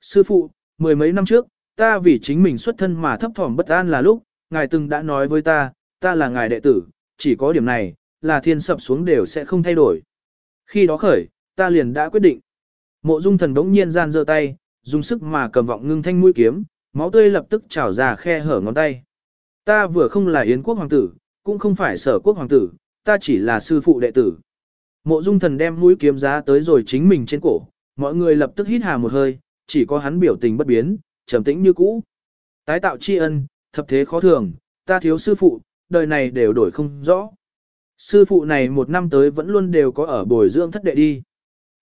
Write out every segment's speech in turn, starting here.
Sư phụ, mười mấy năm trước, ta vì chính mình xuất thân mà thấp thỏm bất an là lúc, ngài từng đã nói với ta, ta là ngài đệ tử, chỉ có điểm này, là thiên sập xuống đều sẽ không thay đổi. Khi đó khởi, ta liền đã quyết định. Mộ dung thần đống nhiên gian giơ tay, dùng sức mà cầm vọng ngưng thanh mũi kiếm, máu tươi lập tức trào ra khe hở ngón tay. Ta vừa không là yến quốc hoàng tử, cũng không phải sở quốc hoàng tử, ta chỉ là sư phụ đệ tử. Mộ dung thần đem mũi kiếm giá tới rồi chính mình trên cổ, mọi người lập tức hít hà một hơi, chỉ có hắn biểu tình bất biến, trầm tĩnh như cũ. Tái tạo tri ân, thập thế khó thường, ta thiếu sư phụ, đời này đều đổi không rõ. Sư phụ này một năm tới vẫn luôn đều có ở bồi dưỡng thất đệ đi.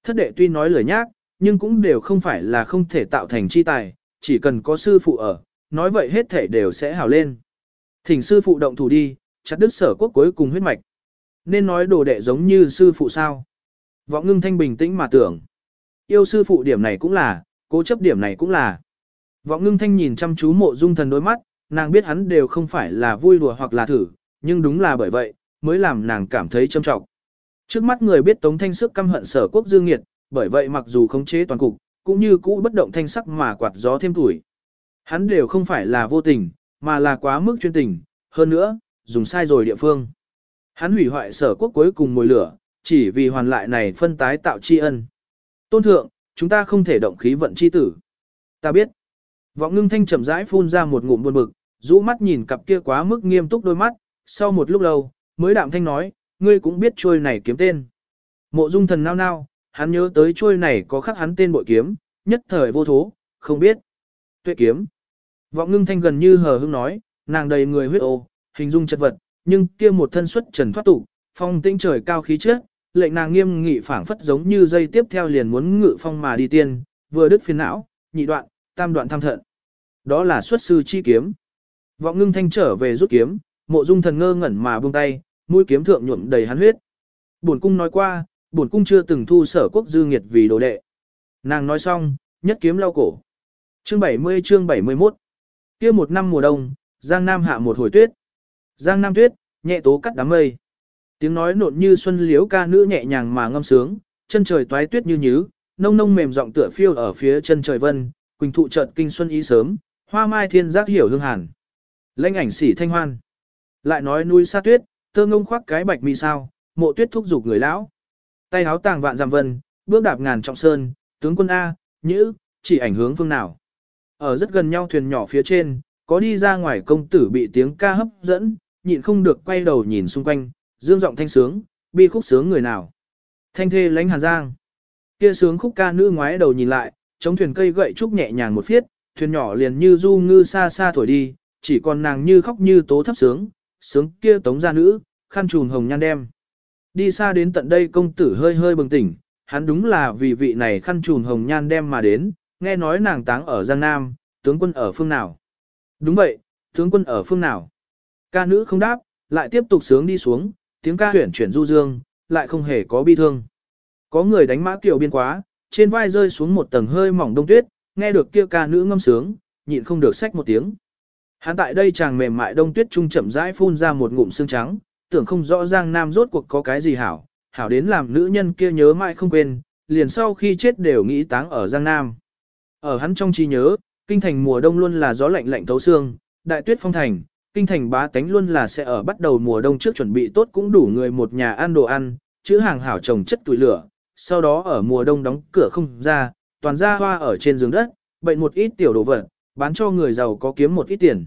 Thất đệ tuy nói lời nhác, nhưng cũng đều không phải là không thể tạo thành chi tài, chỉ cần có sư phụ ở, nói vậy hết thể đều sẽ hào lên. Thỉnh sư phụ động thủ đi, chặt đứt sở quốc cuối cùng huyết mạch. Nên nói đồ đệ giống như sư phụ sao. Vọng ngưng thanh bình tĩnh mà tưởng. Yêu sư phụ điểm này cũng là, cố chấp điểm này cũng là. Vọng ngưng thanh nhìn chăm chú mộ dung thần đôi mắt, nàng biết hắn đều không phải là vui đùa hoặc là thử, nhưng đúng là bởi vậy, mới làm nàng cảm thấy châm trọng. Trước mắt người biết Tống Thanh sức căm hận sở quốc dương nghiệt, bởi vậy mặc dù khống chế toàn cục, cũng như cũ bất động thanh sắc mà quạt gió thêm tuổi. Hắn đều không phải là vô tình, mà là quá mức chuyên tình, hơn nữa, dùng sai rồi địa phương. Hắn hủy hoại sở quốc cuối cùng mồi lửa, chỉ vì hoàn lại này phân tái tạo tri ân. Tôn thượng, chúng ta không thể động khí vận chi tử. Ta biết. Vọng ngưng thanh chậm rãi phun ra một ngụm buồn bực, rũ mắt nhìn cặp kia quá mức nghiêm túc đôi mắt, sau một lúc lâu, mới đạm thanh nói, ngươi cũng biết trôi này kiếm tên. Mộ dung thần nao nao, hắn nhớ tới trôi này có khắc hắn tên bội kiếm, nhất thời vô thố, không biết. Tuệ kiếm. Vọng ngưng thanh gần như hờ hững nói, nàng đầy người huyết ô, hình dung chất vật, nhưng kia một thân xuất trần thoát tục, phong tĩnh trời cao khí trước, lệnh nàng nghiêm nghị phảng phất giống như dây tiếp theo liền muốn ngự phong mà đi tiên, vừa đứt phiền não, nhị đoạn, tam đoạn tham thận. Đó là xuất sư chi kiếm. Vọng ngưng thanh trở về rút kiếm, mộ dung thần ngơ ngẩn mà buông tay, mũi kiếm thượng nhuộm đầy hắn huyết. Bổn cung nói qua, bổn cung chưa từng thu sở quốc dư nghiệt vì đồ đệ. Nàng nói xong, nhất kiếm lau cổ. Chương 70 chương 71 kia một năm mùa đông, Giang Nam hạ một hồi tuyết. Giang Nam tuyết, nhẹ tố cắt đám mây. Tiếng nói nộn như xuân liếu ca nữ nhẹ nhàng mà ngâm sướng, chân trời toái tuyết như nhứ, nông nông mềm giọng tựa phiêu ở phía chân trời vân, quỳnh thụ chợt kinh xuân ý sớm, hoa mai thiên giác hiểu hương hàn. Lãnh ảnh sỉ thanh hoan. Lại nói núi xa tuyết, tơ ngông khoác cái bạch mi sao, mộ tuyết thúc giục người lão. Tay háo tàng vạn giảm vân, bước đạp ngàn trọng sơn, tướng quân A, nhữ, chỉ ảnh hướng phương nào. Ở rất gần nhau thuyền nhỏ phía trên, có đi ra ngoài công tử bị tiếng ca hấp dẫn, nhịn không được quay đầu nhìn xung quanh, dương giọng thanh sướng, bi khúc sướng người nào. Thanh thê lãnh hàn giang. Kia sướng khúc ca nữ ngoái đầu nhìn lại, chống thuyền cây gậy trúc nhẹ nhàng một phiết, thuyền nhỏ liền như du ngư xa xa thổi đi, chỉ còn nàng như khóc như tố thấp sướng, sướng kia tống gia nữ, khăn trùn hồng nhan đem. Đi xa đến tận đây công tử hơi hơi bừng tỉnh, hắn đúng là vì vị này khăn trùn hồng nhan đem mà đến, nghe nói nàng táng ở Giang Nam, tướng quân ở phương nào. Đúng vậy, tướng quân ở phương nào. Ca nữ không đáp, lại tiếp tục sướng đi xuống, tiếng ca huyển chuyển du dương, lại không hề có bi thương. Có người đánh mã kiểu biên quá, trên vai rơi xuống một tầng hơi mỏng đông tuyết, nghe được kia ca nữ ngâm sướng, nhịn không được sách một tiếng. Hắn tại đây chàng mềm mại đông tuyết trung chậm rãi phun ra một ngụm xương trắng, tưởng không rõ Giang Nam rốt cuộc có cái gì hảo, hảo đến làm nữ nhân kia nhớ mãi không quên, liền sau khi chết đều nghĩ táng ở Giang Nam. Ở hắn trong trí nhớ, kinh thành mùa đông luôn là gió lạnh lạnh thấu xương, đại tuyết phong thành, kinh thành bá tánh luôn là sẽ ở bắt đầu mùa đông trước chuẩn bị tốt cũng đủ người một nhà ăn đồ ăn, chữ hàng hảo trồng chất tuổi lửa, sau đó ở mùa đông đóng cửa không ra, toàn ra hoa ở trên giường đất, bệnh một ít tiểu đồ vật, bán cho người giàu có kiếm một ít tiền.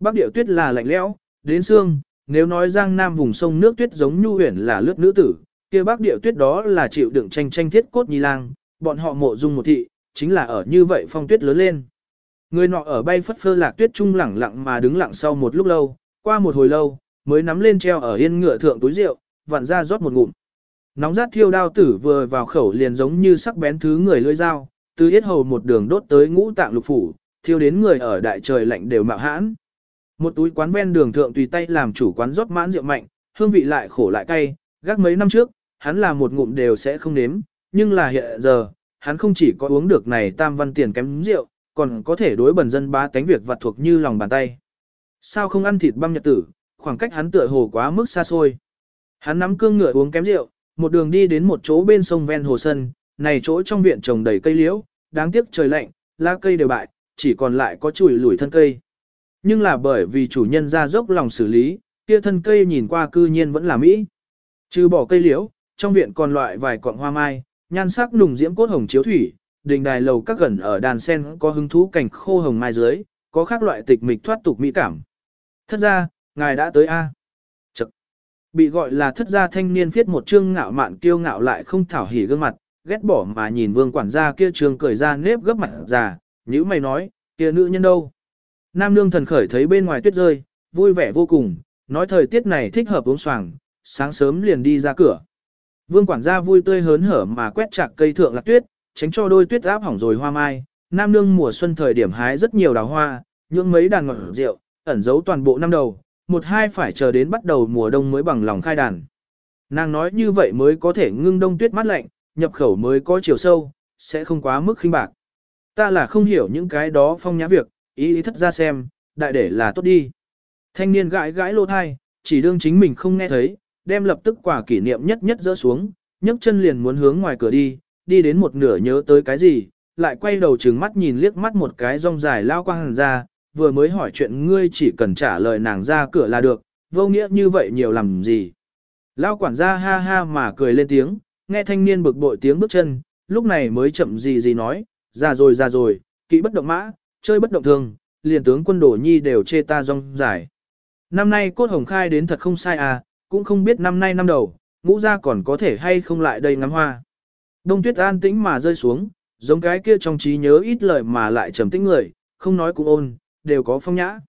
Bắc điệu tuyết là lạnh lẽo, đến xương, nếu nói giang nam vùng sông nước tuyết giống nhu huyền là lướt nữ tử, kia bắc điệu tuyết đó là chịu đựng tranh tranh thiết cốt nhi lang, bọn họ mộ dung một thị, chính là ở như vậy phong tuyết lớn lên. Người nọ ở bay phất phơ lạc tuyết trung lẳng lặng mà đứng lặng sau một lúc lâu, qua một hồi lâu, mới nắm lên treo ở yên ngựa thượng túi rượu, vặn ra rót một ngụm. Nóng rát thiêu đao tử vừa vào khẩu liền giống như sắc bén thứ người lưỡi dao, từ yết hầu một đường đốt tới ngũ tạng lục phủ, thiêu đến người ở đại trời lạnh đều mạo hãn. Một túi quán ven đường thượng tùy tay làm chủ quán rót mãn rượu mạnh, hương vị lại khổ lại cay, gác mấy năm trước, hắn là một ngụm đều sẽ không nếm, nhưng là hiện giờ, hắn không chỉ có uống được này tam văn tiền kém rượu, còn có thể đối bần dân bá tánh việc vặt thuộc như lòng bàn tay. Sao không ăn thịt băm nhật tử, khoảng cách hắn tựa hồ quá mức xa xôi. Hắn nắm cương ngựa uống kém rượu, một đường đi đến một chỗ bên sông ven hồ sân, này chỗ trong viện trồng đầy cây liễu, đáng tiếc trời lạnh, lá cây đều bại, chỉ còn lại có chùi lủi thân cây. Nhưng là bởi vì chủ nhân ra dốc lòng xử lý, kia thân cây nhìn qua cư nhiên vẫn là mỹ. Trừ bỏ cây liễu, trong viện còn loại vài cọng hoa mai, nhan sắc nùng diễm cốt hồng chiếu thủy, đình đài lầu các gần ở đàn sen có hứng thú cảnh khô hồng mai dưới, có khác loại tịch mịch thoát tục mỹ cảm. Thất ra, ngài đã tới A. Chật. Bị gọi là thất gia thanh niên viết một chương ngạo mạn kiêu ngạo lại không thảo hỉ gương mặt, ghét bỏ mà nhìn vương quản gia kia trường cười ra nếp gấp mặt già, như mày nói, kia nữ nhân đâu. Nam nương thần khởi thấy bên ngoài tuyết rơi, vui vẻ vô cùng, nói thời tiết này thích hợp uống xoàng, sáng sớm liền đi ra cửa. Vương quản gia vui tươi hớn hở mà quét chạc cây thượng lạc tuyết, tránh cho đôi tuyết áp hỏng rồi hoa mai. Nam nương mùa xuân thời điểm hái rất nhiều đào hoa, những mấy đàn ngọt rượu, ẩn giấu toàn bộ năm đầu, một hai phải chờ đến bắt đầu mùa đông mới bằng lòng khai đàn. Nàng nói như vậy mới có thể ngưng đông tuyết mát lạnh, nhập khẩu mới có chiều sâu, sẽ không quá mức khinh bạc. Ta là không hiểu những cái đó phong nhã việc, ý ý thất ra xem, đại để là tốt đi. Thanh niên gãi gãi lô thai, chỉ đương chính mình không nghe thấy, đem lập tức quả kỷ niệm nhất nhất dỡ xuống, nhấc chân liền muốn hướng ngoài cửa đi, đi đến một nửa nhớ tới cái gì, lại quay đầu trừng mắt nhìn liếc mắt một cái rong dài lao quang hàn ra, vừa mới hỏi chuyện ngươi chỉ cần trả lời nàng ra cửa là được, vô nghĩa như vậy nhiều làm gì. Lao quản gia ha ha mà cười lên tiếng, nghe thanh niên bực bội tiếng bước chân, lúc này mới chậm gì gì nói, ra rồi ra rồi, kỹ bất động mã, chơi bất động thường, liền tướng quân đổ nhi đều chê ta rong dài. Năm nay cốt hồng khai đến thật không sai à, cũng không biết năm nay năm đầu, ngũ ra còn có thể hay không lại đây ngắm hoa. Đông tuyết an tĩnh mà rơi xuống, giống cái kia trong trí nhớ ít lời mà lại trầm tĩnh người, không nói cũng ôn, đều có phong nhã.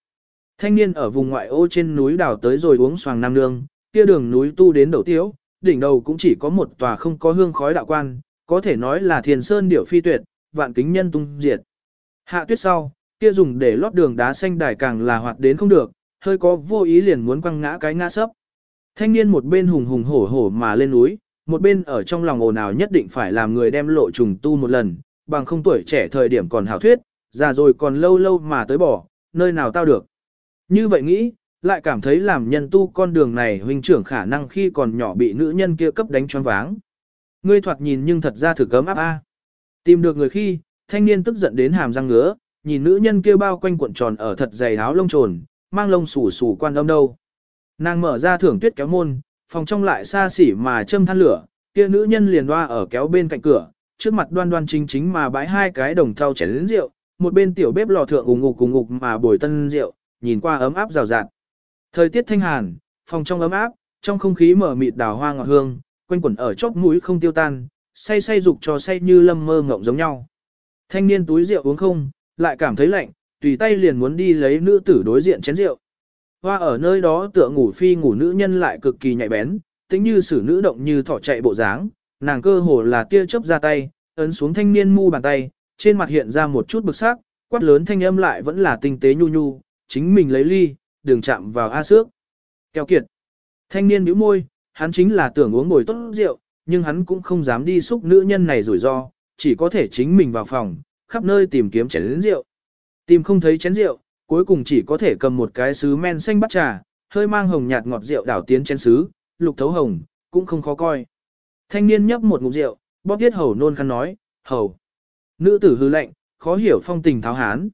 Thanh niên ở vùng ngoại ô trên núi đảo tới rồi uống xoàng nam nương, kia đường núi tu đến đầu tiếu, đỉnh đầu cũng chỉ có một tòa không có hương khói đạo quan, có thể nói là thiền sơn điểu phi tuyệt, vạn kính nhân tung diệt. Hạ tuyết sau, kia dùng để lót đường đá xanh đài càng là hoạt đến không được, hơi có vô ý liền muốn quăng ngã cái ngã sấp. Thanh niên một bên hùng hùng hổ hổ mà lên núi, một bên ở trong lòng ồn ào nhất định phải làm người đem lộ trùng tu một lần, bằng không tuổi trẻ thời điểm còn hảo thuyết, già rồi còn lâu lâu mà tới bỏ, nơi nào tao được. Như vậy nghĩ, lại cảm thấy làm nhân tu con đường này huynh trưởng khả năng khi còn nhỏ bị nữ nhân kia cấp đánh choáng váng. Ngươi thoạt nhìn nhưng thật ra thử cấm áp a. Tìm được người khi, thanh niên tức giận đến hàm răng ngứa, nhìn nữ nhân kia bao quanh cuộn tròn ở thật dày áo lông trồn, mang lông xù xù quan âm đâu. Nàng mở ra thưởng tuyết kéo môn, phòng trong lại xa xỉ mà châm than lửa, kia nữ nhân liền loa ở kéo bên cạnh cửa, trước mặt đoan đoan chính chính mà bãi hai cái đồng thau chén lớn rượu, một bên tiểu bếp lò thượng ủng ngục cùng ngục mà bồi tân rượu, nhìn qua ấm áp rào rạt. Thời tiết thanh hàn, phòng trong ấm áp, trong không khí mở mịt đào hoa ngọt hương, quanh quẩn ở chóp mũi không tiêu tan, say say dục cho say như lâm mơ ngộng giống nhau. Thanh niên túi rượu uống không, lại cảm thấy lạnh, tùy tay liền muốn đi lấy nữ tử đối diện chén rượu. Hoa ở nơi đó tựa ngủ phi ngủ nữ nhân lại cực kỳ nhạy bén, tính như xử nữ động như thỏ chạy bộ dáng, nàng cơ hồ là tia chớp ra tay, ấn xuống thanh niên mu bàn tay, trên mặt hiện ra một chút bực sắc, quát lớn thanh âm lại vẫn là tinh tế nhu nhu, chính mình lấy ly, đừng chạm vào A xước kéo kiệt. Thanh niên bĩu môi, hắn chính là tưởng uống bồi tốt rượu, nhưng hắn cũng không dám đi xúc nữ nhân này rủi ro, chỉ có thể chính mình vào phòng, khắp nơi tìm kiếm chén rượu. Tìm không thấy chén rượu, cuối cùng chỉ có thể cầm một cái sứ men xanh bắt trà, hơi mang hồng nhạt ngọt rượu đảo tiến chén sứ, lục thấu hồng, cũng không khó coi. Thanh niên nhấp một ngụm rượu, bóp tiết hầu nôn khăn nói, hầu. Nữ tử hư lạnh, khó hiểu phong tình tháo hán.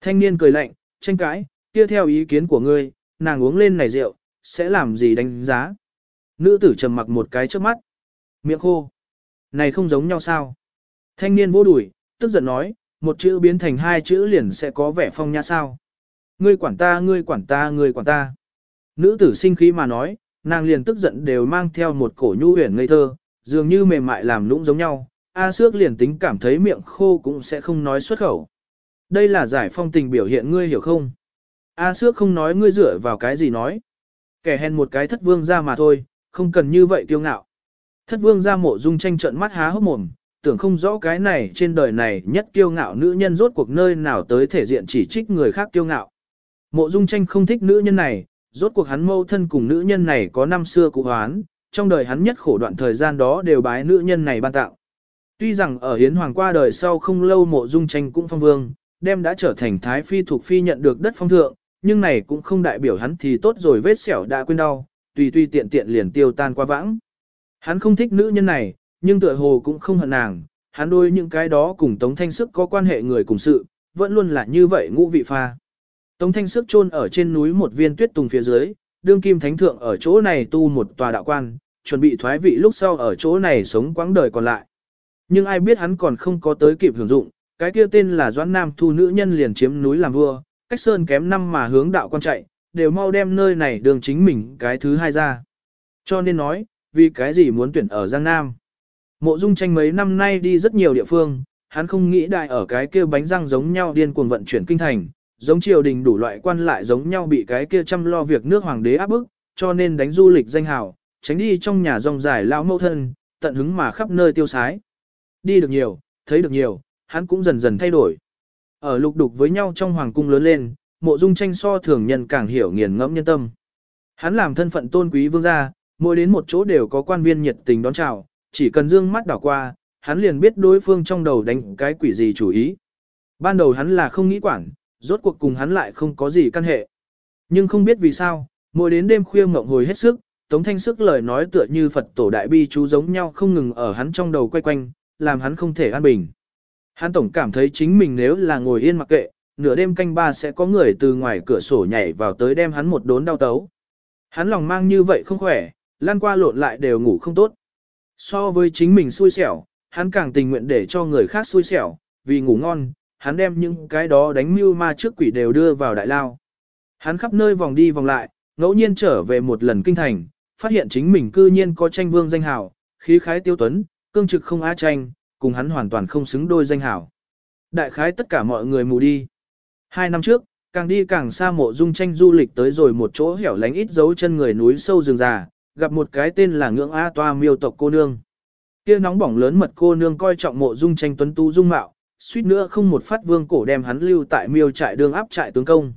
Thanh niên cười lạnh, tranh cãi, kia theo ý kiến của ngươi, nàng uống lên này rượu, sẽ làm gì đánh giá. Nữ tử trầm mặc một cái trước mắt. Miệng khô. Này không giống nhau sao? Thanh niên vô đuổi, tức giận nói, một chữ biến thành hai chữ liền sẽ có vẻ phong nhã sao. Ngươi quản ta, ngươi quản ta, ngươi quản ta. Nữ tử sinh khí mà nói, nàng liền tức giận đều mang theo một cổ nhu huyền ngây thơ, dường như mềm mại làm lũng giống nhau. A Sước liền tính cảm thấy miệng khô cũng sẽ không nói xuất khẩu. Đây là giải phong tình biểu hiện ngươi hiểu không? A Sước không nói ngươi dựa vào cái gì nói. Kẻ hèn một cái thất vương ra mà thôi, không cần như vậy kiêu ngạo. Thất vương ra mộ dung tranh trận mắt há hốc mồm, tưởng không rõ cái này trên đời này nhất kiêu ngạo nữ nhân rốt cuộc nơi nào tới thể diện chỉ trích người khác kiêu ngạo. Mộ dung tranh không thích nữ nhân này, rốt cuộc hắn mâu thân cùng nữ nhân này có năm xưa cụ hoán, trong đời hắn nhất khổ đoạn thời gian đó đều bái nữ nhân này ban tạo. Tuy rằng ở hiến hoàng qua đời sau không lâu mộ dung tranh cũng phong vương, đem đã trở thành thái phi thuộc phi nhận được đất phong thượng, nhưng này cũng không đại biểu hắn thì tốt rồi vết sẹo đã quên đau, tùy tùy tiện tiện liền tiêu tan qua vãng. Hắn không thích nữ nhân này, nhưng tựa hồ cũng không hận nàng, hắn đôi những cái đó cùng Tống Thanh Sức có quan hệ người cùng sự, vẫn luôn là như vậy ngũ vị pha. Tống Thanh Sức chôn ở trên núi một viên tuyết tùng phía dưới, đương kim thánh thượng ở chỗ này tu một tòa đạo quan, chuẩn bị thoái vị lúc sau ở chỗ này sống quãng đời còn lại. Nhưng ai biết hắn còn không có tới kịp hưởng dụng, cái kia tên là Doãn Nam thu nữ nhân liền chiếm núi làm vua, cách sơn kém năm mà hướng đạo quan chạy, đều mau đem nơi này đường chính mình cái thứ hai ra. Cho nên nói, vì cái gì muốn tuyển ở Giang Nam. Mộ Dung tranh mấy năm nay đi rất nhiều địa phương, hắn không nghĩ đại ở cái kia bánh răng giống nhau điên cuồng vận chuyển kinh thành, giống triều đình đủ loại quan lại giống nhau bị cái kia chăm lo việc nước hoàng đế áp bức, cho nên đánh du lịch danh hào, tránh đi trong nhà rong dài lão mẫu thân, tận hứng mà khắp nơi tiêu sái. Đi được nhiều, thấy được nhiều, hắn cũng dần dần thay đổi. Ở lục đục với nhau trong hoàng cung lớn lên, mộ dung tranh so thường nhân càng hiểu nghiền ngẫm nhân tâm. Hắn làm thân phận tôn quý vương gia, mỗi đến một chỗ đều có quan viên nhiệt tình đón chào, chỉ cần dương mắt đảo qua, hắn liền biết đối phương trong đầu đánh cái quỷ gì chủ ý. Ban đầu hắn là không nghĩ quản, rốt cuộc cùng hắn lại không có gì căn hệ. Nhưng không biết vì sao, mỗi đến đêm khuya mộng hồi hết sức, Tống Thanh Sức lời nói tựa như Phật tổ đại bi chú giống nhau không ngừng ở hắn trong đầu quay quanh, làm hắn không thể an bình. Hắn tổng cảm thấy chính mình nếu là ngồi yên mặc kệ, nửa đêm canh ba sẽ có người từ ngoài cửa sổ nhảy vào tới đem hắn một đốn đau tấu. Hắn lòng mang như vậy không khỏe, lan qua lộn lại đều ngủ không tốt. So với chính mình xui xẻo, hắn càng tình nguyện để cho người khác xui xẻo, vì ngủ ngon, hắn đem những cái đó đánh mưu ma trước quỷ đều đưa vào đại lao. Hắn khắp nơi vòng đi vòng lại, ngẫu nhiên trở về một lần kinh thành, phát hiện chính mình cư nhiên có tranh vương danh hào, khí khái tiêu tuấn, cương trực không á tranh, cùng hắn hoàn toàn không xứng đôi danh hào. Đại khái tất cả mọi người mù đi. Hai năm trước, càng đi càng xa mộ dung tranh du lịch tới rồi một chỗ hẻo lánh ít dấu chân người núi sâu rừng già, gặp một cái tên là ngưỡng A toa miêu tộc cô nương. Kia nóng bỏng lớn mật cô nương coi trọng mộ dung tranh tuấn tu dung mạo, suýt nữa không một phát vương cổ đem hắn lưu tại miêu trại đường áp trại tướng công.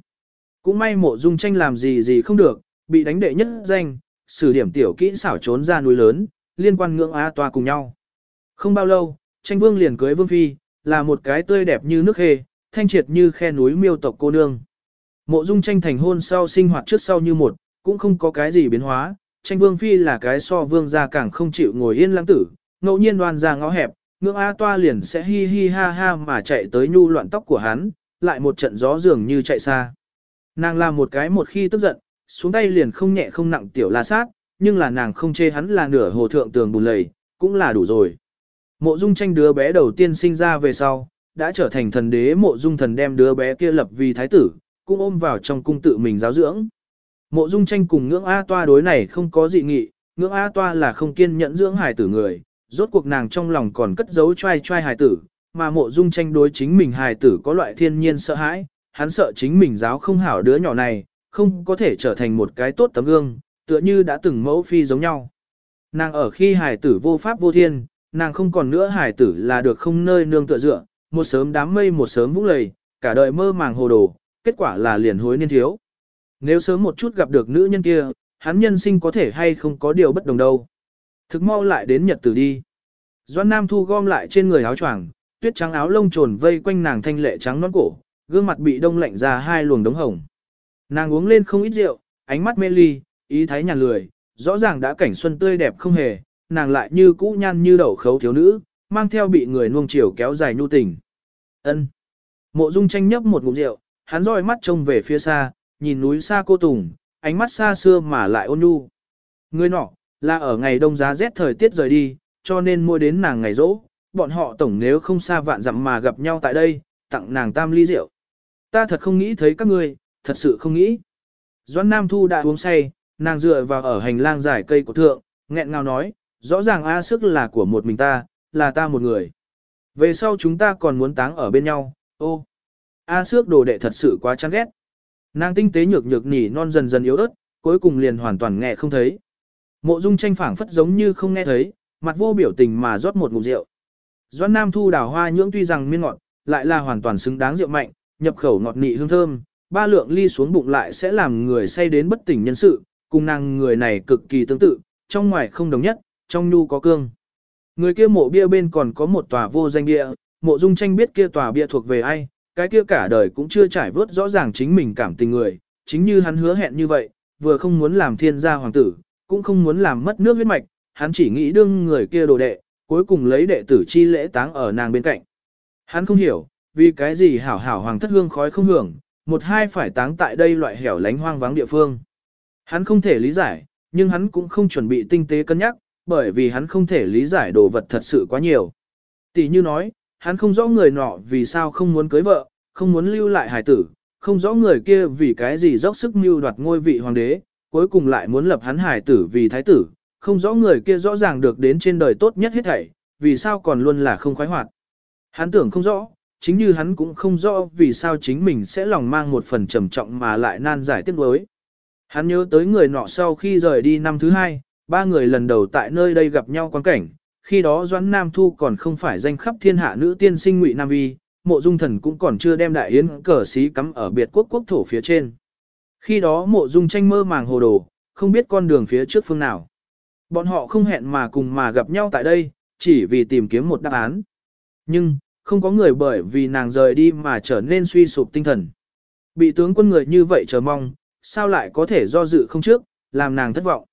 Cũng may mộ dung tranh làm gì gì không được, bị đánh đệ nhất danh, xử điểm tiểu kỹ xảo trốn ra núi lớn, liên quan ngưỡng A toa cùng nhau. Không bao lâu, tranh vương liền cưới vương phi, là một cái tươi đẹp như nước hề, thanh triệt như khe núi miêu tộc cô nương. Mộ dung tranh thành hôn sau sinh hoạt trước sau như một, cũng không có cái gì biến hóa, tranh vương phi là cái so vương gia càng không chịu ngồi yên lãng tử, ngẫu nhiên đoan ra ngõ hẹp, ngưỡng A toa liền sẽ hi hi ha ha mà chạy tới nhu loạn tóc của hắn, lại một trận gió dường như chạy xa. Nàng làm một cái một khi tức giận, xuống tay liền không nhẹ không nặng tiểu la sát, nhưng là nàng không chê hắn là nửa hồ thượng tường bùn lầy, cũng là đủ rồi. Mộ dung tranh đứa bé đầu tiên sinh ra về sau, đã trở thành thần đế mộ dung thần đem đứa bé kia lập vì thái tử, cũng ôm vào trong cung tự mình giáo dưỡng. Mộ dung tranh cùng ngưỡng A toa đối này không có dị nghị, ngưỡng A toa là không kiên nhẫn dưỡng hài tử người, rốt cuộc nàng trong lòng còn cất giấu trai trai hài tử, mà mộ dung tranh đối chính mình hài tử có loại thiên nhiên sợ hãi, hắn sợ chính mình giáo không hảo đứa nhỏ này, không có thể trở thành một cái tốt tấm gương, tựa như đã từng mẫu phi giống nhau. Nàng ở khi hài tử vô pháp vô thiên, nàng không còn nữa hài tử là được không nơi nương tựa dựa, một sớm đám mây một sớm vũng lầy, cả đời mơ màng hồ đồ, kết quả là liền hối niên thiếu. Nếu sớm một chút gặp được nữ nhân kia, hắn nhân sinh có thể hay không có điều bất đồng đâu. Thực mau lại đến nhật tử đi. Doan Nam thu gom lại trên người áo choàng, tuyết trắng áo lông trồn vây quanh nàng thanh lệ trắng nón cổ, gương mặt bị đông lạnh ra hai luồng đống hồng. Nàng uống lên không ít rượu, ánh mắt mê ly, ý thái nhàn lười, rõ ràng đã cảnh xuân tươi đẹp không hề, nàng lại như cũ nhan như đầu khấu thiếu nữ, mang theo bị người nuông chiều kéo dài nhu tình. Ân. Mộ Dung tranh nhấp một ngụm rượu, hắn roi mắt trông về phía xa, nhìn núi xa cô tùng, ánh mắt xa xưa mà lại ôn nhu. Người nọ, là ở ngày đông giá rét thời tiết rời đi, cho nên mua đến nàng ngày rỗ, bọn họ tổng nếu không xa vạn dặm mà gặp nhau tại đây, tặng nàng tam ly rượu. Ta thật không nghĩ thấy các ngươi, thật sự không nghĩ. Doãn Nam Thu đã uống say, nàng dựa vào ở hành lang dài cây của thượng, nghẹn ngào nói, rõ ràng A sức là của một mình ta, là ta một người. Về sau chúng ta còn muốn táng ở bên nhau, ô. A Sước đồ đệ thật sự quá chán ghét. Nàng tinh tế nhược nhược nỉ non dần dần yếu ớt, cuối cùng liền hoàn toàn nghe không thấy. Mộ dung tranh phảng phất giống như không nghe thấy, mặt vô biểu tình mà rót một ngụm rượu. Doãn Nam Thu đào hoa nhưỡng tuy rằng miên ngọt, lại là hoàn toàn xứng đáng rượu mạnh, nhập khẩu ngọt nị hương thơm, ba lượng ly xuống bụng lại sẽ làm người say đến bất tỉnh nhân sự, cùng nàng người này cực kỳ tương tự, trong ngoài không đồng nhất, trong nhu có cương. Người kia mộ bia bên còn có một tòa vô danh bia, mộ dung tranh biết kia tòa bia thuộc về ai, cái kia cả đời cũng chưa trải vớt rõ ràng chính mình cảm tình người, chính như hắn hứa hẹn như vậy, vừa không muốn làm thiên gia hoàng tử, cũng không muốn làm mất nước huyết mạch, hắn chỉ nghĩ đương người kia đồ đệ, cuối cùng lấy đệ tử chi lễ táng ở nàng bên cạnh. Hắn không hiểu, vì cái gì hảo hảo hoàng thất hương khói không hưởng, một hai phải táng tại đây loại hẻo lánh hoang vắng địa phương. Hắn không thể lý giải, nhưng hắn cũng không chuẩn bị tinh tế cân nhắc, bởi vì hắn không thể lý giải đồ vật thật sự quá nhiều. Tỷ như nói, hắn không rõ người nọ vì sao không muốn cưới vợ, không muốn lưu lại hài tử, không rõ người kia vì cái gì dốc sức mưu đoạt ngôi vị hoàng đế, cuối cùng lại muốn lập hắn hài tử vì thái tử, không rõ người kia rõ ràng được đến trên đời tốt nhất hết thảy, vì sao còn luôn là không khoái hoạt. Hắn tưởng không rõ, chính như hắn cũng không rõ vì sao chính mình sẽ lòng mang một phần trầm trọng mà lại nan giải tiếp đối. Hắn nhớ tới người nọ sau khi rời đi năm thứ hai, ba người lần đầu tại nơi đây gặp nhau quan cảnh, khi đó Doãn Nam Thu còn không phải danh khắp thiên hạ nữ tiên sinh Ngụy Nam Vi, mộ dung thần cũng còn chưa đem đại yến cờ xí cắm ở biệt quốc quốc thổ phía trên. Khi đó mộ dung tranh mơ màng hồ đồ, không biết con đường phía trước phương nào. Bọn họ không hẹn mà cùng mà gặp nhau tại đây, chỉ vì tìm kiếm một đáp án. Nhưng, không có người bởi vì nàng rời đi mà trở nên suy sụp tinh thần. Bị tướng quân người như vậy chờ mong, sao lại có thể do dự không trước, làm nàng thất vọng.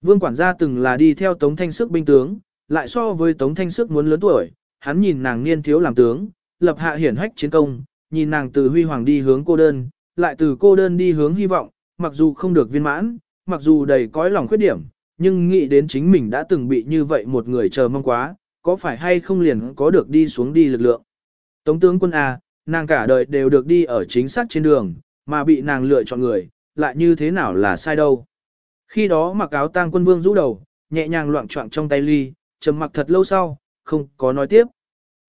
Vương quản gia từng là đi theo Tống Thanh Sức binh tướng, lại so với Tống Thanh Sức muốn lớn tuổi, hắn nhìn nàng niên thiếu làm tướng, lập hạ hiển hách chiến công, nhìn nàng từ huy hoàng đi hướng cô đơn, lại từ cô đơn đi hướng hy vọng, mặc dù không được viên mãn, mặc dù đầy cõi lòng khuyết điểm, nhưng nghĩ đến chính mình đã từng bị như vậy một người chờ mong quá, có phải hay không liền có được đi xuống đi lực lượng. Tống tướng quân A, nàng cả đời đều được đi ở chính xác trên đường, mà bị nàng lựa chọn người, lại như thế nào là sai đâu. Khi đó mặc áo tang quân vương rũ đầu, nhẹ nhàng loạn trọng trong tay ly, trầm mặc thật lâu sau, không có nói tiếp.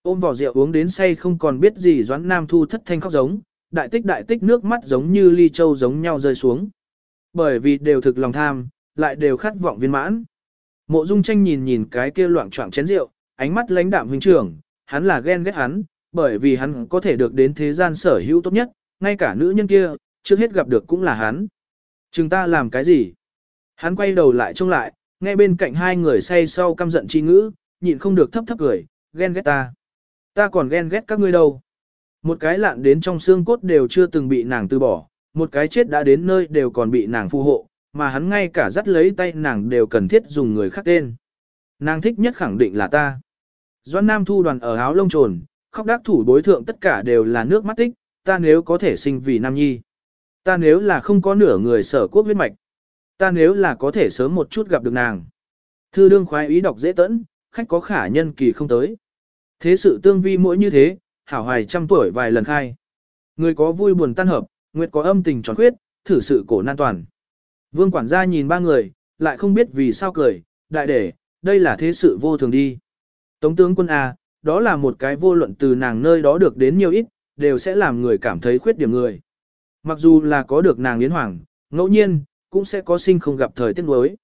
Ôm vỏ rượu uống đến say không còn biết gì doãn nam thu thất thanh khóc giống, đại tích đại tích nước mắt giống như ly châu giống nhau rơi xuống. Bởi vì đều thực lòng tham, lại đều khát vọng viên mãn. Mộ Dung Tranh nhìn nhìn cái kia loạn choạng chén rượu, ánh mắt lãnh đạm huynh trưởng, hắn là ghen ghét hắn, bởi vì hắn có thể được đến thế gian sở hữu tốt nhất, ngay cả nữ nhân kia, trước hết gặp được cũng là hắn. Chúng ta làm cái gì? Hắn quay đầu lại trông lại, nghe bên cạnh hai người say sau căm giận chi ngữ, nhịn không được thấp thấp cười, ghen ghét ta. Ta còn ghen ghét các ngươi đâu. Một cái lạn đến trong xương cốt đều chưa từng bị nàng từ bỏ, một cái chết đã đến nơi đều còn bị nàng phù hộ, mà hắn ngay cả dắt lấy tay nàng đều cần thiết dùng người khác tên. Nàng thích nhất khẳng định là ta. Doan Nam thu đoàn ở áo lông trồn, khóc đắc thủ đối thượng tất cả đều là nước mắt tích, ta nếu có thể sinh vì Nam Nhi. Ta nếu là không có nửa người sở quốc huyết mạch. Ta nếu là có thể sớm một chút gặp được nàng. Thư đương khoái ý đọc dễ tẫn, khách có khả nhân kỳ không tới. Thế sự tương vi mỗi như thế, hảo hoài trăm tuổi vài lần khai. Người có vui buồn tan hợp, nguyệt có âm tình tròn khuyết, thử sự cổ nan toàn. Vương quản gia nhìn ba người, lại không biết vì sao cười, đại để, đây là thế sự vô thường đi. Tống tướng quân A, đó là một cái vô luận từ nàng nơi đó được đến nhiều ít, đều sẽ làm người cảm thấy khuyết điểm người. Mặc dù là có được nàng yến hoàng, ngẫu nhiên, cũng sẽ có sinh không gặp thời tiết đối.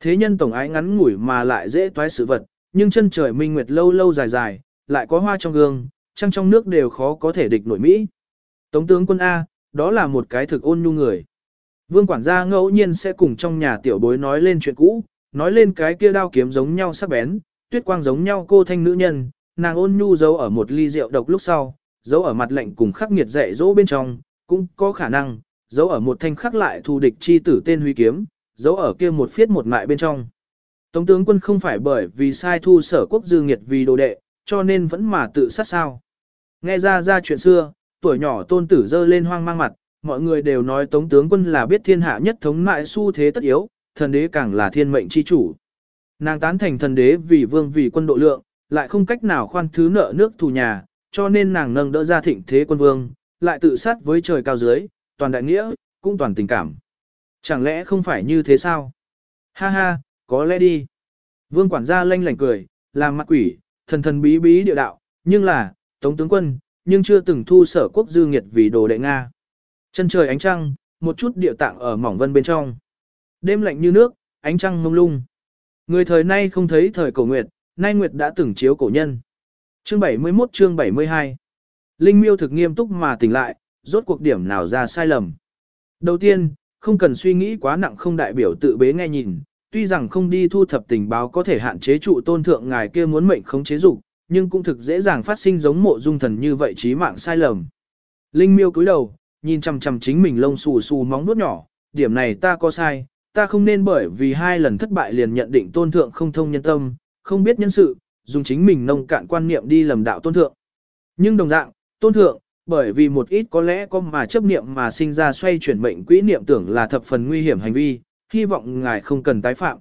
Thế nhân tổng ái ngắn ngủi mà lại dễ toái sự vật, nhưng chân trời minh nguyệt lâu lâu dài dài, lại có hoa trong gương, trăng trong nước đều khó có thể địch nổi Mỹ. Tống tướng quân A, đó là một cái thực ôn nhu người. Vương quản gia ngẫu nhiên sẽ cùng trong nhà tiểu bối nói lên chuyện cũ, nói lên cái kia đao kiếm giống nhau sắc bén, tuyết quang giống nhau cô thanh nữ nhân, nàng ôn nhu giấu ở một ly rượu độc lúc sau, giấu ở mặt lạnh cùng khắc nghiệt dạy dỗ bên trong, cũng có khả năng, giấu ở một thanh khắc lại thù địch chi tử tên huy kiếm, giấu ở kia một phiết một mại bên trong. Tống tướng quân không phải bởi vì sai thu sở quốc dư nghiệt vì đồ đệ, cho nên vẫn mà tự sát sao. Nghe ra ra chuyện xưa, tuổi nhỏ tôn tử dơ lên hoang mang mặt, mọi người đều nói tống tướng quân là biết thiên hạ nhất thống mại su thế tất yếu, thần đế càng là thiên mệnh chi chủ. Nàng tán thành thần đế vì vương vì quân độ lượng, lại không cách nào khoan thứ nợ nước thù nhà, cho nên nàng nâng đỡ ra thịnh thế quân vương, lại tự sát với trời cao dưới, toàn đại nghĩa, cũng toàn tình cảm. Chẳng lẽ không phải như thế sao? Ha ha, có lẽ đi. Vương quản gia lanh lảnh cười, làm mặt quỷ, thần thần bí bí địa đạo, nhưng là, tống tướng quân, nhưng chưa từng thu sở quốc dư nghiệt vì đồ đệ Nga. Chân trời ánh trăng, một chút địa tạng ở mỏng vân bên trong. Đêm lạnh như nước, ánh trăng mông lung. Người thời nay không thấy thời cổ nguyệt, nay nguyệt đã từng chiếu cổ nhân. Chương 71 chương 72 Linh miêu thực nghiêm túc mà tỉnh lại, rốt cuộc điểm nào ra sai lầm. Đầu tiên, không cần suy nghĩ quá nặng không đại biểu tự bế nghe nhìn, tuy rằng không đi thu thập tình báo có thể hạn chế trụ tôn thượng ngài kia muốn mệnh không chế dục, nhưng cũng thực dễ dàng phát sinh giống mộ dung thần như vậy trí mạng sai lầm. Linh miêu cúi đầu, nhìn chằm chằm chính mình lông xù xù móng vuốt nhỏ, điểm này ta có sai, ta không nên bởi vì hai lần thất bại liền nhận định tôn thượng không thông nhân tâm, không biết nhân sự, dùng chính mình nông cạn quan niệm đi lầm đạo tôn thượng. Nhưng đồng dạng, tôn thượng, bởi vì một ít có lẽ có mà chấp niệm mà sinh ra xoay chuyển mệnh quỹ niệm tưởng là thập phần nguy hiểm hành vi, hy vọng ngài không cần tái phạm.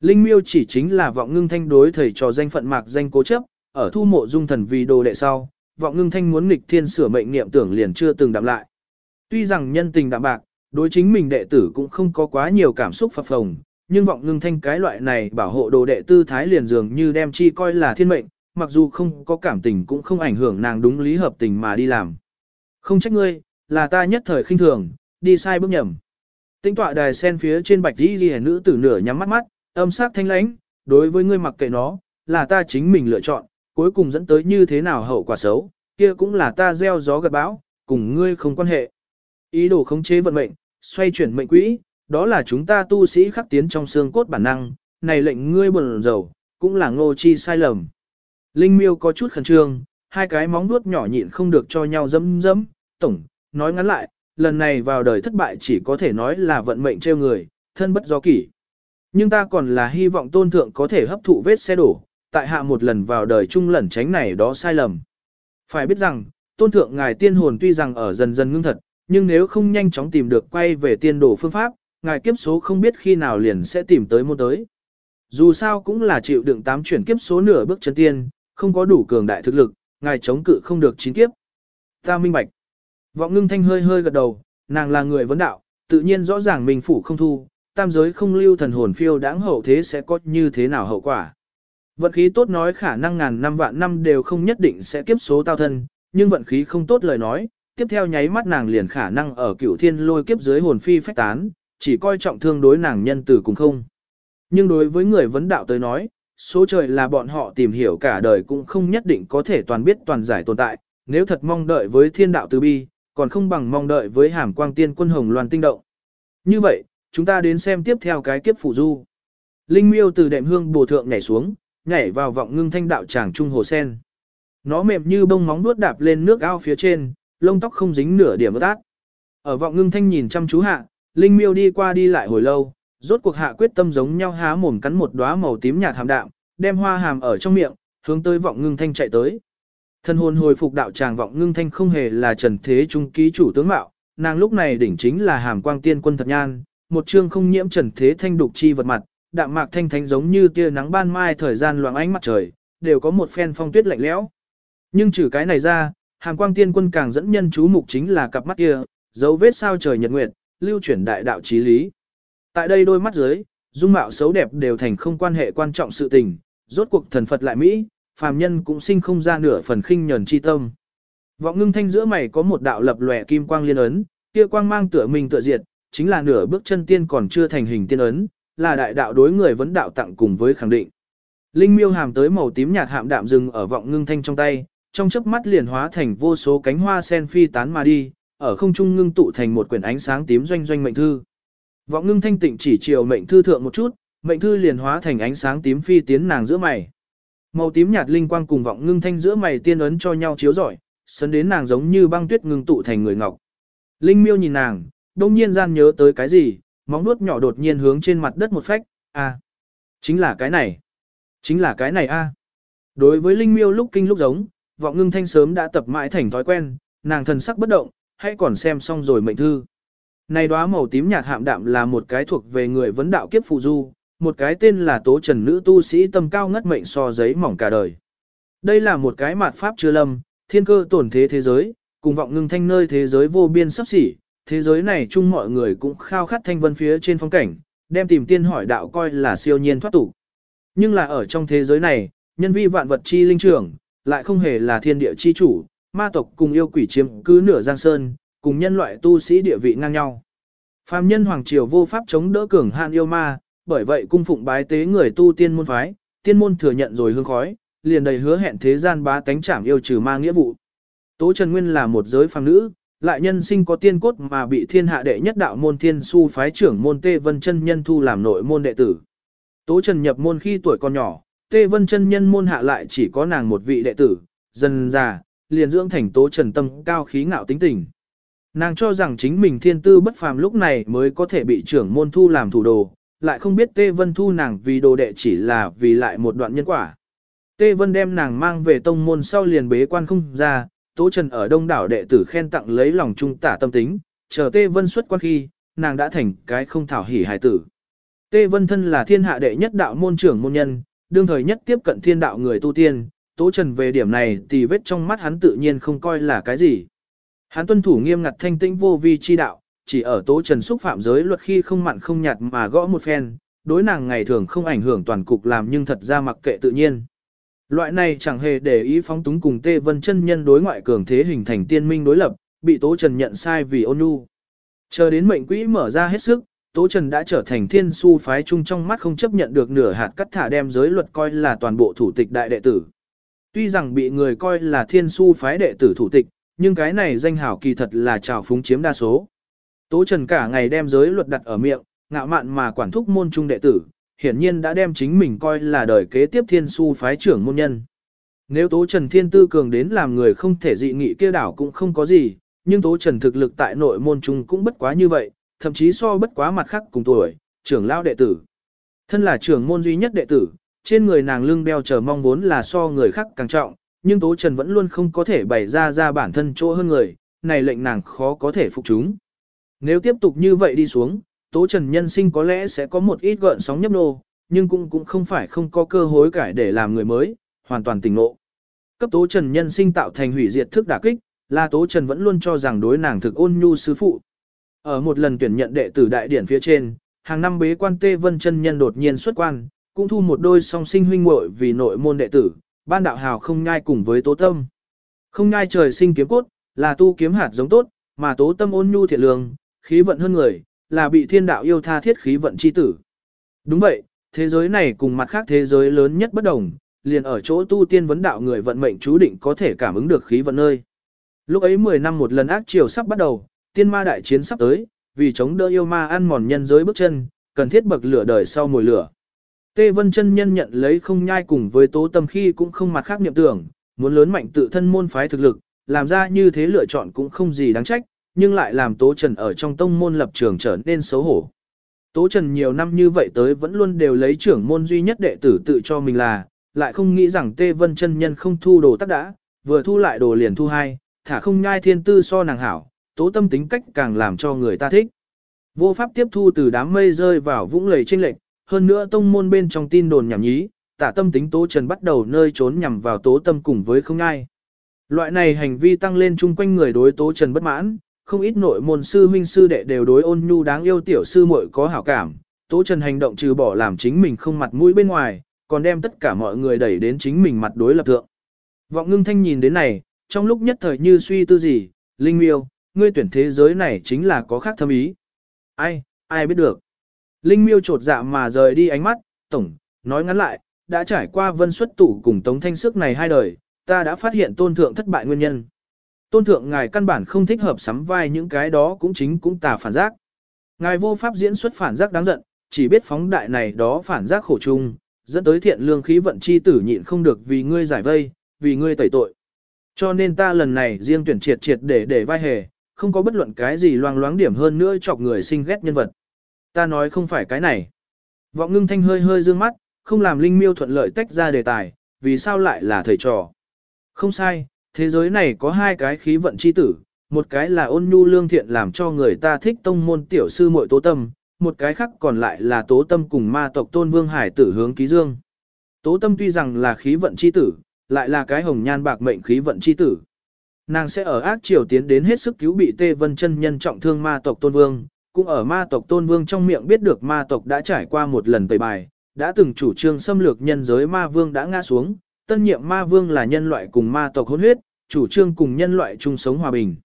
Linh miêu chỉ chính là vọng ngưng thanh đối thầy trò danh phận mạc danh cố chấp, ở thu mộ dung thần vì đồ đệ sau, vọng ngưng thanh muốn nghịch thiên sửa mệnh niệm tưởng liền chưa từng đạm lại. Tuy rằng nhân tình đạm bạc, đối chính mình đệ tử cũng không có quá nhiều cảm xúc phập phồng, nhưng vọng ngưng thanh cái loại này bảo hộ đồ đệ tư thái liền dường như đem chi coi là thiên mệnh, mặc dù không có cảm tình cũng không ảnh hưởng nàng đúng lý hợp tình mà đi làm. Không trách ngươi, là ta nhất thời khinh thường, đi sai bước nhầm. Tinh tọa đài sen phía trên bạch đi ghi nữ tử nửa nhắm mắt mắt, âm sắc thanh lãnh, đối với ngươi mặc kệ nó, là ta chính mình lựa chọn, cuối cùng dẫn tới như thế nào hậu quả xấu, kia cũng là ta gieo gió gặt bão, cùng ngươi không quan hệ. Ý đồ khống chế vận mệnh, xoay chuyển mệnh quỹ, đó là chúng ta tu sĩ khắc tiến trong xương cốt bản năng, này lệnh ngươi buồn rầu, cũng là ngô chi sai lầm. Linh miêu có chút khẩn trương, hai cái móng vuốt nhỏ nhịn không được cho nhau dẫm dẫm, tổng, nói ngắn lại, lần này vào đời thất bại chỉ có thể nói là vận mệnh trêu người, thân bất do kỷ. Nhưng ta còn là hy vọng tôn thượng có thể hấp thụ vết xe đổ, tại hạ một lần vào đời chung lẩn tránh này đó sai lầm. Phải biết rằng, tôn thượng ngài tiên hồn tuy rằng ở dần dần ngưng thật, nhưng nếu không nhanh chóng tìm được quay về tiên đồ phương pháp, ngài kiếp số không biết khi nào liền sẽ tìm tới môn tới. Dù sao cũng là chịu đựng tám chuyển kiếp số nửa bước chân tiên, không có đủ cường đại thực lực, ngài chống cự không được chín kiếp. Ta minh bạch. Vọng ngưng thanh hơi hơi gật đầu, nàng là người vấn đạo, tự nhiên rõ ràng mình phủ không thu, tam giới không lưu thần hồn phiêu đáng hậu thế sẽ có như thế nào hậu quả. Vận khí tốt nói khả năng ngàn năm vạn năm đều không nhất định sẽ kiếp số tao thân, nhưng vận khí không tốt lời nói, tiếp theo nháy mắt nàng liền khả năng ở cửu thiên lôi kiếp dưới hồn phi phách tán, chỉ coi trọng thương đối nàng nhân tử cùng không. Nhưng đối với người vấn đạo tới nói, số trời là bọn họ tìm hiểu cả đời cũng không nhất định có thể toàn biết toàn giải tồn tại, nếu thật mong đợi với thiên đạo từ bi, còn không bằng mong đợi với hàm quang tiên quân hồng loan tinh động. Như vậy, chúng ta đến xem tiếp theo cái kiếp phụ du. Linh miêu từ đệm hương bổ thượng nhảy xuống, nhảy vào vọng ngưng thanh đạo tràng trung hồ sen. Nó mềm như bông móng nuốt đạp lên nước ao phía trên, lông tóc không dính nửa điểm ướt át. Ở vọng ngưng thanh nhìn chăm chú hạ, Linh miêu đi qua đi lại hồi lâu, rốt cuộc hạ quyết tâm giống nhau há mồm cắn một đóa màu tím nhạt hàm đạm, đem hoa hàm ở trong miệng, hướng tới vọng ngưng thanh chạy tới. Thân hồn hồi phục đạo tràng vọng ngưng thanh không hề là trần thế trung ký chủ tướng mạo, nàng lúc này đỉnh chính là hàm quang tiên quân thật nhan, một chương không nhiễm trần thế thanh đục chi vật mặt, đạm mạc thanh thánh giống như tia nắng ban mai thời gian loạng ánh mặt trời, đều có một phen phong tuyết lạnh lẽo. Nhưng trừ cái này ra, hàm quang tiên quân càng dẫn nhân chú mục chính là cặp mắt kia, dấu vết sao trời nhật nguyệt, lưu chuyển đại đạo chí lý. Tại đây đôi mắt dưới, dung mạo xấu đẹp đều thành không quan hệ quan trọng sự tình, rốt cuộc thần Phật lại Mỹ, phàm nhân cũng sinh không ra nửa phần khinh nhẫn chi tâm. Vọng ngưng thanh giữa mày có một đạo lập lòe kim quang liên ấn, kia quang mang tựa mình tựa diệt, chính là nửa bước chân tiên còn chưa thành hình tiên ấn, là đại đạo đối người vấn đạo tặng cùng với khẳng định. Linh miêu hàm tới màu tím nhạt hạm đạm dừng ở vọng ngưng thanh trong tay, trong chớp mắt liền hóa thành vô số cánh hoa sen phi tán mà đi, ở không trung ngưng tụ thành một quyển ánh sáng tím doanh doanh mệnh thư. Vọng ngưng thanh tịnh chỉ chiều mệnh thư thượng một chút, mệnh thư liền hóa thành ánh sáng tím phi tiến nàng giữa mày. Màu tím nhạt linh quang cùng vọng ngưng thanh giữa mày tiên ấn cho nhau chiếu rọi, sấn đến nàng giống như băng tuyết ngưng tụ thành người ngọc. Linh miêu nhìn nàng, đông nhiên gian nhớ tới cái gì, móng nuốt nhỏ đột nhiên hướng trên mặt đất một phách, a, chính là cái này, chính là cái này a. Đối với linh miêu lúc kinh lúc giống, vọng ngưng thanh sớm đã tập mãi thành thói quen, nàng thần sắc bất động, hãy còn xem xong rồi mệnh thư. Này đóa màu tím nhạt hạm đạm là một cái thuộc về người vấn đạo kiếp phụ du, một cái tên là tố trần nữ tu sĩ tâm cao ngất mệnh so giấy mỏng cả đời. Đây là một cái mạt pháp chưa lâm, thiên cơ tổn thế thế giới, cùng vọng ngưng thanh nơi thế giới vô biên sắp xỉ, thế giới này chung mọi người cũng khao khát thanh vân phía trên phong cảnh, đem tìm tiên hỏi đạo coi là siêu nhiên thoát tục. Nhưng là ở trong thế giới này, nhân vi vạn vật chi linh trưởng, lại không hề là thiên địa chi chủ, ma tộc cùng yêu quỷ chiếm cứ nửa giang sơn, cùng nhân loại tu sĩ địa vị ngang nhau. Phàm nhân hoàng triều vô pháp chống đỡ cường hạn yêu ma, bởi vậy cung phụng bái tế người tu tiên môn phái, tiên môn thừa nhận rồi hương khói, liền đầy hứa hẹn thế gian bá tánh trảm yêu trừ ma nghĩa vụ. Tố Trần Nguyên là một giới phàm nữ, lại nhân sinh có tiên cốt mà bị thiên hạ đệ nhất đạo môn thiên su phái trưởng môn Tê Vân chân nhân thu làm nội môn đệ tử. Tố Trần nhập môn khi tuổi còn nhỏ, Tê Vân chân nhân môn hạ lại chỉ có nàng một vị đệ tử, dần già, liền dưỡng thành Tố Trần tâm cao khí ngạo tính tình. Nàng cho rằng chính mình thiên tư bất phàm lúc này mới có thể bị trưởng môn thu làm thủ đồ, lại không biết Tê Vân thu nàng vì đồ đệ chỉ là vì lại một đoạn nhân quả. Tê Vân đem nàng mang về tông môn sau liền bế quan không ra, Tố Trần ở đông đảo đệ tử khen tặng lấy lòng trung tả tâm tính, chờ Tê Vân xuất quan khi, nàng đã thành cái không thảo hỉ hài tử. Tê Vân thân là thiên hạ đệ nhất đạo môn trưởng môn nhân, đương thời nhất tiếp cận thiên đạo người tu tiên, Tố Trần về điểm này thì vết trong mắt hắn tự nhiên không coi là cái gì. Hắn tuân thủ nghiêm ngặt thanh tĩnh vô vi chi đạo, chỉ ở Tố Trần xúc phạm giới luật khi không mặn không nhạt mà gõ một phen, đối nàng ngày thường không ảnh hưởng toàn cục làm nhưng thật ra mặc kệ tự nhiên. Loại này chẳng hề để ý phóng túng cùng Tê Vân chân nhân đối ngoại cường thế hình thành tiên minh đối lập, bị Tố Trần nhận sai vì ôn nhu. Chờ đến mệnh quỹ mở ra hết sức, Tố Trần đã trở thành thiên su phái chung trong mắt không chấp nhận được nửa hạt cắt thả đem giới luật coi là toàn bộ thủ tịch đại đệ tử. Tuy rằng bị người coi là thiên su phái đệ tử thủ tịch, nhưng cái này danh hảo kỳ thật là trào phúng chiếm đa số. Tố Trần cả ngày đem giới luật đặt ở miệng, ngạo mạn mà quản thúc môn trung đệ tử, hiển nhiên đã đem chính mình coi là đời kế tiếp thiên su phái trưởng môn nhân. Nếu Tố Trần Thiên Tư cường đến làm người không thể dị nghị kia đảo cũng không có gì, nhưng Tố Trần thực lực tại nội môn trung cũng bất quá như vậy, thậm chí so bất quá mặt khác cùng tuổi, trưởng lao đệ tử. Thân là trưởng môn duy nhất đệ tử, trên người nàng lưng đeo chờ mong vốn là so người khác càng trọng, nhưng Tố Trần vẫn luôn không có thể bày ra ra bản thân chỗ hơn người, này lệnh nàng khó có thể phục chúng. Nếu tiếp tục như vậy đi xuống, Tố Trần nhân sinh có lẽ sẽ có một ít gợn sóng nhấp nô, nhưng cũng cũng không phải không có cơ hối cải để làm người mới, hoàn toàn tỉnh ngộ. Cấp Tố Trần nhân sinh tạo thành hủy diệt thức đả kích, là Tố Trần vẫn luôn cho rằng đối nàng thực ôn nhu sư phụ. Ở một lần tuyển nhận đệ tử đại điển phía trên, hàng năm bế quan Tê Vân chân nhân đột nhiên xuất quan, cũng thu một đôi song sinh huynh muội vì nội môn đệ tử, ban đạo hào không nhai cùng với Tố Tâm. Không nhai trời sinh kiếm cốt, là tu kiếm hạt giống tốt, mà Tố Tâm ôn nhu thiện lương, khí vận hơn người, là bị thiên đạo yêu tha thiết khí vận chi tử. Đúng vậy, thế giới này cùng mặt khác thế giới lớn nhất bất đồng, liền ở chỗ tu tiên vấn đạo người vận mệnh chú định có thể cảm ứng được khí vận nơi. Lúc ấy 10 năm một lần ác triều sắp bắt đầu, tiên ma đại chiến sắp tới, vì chống đỡ yêu ma ăn mòn nhân giới bước chân, cần thiết bậc lửa đời sau mùi lửa. Tê Vân chân nhân nhận lấy không nhai cùng với tố tâm khi cũng không mặt khác niệm tưởng, muốn lớn mạnh tự thân môn phái thực lực, làm ra như thế lựa chọn cũng không gì đáng trách, nhưng lại làm Tố Trần ở trong tông môn lập trường trở nên xấu hổ. Tố Trần nhiều năm như vậy tới vẫn luôn đều lấy trưởng môn duy nhất đệ tử tự cho mình là, lại không nghĩ rằng Tê Vân chân nhân không thu đồ tắc đã, vừa thu lại đồ liền thu hai, thả không nhai thiên tư so nàng hảo, tố tâm tính cách càng làm cho người ta thích. Vô pháp tiếp thu từ đám mây rơi vào vũng lầy trên lệnh, hơn nữa tông môn bên trong tin đồn nhảm nhí, tả tâm tính tố trần bắt đầu nơi trốn nhằm vào tố tâm cùng với không nhai. Loại này hành vi tăng lên chung quanh người đối tố trần bất mãn, không ít nội môn sư huynh sư đệ đều đối ôn nhu đáng yêu tiểu sư muội có hảo cảm, Tố Trần hành động trừ bỏ làm chính mình không mặt mũi bên ngoài, còn đem tất cả mọi người đẩy đến chính mình mặt đối lập thượng. Vọng ngưng thanh nhìn đến này, trong lúc nhất thời như suy tư gì, Linh Miêu, ngươi tuyển thế giới này chính là có khác thâm ý. Ai, ai biết được. Linh Miêu trột dạ mà rời đi ánh mắt, tổng, nói ngắn lại, đã trải qua vân xuất tủ cùng tống thanh sức này hai đời, ta đã phát hiện tôn thượng thất bại nguyên nhân. Tôn thượng ngài căn bản không thích hợp sắm vai những cái đó cũng chính cũng tà phản giác. Ngài vô pháp diễn xuất phản giác đáng giận, chỉ biết phóng đại này đó phản giác khổ chung, dẫn tới thiện lương khí vận chi tử nhịn không được vì ngươi giải vây, vì ngươi tẩy tội. Cho nên ta lần này riêng tuyển triệt triệt để để vai hề, không có bất luận cái gì loang loáng điểm hơn nữa chọc người sinh ghét nhân vật. Ta nói không phải cái này. Vọng ngưng thanh hơi hơi dương mắt, không làm linh miêu thuận lợi tách ra đề tài, vì sao lại là thầy trò. Không sai, Thế giới này có hai cái khí vận chi tử, một cái là ôn nhu lương thiện làm cho người ta thích tông môn tiểu sư muội tố tâm, một cái khác còn lại là tố tâm cùng ma tộc tôn vương hải tử hướng ký dương. Tố tâm tuy rằng là khí vận chi tử, lại là cái hồng nhan bạc mệnh khí vận chi tử. Nàng sẽ ở ác triều tiến đến hết sức cứu bị tê vân chân nhân trọng thương ma tộc tôn vương, cũng ở ma tộc tôn vương trong miệng biết được ma tộc đã trải qua một lần tẩy bài, đã từng chủ trương xâm lược nhân giới ma vương đã ngã xuống, tân nhiệm ma vương là nhân loại cùng ma tộc hôn huyết, chủ trương cùng nhân loại chung sống hòa bình.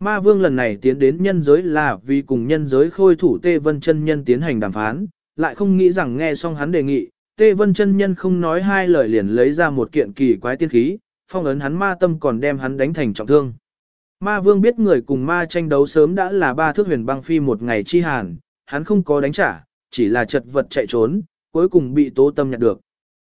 Ma vương lần này tiến đến nhân giới là vì cùng nhân giới khôi thủ Tê Vân chân nhân tiến hành đàm phán, lại không nghĩ rằng nghe xong hắn đề nghị, Tê Vân chân nhân không nói hai lời liền lấy ra một kiện kỳ quái tiên khí, phong ấn hắn ma tâm còn đem hắn đánh thành trọng thương. Ma vương biết người cùng ma tranh đấu sớm đã là ba thước huyền băng phi một ngày chi hàn, hắn không có đánh trả, chỉ là chật vật chạy trốn, cuối cùng bị tố tâm nhặt được.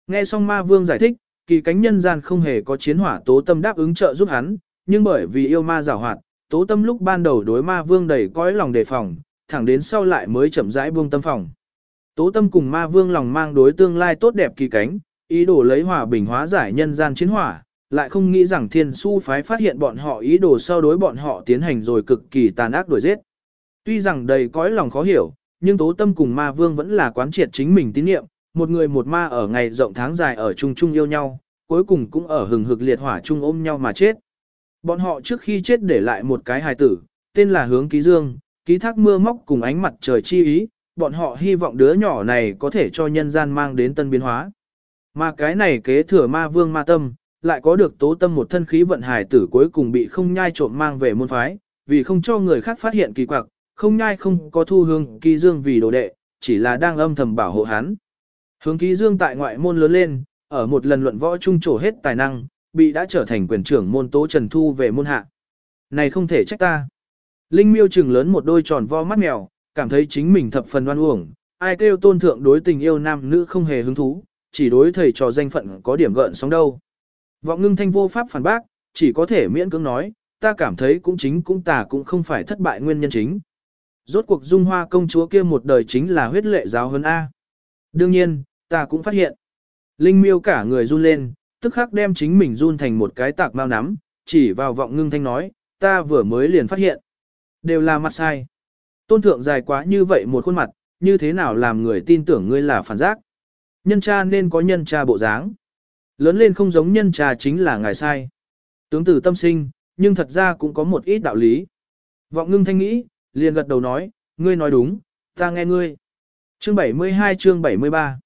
Nghe xong ma vương giải thích, kỳ cánh nhân gian không hề có chiến hỏa tố tâm đáp ứng trợ giúp hắn, nhưng bởi vì yêu ma giảo hoạt, tố tâm lúc ban đầu đối ma vương đầy cõi lòng đề phòng, thẳng đến sau lại mới chậm rãi buông tâm phòng. Tố tâm cùng ma vương lòng mang đối tương lai tốt đẹp kỳ cánh, ý đồ lấy hòa bình hóa giải nhân gian chiến hỏa, lại không nghĩ rằng thiên su phái phát hiện bọn họ ý đồ sau đối bọn họ tiến hành rồi cực kỳ tàn ác đuổi giết. Tuy rằng đầy cõi lòng khó hiểu, nhưng tố tâm cùng ma vương vẫn là quán triệt chính mình tín niệm, một người một ma ở ngày rộng tháng dài ở chung chung yêu nhau, cuối cùng cũng ở hừng hực liệt hỏa chung ôm nhau mà chết. Bọn họ trước khi chết để lại một cái hài tử, tên là hướng ký dương, ký thác mưa móc cùng ánh mặt trời chi ý, bọn họ hy vọng đứa nhỏ này có thể cho nhân gian mang đến tân biến hóa. Mà cái này kế thừa ma vương ma tâm, lại có được tố tâm một thân khí vận hài tử cuối cùng bị không nhai trộm mang về môn phái, vì không cho người khác phát hiện kỳ quặc, không nhai không có thu hương ký dương vì đồ đệ, chỉ là đang âm thầm bảo hộ hắn. Hướng ký dương tại ngoại môn lớn lên, ở một lần luận võ trung trổ hết tài năng, bị đã trở thành quyền trưởng môn tố trần thu về môn hạ. Này không thể trách ta. Linh miêu trừng lớn một đôi tròn vo mắt mèo, cảm thấy chính mình thập phần oan uổng, ai kêu tôn thượng đối tình yêu nam nữ không hề hứng thú, chỉ đối thầy trò danh phận có điểm gợn sóng đâu. Vọng ngưng thanh vô pháp phản bác, chỉ có thể miễn cưỡng nói, ta cảm thấy cũng chính cũng tà cũng không phải thất bại nguyên nhân chính. Rốt cuộc dung hoa công chúa kia một đời chính là huyết lệ giáo hơn A. Đương nhiên, ta cũng phát hiện. Linh miêu cả người run lên, tức khắc đem chính mình run thành một cái tạc mau nắm, chỉ vào vọng ngưng thanh nói, ta vừa mới liền phát hiện. Đều là mặt sai. Tôn thượng dài quá như vậy một khuôn mặt, như thế nào làm người tin tưởng ngươi là phản giác. Nhân cha nên có nhân cha bộ dáng. Lớn lên không giống nhân cha chính là ngài sai. Tướng tử tâm sinh, nhưng thật ra cũng có một ít đạo lý. Vọng ngưng thanh nghĩ, liền gật đầu nói, ngươi nói đúng, ta nghe ngươi. Chương 72 chương 73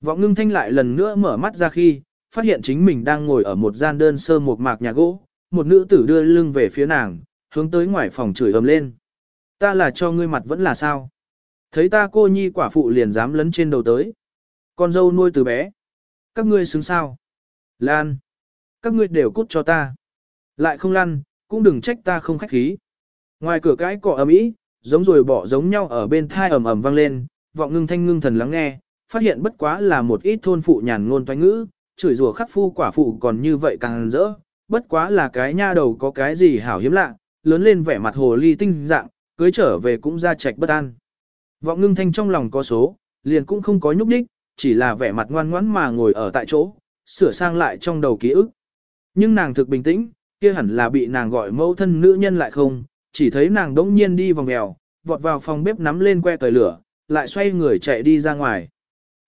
Vọng ngưng thanh lại lần nữa mở mắt ra khi, phát hiện chính mình đang ngồi ở một gian đơn sơ một mạc nhà gỗ, một nữ tử đưa lưng về phía nàng, hướng tới ngoài phòng chửi ầm lên. Ta là cho ngươi mặt vẫn là sao? Thấy ta cô nhi quả phụ liền dám lấn trên đầu tới. Con dâu nuôi từ bé. Các ngươi xứng sao? Lan. Các ngươi đều cút cho ta. Lại không lăn, cũng đừng trách ta không khách khí. Ngoài cửa cái cọ ầm ĩ, giống rồi bỏ giống nhau ở bên thai ầm ầm vang lên, vọng ngưng thanh ngưng thần lắng nghe, phát hiện bất quá là một ít thôn phụ nhàn ngôn toanh ngữ, chửi rủa khắc phu quả phụ còn như vậy càng rỡ, bất quá là cái nha đầu có cái gì hảo hiếm lạ, lớn lên vẻ mặt hồ ly tinh dạng, cưới trở về cũng ra trạch bất an. Vọng ngưng thanh trong lòng có số, liền cũng không có nhúc nhích, chỉ là vẻ mặt ngoan ngoãn mà ngồi ở tại chỗ, sửa sang lại trong đầu ký ức. Nhưng nàng thực bình tĩnh, kia hẳn là bị nàng gọi mẫu thân nữ nhân lại không, chỉ thấy nàng đống nhiên đi vòng mèo, vọt vào phòng bếp nắm lên que tời lửa, lại xoay người chạy đi ra ngoài.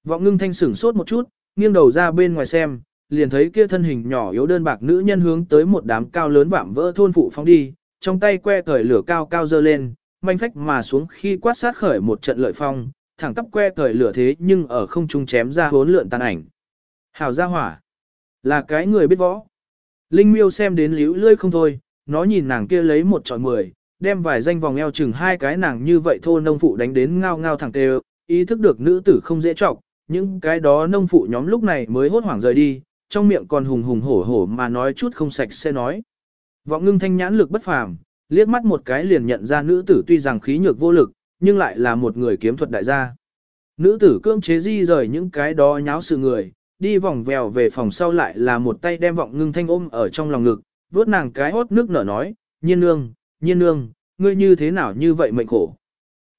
Vọng ngưng thanh sửng sốt một chút, nghiêng đầu ra bên ngoài xem, liền thấy kia thân hình nhỏ yếu đơn bạc nữ nhân hướng tới một đám cao lớn vạm vỡ thôn phụ phóng đi, trong tay que cởi lửa cao cao dơ lên, manh phách mà xuống khi quát sát khởi một trận lợi phong, thẳng tắp que cởi lửa thế nhưng ở không trung chém ra hốn lượn tàn ảnh. Hảo gia hỏa, là cái người biết võ. Linh miêu xem đến liễu lươi không thôi, nó nhìn nàng kia lấy một trọi mười, đem vài danh vòng eo chừng hai cái nàng như vậy thô nông phụ đánh đến ngao ngao thẳng tê ý thức được nữ tử không dễ trọng, những cái đó nông phụ nhóm lúc này mới hốt hoảng rời đi, trong miệng còn hùng hùng hổ hổ mà nói chút không sạch sẽ nói. Vọng ngưng thanh nhãn lực bất phàm, liếc mắt một cái liền nhận ra nữ tử tuy rằng khí nhược vô lực, nhưng lại là một người kiếm thuật đại gia. Nữ tử cưỡng chế di rời những cái đó nháo sự người, đi vòng vèo về phòng sau lại là một tay đem vọng ngưng thanh ôm ở trong lòng ngực, vuốt nàng cái hốt nước nở nói, nhiên nương, nhiên nương, ngươi như thế nào như vậy mệnh khổ.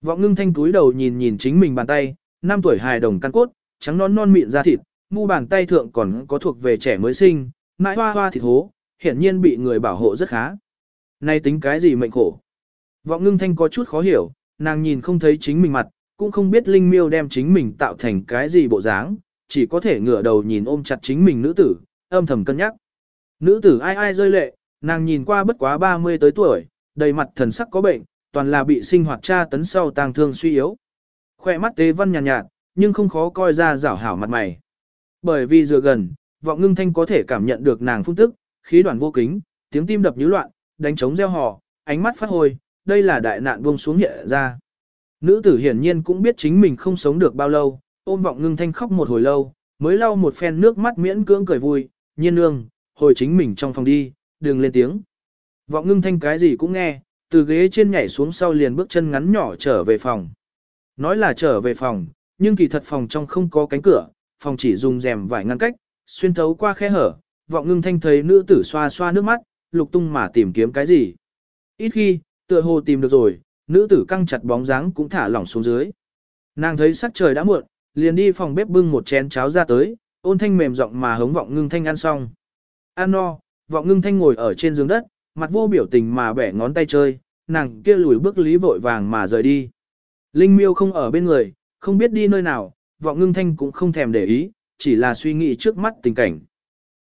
Vọng ngưng thanh túi đầu nhìn nhìn chính mình bàn tay, năm tuổi hài đồng căn cốt, trắng non non mịn da thịt, mu bàn tay thượng còn có thuộc về trẻ mới sinh, mãi hoa hoa thịt hố, hiển nhiên bị người bảo hộ rất khá. Nay tính cái gì mệnh khổ? Vọng ngưng thanh có chút khó hiểu, nàng nhìn không thấy chính mình mặt, cũng không biết linh miêu đem chính mình tạo thành cái gì bộ dáng, chỉ có thể ngửa đầu nhìn ôm chặt chính mình nữ tử, âm thầm cân nhắc. Nữ tử ai ai rơi lệ, nàng nhìn qua bất quá 30 tới tuổi, đầy mặt thần sắc có bệnh, toàn là bị sinh hoạt tra tấn sau tang thương suy yếu. Khoe mắt tế văn nhàn nhạt, nhạt, nhưng không khó coi ra rảo hảo mặt mày. Bởi vì dựa gần, vọng ngưng thanh có thể cảm nhận được nàng phun tức, khí đoạn vô kính, tiếng tim đập như loạn, đánh trống gieo hò, ánh mắt phát hồi, đây là đại nạn buông xuống hiện ra. Nữ tử hiển nhiên cũng biết chính mình không sống được bao lâu, ôm vọng ngưng thanh khóc một hồi lâu, mới lau một phen nước mắt miễn cưỡng cười vui, nhiên nương, hồi chính mình trong phòng đi, đừng lên tiếng. Vọng ngưng thanh cái gì cũng nghe, từ ghế trên nhảy xuống sau liền bước chân ngắn nhỏ trở về phòng. Nói là trở về phòng, nhưng kỳ thật phòng trong không có cánh cửa, phòng chỉ dùng rèm vải ngăn cách, xuyên thấu qua khe hở, vọng ngưng thanh thấy nữ tử xoa xoa nước mắt, lục tung mà tìm kiếm cái gì. Ít khi, tựa hồ tìm được rồi, nữ tử căng chặt bóng dáng cũng thả lỏng xuống dưới. Nàng thấy sắc trời đã muộn, liền đi phòng bếp bưng một chén cháo ra tới, ôn thanh mềm giọng mà hống vọng ngưng thanh ăn xong. Ăn no, vọng ngưng thanh ngồi ở trên giường đất, mặt vô biểu tình mà bẻ ngón tay chơi, nàng kia lùi bước lý vội vàng mà rời đi. Linh miêu không ở bên người, không biết đi nơi nào, vọng ngưng thanh cũng không thèm để ý, chỉ là suy nghĩ trước mắt tình cảnh.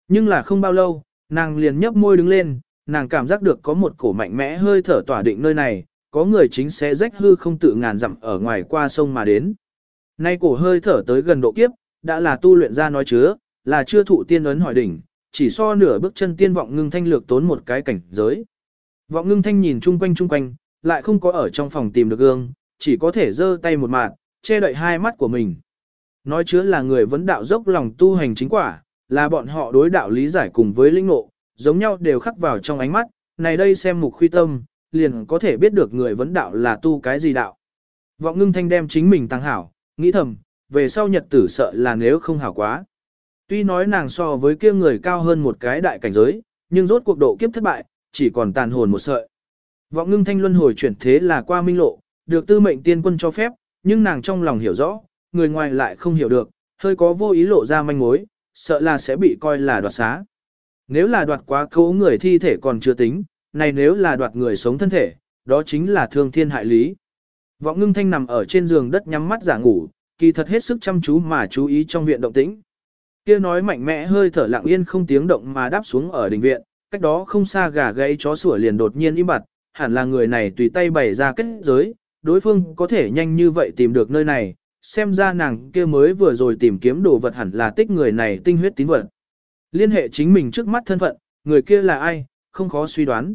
Nhưng là không bao lâu, nàng liền nhấp môi đứng lên, nàng cảm giác được có một cổ mạnh mẽ hơi thở tỏa định nơi này, có người chính sẽ rách hư không tự ngàn dặm ở ngoài qua sông mà đến. Nay cổ hơi thở tới gần độ kiếp, đã là tu luyện ra nói chứa, là chưa thụ tiên ấn hỏi đỉnh, chỉ so nửa bước chân tiên vọng ngưng thanh lược tốn một cái cảnh giới. Vọng ngưng thanh nhìn chung quanh chung quanh, lại không có ở trong phòng tìm được gương, chỉ có thể giơ tay một mạng, che đậy hai mắt của mình. Nói chứa là người vấn đạo dốc lòng tu hành chính quả, là bọn họ đối đạo lý giải cùng với linh ngộ, giống nhau đều khắc vào trong ánh mắt, này đây xem mục khuy tâm, liền có thể biết được người vấn đạo là tu cái gì đạo. Vọng ngưng thanh đem chính mình tăng hảo, nghĩ thầm, về sau nhật tử sợ là nếu không hảo quá. Tuy nói nàng so với kia người cao hơn một cái đại cảnh giới, nhưng rốt cuộc độ kiếp thất bại, chỉ còn tàn hồn một sợi. Vọng ngưng thanh luân hồi chuyển thế là qua minh lộ, được tư mệnh tiên quân cho phép, nhưng nàng trong lòng hiểu rõ, người ngoài lại không hiểu được, hơi có vô ý lộ ra manh mối, sợ là sẽ bị coi là đoạt xá. Nếu là đoạt quá cấu người thi thể còn chưa tính, này nếu là đoạt người sống thân thể, đó chính là thương thiên hại lý. Vọng ngưng thanh nằm ở trên giường đất nhắm mắt giả ngủ, kỳ thật hết sức chăm chú mà chú ý trong viện động tĩnh. Kia nói mạnh mẽ hơi thở lặng yên không tiếng động mà đáp xuống ở đình viện, cách đó không xa gà gãy chó sủa liền đột nhiên im bặt, hẳn là người này tùy tay bày ra kết giới, đối phương có thể nhanh như vậy tìm được nơi này, xem ra nàng kia mới vừa rồi tìm kiếm đồ vật hẳn là tích người này tinh huyết tín vật. Liên hệ chính mình trước mắt thân phận, người kia là ai, không khó suy đoán.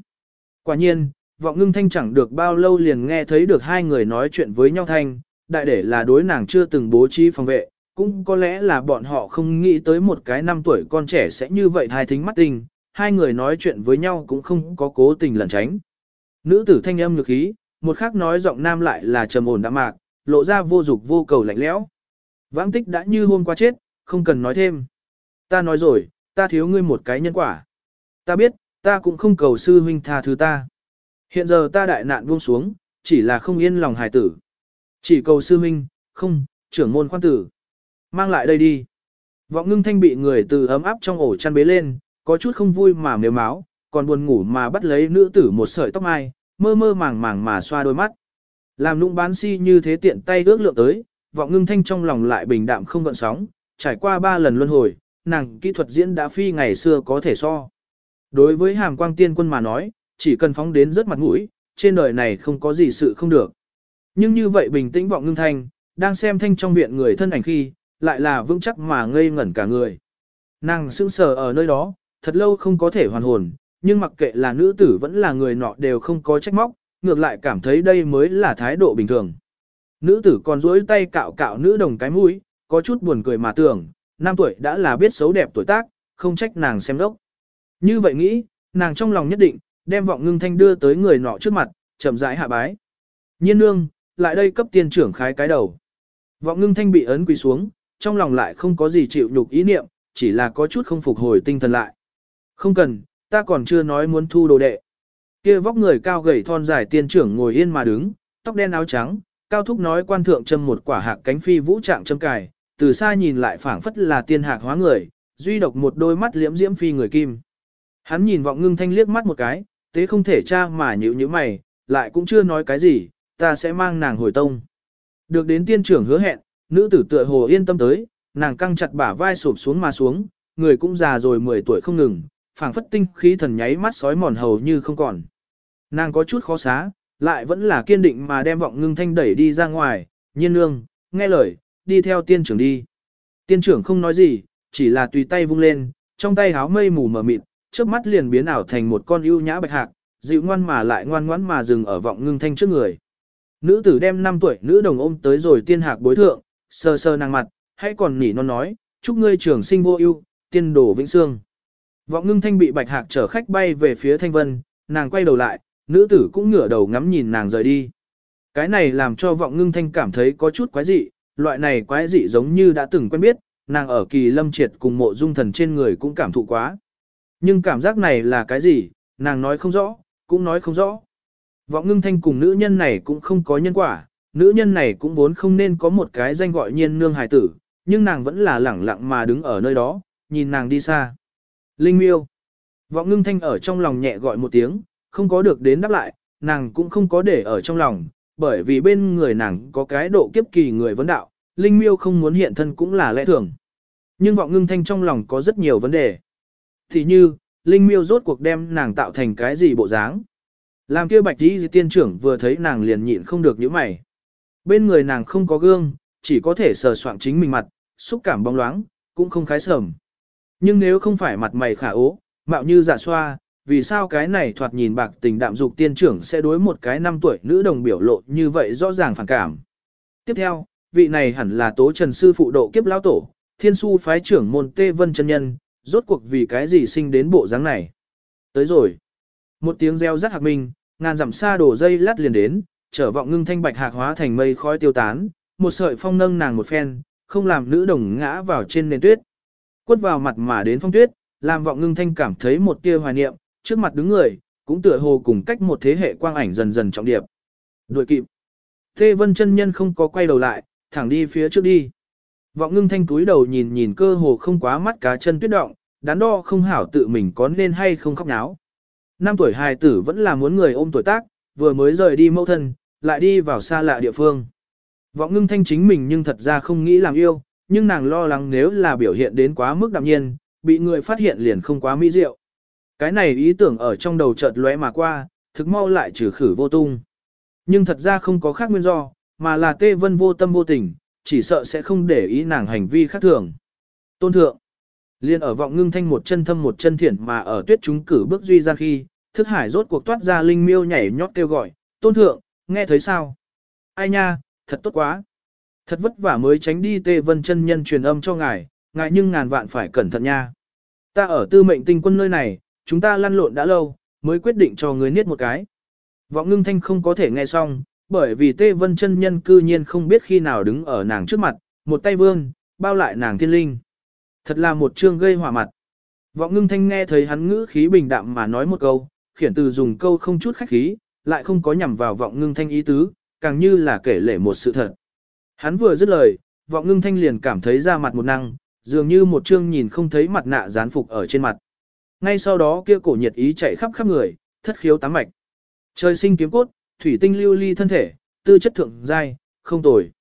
Quả nhiên, vọng ngưng thanh chẳng được bao lâu liền nghe thấy được hai người nói chuyện với nhau thanh, đại để là đối nàng chưa từng bố trí phòng vệ, cũng có lẽ là bọn họ không nghĩ tới một cái năm tuổi con trẻ sẽ như vậy thai thính mắt tình, hai người nói chuyện với nhau cũng không có cố tình lẩn tránh. Nữ tử thanh âm lực khí, một khác nói giọng nam lại là trầm ổn đã mạc, lộ ra vô dục vô cầu lạnh lẽo. Vãng tích đã như hôm qua chết, không cần nói thêm. Ta nói rồi, ta thiếu ngươi một cái nhân quả. Ta biết, ta cũng không cầu sư huynh tha thứ ta. Hiện giờ ta đại nạn buông xuống, chỉ là không yên lòng hài tử. Chỉ cầu sư huynh, không, trưởng môn khoan tử. Mang lại đây đi. Vọng ngưng thanh bị người từ ấm áp trong ổ chăn bế lên, có chút không vui mà mềm máu, còn buồn ngủ mà bắt lấy nữ tử một sợi tóc mai, mơ mơ màng màng mà xoa đôi mắt. Làm nũng bán si như thế tiện tay ước lượng tới, vọng ngưng thanh trong lòng lại bình đạm không gợn sóng, trải qua ba lần luân hồi, nàng kỹ thuật diễn đã phi ngày xưa có thể so. Đối với hàm quang tiên quân mà nói, chỉ cần phóng đến rất mặt mũi, trên đời này không có gì sự không được. Nhưng như vậy bình tĩnh vọng ngưng thanh, đang xem thanh trong viện người thân ảnh khi, lại là vững chắc mà ngây ngẩn cả người. Nàng sững sờ ở nơi đó, thật lâu không có thể hoàn hồn, nhưng mặc kệ là nữ tử vẫn là người nọ đều không có trách móc, ngược lại cảm thấy đây mới là thái độ bình thường. Nữ tử còn duỗi tay cạo cạo nữ đồng cái mũi, có chút buồn cười mà tưởng, năm tuổi đã là biết xấu đẹp tuổi tác, không trách nàng xem đốc. Như vậy nghĩ, nàng trong lòng nhất định, đem vọng ngưng thanh đưa tới người nọ trước mặt, chậm rãi hạ bái. Nhiên nương, lại đây cấp tiên trưởng khái cái đầu. Vọng ngưng thanh bị ấn quỳ xuống, trong lòng lại không có gì chịu nhục ý niệm, chỉ là có chút không phục hồi tinh thần lại. Không cần, ta còn chưa nói muốn thu đồ đệ. Kia vóc người cao gầy thon dài tiên trưởng ngồi yên mà đứng, tóc đen áo trắng, cao thúc nói quan thượng châm một quả hạc cánh phi vũ trạng châm cài, từ xa nhìn lại phảng phất là tiên hạc hóa người, duy độc một đôi mắt liễm diễm phi người kim. Hắn nhìn vọng ngưng thanh liếc mắt một cái, tế không thể tra mà nhữ như mày, lại cũng chưa nói cái gì, ta sẽ mang nàng hồi tông. Được đến tiên trưởng hứa hẹn, nữ tử tựa hồ yên tâm tới, nàng căng chặt bả vai sụp xuống mà xuống, người cũng già rồi 10 tuổi không ngừng, phảng phất tinh khí thần nháy mắt sói mòn hầu như không còn. Nàng có chút khó xá, lại vẫn là kiên định mà đem vọng ngưng thanh đẩy đi ra ngoài, nhiên nương, nghe lời, đi theo tiên trưởng đi. Tiên trưởng không nói gì, chỉ là tùy tay vung lên, trong tay háo mây mù mờ mịt, trước mắt liền biến ảo thành một con ưu nhã bạch hạc, dịu ngoan mà lại ngoan ngoãn mà dừng ở vọng ngưng thanh trước người. Nữ tử đem 5 tuổi nữ đồng ôm tới rồi tiên hạc bối thượng, sơ sơ nàng mặt, hãy còn nỉ non nói, chúc ngươi trưởng sinh vô ưu, tiên đổ vĩnh xương. Vọng ngưng thanh bị bạch hạc chở khách bay về phía thanh vân, nàng quay đầu lại, nữ tử cũng ngửa đầu ngắm nhìn nàng rời đi. Cái này làm cho vọng ngưng thanh cảm thấy có chút quái dị, loại này quái dị giống như đã từng quen biết, nàng ở kỳ lâm triệt cùng mộ dung thần trên người cũng cảm thụ quá. Nhưng cảm giác này là cái gì, nàng nói không rõ, cũng nói không rõ. Vọng ngưng thanh cùng nữ nhân này cũng không có nhân quả, nữ nhân này cũng vốn không nên có một cái danh gọi nhiên nương hài tử, nhưng nàng vẫn là lẳng lặng mà đứng ở nơi đó, nhìn nàng đi xa. Linh miêu. Vọng ngưng thanh ở trong lòng nhẹ gọi một tiếng, không có được đến đáp lại, nàng cũng không có để ở trong lòng, bởi vì bên người nàng có cái độ kiếp kỳ người vấn đạo, Linh miêu không muốn hiện thân cũng là lẽ thường. Nhưng vọng ngưng thanh trong lòng có rất nhiều vấn đề. Thì như, Linh miêu rốt cuộc đem nàng tạo thành cái gì bộ dáng. Làm kia bạch tí tiên trưởng vừa thấy nàng liền nhịn không được những mày. Bên người nàng không có gương, chỉ có thể sờ soạng chính mình mặt, xúc cảm bóng loáng, cũng không khái sầm. Nhưng nếu không phải mặt mày khả ố, mạo như giả xoa, vì sao cái này thoạt nhìn bạc tình đạm dục tiên trưởng sẽ đối một cái năm tuổi nữ đồng biểu lộ như vậy rõ ràng phản cảm. Tiếp theo, vị này hẳn là tố trần sư phụ độ kiếp lão tổ, thiên su phái trưởng môn tê vân chân nhân, rốt cuộc vì cái gì sinh đến bộ dáng này. Tới rồi. Một tiếng reo rắt hạc minh, ngàn dặm xa đổ dây lát liền đến, trở vọng ngưng thanh bạch hạc hóa thành mây khói tiêu tán, một sợi phong nâng nàng một phen, không làm nữ đồng ngã vào trên nền tuyết. Quất vào mặt mà đến phong tuyết, làm vọng ngưng thanh cảm thấy một tia hoài niệm, trước mặt đứng người, cũng tựa hồ cùng cách một thế hệ quang ảnh dần dần trọng điệp. Đuổi kịp. Tê Vân chân nhân không có quay đầu lại, thẳng đi phía trước đi. Vọng ngưng thanh túi đầu nhìn nhìn cơ hồ không quá mắt cá chân tuyết động, đắn đo không hảo tự mình có nên hay không khóc náo. Năm tuổi hài tử vẫn là muốn người ôm tuổi tác, vừa mới rời đi mẫu thân, lại đi vào xa lạ địa phương. Vọng ngưng thanh chính mình nhưng thật ra không nghĩ làm yêu, nhưng nàng lo lắng nếu là biểu hiện đến quá mức đạm nhiên, bị người phát hiện liền không quá mỹ diệu. Cái này ý tưởng ở trong đầu chợt lóe mà qua, thực mau lại trừ khử vô tung. Nhưng thật ra không có khác nguyên do, mà là tê vân vô tâm vô tình, chỉ sợ sẽ không để ý nàng hành vi khác thường. Tôn thượng, liền ở vọng ngưng thanh một chân thâm một chân thiển mà ở tuyết chúng cử bước duy ra khi, thức hải rốt cuộc toát ra linh miêu nhảy nhót kêu gọi, tôn thượng, nghe thấy sao? Ai nha, thật tốt quá. Thật vất vả mới tránh đi tê vân chân nhân truyền âm cho ngài, ngài nhưng ngàn vạn phải cẩn thận nha. Ta ở tư mệnh tinh quân nơi này, chúng ta lăn lộn đã lâu, mới quyết định cho người niết một cái. Vọng ngưng thanh không có thể nghe xong, bởi vì tê vân chân nhân cư nhiên không biết khi nào đứng ở nàng trước mặt, một tay vương, bao lại nàng thiên linh. Thật là một chương gây hỏa mặt. Vọng ngưng thanh nghe thấy hắn ngữ khí bình đạm mà nói một câu, khiển từ dùng câu không chút khách khí, lại không có nhằm vào vọng ngưng thanh ý tứ, càng như là kể lể một sự thật. Hắn vừa dứt lời, vọng ngưng thanh liền cảm thấy ra mặt một năng, dường như một chương nhìn không thấy mặt nạ dán phục ở trên mặt. Ngay sau đó kia cổ nhiệt ý chạy khắp khắp người, thất khiếu tám mạch. Trời sinh kiếm cốt, thủy tinh lưu ly thân thể, tư chất thượng giai, không tồi.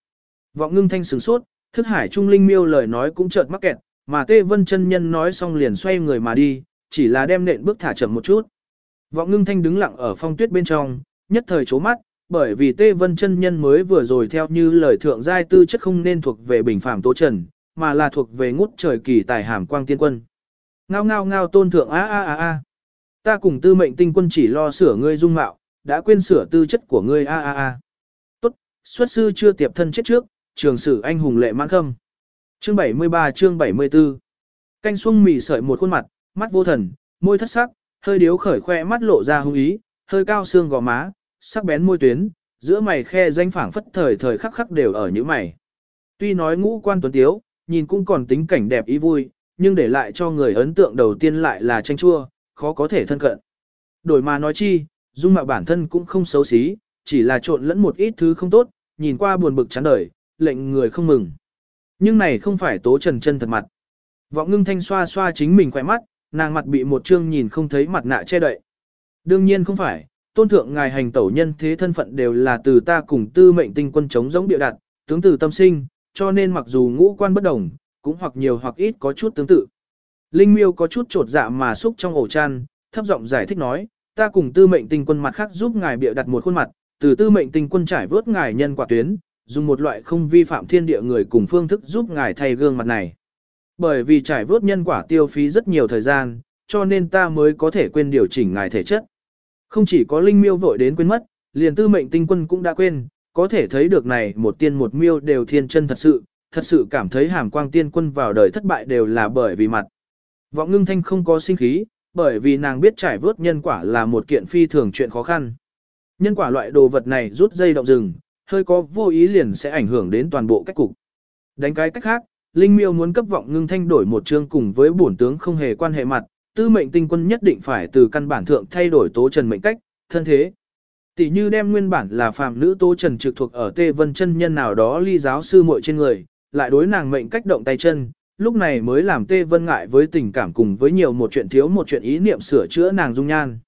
Vọng ngưng thanh sửng sốt, thức hải trung linh miêu lời nói cũng chợt mắc kẹt, mà tê vân chân nhân nói xong liền xoay người mà đi, chỉ là đem nện bước thả chậm một chút. Vọng ngưng thanh đứng lặng ở phong tuyết bên trong, nhất thời chố mắt, bởi vì Tê Vân chân nhân mới vừa rồi theo như lời thượng giai tư chất không nên thuộc về bình phàm tố trần, mà là thuộc về ngút trời kỳ tài hàm quang tiên quân. Ngao ngao ngao tôn thượng a a a a. Ta cùng tư mệnh tinh quân chỉ lo sửa ngươi dung mạo, đã quên sửa tư chất của ngươi a a a. Tốt, xuất sư chưa tiệp thân chết trước, trường sử anh hùng lệ mãn khâm. Chương 73 chương 74 Canh xuông mì sợi một khuôn mặt, mắt vô thần, môi thất sắc, hơi điếu khởi khoe mắt lộ ra hung ý, hơi cao xương gò má, sắc bén môi tuyến, giữa mày khe danh phảng phất thời thời khắc khắc đều ở những mày. Tuy nói ngũ quan tuấn tiếu, nhìn cũng còn tính cảnh đẹp ý vui, nhưng để lại cho người ấn tượng đầu tiên lại là tranh chua, khó có thể thân cận. Đổi mà nói chi, dung mạo bản thân cũng không xấu xí, chỉ là trộn lẫn một ít thứ không tốt, nhìn qua buồn bực chán đời, lệnh người không mừng. Nhưng này không phải tố trần chân thật mặt. Vọng ngưng thanh xoa xoa chính mình khỏe mắt, nàng mặt bị một chương nhìn không thấy mặt nạ che đậy. Đương nhiên không phải, tôn thượng ngài hành tẩu nhân thế thân phận đều là từ ta cùng tư mệnh tinh quân chống giống địa đặt, tướng từ tâm sinh, cho nên mặc dù ngũ quan bất đồng, cũng hoặc nhiều hoặc ít có chút tương tự. Linh miêu có chút trột dạ mà xúc trong ổ chăn, thấp giọng giải thích nói, ta cùng tư mệnh tinh quân mặt khác giúp ngài bịa đặt một khuôn mặt, từ tư mệnh tinh quân trải vớt ngài nhân quả tuyến, dùng một loại không vi phạm thiên địa người cùng phương thức giúp ngài thay gương mặt này. Bởi vì trải vớt nhân quả tiêu phí rất nhiều thời gian, cho nên ta mới có thể quên điều chỉnh ngài thể chất. Không chỉ có linh miêu vội đến quên mất, liền tư mệnh tinh quân cũng đã quên, có thể thấy được này một tiên một miêu đều thiên chân thật sự, thật sự cảm thấy hàm quang tiên quân vào đời thất bại đều là bởi vì mặt. Vọng ngưng thanh không có sinh khí, bởi vì nàng biết trải vớt nhân quả là một kiện phi thường chuyện khó khăn. Nhân quả loại đồ vật này rút dây động rừng, hơi có vô ý liền sẽ ảnh hưởng đến toàn bộ cách cục. Đánh cái cách khác, Linh Miêu muốn cấp vọng ngưng thanh đổi một chương cùng với bổn tướng không hề quan hệ mặt, tư mệnh tinh quân nhất định phải từ căn bản thượng thay đổi tố trần mệnh cách, thân thế. Tỷ như đem nguyên bản là phàm nữ tố trần trực thuộc ở Tê Vân chân nhân nào đó ly giáo sư muội trên người, lại đối nàng mệnh cách động tay chân, lúc này mới làm Tê Vân ngại với tình cảm cùng với nhiều một chuyện thiếu một chuyện ý niệm sửa chữa nàng dung nhan.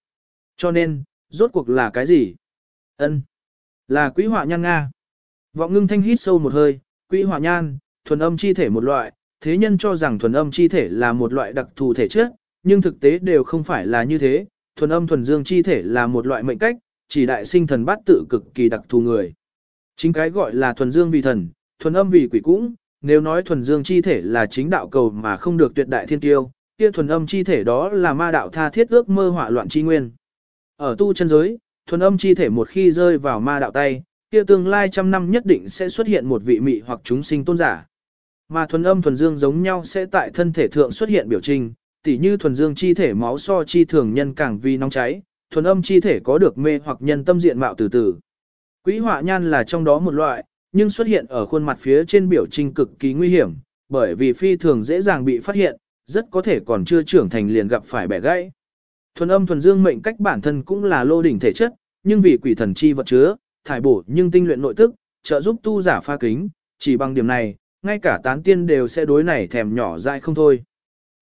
Cho nên, rốt cuộc là cái gì? Ân, Là quý họa nhan Nga. Vọng ngưng thanh hít sâu một hơi, quý họa nhan, thuần âm chi thể một loại, thế nhân cho rằng thuần âm chi thể là một loại đặc thù thể chất, nhưng thực tế đều không phải là như thế, thuần âm thuần dương chi thể là một loại mệnh cách, chỉ đại sinh thần bát tự cực kỳ đặc thù người. Chính cái gọi là thuần dương vì thần, thuần âm vì quỷ cũng, nếu nói thuần dương chi thể là chính đạo cầu mà không được tuyệt đại thiên tiêu, kia thuần âm chi thể đó là ma đạo tha thiết ước mơ hỏa loạn chi nguyên. Ở tu chân giới, thuần âm chi thể một khi rơi vào ma đạo tay, kia tương lai trăm năm nhất định sẽ xuất hiện một vị mị hoặc chúng sinh tôn giả. Mà thuần âm thuần dương giống nhau sẽ tại thân thể thượng xuất hiện biểu trình, tỉ như thuần dương chi thể máu so chi thường nhân càng vì nóng cháy, thuần âm chi thể có được mê hoặc nhân tâm diện mạo từ từ. Quỹ họa nhan là trong đó một loại, nhưng xuất hiện ở khuôn mặt phía trên biểu trình cực kỳ nguy hiểm, bởi vì phi thường dễ dàng bị phát hiện, rất có thể còn chưa trưởng thành liền gặp phải bẻ gãy. Thuần âm thuần dương mệnh cách bản thân cũng là lô đỉnh thể chất, nhưng vì quỷ thần chi vật chứa, thải bổ nhưng tinh luyện nội tức, trợ giúp tu giả pha kính, chỉ bằng điểm này, ngay cả tán tiên đều sẽ đối này thèm nhỏ dại không thôi.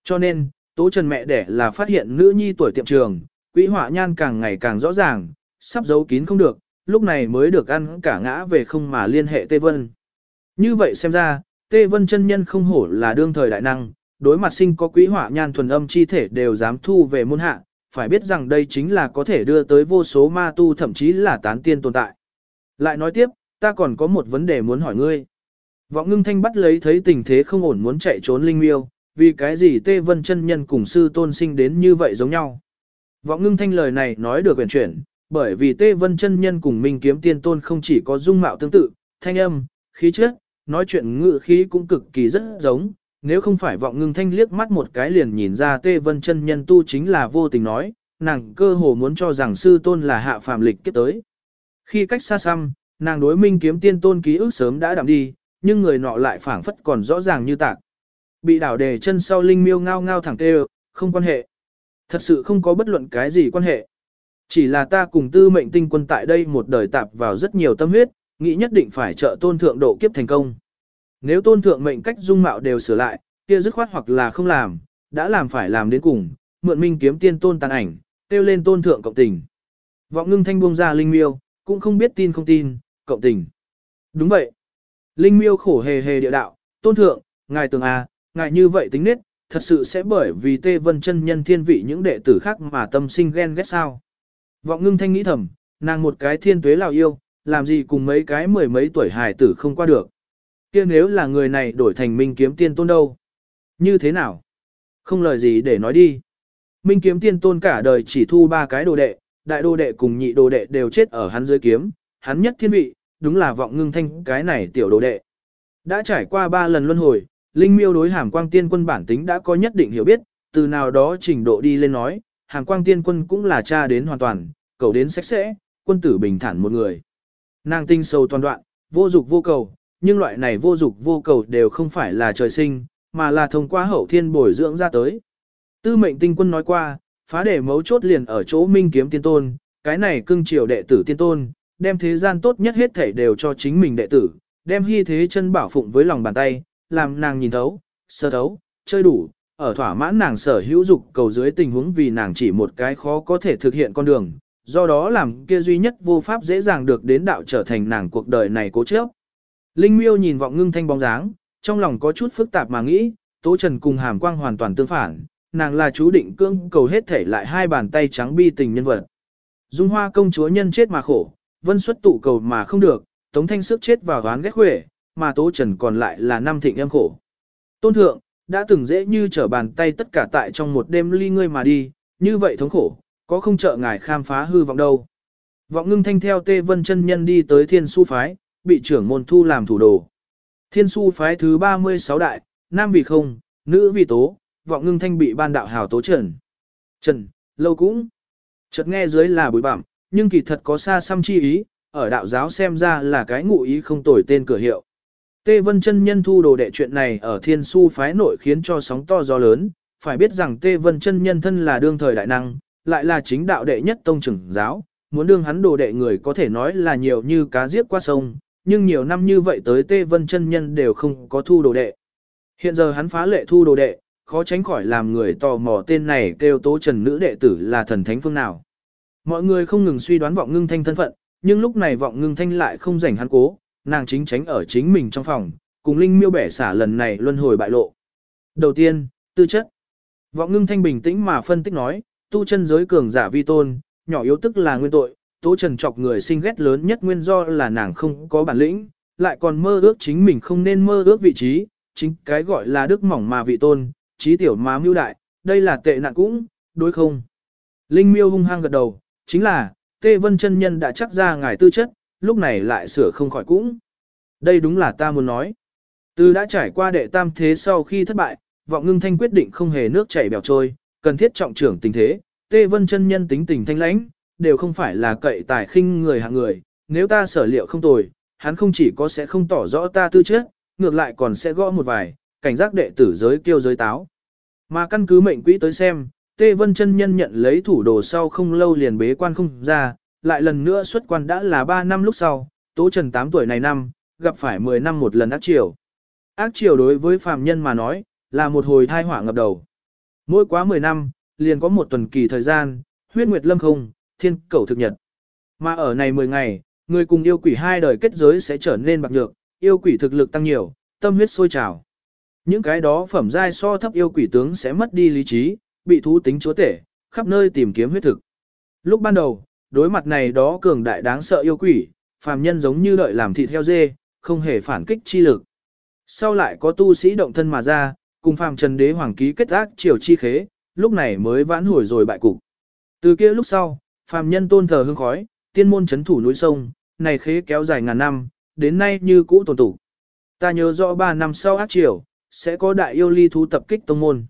Cho nên, Tố Trần mẹ đẻ là phát hiện nữ nhi tuổi tiệm trường, quỹ họa nhan càng ngày càng rõ ràng, sắp giấu kín không được, lúc này mới được ăn cả ngã về không mà liên hệ Tê Vân. Như vậy xem ra, Tê Vân chân nhân không hổ là đương thời đại năng, đối mặt sinh có quỹ họa nhan thuần âm chi thể đều dám thu về môn hạ, phải biết rằng đây chính là có thể đưa tới vô số ma tu thậm chí là tán tiên tồn tại. Lại nói tiếp, ta còn có một vấn đề muốn hỏi ngươi. Vọng ngưng thanh bắt lấy thấy tình thế không ổn muốn chạy trốn linh miêu, vì cái gì Tê Vân chân nhân cùng sư tôn sinh đến như vậy giống nhau. Vọng ngưng thanh lời này nói được quyển chuyển, bởi vì Tê Vân chân nhân cùng Minh kiếm tiên tôn không chỉ có dung mạo tương tự, thanh âm, khí chất, nói chuyện ngự khí cũng cực kỳ rất giống. Nếu không phải vọng ngưng thanh liếc mắt một cái liền nhìn ra Tê Vân chân nhân tu chính là vô tình nói, nàng cơ hồ muốn cho rằng sư tôn là hạ phàm lịch kiếp tới. Khi cách xa xăm, nàng đối minh kiếm tiên tôn ký ức sớm đã đạm đi, nhưng người nọ lại phảng phất còn rõ ràng như tạc. Bị đảo đề chân sau linh miêu ngao ngao thẳng tê không quan hệ. Thật sự không có bất luận cái gì quan hệ. Chỉ là ta cùng tư mệnh tinh quân tại đây một đời tạp vào rất nhiều tâm huyết, nghĩ nhất định phải trợ tôn thượng độ kiếp thành công. Nếu tôn thượng mệnh cách dung mạo đều sửa lại, kia dứt khoát hoặc là không làm, đã làm phải làm đến cùng, mượn minh kiếm tiên tôn tàn ảnh, tiêu lên tôn thượng cộng tình. Vọng ngưng thanh buông ra linh miêu, cũng không biết tin không tin, cộng tình. Đúng vậy. Linh miêu khổ hề hề địa đạo, tôn thượng, ngài tường à, ngài như vậy tính nết, thật sự sẽ bởi vì tê vân chân nhân thiên vị những đệ tử khác mà tâm sinh ghen ghét sao. Vọng ngưng thanh nghĩ thầm, nàng một cái thiên tuế lào yêu, làm gì cùng mấy cái mười mấy tuổi hài tử không qua được. kia nếu là người này đổi thành minh kiếm tiên tôn đâu? Như thế nào? Không lời gì để nói đi. Minh kiếm tiên tôn cả đời chỉ thu ba cái đồ đệ, đại đồ đệ cùng nhị đồ đệ đều chết ở hắn dưới kiếm, hắn nhất thiên vị, đúng là vọng ngưng thanh cái này tiểu đồ đệ. Đã trải qua ba lần luân hồi, Linh miêu đối hàm quang tiên quân bản tính đã có nhất định hiểu biết, từ nào đó trình độ đi lên nói, hàm quang tiên quân cũng là cha đến hoàn toàn, cầu đến sạch sẽ, quân tử bình thản một người. Nàng tinh sâu toàn đoạn, vô dục vô cầu, nhưng loại này vô dục vô cầu đều không phải là trời sinh, mà là thông qua hậu thiên bồi dưỡng ra tới. Tư mệnh tinh quân nói qua, phá để mấu chốt liền ở chỗ minh kiếm tiên tôn, cái này cưng triều đệ tử tiên tôn, đem thế gian tốt nhất hết thể đều cho chính mình đệ tử, đem hy thế chân bảo phụng với lòng bàn tay, làm nàng nhìn thấu, sơ thấu, chơi đủ, ở thỏa mãn nàng sở hữu dục cầu dưới tình huống vì nàng chỉ một cái khó có thể thực hiện con đường, do đó làm kia duy nhất vô pháp dễ dàng được đến đạo trở thành nàng cuộc đời này cố chấp. Linh miêu nhìn vọng ngưng thanh bóng dáng, trong lòng có chút phức tạp mà nghĩ, Tố Trần cùng Hàm Quang hoàn toàn tương phản, nàng là chú định cương cầu hết thể lại hai bàn tay trắng bi tình nhân vật. Dung hoa công chúa nhân chết mà khổ, vân xuất tụ cầu mà không được, tống thanh sức chết vào ván ghét huệ mà tố trần còn lại là năm thịnh em khổ. Tôn thượng, đã từng dễ như trở bàn tay tất cả tại trong một đêm ly ngươi mà đi, như vậy thống khổ, có không trợ ngài khám phá hư vọng đâu. Vọng ngưng thanh theo tê vân chân nhân đi tới thiên su phái, bị trưởng môn thu làm thủ đồ. Thiên su phái thứ 36 đại, nam vì không, nữ vì tố, vọng ngưng thanh bị ban đạo hào tố trần. Trần, lâu cũng. Chợt nghe dưới là bụi bặm, nhưng kỳ thật có xa xăm chi ý, ở đạo giáo xem ra là cái ngụ ý không tồi tên cửa hiệu. Tê Vân chân nhân thu đồ đệ chuyện này ở Thiên Su phái nội khiến cho sóng to gió lớn, phải biết rằng Tê Vân chân nhân thân là đương thời đại năng, lại là chính đạo đệ nhất tông trưởng giáo, muốn đương hắn đồ đệ người có thể nói là nhiều như cá giết qua sông, nhưng nhiều năm như vậy tới Tê Vân chân nhân đều không có thu đồ đệ. Hiện giờ hắn phá lệ thu đồ đệ, khó tránh khỏi làm người tò mò tên này kêu tố trần nữ đệ tử là thần thánh phương nào. Mọi người không ngừng suy đoán vọng ngưng thanh thân phận, nhưng lúc này vọng ngưng thanh lại không rảnh hắn cố, nàng chính tránh ở chính mình trong phòng, cùng linh miêu bẻ xả lần này luân hồi bại lộ. Đầu tiên, tư chất. Vọng ngưng thanh bình tĩnh mà phân tích nói, tu chân giới cường giả vi tôn, nhỏ yếu tức là nguyên tội, tố trần chọc người sinh ghét lớn nhất nguyên do là nàng không có bản lĩnh, lại còn mơ ước chính mình không nên mơ ước vị trí, chính cái gọi là đức mỏng mà vị tôn, trí tiểu mà mưu đại, đây là tệ nạn cũng, đối không. Linh miêu hung hăng gật đầu, chính là, Tê Vân chân nhân đã chắc ra ngài tư chất, lúc này lại sửa không khỏi cũng. Đây đúng là ta muốn nói. Từ đã trải qua đệ tam thế sau khi thất bại, vọng ngưng thanh quyết định không hề nước chảy bèo trôi, cần thiết trọng trưởng tình thế, Tê Vân chân nhân tính tình thanh lãnh, đều không phải là cậy tài khinh người hạng người, nếu ta sở liệu không tồi, hắn không chỉ có sẽ không tỏ rõ ta tư chất, ngược lại còn sẽ gõ một vài, cảnh giác đệ tử giới kêu giới táo. Mà căn cứ mệnh quỹ tới xem, Tê Vân chân nhân nhận lấy thủ đồ sau không lâu liền bế quan không ra, lại lần nữa xuất quan đã là 3 năm lúc sau, Tố Trần 8 tuổi này năm, gặp phải 10 năm một lần ác triều. Ác triều đối với phàm nhân mà nói, là một hồi thai hỏa ngập đầu. Mỗi quá 10 năm, liền có một tuần kỳ thời gian, huyết nguyệt lâm không, thiên cầu thực nhật. Mà ở này 10 ngày, người cùng yêu quỷ hai đời kết giới sẽ trở nên bạc nhược, yêu quỷ thực lực tăng nhiều, tâm huyết sôi trào. Những cái đó phẩm giai so thấp yêu quỷ tướng sẽ mất đi lý trí, bị thú tính chúa tể, khắp nơi tìm kiếm huyết thực. Lúc ban đầu, đối mặt này đó cường đại đáng sợ yêu quỷ, phàm nhân giống như đợi làm thịt heo dê, không hề phản kích chi lực. Sau lại có tu sĩ động thân mà ra, cùng phàm trần đế hoàng ký kết ác triều chi khế, lúc này mới vãn hồi rồi bại cục. Từ kia lúc sau, phàm nhân tôn thờ hương khói, tiên môn chấn thủ núi sông, này khế kéo dài ngàn năm, đến nay như cũ tồn tụ. Ta nhớ rõ 3 năm sau ác triều, sẽ có đại yêu ly thú tập kích tông môn.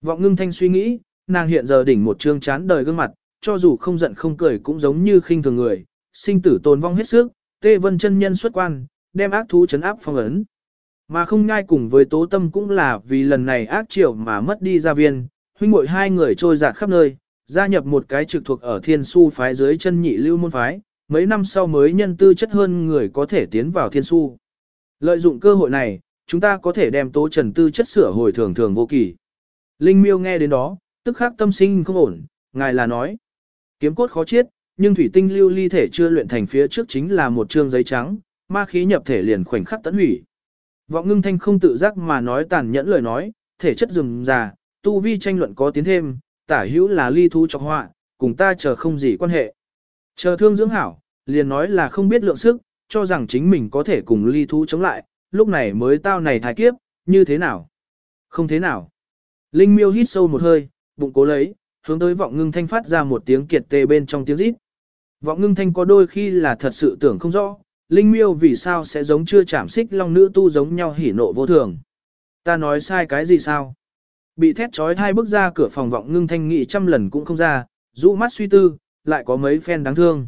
Vọng ngưng thanh suy nghĩ, nàng hiện giờ đỉnh một trương chán đời gương mặt, cho dù không giận không cười cũng giống như khinh thường người, sinh tử tồn vong hết sức, tê vân chân nhân xuất quan, đem ác thú chấn áp phong ấn. Mà không ngay cùng với tố tâm cũng là vì lần này ác triều mà mất đi gia viên, huynh muội hai người trôi dạt khắp nơi, gia nhập một cái trực thuộc ở thiên su phái dưới chân nhị lưu môn phái, mấy năm sau mới nhân tư chất hơn người có thể tiến vào thiên su. Lợi dụng cơ hội này, chúng ta có thể đem tố trần tư chất sửa hồi thường thường vô kỳ. Linh miêu nghe đến đó, tức khắc tâm sinh không ổn, ngài là nói. Kiếm cốt khó chiết, nhưng thủy tinh lưu ly thể chưa luyện thành phía trước chính là một trương giấy trắng, ma khí nhập thể liền khoảnh khắc tận hủy. Vọng ngưng thanh không tự giác mà nói tàn nhẫn lời nói, thể chất rừng già, tu vi tranh luận có tiến thêm, tả hữu là ly thú trọc họa, cùng ta chờ không gì quan hệ. Chờ thương dưỡng hảo, liền nói là không biết lượng sức, cho rằng chính mình có thể cùng ly thú chống lại, lúc này mới tao này thái kiếp, như thế nào? Không thế nào. Linh miêu hít sâu một hơi, bụng cố lấy, hướng tới vọng ngưng thanh phát ra một tiếng kiệt tê bên trong tiếng rít. Vọng ngưng thanh có đôi khi là thật sự tưởng không rõ, Linh miêu vì sao sẽ giống chưa chạm xích long nữ tu giống nhau hỉ nộ vô thường. Ta nói sai cái gì sao? Bị thét trói thai bước ra cửa phòng vọng ngưng thanh nghị trăm lần cũng không ra, rũ mắt suy tư, lại có mấy phen đáng thương.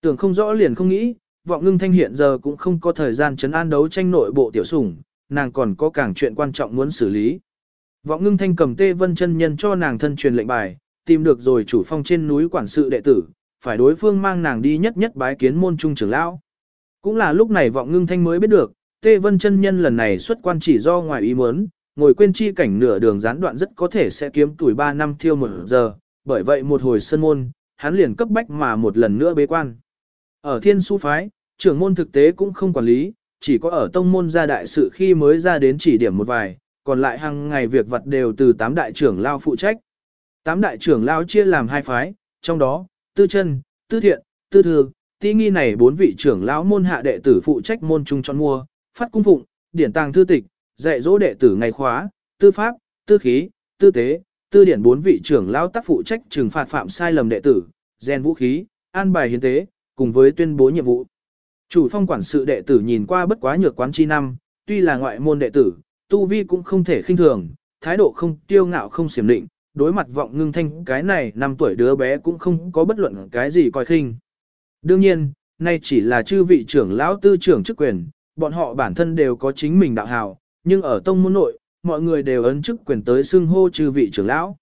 Tưởng không rõ liền không nghĩ, vọng ngưng thanh hiện giờ cũng không có thời gian chấn an đấu tranh nội bộ tiểu sủng, nàng còn có càng chuyện quan trọng muốn xử lý. Vọng ngưng thanh cầm tê vân chân nhân cho nàng thân truyền lệnh bài, tìm được rồi chủ phong trên núi quản sự đệ tử, phải đối phương mang nàng đi nhất nhất bái kiến môn trung trưởng lão. Cũng là lúc này vọng ngưng thanh mới biết được, tê vân chân nhân lần này xuất quan chỉ do ngoài ý muốn, ngồi quên chi cảnh nửa đường gián đoạn rất có thể sẽ kiếm tuổi 3 năm thiêu một giờ, bởi vậy một hồi sân môn, hắn liền cấp bách mà một lần nữa bế quan. Ở thiên su phái, trưởng môn thực tế cũng không quản lý, chỉ có ở tông môn ra đại sự khi mới ra đến chỉ điểm một vài, còn lại hàng ngày việc vật đều từ tám đại trưởng lao phụ trách. Tám đại trưởng lao chia làm hai phái, trong đó, tư chân, tư thiện, tư thường, ti nghi này bốn vị trưởng lão môn hạ đệ tử phụ trách môn trung chọn mua, phát cung phụng, điển tàng thư tịch, dạy dỗ đệ tử ngày khóa, tư pháp, tư khí, tư tế, tư điển bốn vị trưởng lão tác phụ trách trừng phạt phạm sai lầm đệ tử, gen vũ khí, an bài hiến tế, cùng với tuyên bố nhiệm vụ. Chủ phong quản sự đệ tử nhìn qua bất quá nhược quán chi năm, tuy là ngoại môn đệ tử, tu vi cũng không thể khinh thường, thái độ không tiêu ngạo không xiểm định, đối mặt vọng ngưng thanh cái này năm tuổi đứa bé cũng không có bất luận cái gì coi khinh. Đương nhiên, nay chỉ là chư vị trưởng lão tư trưởng chức quyền, bọn họ bản thân đều có chính mình đạo hào, nhưng ở tông môn nội, mọi người đều ấn chức quyền tới xưng hô chư vị trưởng lão.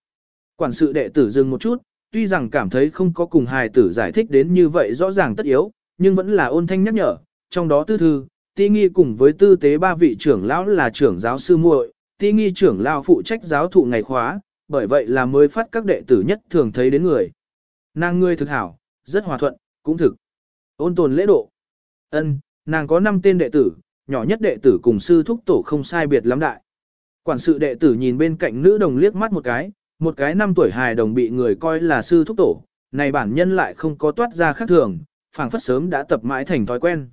Quản sự đệ tử dừng một chút, tuy rằng cảm thấy không có cùng hài tử giải thích đến như vậy rõ ràng tất yếu, nhưng vẫn là ôn thanh nhắc nhở, trong đó tư thư, ti nghi cùng với tư tế ba vị trưởng lão là trưởng giáo sư muội, ti nghi trưởng lão phụ trách giáo thụ ngày khóa, bởi vậy là mới phát các đệ tử nhất thường thấy đến người. Nàng ngươi thực hảo, rất hòa thuận, cũng thực. Ôn tồn lễ độ. Ân, nàng có 5 tên đệ tử, nhỏ nhất đệ tử cùng sư thúc tổ không sai biệt lắm đại. Quản sự đệ tử nhìn bên cạnh nữ đồng liếc mắt một cái, một cái năm tuổi hài đồng bị người coi là sư thúc tổ, này bản nhân lại không có toát ra khác thường, phảng phất sớm đã tập mãi thành thói quen.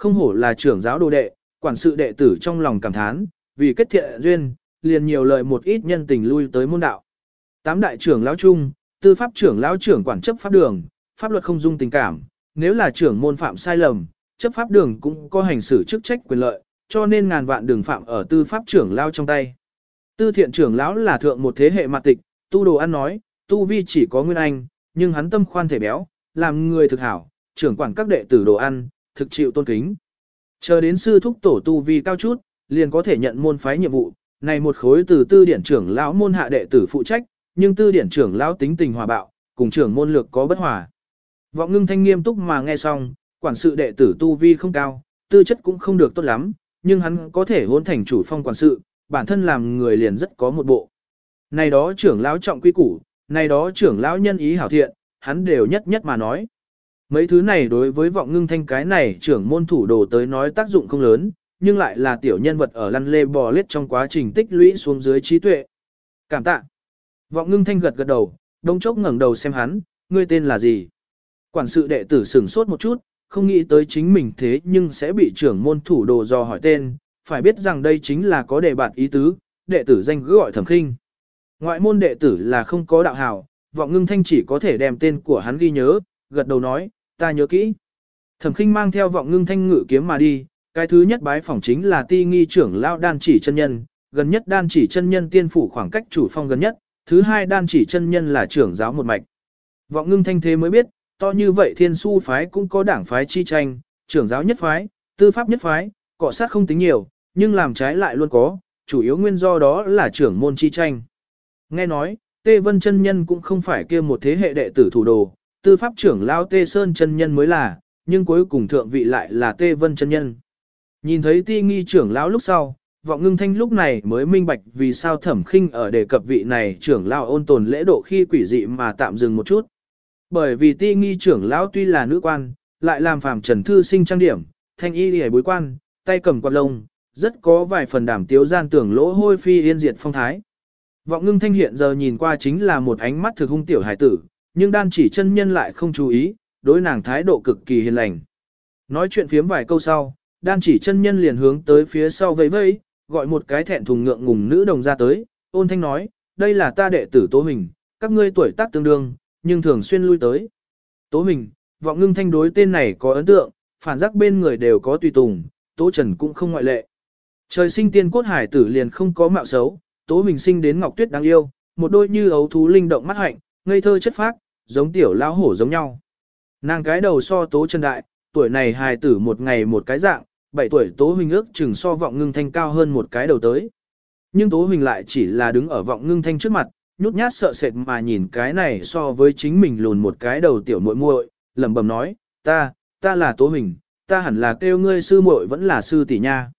Không hổ là trưởng giáo đồ đệ, quản sự đệ tử trong lòng cảm thán, vì kết thiện duyên, liền nhiều lời một ít nhân tình lui tới môn đạo. Tám đại trưởng lão chung, tư pháp trưởng lão trưởng quản chấp pháp đường, pháp luật không dung tình cảm, nếu là trưởng môn phạm sai lầm, chấp pháp đường cũng có hành xử chức trách quyền lợi, cho nên ngàn vạn đường phạm ở tư pháp trưởng lão trong tay. Tư thiện trưởng lão là thượng một thế hệ mặt tịch, tu đồ ăn nói, tu vi chỉ có nguyên anh, nhưng hắn tâm khoan thể béo, làm người thực hảo, trưởng quản các đệ tử đồ ăn, thực chịu tôn kính. Chờ đến sư thúc tổ tu vi cao chút, liền có thể nhận môn phái nhiệm vụ, này một khối từ tư điển trưởng lão môn hạ đệ tử phụ trách, nhưng tư điển trưởng lão tính tình hòa bạo, cùng trưởng môn lược có bất hòa. Vọng ngưng thanh nghiêm túc mà nghe xong, quản sự đệ tử tu vi không cao, tư chất cũng không được tốt lắm, nhưng hắn có thể hôn thành chủ phong quản sự, bản thân làm người liền rất có một bộ. Này đó trưởng lão trọng quy củ, này đó trưởng lão nhân ý hảo thiện, hắn đều nhất nhất mà nói. Mấy thứ này đối với vọng ngưng thanh cái này trưởng môn thủ đồ tới nói tác dụng không lớn, nhưng lại là tiểu nhân vật ở lăn lê bò lết trong quá trình tích lũy xuống dưới trí tuệ. Cảm tạ. Vọng ngưng thanh gật gật đầu, đông chốc ngẩng đầu xem hắn, ngươi tên là gì? Quản sự đệ tử sửng sốt một chút, không nghĩ tới chính mình thế nhưng sẽ bị trưởng môn thủ đồ do hỏi tên, phải biết rằng đây chính là có đề bạt ý tứ, đệ tử danh cứ gọi thẩm khinh. Ngoại môn đệ tử là không có đạo hào, vọng ngưng thanh chỉ có thể đem tên của hắn ghi nhớ, gật đầu nói, ta nhớ kỹ. Thẩm khinh mang theo vọng ngưng thanh ngự kiếm mà đi, cái thứ nhất bái phỏng chính là ti nghi trưởng lao đan chỉ chân nhân, gần nhất đan chỉ chân nhân tiên phủ khoảng cách chủ phong gần nhất, thứ hai đan chỉ chân nhân là trưởng giáo một mạch. Vọng ngưng thanh thế mới biết, to như vậy thiên su phái cũng có đảng phái chi tranh, trưởng giáo nhất phái, tư pháp nhất phái, cọ sát không tính nhiều, nhưng làm trái lại luôn có, chủ yếu nguyên do đó là trưởng môn chi tranh. Nghe nói, Tê Vân chân nhân cũng không phải kia một thế hệ đệ tử thủ đồ, tư pháp trưởng lao Tê Sơn chân nhân mới là, nhưng cuối cùng thượng vị lại là Tê Vân chân nhân. Nhìn thấy ti nghi trưởng lão lúc sau, vọng ngưng thanh lúc này mới minh bạch vì sao thẩm khinh ở đề cập vị này trưởng lão ôn tồn lễ độ khi quỷ dị mà tạm dừng một chút. Bởi vì ti nghi trưởng lão tuy là nữ quan, lại làm phàm trần thư sinh trang điểm, thanh y hề bối quan, tay cầm quạt lông, rất có vài phần đảm tiếu gian tưởng lỗ hôi phi yên diệt phong thái. Vọng ngưng thanh hiện giờ nhìn qua chính là một ánh mắt thực hung tiểu hải tử, nhưng đan chỉ chân nhân lại không chú ý, đối nàng thái độ cực kỳ hiền lành. Nói chuyện phiếm vài câu sau, đan chỉ chân nhân liền hướng tới phía sau vẫy vẫy, gọi một cái thẹn thùng ngượng ngùng nữ đồng ra tới, ôn thanh nói, đây là ta đệ tử Tố Hình, các ngươi tuổi tác tương đương, nhưng thường xuyên lui tới. Tố Hình, vọng ngưng thanh đối tên này có ấn tượng, phản giác bên người đều có tùy tùng, Tố Trần cũng không ngoại lệ. Trời sinh tiên cốt hải tử liền không có mạo xấu, Tố Hình sinh đến Ngọc Tuyết đáng yêu, một đôi như ấu thú linh động mắt hạnh, ngây thơ chất phác, giống tiểu lão hổ giống nhau. Nàng cái đầu so Tố chân đại, tuổi này hài tử một ngày một cái dạng, 7 tuổi Tố Huỳnh ước chừng so vọng ngưng thanh cao hơn một cái đầu tới. Nhưng Tố Huỳnh lại chỉ là đứng ở vọng ngưng thanh trước mặt, nhút nhát sợ sệt mà nhìn cái này so với chính mình lùn một cái đầu tiểu muội muội, lẩm bẩm nói, ta, ta là Tố Huỳnh, ta hẳn là kêu ngươi sư muội vẫn là sư tỷ nha.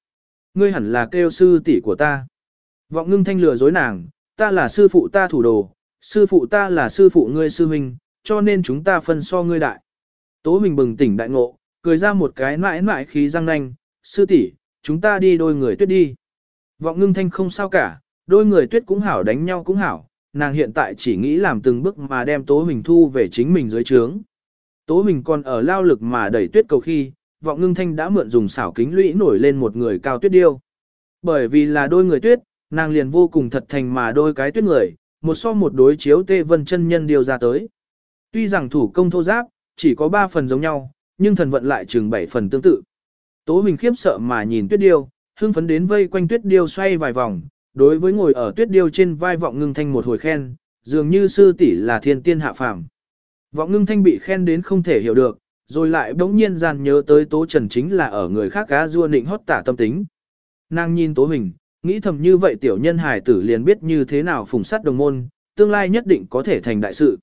Ngươi hẳn là kêu sư tỷ của ta. Vọng ngưng thanh lừa dối nàng, ta là sư phụ ta thủ đồ, sư phụ ta là sư phụ ngươi sư huynh, cho nên chúng ta phân so ngươi đại. Tố Huỳnh bừng tỉnh đại ngộ, cười ra một cái mãi mãi khí răng nanh, sư tỷ, chúng ta đi đôi người tuyết đi. Vọng ngưng thanh không sao cả, đôi người tuyết cũng hảo đánh nhau cũng hảo, nàng hiện tại chỉ nghĩ làm từng bước mà đem Tố Huỳnh thu về chính mình dưới trướng. Tố Huỳnh còn ở lao lực mà đẩy tuyết cầu khi, vọng ngưng thanh đã mượn dùng xảo kính lũy nổi lên một người cao tuyết điêu. Bởi vì là đôi người tuyết, nàng liền vô cùng thật thành mà đôi cái tuyết người, một so một đối chiếu tê vân chân nhân điều ra tới. Tuy rằng thủ công thô giáp, chỉ có 3 phần giống nhau, nhưng thần vận lại chừng 7 phần tương tự. Tố Huỳnh khiếp sợ mà nhìn tuyết điêu, hưng phấn đến vây quanh tuyết điêu xoay vài vòng, đối với ngồi ở tuyết điêu trên vai vọng ngưng thanh một hồi khen, dường như sư tỷ là thiên tiên hạ phàm. Vọng ngưng thanh bị khen đến không thể hiểu được, rồi lại bỗng nhiên gian nhớ tới Tố Trần chính là ở người khác cá rua nịnh hót tả tâm tính. Nàng nhìn Tố Huỳnh, nghĩ thầm như vậy tiểu nhân hải tử liền biết như thế nào phùng sắt đồng môn, tương lai nhất định có thể thành đại sự.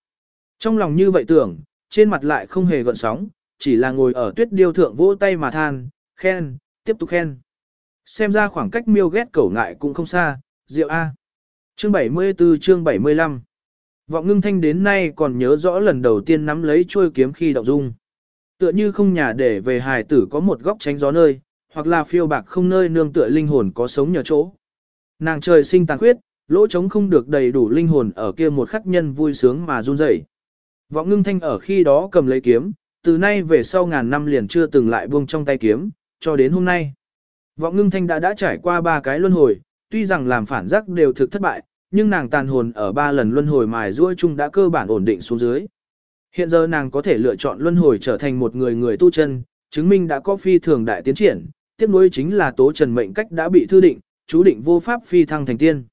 Trong lòng như vậy tưởng, trên mặt lại không hề gợn sóng, chỉ là ngồi ở tuyết điêu thượng vỗ tay mà than, khen, tiếp tục khen. Xem ra khoảng cách miêu ghét cẩu ngại cũng không xa, rượu A. Chương 74 chương 75 Vọng ngưng thanh đến nay còn nhớ rõ lần đầu tiên nắm lấy chuôi kiếm khi động dung. Tựa như không nhà để về hài tử có một góc tránh gió nơi, hoặc là phiêu bạc không nơi nương tựa linh hồn có sống nhờ chỗ. Nàng trời sinh tàn khuyết, lỗ trống không được đầy đủ linh hồn ở kia một khắc nhân vui sướng mà run rẩy. Vọng ngưng thanh ở khi đó cầm lấy kiếm, từ nay về sau ngàn năm liền chưa từng lại buông trong tay kiếm, cho đến hôm nay. Vọng ngưng thanh đã đã trải qua ba cái luân hồi, tuy rằng làm phản giác đều thực thất bại, nhưng nàng tàn hồn ở ba lần luân hồi mài ruôi chung đã cơ bản ổn định xuống dưới. Hiện giờ nàng có thể lựa chọn luân hồi trở thành một người người tu chân, chứng minh đã có phi thường đại tiến triển, tiếp nối chính là tố trần mệnh cách đã bị thư định, chú định vô pháp phi thăng thành tiên.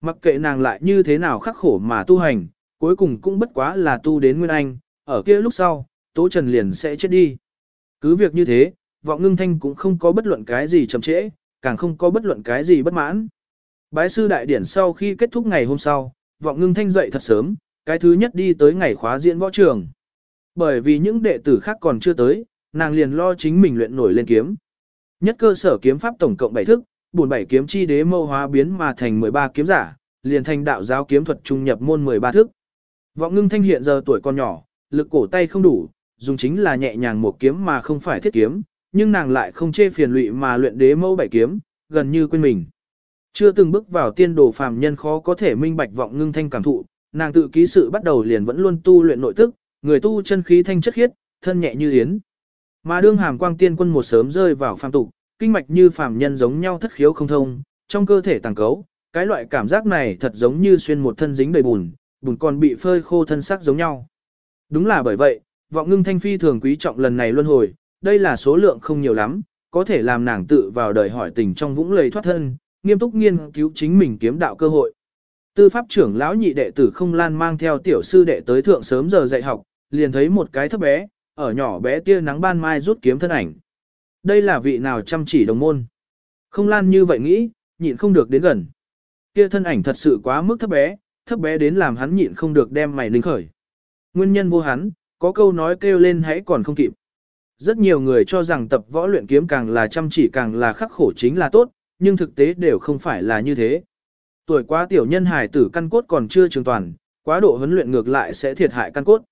Mặc kệ nàng lại như thế nào khắc khổ mà tu hành, cuối cùng cũng bất quá là tu đến nguyên anh, ở kia lúc sau, tố trần liền sẽ chết đi. Cứ việc như thế, vọng ngưng thanh cũng không có bất luận cái gì chậm trễ, càng không có bất luận cái gì bất mãn. Bái sư đại điển sau khi kết thúc ngày hôm sau, vọng ngưng thanh dậy thật sớm, cái thứ nhất đi tới ngày khóa diễn võ trường. Bởi vì những đệ tử khác còn chưa tới, nàng liền lo chính mình luyện nổi lên kiếm. Nhất cơ sở kiếm pháp tổng cộng 7 thức, buồn bảy kiếm chi đế mâu hóa biến mà thành 13 kiếm giả, liền thành đạo giáo kiếm thuật trung nhập môn 13 thức. Vọng ngưng thanh hiện giờ tuổi còn nhỏ, lực cổ tay không đủ, dùng chính là nhẹ nhàng một kiếm mà không phải thiết kiếm, nhưng nàng lại không chê phiền lụy mà luyện đế mâu bảy kiếm, gần như quên mình. Chưa từng bước vào tiên đồ phàm nhân khó có thể minh bạch vọng ngưng thanh cảm thụ, nàng tự ký sự bắt đầu liền vẫn luôn tu luyện nội tức, người tu chân khí thanh chất khiết, thân nhẹ như yến. Mà đương hàm quang tiên quân một sớm rơi vào phàm tục, kinh mạch như phàm nhân giống nhau thất khiếu không thông, trong cơ thể tàng cấu, cái loại cảm giác này thật giống như xuyên một thân dính đầy bùn, bùn còn bị phơi khô thân xác giống nhau. Đúng là bởi vậy, vọng ngưng thanh phi thường quý trọng lần này luân hồi, đây là số lượng không nhiều lắm, có thể làm nàng tự vào đời hỏi tình trong vũng lầy thoát thân, nghiêm túc nghiên cứu chính mình kiếm đạo cơ hội. Tư pháp trưởng lão nhị đệ tử không lan mang theo tiểu sư đệ tới thượng sớm giờ dạy học, liền thấy một cái thấp bé, ở nhỏ bé tia nắng ban mai rút kiếm thân ảnh. Đây là vị nào chăm chỉ đồng môn. Không lan như vậy nghĩ, nhịn không được đến gần. Kia thân ảnh thật sự quá mức thấp bé, thấp bé đến làm hắn nhịn không được đem mày ninh khởi. Nguyên nhân vô hắn, có câu nói kêu lên hãy còn không kịp. Rất nhiều người cho rằng tập võ luyện kiếm càng là chăm chỉ càng là khắc khổ chính là tốt, nhưng thực tế đều không phải là như thế. Tuổi quá tiểu nhân hài tử căn cốt còn chưa trường toàn, quá độ huấn luyện ngược lại sẽ thiệt hại căn cốt.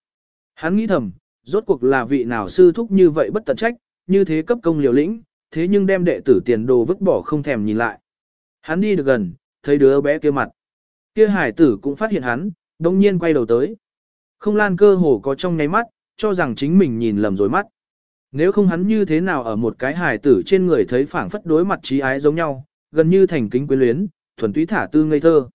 Hắn nghĩ thầm, rốt cuộc là vị nào sư thúc như vậy bất tận trách, như thế cấp công liều lĩnh, thế nhưng đem đệ tử tiền đồ vứt bỏ không thèm nhìn lại. Hắn đi được gần, thấy đứa bé kia mặt. Kia hải tử cũng phát hiện hắn, đồng nhiên quay đầu tới. Không lan cơ hồ có trong nháy mắt, cho rằng chính mình nhìn lầm rồi mắt. Nếu không hắn như thế nào ở một cái Hải tử trên người thấy phảng phất đối mặt trí ái giống nhau, gần như thành kính quyến luyến, thuần túy thả tư ngây thơ.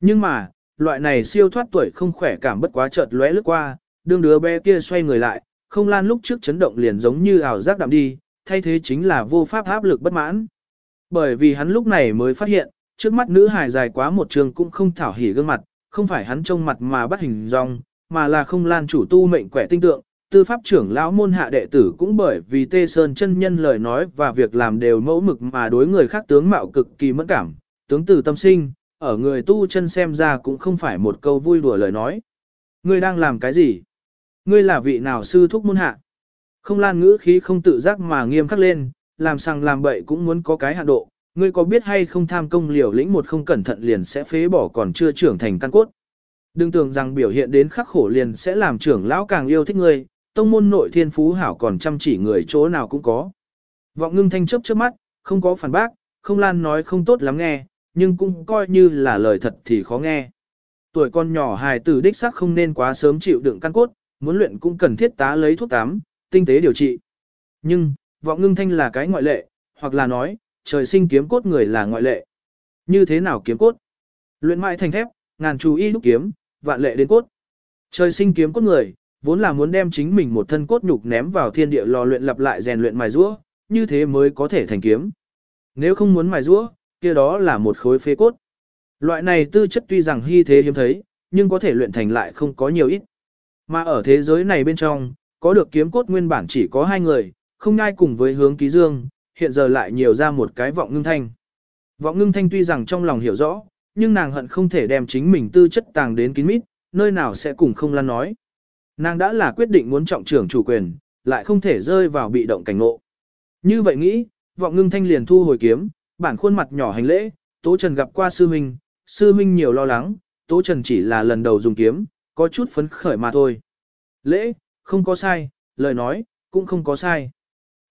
Nhưng mà, loại này siêu thoát tuổi không khỏe cảm bất quá chợt lóe lướt qua, đương đứa bé kia xoay người lại, không lan lúc trước chấn động liền giống như ảo giác đạm đi, thay thế chính là vô pháp áp lực bất mãn. Bởi vì hắn lúc này mới phát hiện, trước mắt nữ hài dài quá một trường cũng không thảo hỉ gương mặt, không phải hắn trông mặt mà bắt hình dong, mà là không lan chủ tu mệnh quẻ tinh tượng, tư pháp trưởng lão môn hạ đệ tử cũng bởi vì Tê Sơn chân nhân lời nói và việc làm đều mẫu mực mà đối người khác tướng mạo cực kỳ mẫn cảm, tướng từ tâm sinh, ở người tu chân xem ra cũng không phải một câu vui đùa lời nói. Ngươi đang làm cái gì? Ngươi là vị nào sư thúc môn hạ? Không lan ngữ khí không tự giác mà nghiêm khắc lên, làm sang làm bậy cũng muốn có cái hạn độ. Ngươi có biết hay không tham công liều lĩnh một không cẩn thận liền sẽ phế bỏ còn chưa trưởng thành căn cốt. Đừng tưởng rằng biểu hiện đến khắc khổ liền sẽ làm trưởng lão càng yêu thích ngươi, tông môn nội thiên phú hảo còn chăm chỉ người chỗ nào cũng có. Vọng ngưng thanh chớp chớp mắt, không có phản bác, không lan nói không tốt lắm nghe, nhưng cũng coi như là lời thật thì khó nghe. Tuổi con nhỏ hài tử đích xác không nên quá sớm chịu đựng căn cốt, muốn luyện cũng cần thiết tá lấy thuốc tám, tinh tế điều trị. Nhưng, vọng ngưng thanh là cái ngoại lệ, hoặc là nói, trời sinh kiếm cốt người là ngoại lệ. Như thế nào kiếm cốt? Luyện mãi thành thép, ngàn chú y lúc kiếm, vạn lệ đến cốt. Trời sinh kiếm cốt người, vốn là muốn đem chính mình một thân cốt nhục ném vào thiên địa lò luyện lặp lại rèn luyện mài rũa, như thế mới có thể thành kiếm. Nếu không muốn mài rũa, kia đó là một khối phế cốt. Loại này tư chất tuy rằng hy thế hiếm thấy, nhưng có thể luyện thành lại không có nhiều ít. Mà ở thế giới này bên trong, có được kiếm cốt nguyên bản chỉ có hai người, không ngai cùng với hướng ký dương, hiện giờ lại nhiều ra một cái vọng ngưng thanh. Vọng ngưng thanh tuy rằng trong lòng hiểu rõ, nhưng nàng hận không thể đem chính mình tư chất tàng đến kín mít, nơi nào sẽ cùng không lan nói. Nàng đã là quyết định muốn trọng trưởng chủ quyền, lại không thể rơi vào bị động cảnh ngộ. Như vậy nghĩ, vọng ngưng thanh liền thu hồi kiếm, bản khuôn mặt nhỏ hành lễ, Tố Trần gặp qua sư huynh, sư huynh nhiều lo lắng, Tố Trần chỉ là lần đầu dùng kiếm, có chút phấn khởi mà thôi. Lễ, không có sai, lời nói, cũng không có sai.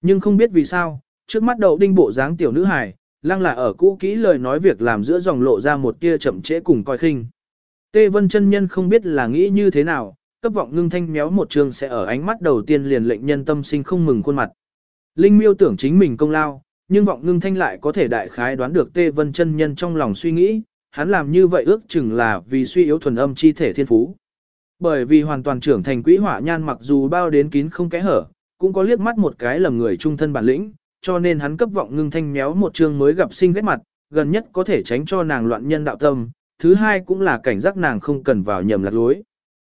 Nhưng không biết vì sao, trước mắt đầu đinh bộ dáng tiểu nữ hài, lăng là ở cũ kỹ lời nói việc làm giữa dòng lộ ra một tia chậm trễ cùng coi khinh. Tê Vân chân nhân không biết là nghĩ như thế nào, cấp vọng ngưng thanh méo một trường sẽ ở ánh mắt đầu tiên liền lệnh nhân tâm sinh không mừng khuôn mặt. Linh miêu tưởng chính mình công lao, nhưng vọng ngưng thanh lại có thể đại khái đoán được Tê Vân chân nhân trong lòng suy nghĩ, hắn làm như vậy ước chừng là vì suy yếu thuần âm chi thể thiên phú. Bởi vì hoàn toàn trưởng thành quỹ hỏa nhan mặc dù bao đến kín không kẽ hở, cũng có liếc mắt một cái lầm người trung thân bản lĩnh, cho nên hắn cấp vọng ngưng thanh méo một chương mới gặp sinh ghét mặt, gần nhất có thể tránh cho nàng loạn nhân đạo tâm, thứ hai cũng là cảnh giác nàng không cần vào nhầm lạc lối.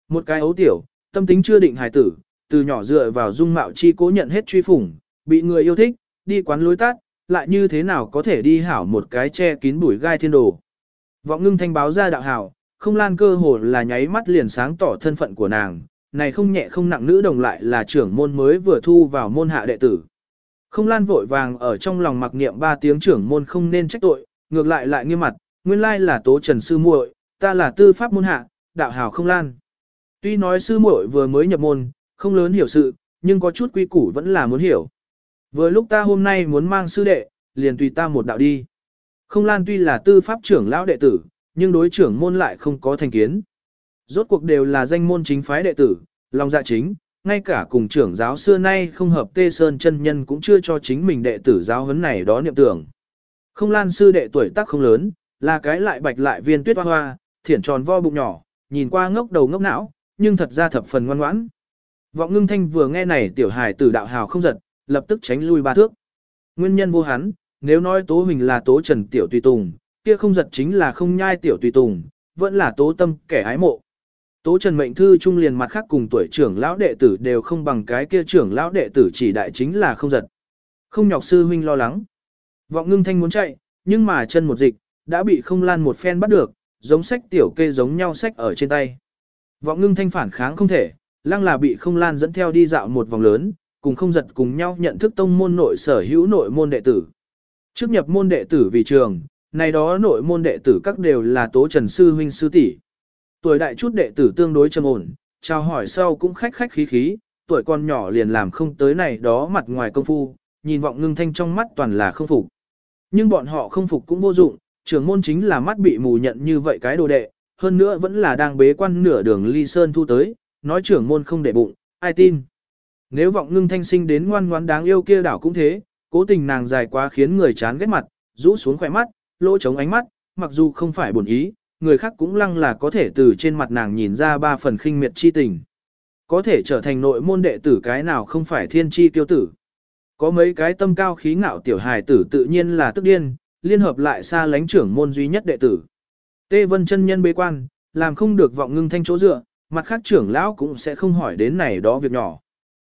Một cái ấu tiểu, tâm tính chưa định hài tử, từ nhỏ dựa vào dung mạo chi cố nhận hết truy phủng, bị người yêu thích, đi quán lối tát, lại như thế nào có thể đi hảo một cái che kín bụi gai thiên đồ. Vọng ngưng thanh báo ra đạo hảo, không lan cơ hồ là nháy mắt liền sáng tỏ thân phận của nàng, này không nhẹ không nặng nữ đồng lại là trưởng môn mới vừa thu vào môn hạ đệ tử. Không lan vội vàng ở trong lòng mặc niệm ba tiếng trưởng môn không nên trách tội, ngược lại lại nghiêm mặt, nguyên lai là tố trần sư muội, ta là tư pháp môn hạ, đạo hảo không lan. Tuy nói sư muội vừa mới nhập môn, không lớn hiểu sự, nhưng có chút quy củ vẫn là muốn hiểu. Vừa lúc ta hôm nay muốn mang sư đệ, liền tùy ta một đạo đi. Không lan tuy là tư pháp trưởng lão đệ tử, nhưng đối trưởng môn lại không có thành kiến. Rốt cuộc đều là danh môn chính phái đệ tử, lòng dạ chính, ngay cả cùng trưởng giáo xưa nay không hợp tê sơn chân nhân cũng chưa cho chính mình đệ tử giáo huấn này đó niệm tưởng. Không lan sư đệ tuổi tác không lớn, là cái lại bạch lại viên tuyết hoa hoa, thiển tròn vo bụng nhỏ, nhìn qua ngốc đầu ngốc não, nhưng thật ra thập phần ngoan ngoãn. Vọng ngưng thanh vừa nghe này tiểu hài tử đạo hào không giật, lập tức tránh lui ba thước. Nguyên nhân vô hắn, nếu nói tố mình là tố trần tiểu tùy tùng, kia không giật chính là không nhai tiểu tùy tùng, vẫn là tố tâm kẻ ái mộ. Tố Trần mệnh thư trung liền mặt khác cùng tuổi trưởng lão đệ tử đều không bằng cái kia trưởng lão đệ tử chỉ đại chính là không giật. Không nhọc sư huynh lo lắng. Vọng ngưng thanh muốn chạy, nhưng mà chân một dịch, đã bị không lan một phen bắt được, giống sách tiểu kê giống nhau sách ở trên tay. Vọng ngưng thanh phản kháng không thể, lăng là bị không lan dẫn theo đi dạo một vòng lớn, cùng không giật cùng nhau nhận thức tông môn nội sở hữu nội môn đệ tử. Trước nhập môn đệ tử vì trường, này đó nội môn đệ tử các đều là tố trần sư huynh sư tỷ. Tuổi đại chút đệ tử tương đối trầm ổn, chào hỏi sau cũng khách khách khí khí, tuổi con nhỏ liền làm không tới này đó mặt ngoài công phu, nhìn vọng ngưng thanh trong mắt toàn là không phục. Nhưng bọn họ không phục cũng vô dụng, trưởng môn chính là mắt bị mù nhận như vậy cái đồ đệ, hơn nữa vẫn là đang bế quan nửa đường ly sơn thu tới, nói trưởng môn không để bụng, ai tin. Nếu vọng ngưng thanh sinh đến ngoan ngoãn đáng yêu kia đảo cũng thế, cố tình nàng dài quá khiến người chán ghét mặt, rũ xuống khỏe mắt, lỗ trống ánh mắt, mặc dù không phải buồn ý, người khác cũng lăng là có thể từ trên mặt nàng nhìn ra ba phần khinh miệt chi tình. Có thể trở thành nội môn đệ tử cái nào không phải thiên chi tiêu tử. Có mấy cái tâm cao khí ngạo tiểu hài tử tự nhiên là tức điên, liên hợp lại xa lánh trưởng môn duy nhất đệ tử. Tê Vân chân nhân bế quan, làm không được vọng ngưng thanh chỗ dựa, mặt khác trưởng lão cũng sẽ không hỏi đến này đó việc nhỏ.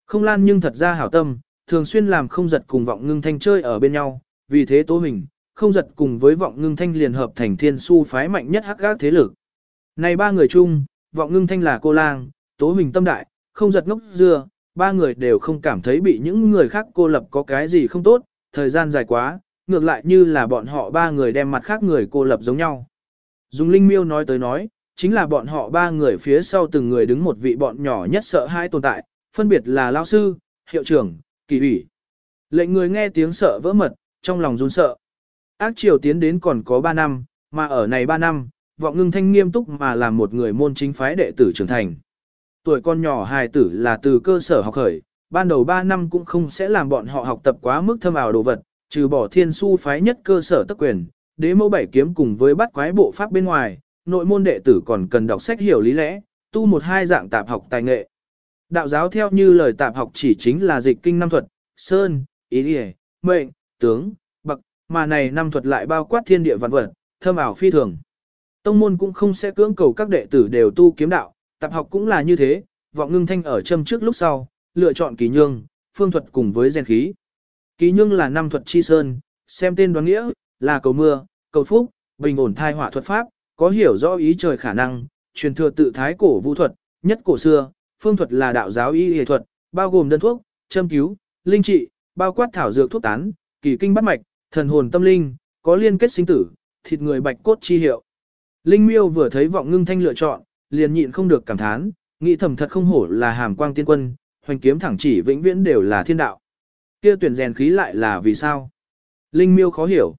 Không lan nhưng thật ra hảo tâm, thường xuyên làm không giật cùng vọng ngưng thanh chơi ở bên nhau, vì thế tố hình, không giật cùng với vọng ngưng thanh liền hợp thành thiên su phái mạnh nhất hắc gác thế lực. Này ba người chung, vọng ngưng thanh là cô lang, tố hình tâm đại, không giật ngốc dưa, ba người đều không cảm thấy bị những người khác cô lập có cái gì không tốt, thời gian dài quá, ngược lại như là bọn họ ba người đem mặt khác người cô lập giống nhau. Dùng linh miêu nói tới nói, chính là bọn họ ba người phía sau từng người đứng một vị bọn nhỏ nhất sợ hai tồn tại, phân biệt là lao sư, hiệu trưởng, kỳ ủy. Lệnh người nghe tiếng sợ vỡ mật, trong lòng run sợ. Ác triều tiến đến còn có 3 năm, mà ở này 3 năm, vọng ngưng thanh nghiêm túc mà làm một người môn chính phái đệ tử trưởng thành. Tuổi con nhỏ hài tử là từ cơ sở học khởi, ban đầu 3 năm cũng không sẽ làm bọn họ học tập quá mức thâm ảo đồ vật, trừ bỏ thiên su phái nhất cơ sở tất quyền, đế mẫu bảy kiếm cùng với bắt quái bộ pháp bên ngoài, nội môn đệ tử còn cần đọc sách hiểu lý lẽ, tu một hai dạng tạp học tài nghệ. Đạo giáo theo như lời tạp học chỉ chính là dịch kinh năm thuật, sơn, ý địa, mệnh, tướng, mà này năm thuật lại bao quát thiên địa vạn vật, thâm ảo phi thường. Tông môn cũng không sẽ cưỡng cầu các đệ tử đều tu kiếm đạo, tập học cũng là như thế, vọng ngưng thanh ở châm trước lúc sau, lựa chọn kỳ nhương, phương thuật cùng với gen khí. Kỳ nhương là năm thuật chi sơn, xem tên đoán nghĩa, là cầu mưa, cầu phúc, bình ổn thai họa thuật pháp, có hiểu rõ ý trời khả năng, truyền thừa tự thái cổ vũ thuật, nhất cổ xưa, phương thuật là đạo giáo y y thuật, bao gồm đơn thuốc, châm cứu, linh trị, bao quát thảo dược thuốc tán, kỳ kinh bắt mạch, thần hồn tâm linh, có liên kết sinh tử, thịt người bạch cốt chi hiệu. Linh miêu vừa thấy vọng ngưng thanh lựa chọn, liền nhịn không được cảm thán, nghĩ thầm thật không hổ là hàm quang tiên quân, hoành kiếm thẳng chỉ vĩnh viễn đều là thiên đạo. Kia tuyển rèn khí lại là vì sao? Linh miêu khó hiểu.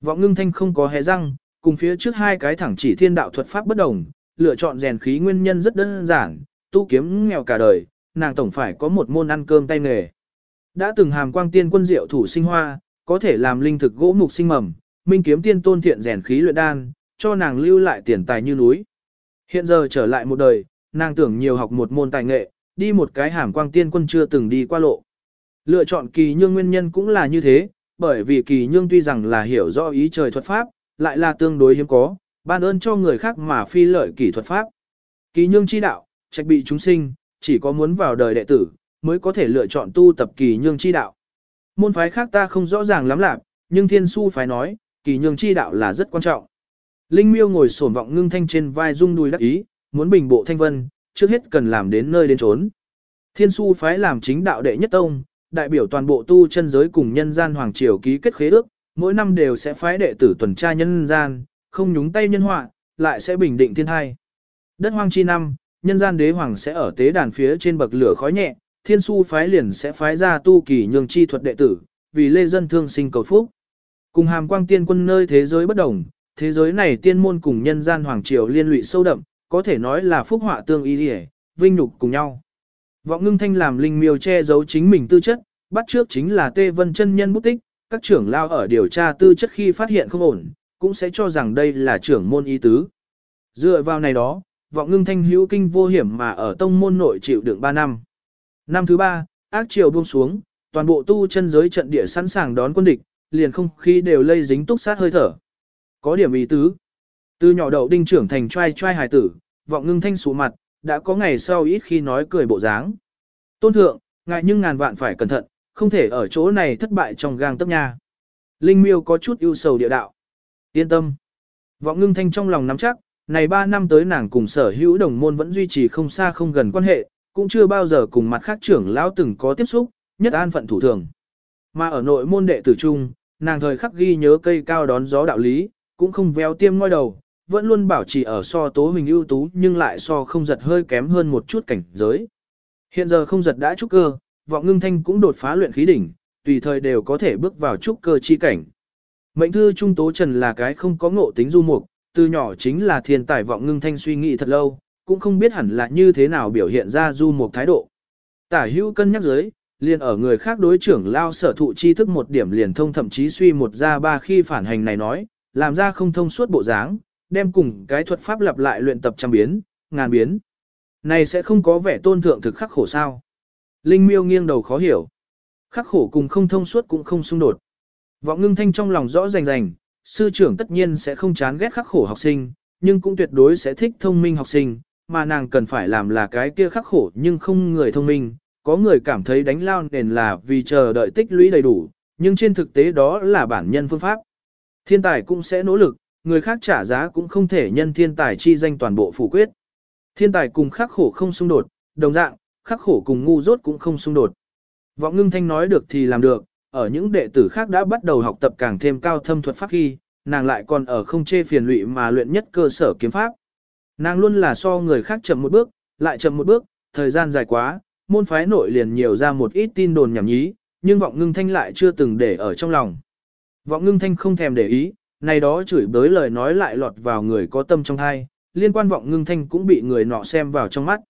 Vọng ngưng thanh không có hé răng, cùng phía trước hai cái thẳng chỉ thiên đạo thuật pháp bất đồng, lựa chọn rèn khí nguyên nhân rất đơn giản, tu kiếm nghèo cả đời, nàng tổng phải có một môn ăn cơm tay nghề. Đã từng hàm quang tiên quân diệu thủ sinh hoa, có thể làm linh thực gỗ mục sinh mầm, minh kiếm tiên tôn thiện rèn khí luyện đan, cho nàng lưu lại tiền tài như núi. Hiện giờ trở lại một đời, nàng tưởng nhiều học một môn tài nghệ, đi một cái hàm quang tiên quân chưa từng đi qua lộ. Lựa chọn kỳ nhương nguyên nhân cũng là như thế, bởi vì kỳ nhương tuy rằng là hiểu rõ ý trời thuật pháp, lại là tương đối hiếm có, ban ơn cho người khác mà phi lợi kỳ thuật pháp. Kỳ nhương chi đạo, trạch bị chúng sinh, chỉ có muốn vào đời đệ tử, mới có thể lựa chọn tu tập kỳ nhương chi đạo. Môn phái khác ta không rõ ràng lắm lạc, nhưng thiên su phái nói, kỳ nhường chi đạo là rất quan trọng. Linh miêu ngồi sổn vọng ngưng thanh trên vai rung đùi đắc ý, muốn bình bộ thanh vân, trước hết cần làm đến nơi đến trốn. Thiên su phái làm chính đạo đệ nhất tông, đại biểu toàn bộ tu chân giới cùng nhân gian hoàng triều ký kết khế ước, mỗi năm đều sẽ phái đệ tử tuần tra nhân gian, không nhúng tay nhân họa, lại sẽ bình định thiên thai. Đất hoang chi năm, nhân gian đế hoàng sẽ ở tế đàn phía trên bậc lửa khói nhẹ, thiên su phái liền sẽ phái ra tu kỳ nhường chi thuật đệ tử, vì lê dân thương sinh cầu phúc. Cùng hàm quang tiên quân nơi thế giới bất đồng, thế giới này tiên môn cùng nhân gian hoàng triều liên lụy sâu đậm, có thể nói là phúc họa tương y điề, vinh nhục cùng nhau. Vọng ngưng thanh làm linh miêu che giấu chính mình tư chất, bắt trước chính là Tê Vân chân nhân bút tích, các trưởng lao ở điều tra tư chất khi phát hiện không ổn, cũng sẽ cho rằng đây là trưởng môn ý tứ. Dựa vào này đó, vọng ngưng thanh hữu kinh vô hiểm mà ở tông môn nội chịu đựng 3 năm. Năm thứ ba, ác triều buông xuống, toàn bộ tu chân giới trận địa sẵn sàng đón quân địch, liền không khí đều lây dính túc sát hơi thở. Có điểm ý tứ. Từ nhỏ đậu đinh trưởng thành trai trai hài tử, vọng ngưng thanh sụ mặt, đã có ngày sau ít khi nói cười bộ dáng. Tôn thượng, ngại nhưng ngàn vạn phải cẩn thận, không thể ở chỗ này thất bại trong gang tấc nha. Linh miêu có chút ưu sầu địa đạo. Yên tâm. Vọng ngưng thanh trong lòng nắm chắc, này 3 năm tới nàng cùng sở hữu đồng môn vẫn duy trì không xa không gần quan hệ, cũng chưa bao giờ cùng mặt khác trưởng lão từng có tiếp xúc, nhất an phận thủ thường. Mà ở nội môn đệ tử trung, nàng thời khắc ghi nhớ cây cao đón gió đạo lý, cũng không véo tiêm ngoi đầu, vẫn luôn bảo trì ở so tố hình ưu tú nhưng lại so không giật hơi kém hơn một chút cảnh giới. Hiện giờ không giật đã trúc cơ, vọng ngưng thanh cũng đột phá luyện khí đỉnh, tùy thời đều có thể bước vào trúc cơ chi cảnh. Mệnh thư trung tố trần là cái không có ngộ tính du mục, từ nhỏ chính là thiên tài vọng ngưng thanh suy nghĩ thật lâu, cũng không biết hẳn là như thế nào biểu hiện ra du mục thái độ. Tả hữu cân nhắc dưới, liền ở người khác đối trưởng lao sở thụ chi thức một điểm liền thông thậm chí suy một ra ba khi phản hành này nói, làm ra không thông suốt bộ dáng, đem cùng cái thuật pháp lặp lại luyện tập trăm biến, ngàn biến. Này sẽ không có vẻ tôn thượng thực khắc khổ sao. Linh miêu nghiêng đầu khó hiểu. Khắc khổ cùng không thông suốt cũng không xung đột. Vọng ngưng thanh trong lòng rõ rành rành, sư trưởng tất nhiên sẽ không chán ghét khắc khổ học sinh, nhưng cũng tuyệt đối sẽ thích thông minh học sinh, mà nàng cần phải làm là cái kia khắc khổ nhưng không người thông minh. Có người cảm thấy đánh lao nền là vì chờ đợi tích lũy đầy đủ, nhưng trên thực tế đó là bản nhân phương pháp. Thiên tài cũng sẽ nỗ lực, người khác trả giá cũng không thể nhân thiên tài chi danh toàn bộ phủ quyết. Thiên tài cùng khắc khổ không xung đột, đồng dạng, khắc khổ cùng ngu dốt cũng không xung đột. Vọng ngưng thanh nói được thì làm được, ở những đệ tử khác đã bắt đầu học tập càng thêm cao thâm thuật pháp khi, nàng lại còn ở không chê phiền lụy mà luyện nhất cơ sở kiếm pháp. Nàng luôn là so người khác chậm một bước, lại chậm một bước, thời gian dài quá, môn phái nội liền nhiều ra một ít tin đồn nhảm nhí, nhưng vọng ngưng thanh lại chưa từng để ở trong lòng. Vọng ngưng thanh không thèm để ý, này đó chửi bới lời nói lại lọt vào người có tâm trong thai, liên quan vọng ngưng thanh cũng bị người nọ xem vào trong mắt.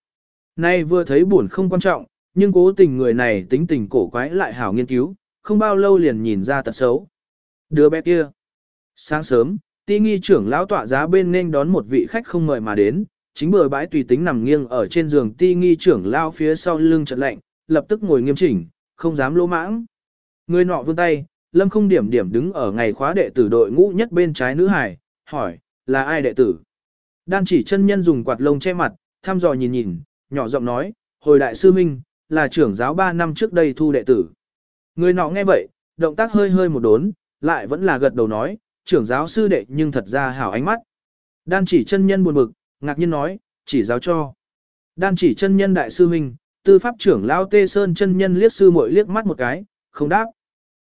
Nay vừa thấy buồn không quan trọng, nhưng cố tình người này tính tình cổ quái lại hảo nghiên cứu, không bao lâu liền nhìn ra tật xấu. Đứa bé kia. Sáng sớm, ti nghi trưởng lão tọa giá bên nên đón một vị khách không mời mà đến, chính bừa bãi tùy tính nằm nghiêng ở trên giường ti nghi trưởng lão phía sau lưng chợt lạnh, lập tức ngồi nghiêm chỉnh, không dám lỗ mãng. Người nọ vươn tay, lâm không điểm điểm đứng ở ngày khóa đệ tử đội ngũ nhất bên trái nữ hải, hỏi, là ai đệ tử? Đan chỉ chân nhân dùng quạt lông che mặt, thăm dò nhìn nhìn, nhỏ giọng nói, hồi đại sư minh, là trưởng giáo 3 năm trước đây thu đệ tử. Người nọ nghe vậy, động tác hơi hơi một đốn, lại vẫn là gật đầu nói, trưởng giáo sư đệ nhưng thật ra hảo ánh mắt. Đan chỉ chân nhân buồn bực, ngạc nhiên nói, chỉ giáo cho. Đan chỉ chân nhân đại sư huynh, tư pháp trưởng lão Tê Sơn chân nhân liếc sư muội liếc mắt một cái, không đáp.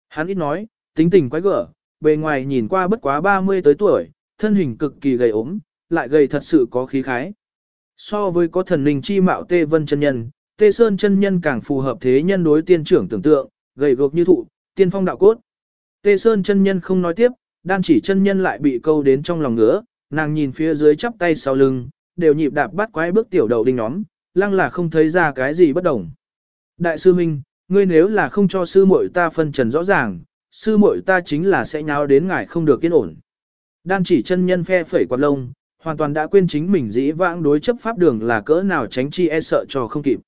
Hắn ít nói, tính tình quái gở, bề ngoài nhìn qua bất quá 30 tới tuổi, thân hình cực kỳ gầy ốm, lại gầy thật sự có khí khái. So với có thần linh chi mạo Tê Vân chân nhân, Tê Sơn chân nhân càng phù hợp thế nhân đối tiên trưởng tưởng tượng, gầy gộc như thụ, tiên phong đạo cốt. Tê Sơn chân nhân không nói tiếp, đan chỉ chân nhân lại bị câu đến trong lòng ngứa, nàng nhìn phía dưới chắp tay sau lưng, đều nhịp đạp bắt quái bước tiểu đầu đinh nhóm, lăng là không thấy ra cái gì bất đồng. Đại sư Minh, ngươi nếu là không cho sư muội ta phân trần rõ ràng, sư muội ta chính là sẽ nháo đến ngài không được yên ổn. Đan chỉ chân nhân phe phẩy quạt lông, hoàn toàn đã quên chính mình dĩ vãng đối chấp pháp đường là cỡ nào tránh chi e sợ cho không kịp.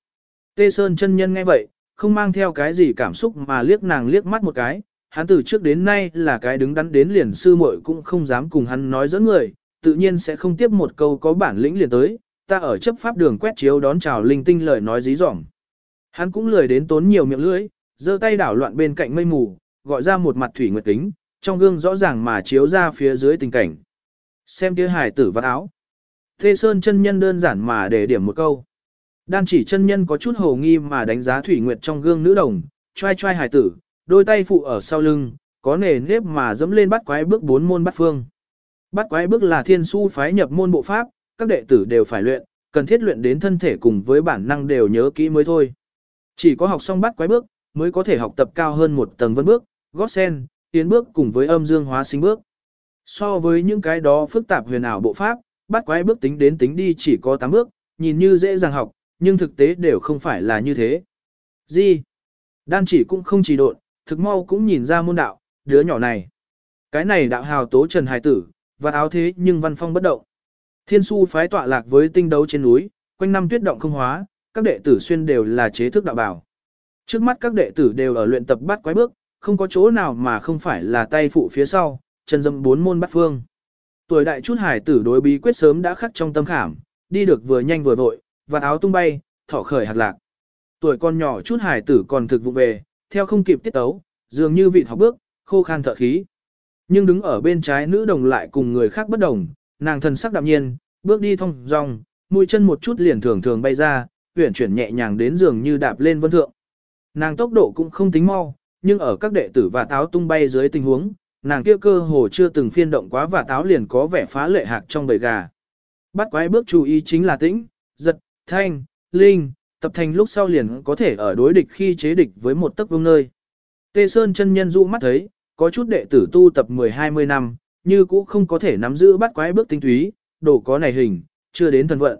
Tê Sơn chân nhân nghe vậy, không mang theo cái gì cảm xúc mà liếc nàng liếc mắt một cái, hắn từ trước đến nay là cái đứng đắn đến liền sư muội cũng không dám cùng hắn nói dẫn người, tự nhiên sẽ không tiếp một câu có bản lĩnh liền tới, ta ở chấp pháp đường quét chiếu đón chào linh tinh lời nói dí dỏm. Hắn cũng lười đến tốn nhiều miệng lưỡi, giơ tay đảo loạn bên cạnh mây mù, gọi ra một mặt thủy nguyệt kính, trong gương rõ ràng mà chiếu ra phía dưới tình cảnh. Xem kia hải tử vắt áo. Thê Sơn chân nhân đơn giản mà để điểm một câu. Đan chỉ chân nhân có chút hồ nghi mà đánh giá thủy nguyệt trong gương nữ đồng, trai trai hải tử, đôi tay phụ ở sau lưng, có nề nếp mà dẫm lên bắt quái bước bốn môn bắt phương. Bắt quái bước là thiên su phái nhập môn bộ pháp, các đệ tử đều phải luyện, cần thiết luyện đến thân thể cùng với bản năng đều nhớ kỹ mới thôi. Chỉ có học xong bắt quái bước, mới có thể học tập cao hơn một tầng vân bước, gót sen, tiến bước cùng với âm dương hóa sinh bước. So với những cái đó phức tạp huyền ảo bộ pháp, bắt quái bước tính đến tính đi chỉ có 8 bước, nhìn như dễ dàng học, nhưng thực tế đều không phải là như thế. Gì? Đan chỉ cũng không chỉ độn, thực mau cũng nhìn ra môn đạo, đứa nhỏ này. Cái này đạo hào tố trần hài tử, và áo thế nhưng văn phong bất động. Thiên su phái tọa lạc với tinh đấu trên núi, quanh năm tuyết động không hóa, các đệ tử xuyên đều là chế thức đạo bảo. Trước mắt các đệ tử đều ở luyện tập bắt quái bước, không có chỗ nào mà không phải là tay phụ phía sau, chân dâm bốn môn bắt phương. Tuổi đại chút hải tử đối bí quyết sớm đã khắc trong tâm khảm, đi được vừa nhanh vừa vội, và áo tung bay, thỏ khởi hạt lạc. Tuổi con nhỏ chút hải tử còn thực vụ về, theo không kịp tiết tấu, dường như vị học bước, khô khan thở khí. Nhưng đứng ở bên trái nữ đồng lại cùng người khác bất đồng, nàng thần sắc đạm nhiên, bước đi thong dong, mũi chân một chút liền thường thường bay ra, huyển chuyển nhẹ nhàng đến dường như đạp lên vân thượng. Nàng tốc độ cũng không tính mau, nhưng ở các đệ tử và táo tung bay dưới tình huống, nàng kia cơ hồ chưa từng phiên động quá và táo liền có vẻ phá lệ hạc trong bầy gà. Bắt quái bước chú ý chính là tĩnh, giật, thanh, linh, tập thành lúc sau liền có thể ở đối địch khi chế địch với một tấc vương nơi. Tê Sơn chân nhân dụ mắt thấy, có chút đệ tử tu tập 10-20 năm, như cũ không có thể nắm giữ bắt quái bước tinh túy, đồ có này hình, chưa đến thần vận.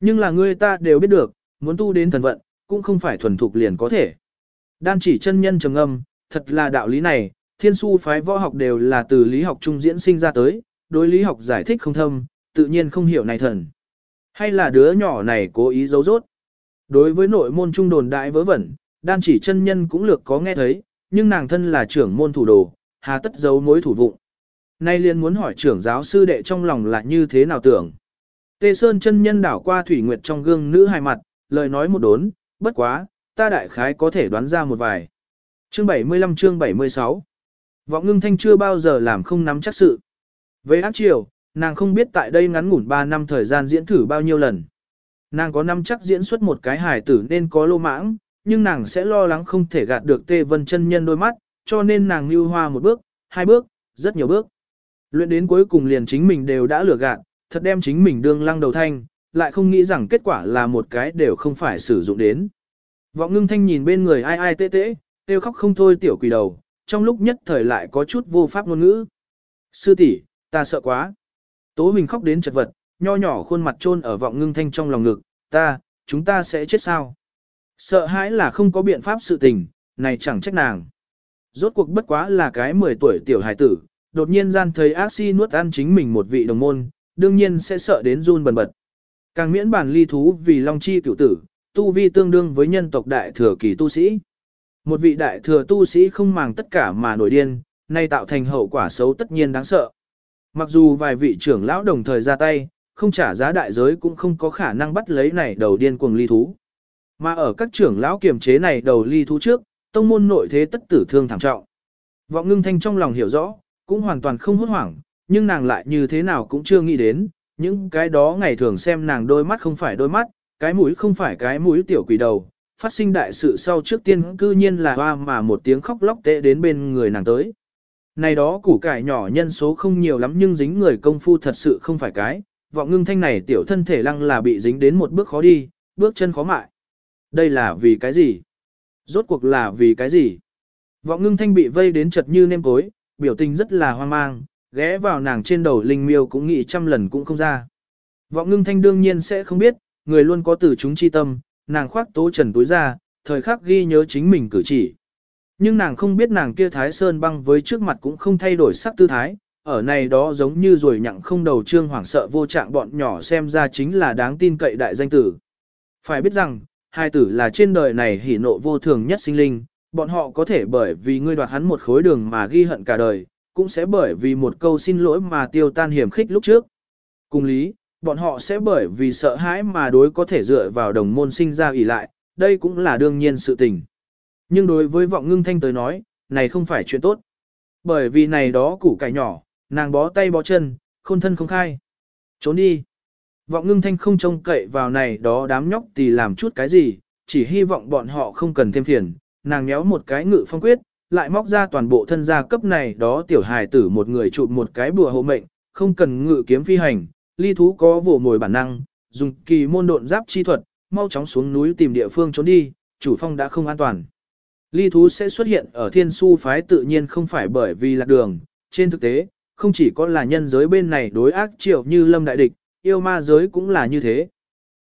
Nhưng là người ta đều biết được, muốn tu đến thần vận, cũng không phải thuần thục liền có thể. Đan chỉ chân nhân trầm âm, thật là đạo lý này, thiên su phái võ học đều là từ lý học trung diễn sinh ra tới, đối lý học giải thích không thâm, tự nhiên không hiểu này thần. Hay là đứa nhỏ này cố ý giấu rốt. Đối với nội môn trung đồn đại vớ vẩn, đan chỉ chân nhân cũng lược có nghe thấy, nhưng nàng thân là trưởng môn thủ đồ, hà tất giấu mối thủ vụng. Nay liền muốn hỏi trưởng giáo sư đệ trong lòng là như thế nào tưởng. Tê Sơn chân nhân đảo qua thủy nguyệt trong gương nữ hài mặt, lời nói một đốn, bất quá, ta đại khái có thể đoán ra một vài. Chương 75 chương 76 Vọng ngưng thanh chưa bao giờ làm không nắm chắc sự. Với ác triều, nàng không biết tại đây ngắn ngủn 3 năm thời gian diễn thử bao nhiêu lần. Nàng có nắm chắc diễn xuất một cái hài tử nên có lô mãng, nhưng nàng sẽ lo lắng không thể gạt được tê vân chân nhân đôi mắt, cho nên nàng lưu hoa một bước, hai bước, rất nhiều bước. Luyện đến cuối cùng liền chính mình đều đã lừa gạt, thật đem chính mình đương lăng đầu thanh, lại không nghĩ rằng kết quả là một cái đều không phải sử dụng đến. Vọng ngưng thanh nhìn bên người ai ai tê tê, tiêu khóc không thôi tiểu quỷ đầu, trong lúc nhất thời lại có chút vô pháp ngôn ngữ. Sư tỷ, ta sợ quá. Tố mình khóc đến chật vật, nho nhỏ khuôn mặt trôn ở vọng ngưng thanh trong lòng ngực, ta, chúng ta sẽ chết sao? Sợ hãi là không có biện pháp sự tình, này chẳng trách nàng. Rốt cuộc bất quá là cái 10 tuổi tiểu hài tử, đột nhiên gian thấy ác si nuốt ăn chính mình một vị đồng môn, đương nhiên sẽ sợ đến run bần bật. Càng miễn bản ly thú vì long chi cựu tử, tu vi tương đương với nhân tộc đại thừa kỳ tu sĩ. Một vị đại thừa tu sĩ không màng tất cả mà nổi điên, nay tạo thành hậu quả xấu tất nhiên đáng sợ. Mặc dù vài vị trưởng lão đồng thời ra tay, không trả giá đại giới cũng không có khả năng bắt lấy này đầu điên cuồng ly thú. Mà ở các trưởng lão kiềm chế này đầu ly thú trước, tông môn nội thế tất tử thương thảm trọng. Vọng ngưng thanh trong lòng hiểu rõ, cũng hoàn toàn không hốt hoảng, nhưng nàng lại như thế nào cũng chưa nghĩ đến, những cái đó ngày thường xem nàng đôi mắt không phải đôi mắt, cái mũi không phải cái mũi tiểu quỷ đầu, phát sinh đại sự sau trước tiên cư nhiên là hoa mà một tiếng khóc lóc tệ đến bên người nàng tới. Này đó củ cải nhỏ nhân số không nhiều lắm nhưng dính người công phu thật sự không phải cái, vọng ngưng thanh này tiểu thân thể lăng là bị dính đến một bước khó đi, bước chân khó mại. Đây là vì cái gì? Rốt cuộc là vì cái gì? Vọng ngưng thanh bị vây đến chật như nêm cối, biểu tình rất là hoang mang, ghé vào nàng trên đầu linh miêu cũng nghĩ trăm lần cũng không ra. Vọng ngưng thanh đương nhiên sẽ không biết, người luôn có từ chúng chi tâm, nàng khoác tố trần túi ra, thời khắc ghi nhớ chính mình cử chỉ. Nhưng nàng không biết nàng kia thái sơn băng với trước mặt cũng không thay đổi sắc tư thái, ở này đó giống như rồi nhặng không đầu trương hoảng sợ vô trạng bọn nhỏ xem ra chính là đáng tin cậy đại danh tử. Phải biết rằng, hai tử là trên đời này hỉ nộ vô thường nhất sinh linh, bọn họ có thể bởi vì ngươi đoạt hắn một khối đường mà ghi hận cả đời, cũng sẽ bởi vì một câu xin lỗi mà tiêu tan hiểm khích lúc trước. Cùng lý, bọn họ sẽ bởi vì sợ hãi mà đối có thể dựa vào đồng môn sinh ra ủy lại, đây cũng là đương nhiên sự tình. Nhưng đối với vọng ngưng thanh tới nói, này không phải chuyện tốt. Bởi vì này đó củ cải nhỏ, nàng bó tay bó chân, khôn thân không khai. Trốn đi. Vọng ngưng thanh không trông cậy vào này đó đám nhóc thì làm chút cái gì, chỉ hy vọng bọn họ không cần thêm phiền. Nàng nhéo một cái ngự phong quyết, lại móc ra toàn bộ thân gia cấp này đó tiểu hài tử một người chụp một cái bùa hộ mệnh, không cần ngự kiếm phi hành, ly thú có vồ mồi bản năng, dùng kỳ môn độn giáp chi thuật, mau chóng xuống núi tìm địa phương trốn đi, chủ phong đã không an toàn. Ly thú sẽ xuất hiện ở thiên su phái tự nhiên không phải bởi vì lạc đường, trên thực tế, không chỉ có là nhân giới bên này đối ác triệu như lâm đại địch, yêu ma giới cũng là như thế.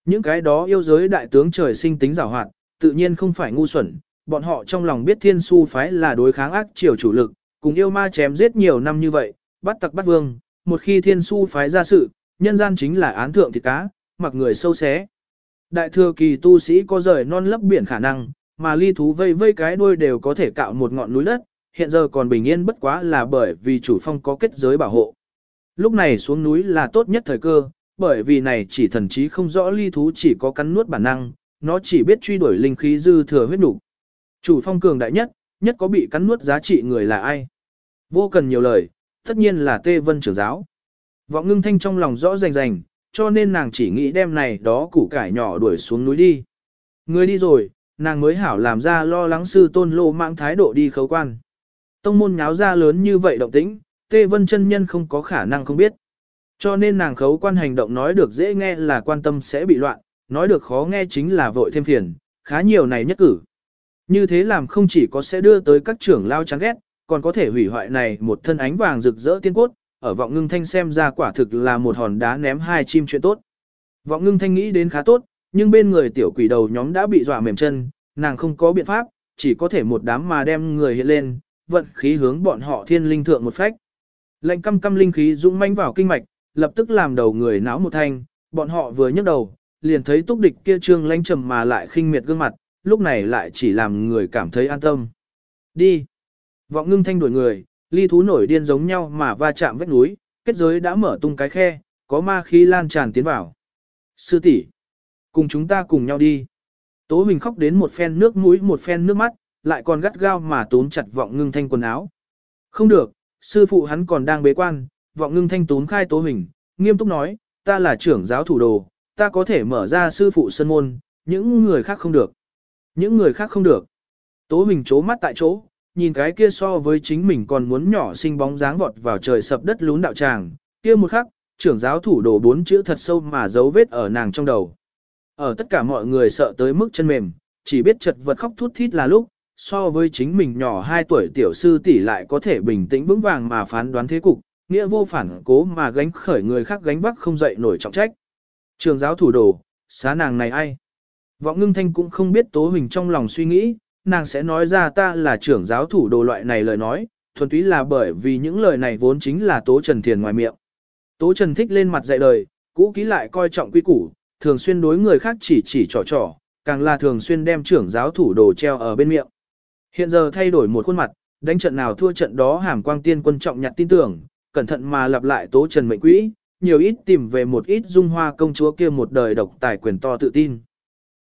Những cái đó yêu giới đại tướng trời sinh tính giảo hoạt, tự nhiên không phải ngu xuẩn, bọn họ trong lòng biết thiên su phái là đối kháng ác triều chủ lực, cùng yêu ma chém giết nhiều năm như vậy, bắt tặc bắt vương, một khi thiên su phái ra sự, nhân gian chính là án thượng thịt cá, mặc người sâu xé. Đại thừa kỳ tu sĩ có rời non lấp biển khả năng, mà ly thú vây vây cái đuôi đều có thể cạo một ngọn núi đất, hiện giờ còn bình yên bất quá là bởi vì chủ phong có kết giới bảo hộ. Lúc này xuống núi là tốt nhất thời cơ, bởi vì này chỉ thần trí không rõ ly thú chỉ có cắn nuốt bản năng, nó chỉ biết truy đuổi linh khí dư thừa huyết đủ. Chủ phong cường đại nhất, nhất có bị cắn nuốt giá trị người là ai? Vô cần nhiều lời, tất nhiên là Tê Vân trưởng giáo. Vọng ngưng thanh trong lòng rõ rành rành, cho nên nàng chỉ nghĩ đem này đó củ cải nhỏ đuổi xuống núi đi. Người đi rồi, nàng mới hảo làm ra lo lắng sư tôn lô mạng thái độ đi khấu quan. Tông môn nháo ra lớn như vậy động tĩnh, Tê Vân chân nhân không có khả năng không biết. Cho nên nàng khấu quan hành động nói được dễ nghe là quan tâm sẽ bị loạn, nói được khó nghe chính là vội thêm phiền, khá nhiều này nhất cử. Như thế làm không chỉ có sẽ đưa tới các trưởng lao chán ghét, còn có thể hủy hoại này một thân ánh vàng rực rỡ tiên cốt, ở vọng ngưng thanh xem ra quả thực là một hòn đá ném hai chim chuyện tốt. Vọng ngưng thanh nghĩ đến khá tốt, nhưng bên người tiểu quỷ đầu nhóm đã bị dọa mềm chân, nàng không có biện pháp, chỉ có thể một đám mà đem người hiện lên, vận khí hướng bọn họ thiên linh thượng một phách. Lệnh căm căm linh khí dũng mãnh vào kinh mạch, lập tức làm đầu người náo một thanh, bọn họ vừa nhấc đầu, liền thấy túc địch kia trương lanh trầm mà lại khinh miệt gương mặt, lúc này lại chỉ làm người cảm thấy an tâm. Đi. Vọng ngưng thanh đuổi người, ly thú nổi điên giống nhau mà va chạm vách núi, kết giới đã mở tung cái khe, có ma khí lan tràn tiến vào. Sư tỷ, cùng chúng ta cùng nhau đi. Tố Huỳnh khóc đến một phen nước mũi một phen nước mắt, lại còn gắt gao mà tốn chặt vọng ngưng thanh quần áo. Không được, sư phụ hắn còn đang bế quan, vọng ngưng thanh tốn khai Tố hình nghiêm túc nói, ta là trưởng giáo thủ đồ, ta có thể mở ra sư phụ sân môn, những người khác không được. Những người khác không được. Tố hình chố mắt tại chỗ, nhìn cái kia so với chính mình còn muốn nhỏ sinh bóng dáng vọt vào trời sập đất lún đạo tràng, kia một khắc, trưởng giáo thủ đồ bốn chữ thật sâu mà dấu vết ở nàng trong đầu. Ở tất cả mọi người sợ tới mức chân mềm, chỉ biết chật vật khóc thút thít là lúc, so với chính mình nhỏ 2 tuổi tiểu sư tỷ lại có thể bình tĩnh vững vàng mà phán đoán thế cục, nghĩa vô phản cố mà gánh khởi người khác gánh vác không dậy nổi trọng trách. Trường giáo thủ đồ, xá nàng này ai? Vọng ngưng thanh cũng không biết Tố Huỳnh trong lòng suy nghĩ, nàng sẽ nói ra ta là trưởng giáo thủ đồ loại này lời nói, thuần túy là bởi vì những lời này vốn chính là Tố Trần Thiền ngoài miệng. Tố Trần thích lên mặt dạy đời, cũ ký lại coi trọng quy củ, thường xuyên đối người khác chỉ chỉ trò trò, càng là thường xuyên đem trưởng giáo thủ đồ treo ở bên miệng. Hiện giờ thay đổi một khuôn mặt, đánh trận nào thua trận đó hàm quang tiên quân trọng nhặt tin tưởng, cẩn thận mà lặp lại Tố Trần mệnh quỹ, nhiều ít tìm về một ít dung hoa công chúa kia một đời độc tài quyền to tự tin.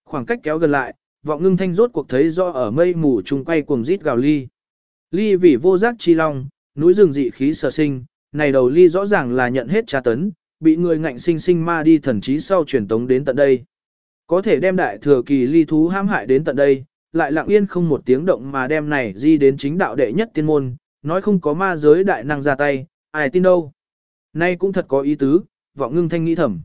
Khoảng cách kéo gần lại, vọng ngưng thanh rốt cuộc thấy do ở mây mù chung quay cuồng rít gào ly. Ly vì vô giác chi long, núi rừng dị khí sở sinh, này đầu ly rõ ràng là nhận hết tra tấn, bị người ngạnh sinh sinh ma đi thần trí sau truyền tống đến tận đây. Có thể đem đại thừa kỳ ly thú hãm hại đến tận đây, lại lặng yên không một tiếng động mà đem này di đến chính đạo đệ nhất tiên môn, nói không có ma giới đại năng ra tay, ai tin đâu. Nay cũng thật có ý tứ, vọng ngưng thanh nghĩ thầm.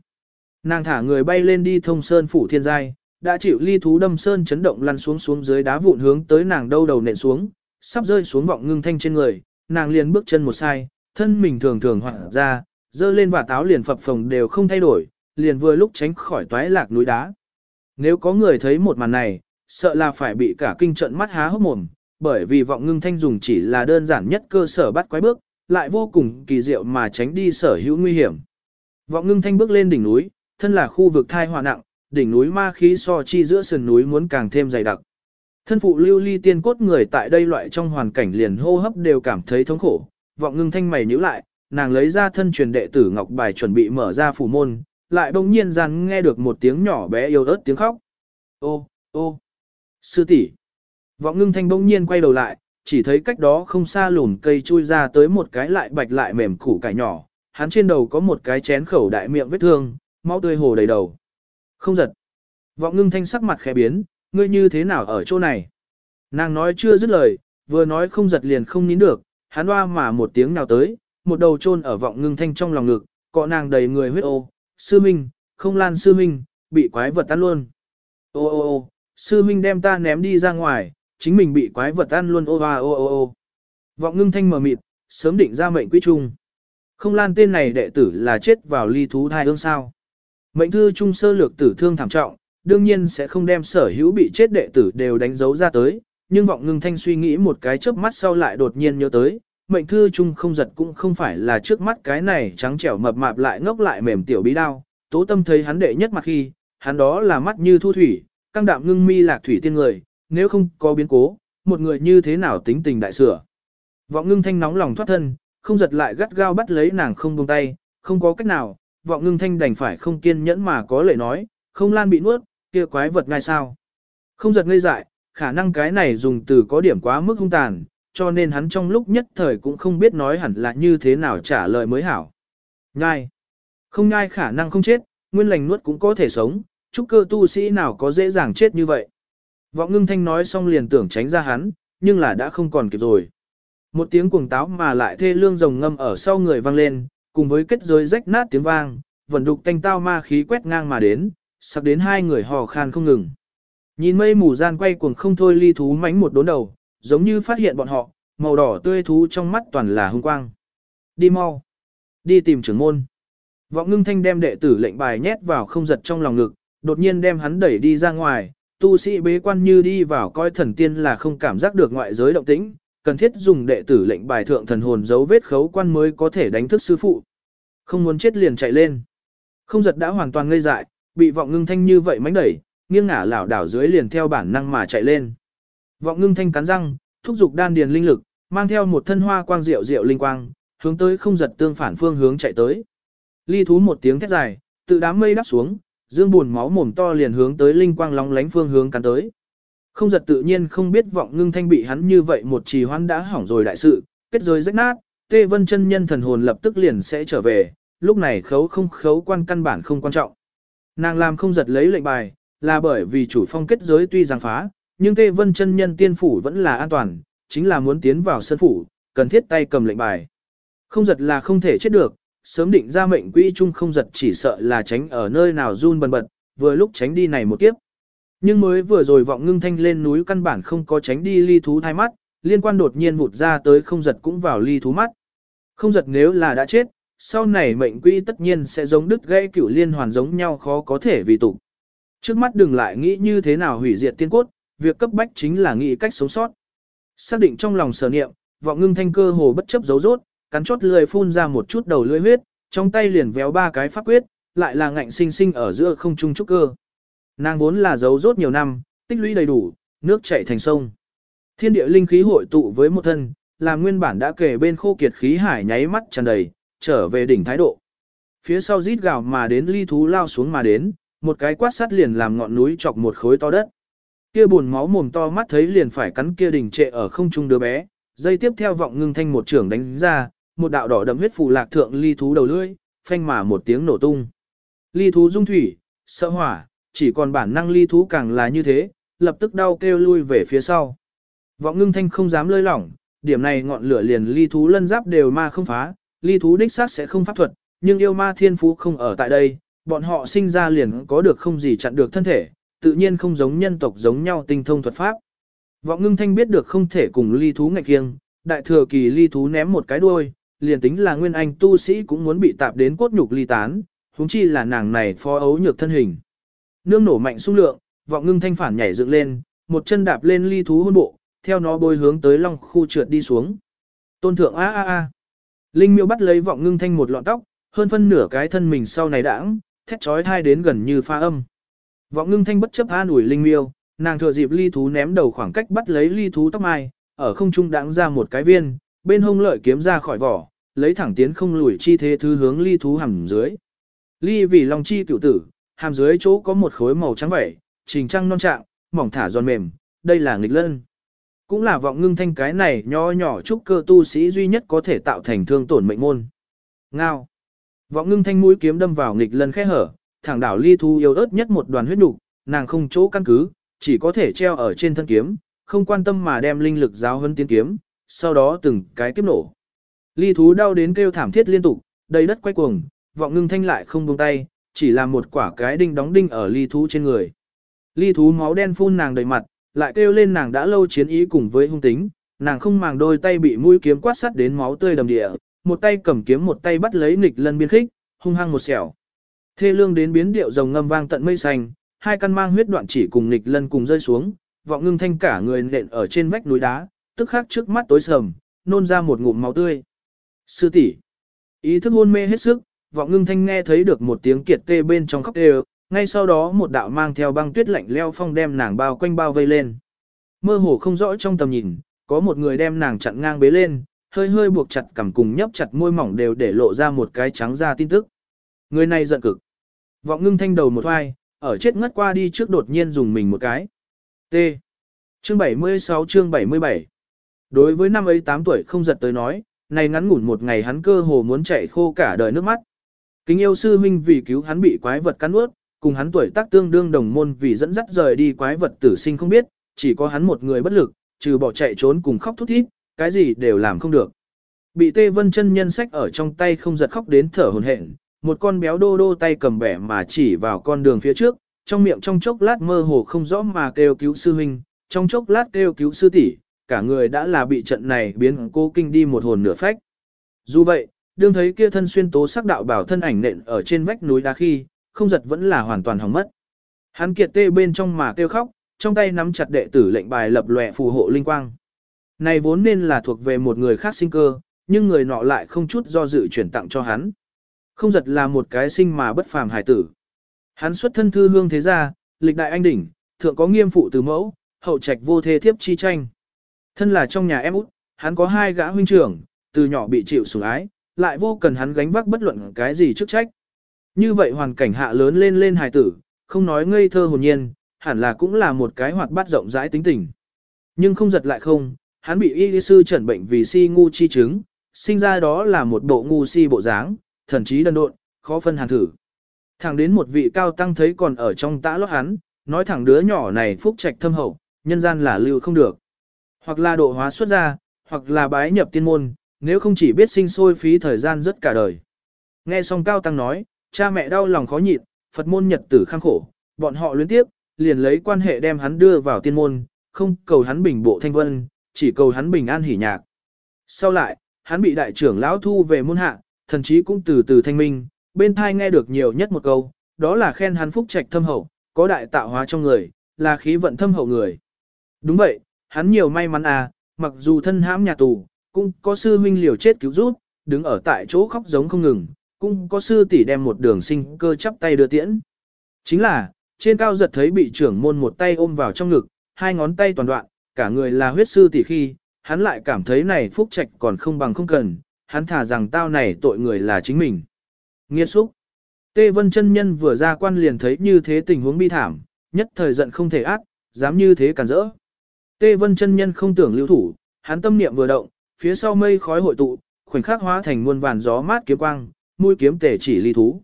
Nàng thả người bay lên đi thông sơn phủ thiên giai, đã chịu ly thú đâm sơn chấn động lăn xuống xuống dưới đá vụn hướng tới nàng đâu đầu nện xuống, sắp rơi xuống vọng ngưng thanh trên người, nàng liền bước chân một sai, thân mình thường thường hoảng ra, dơ lên và táo liền phập phồng đều không thay đổi, liền vừa lúc tránh khỏi toái lạc núi đá. Nếu có người thấy một màn này, sợ là phải bị cả kinh trận mắt há hốc mồm, bởi vì vọng ngưng thanh dùng chỉ là đơn giản nhất cơ sở bắt quái bước, lại vô cùng kỳ diệu mà tránh đi sở hữu nguy hiểm. Vọng ngưng thanh bước lên đỉnh núi, thân là khu vực thai hòa nặng, đỉnh núi ma khí so chi giữa sườn núi muốn càng thêm dày đặc. Thân phụ lưu ly tiên cốt người tại đây loại trong hoàn cảnh liền hô hấp đều cảm thấy thống khổ, vọng ngưng thanh mày nhíu lại, nàng lấy ra thân truyền đệ tử ngọc bài chuẩn bị mở ra phủ môn, lại bỗng nhiên rằng nghe được một tiếng nhỏ bé yếu ớt tiếng khóc. Ô, ô, sư tỷ. Vọng ngưng thanh bỗng nhiên quay đầu lại, chỉ thấy cách đó không xa lùn cây chui ra tới một cái lại bạch lại mềm củ cải nhỏ, hắn trên đầu có một cái chén khẩu đại miệng vết thương, máu tươi hồ đầy đầu. Không giật. Vọng ngưng thanh sắc mặt khẽ biến, ngươi như thế nào ở chỗ này? Nàng nói chưa dứt lời, vừa nói không giật liền không nín được, hắn hoa mà một tiếng nào tới, một đầu chôn ở vọng ngưng thanh trong lòng ngực, cọ nàng đầy người huyết ô, sư minh, không lan sư minh, bị quái vật tan luôn. Ô ô ô, sư huynh đem ta ném đi ra ngoài, chính mình bị quái vật ăn luôn ô hoa ô ô ô. Vọng ngưng thanh mờ mịt, sớm định ra mệnh quy Trung. Không lan tên này đệ tử là chết vào ly thú thai ương sao. Mệnh thư trung sơ lược tử thương thảm trọng, đương nhiên sẽ không đem sở hữu bị chết đệ tử đều đánh dấu ra tới, nhưng vọng ngưng thanh suy nghĩ một cái chớp mắt sau lại đột nhiên nhớ tới, mệnh thư trung không giật cũng không phải là trước mắt cái này trắng trẻo mập mạp lại ngốc lại mềm tiểu bí đao, tố tâm thấy hắn đệ nhất mặt khi, hắn đó là mắt như thu thủy, căng đạm ngưng mi lạc thủy tiên người, nếu không có biến cố, một người như thế nào tính tình đại sửa. Vọng ngưng thanh nóng lòng thoát thân, không giật lại gắt gao bắt lấy nàng không buông tay, không có cách nào, vọng ngưng thanh đành phải không kiên nhẫn mà có lệ nói, không lan bị nuốt, kia quái vật ngay sao. Không giật ngây dại, khả năng cái này dùng từ có điểm quá mức hung tàn, cho nên hắn trong lúc nhất thời cũng không biết nói hẳn là như thế nào trả lời mới hảo. Nhai. Không nhai khả năng không chết, nguyên lành nuốt cũng có thể sống, chúc cơ tu sĩ nào có dễ dàng chết như vậy. Vọng ngưng thanh nói xong liền tưởng tránh ra hắn, nhưng là đã không còn kịp rồi. Một tiếng cuồng táo mà lại thê lương rồng ngâm ở sau người vang lên, cùng với kết giới rách nát tiếng vang, vần đục tanh tao ma khí quét ngang mà đến, sặc đến hai người hò khan không ngừng. Nhìn mây mù gian quay cuồng không thôi ly thú mánh một đốn đầu, giống như phát hiện bọn họ, màu đỏ tươi thú trong mắt toàn là hung quang. Đi mau. Đi tìm trưởng môn. Vọng ngưng thanh đem đệ tử lệnh bài nhét vào không giật trong lòng ngực, đột nhiên đem hắn đẩy đi ra ngoài, tu sĩ bế quan như đi vào coi thần tiên là không cảm giác được ngoại giới động tĩnh, cần thiết dùng đệ tử lệnh bài thượng thần hồn dấu vết khấu quan mới có thể đánh thức sư phụ. Không muốn chết liền chạy lên. Không giật đã hoàn toàn ngây dại, bị vọng ngưng thanh như vậy mánh đẩy, nghiêng ngả lảo đảo dưới liền theo bản năng mà chạy lên. Vọng ngưng thanh cắn răng, thúc giục đan điền linh lực, mang theo một thân hoa quang diệu diệu linh quang, hướng tới không giật tương phản phương hướng chạy tới. Ly thú một tiếng thét dài, tự đám mây đắp xuống, dương buồn máu mồm to liền hướng tới linh quang lóng lánh phương hướng cắn tới. Không giật tự nhiên không biết vọng ngưng thanh bị hắn như vậy một trì hoãn đã hỏng rồi đại sự, kết rồi rách nát, tê vân chân nhân thần hồn lập tức liền sẽ trở về, lúc này khấu không khấu quan căn bản không quan trọng. Nàng làm không giật lấy lệnh bài, là bởi vì chủ phong kết giới tuy giang phá, nhưng tê vân chân nhân tiên phủ vẫn là an toàn, chính là muốn tiến vào sân phủ, cần thiết tay cầm lệnh bài. Không giật là không thể chết được, sớm định ra mệnh quỹ chung không giật chỉ sợ là tránh ở nơi nào run bần bật, vừa lúc tránh đi này một kiếp. Nhưng mới vừa rồi vọng ngưng thanh lên núi căn bản không có tránh đi ly thú thai mắt, liên quan đột nhiên vụt ra tới không giật cũng vào ly thú mắt. Không giật nếu là đã chết, sau này mệnh quỹ tất nhiên sẽ giống đứt gãy cửu liên hoàn giống nhau khó có thể vì tụ. Trước mắt đừng lại nghĩ như thế nào hủy diệt tiên cốt, việc cấp bách chính là nghĩ cách sống sót. Xác định trong lòng sở niệm, vọng ngưng thanh cơ hồ bất chấp dấu rốt, cắn chốt lưỡi phun ra một chút đầu lưỡi huyết, trong tay liền véo ba cái pháp quyết, lại là ngạnh sinh sinh ở giữa không trung trúc cơ. Nàng vốn là giấu rốt nhiều năm, tích lũy đầy đủ, nước chảy thành sông. Thiên địa linh khí hội tụ với một thân, làm nguyên bản đã kể bên khô kiệt khí hải nháy mắt tràn đầy, trở về đỉnh thái độ. Phía sau rít gào mà đến ly thú lao xuống mà đến, một cái quát sắt liền làm ngọn núi chọc một khối to đất. Kia buồn máu mồm to mắt thấy liền phải cắn kia đỉnh trệ ở không trung đứa bé, dây tiếp theo vọng ngưng thanh một trưởng đánh ra, một đạo đỏ đậm huyết phù lạc thượng ly thú đầu lưỡi, phanh mà một tiếng nổ tung. Ly thú dung thủy, sợ hỏa, chỉ còn bản năng ly thú càng là như thế, lập tức đau kêu lui về phía sau. Vọng ngưng thanh không dám lơi lỏng, điểm này ngọn lửa liền ly thú lân giáp đều ma không phá, ly thú đích xác sẽ không pháp thuật, nhưng yêu ma thiên phú không ở tại đây, bọn họ sinh ra liền có được không gì chặn được thân thể, tự nhiên không giống nhân tộc giống nhau tinh thông thuật pháp. Vọng ngưng thanh biết được không thể cùng ly thú ngạch kiêng, đại thừa kỳ ly thú ném một cái đuôi, liền tính là nguyên anh tu sĩ cũng muốn bị tạp đến cốt nhục ly tán, huống chi là nàng này phó ấu nhược thân hình. Nương nổ mạnh xung lượng, vọng ngưng thanh phản nhảy dựng lên, một chân đạp lên ly thú hôn bộ, theo nó bôi hướng tới long khu trượt đi xuống. Tôn thượng a a a. Linh miêu bắt lấy vọng ngưng thanh một lọn tóc, hơn phân nửa cái thân mình sau này đãng, thét chói thai đến gần như pha âm. Vọng ngưng thanh bất chấp an ủi linh miêu, nàng thừa dịp ly thú ném đầu khoảng cách bắt lấy ly thú tóc mai, ở không trung đãng ra một cái viên, bên hông lợi kiếm ra khỏi vỏ, lấy thẳng tiến không lùi chi thế thứ hướng ly thú hầm dưới. Ly vì long chi cựu tử, hàm dưới chỗ có một khối màu trắng vẩy, trình trăng non trạng, mỏng thả giòn mềm, đây là nghịch lân. Cũng là vọng ngưng thanh cái này nho nhỏ trúc cơ tu sĩ duy nhất có thể tạo thành thương tổn mệnh môn. Ngao. Vọng ngưng thanh mũi kiếm đâm vào nghịch lân khẽ hở, thẳng đảo ly thu yếu ớt nhất một đoàn huyết nục, nàng không chỗ căn cứ, chỉ có thể treo ở trên thân kiếm, không quan tâm mà đem linh lực giáo huấn tiến kiếm, sau đó từng cái kiếp nổ. Ly thú đau đến kêu thảm thiết liên tục, đầy đất quay cuồng, vọng ngưng thanh lại không buông tay, chỉ là một quả cái đinh đóng đinh ở ly thú trên người. Ly thú máu đen phun nàng đầy mặt, lại kêu lên nàng đã lâu chiến ý cùng với hung tính, nàng không màng đôi tay bị mũi kiếm quát sắt đến máu tươi đầm địa, một tay cầm kiếm một tay bắt lấy nghịch lân biên khích, hung hăng một xẻo. Thê lương đến biến điệu rồng ngâm vang tận mây xanh, hai căn mang huyết đoạn chỉ cùng nghịch lân cùng rơi xuống, vọng ngưng thanh cả người nện ở trên vách núi đá, tức khắc trước mắt tối sầm, nôn ra một ngụm máu tươi. Sư tỷ, ý thức hôn mê hết sức, vọng ngưng thanh nghe thấy được một tiếng kiệt tê bên trong khóc đều, ngay sau đó một đạo mang theo băng tuyết lạnh leo phong đem nàng bao quanh bao vây lên. Mơ hồ không rõ trong tầm nhìn, có một người đem nàng chặn ngang bế lên, hơi hơi buộc chặt cằm cùng nhấp chặt môi mỏng đều để lộ ra một cái trắng ra tin tức. Người này giận cực. Vọng ngưng thanh đầu một hoai, ở chết ngất qua đi trước đột nhiên dùng mình một cái. T. Chương 76 chương 77 Đối với năm ấy 8 tuổi không giật tới nói, này ngắn ngủn một ngày hắn cơ hồ muốn chạy khô cả đời nước mắt. Kính yêu sư huynh vì cứu hắn bị quái vật cắn ướt, cùng hắn tuổi tác tương đương đồng môn vì dẫn dắt rời đi quái vật tử sinh không biết, chỉ có hắn một người bất lực, trừ bỏ chạy trốn cùng khóc thút thít, cái gì đều làm không được. Bị Tê Vân chân nhân sách ở trong tay không giật khóc đến thở hổn hển, một con béo đô đô tay cầm bẻ mà chỉ vào con đường phía trước, trong miệng trong chốc lát mơ hồ không rõ mà kêu cứu sư huynh, trong chốc lát kêu cứu sư tỷ, cả người đã là bị trận này biến cô kinh đi một hồn nửa phách. Dù vậy, đương thấy kia thân xuyên tố sắc đạo bảo thân ảnh nện ở trên vách núi đá khi, không giật vẫn là hoàn toàn hỏng mất. Hắn kiệt tê bên trong mà kêu khóc, trong tay nắm chặt đệ tử lệnh bài lập lòe phù hộ linh quang. Này vốn nên là thuộc về một người khác sinh cơ, nhưng người nọ lại không chút do dự chuyển tặng cho hắn. Không giật là một cái sinh mà bất phàm hải tử. Hắn xuất thân thư hương thế gia, lịch đại anh đỉnh, thượng có nghiêm phụ từ mẫu, hậu trạch vô thê thiếp chi tranh. Thân là trong nhà em út, hắn có hai gã huynh trưởng, từ nhỏ bị chịu sủng ái, lại vô cần hắn gánh vác bất luận cái gì chức trách. Như vậy hoàn cảnh hạ lớn lên lên hài tử, không nói ngây thơ hồn nhiên, hẳn là cũng là một cái hoạt bát rộng rãi tính tình. Nhưng không giật lại không, hắn bị y sư chẩn bệnh vì si ngu chi chứng, sinh ra đó là một bộ ngu si bộ dáng, thần trí đần độn, khó phân hàn thử. Thẳng đến một vị cao tăng thấy còn ở trong tã lót hắn, nói thẳng đứa nhỏ này phúc trạch thâm hậu, nhân gian là lưu không được. Hoặc là độ hóa xuất ra, hoặc là bái nhập tiên môn, nếu không chỉ biết sinh sôi phí thời gian rất cả đời. Nghe xong cao tăng nói, cha mẹ đau lòng khó nhịn, Phật môn nhật tử khang khổ, bọn họ luyến tiếp, liền lấy quan hệ đem hắn đưa vào tiên môn, không cầu hắn bình bộ thanh vân, chỉ cầu hắn bình an hỉ nhạc. Sau lại, hắn bị đại trưởng lão thu về môn hạ, thần chí cũng từ từ thanh minh, bên thai nghe được nhiều nhất một câu, đó là khen hắn phúc trạch thâm hậu, có đại tạo hóa trong người, là khí vận thâm hậu người. Đúng vậy, hắn nhiều may mắn à, mặc dù thân hãm nhà tù, cũng có sư huynh liều chết cứu giúp, đứng ở tại chỗ khóc giống không ngừng, cũng có sư tỷ đem một đường sinh cơ chắp tay đưa tiễn. Chính là, trên cao giật thấy bị trưởng môn một tay ôm vào trong ngực, hai ngón tay toàn đoạn, cả người là huyết sư tỷ khi, hắn lại cảm thấy này phúc trạch còn không bằng không cần, hắn thả rằng tao này tội người là chính mình. Nghiệt xúc. Tê Vân chân nhân vừa ra quan liền thấy như thế tình huống bi thảm, nhất thời giận không thể ác, dám như thế cản rỡ. Tê Vân chân nhân không tưởng lưu thủ, hắn tâm niệm vừa động, phía sau mây khói hội tụ, khoảnh khắc hóa thành muôn vàn gió mát kiếm quang, mũi kiếm tể chỉ ly thú.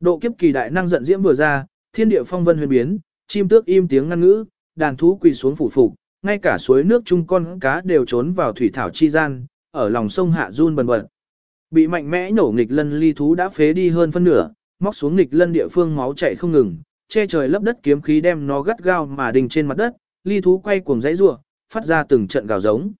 Độ kiếp kỳ đại năng giận diễm vừa ra, thiên địa phong vân huyền biến, chim tước im tiếng ngăn ngữ, đàn thú quỳ xuống phủ phục, ngay cả suối nước chung con cá đều trốn vào thủy thảo chi gian, ở lòng sông hạ run bần bật. Bị mạnh mẽ nổ nghịch lân ly thú đã phế đi hơn phân nửa, móc xuống nghịch lân địa phương máu chảy không ngừng, che trời lấp đất kiếm khí đem nó gắt gao mà đình trên mặt đất, ly thú quay cuồng dãy rủa, phát ra từng trận gào giống.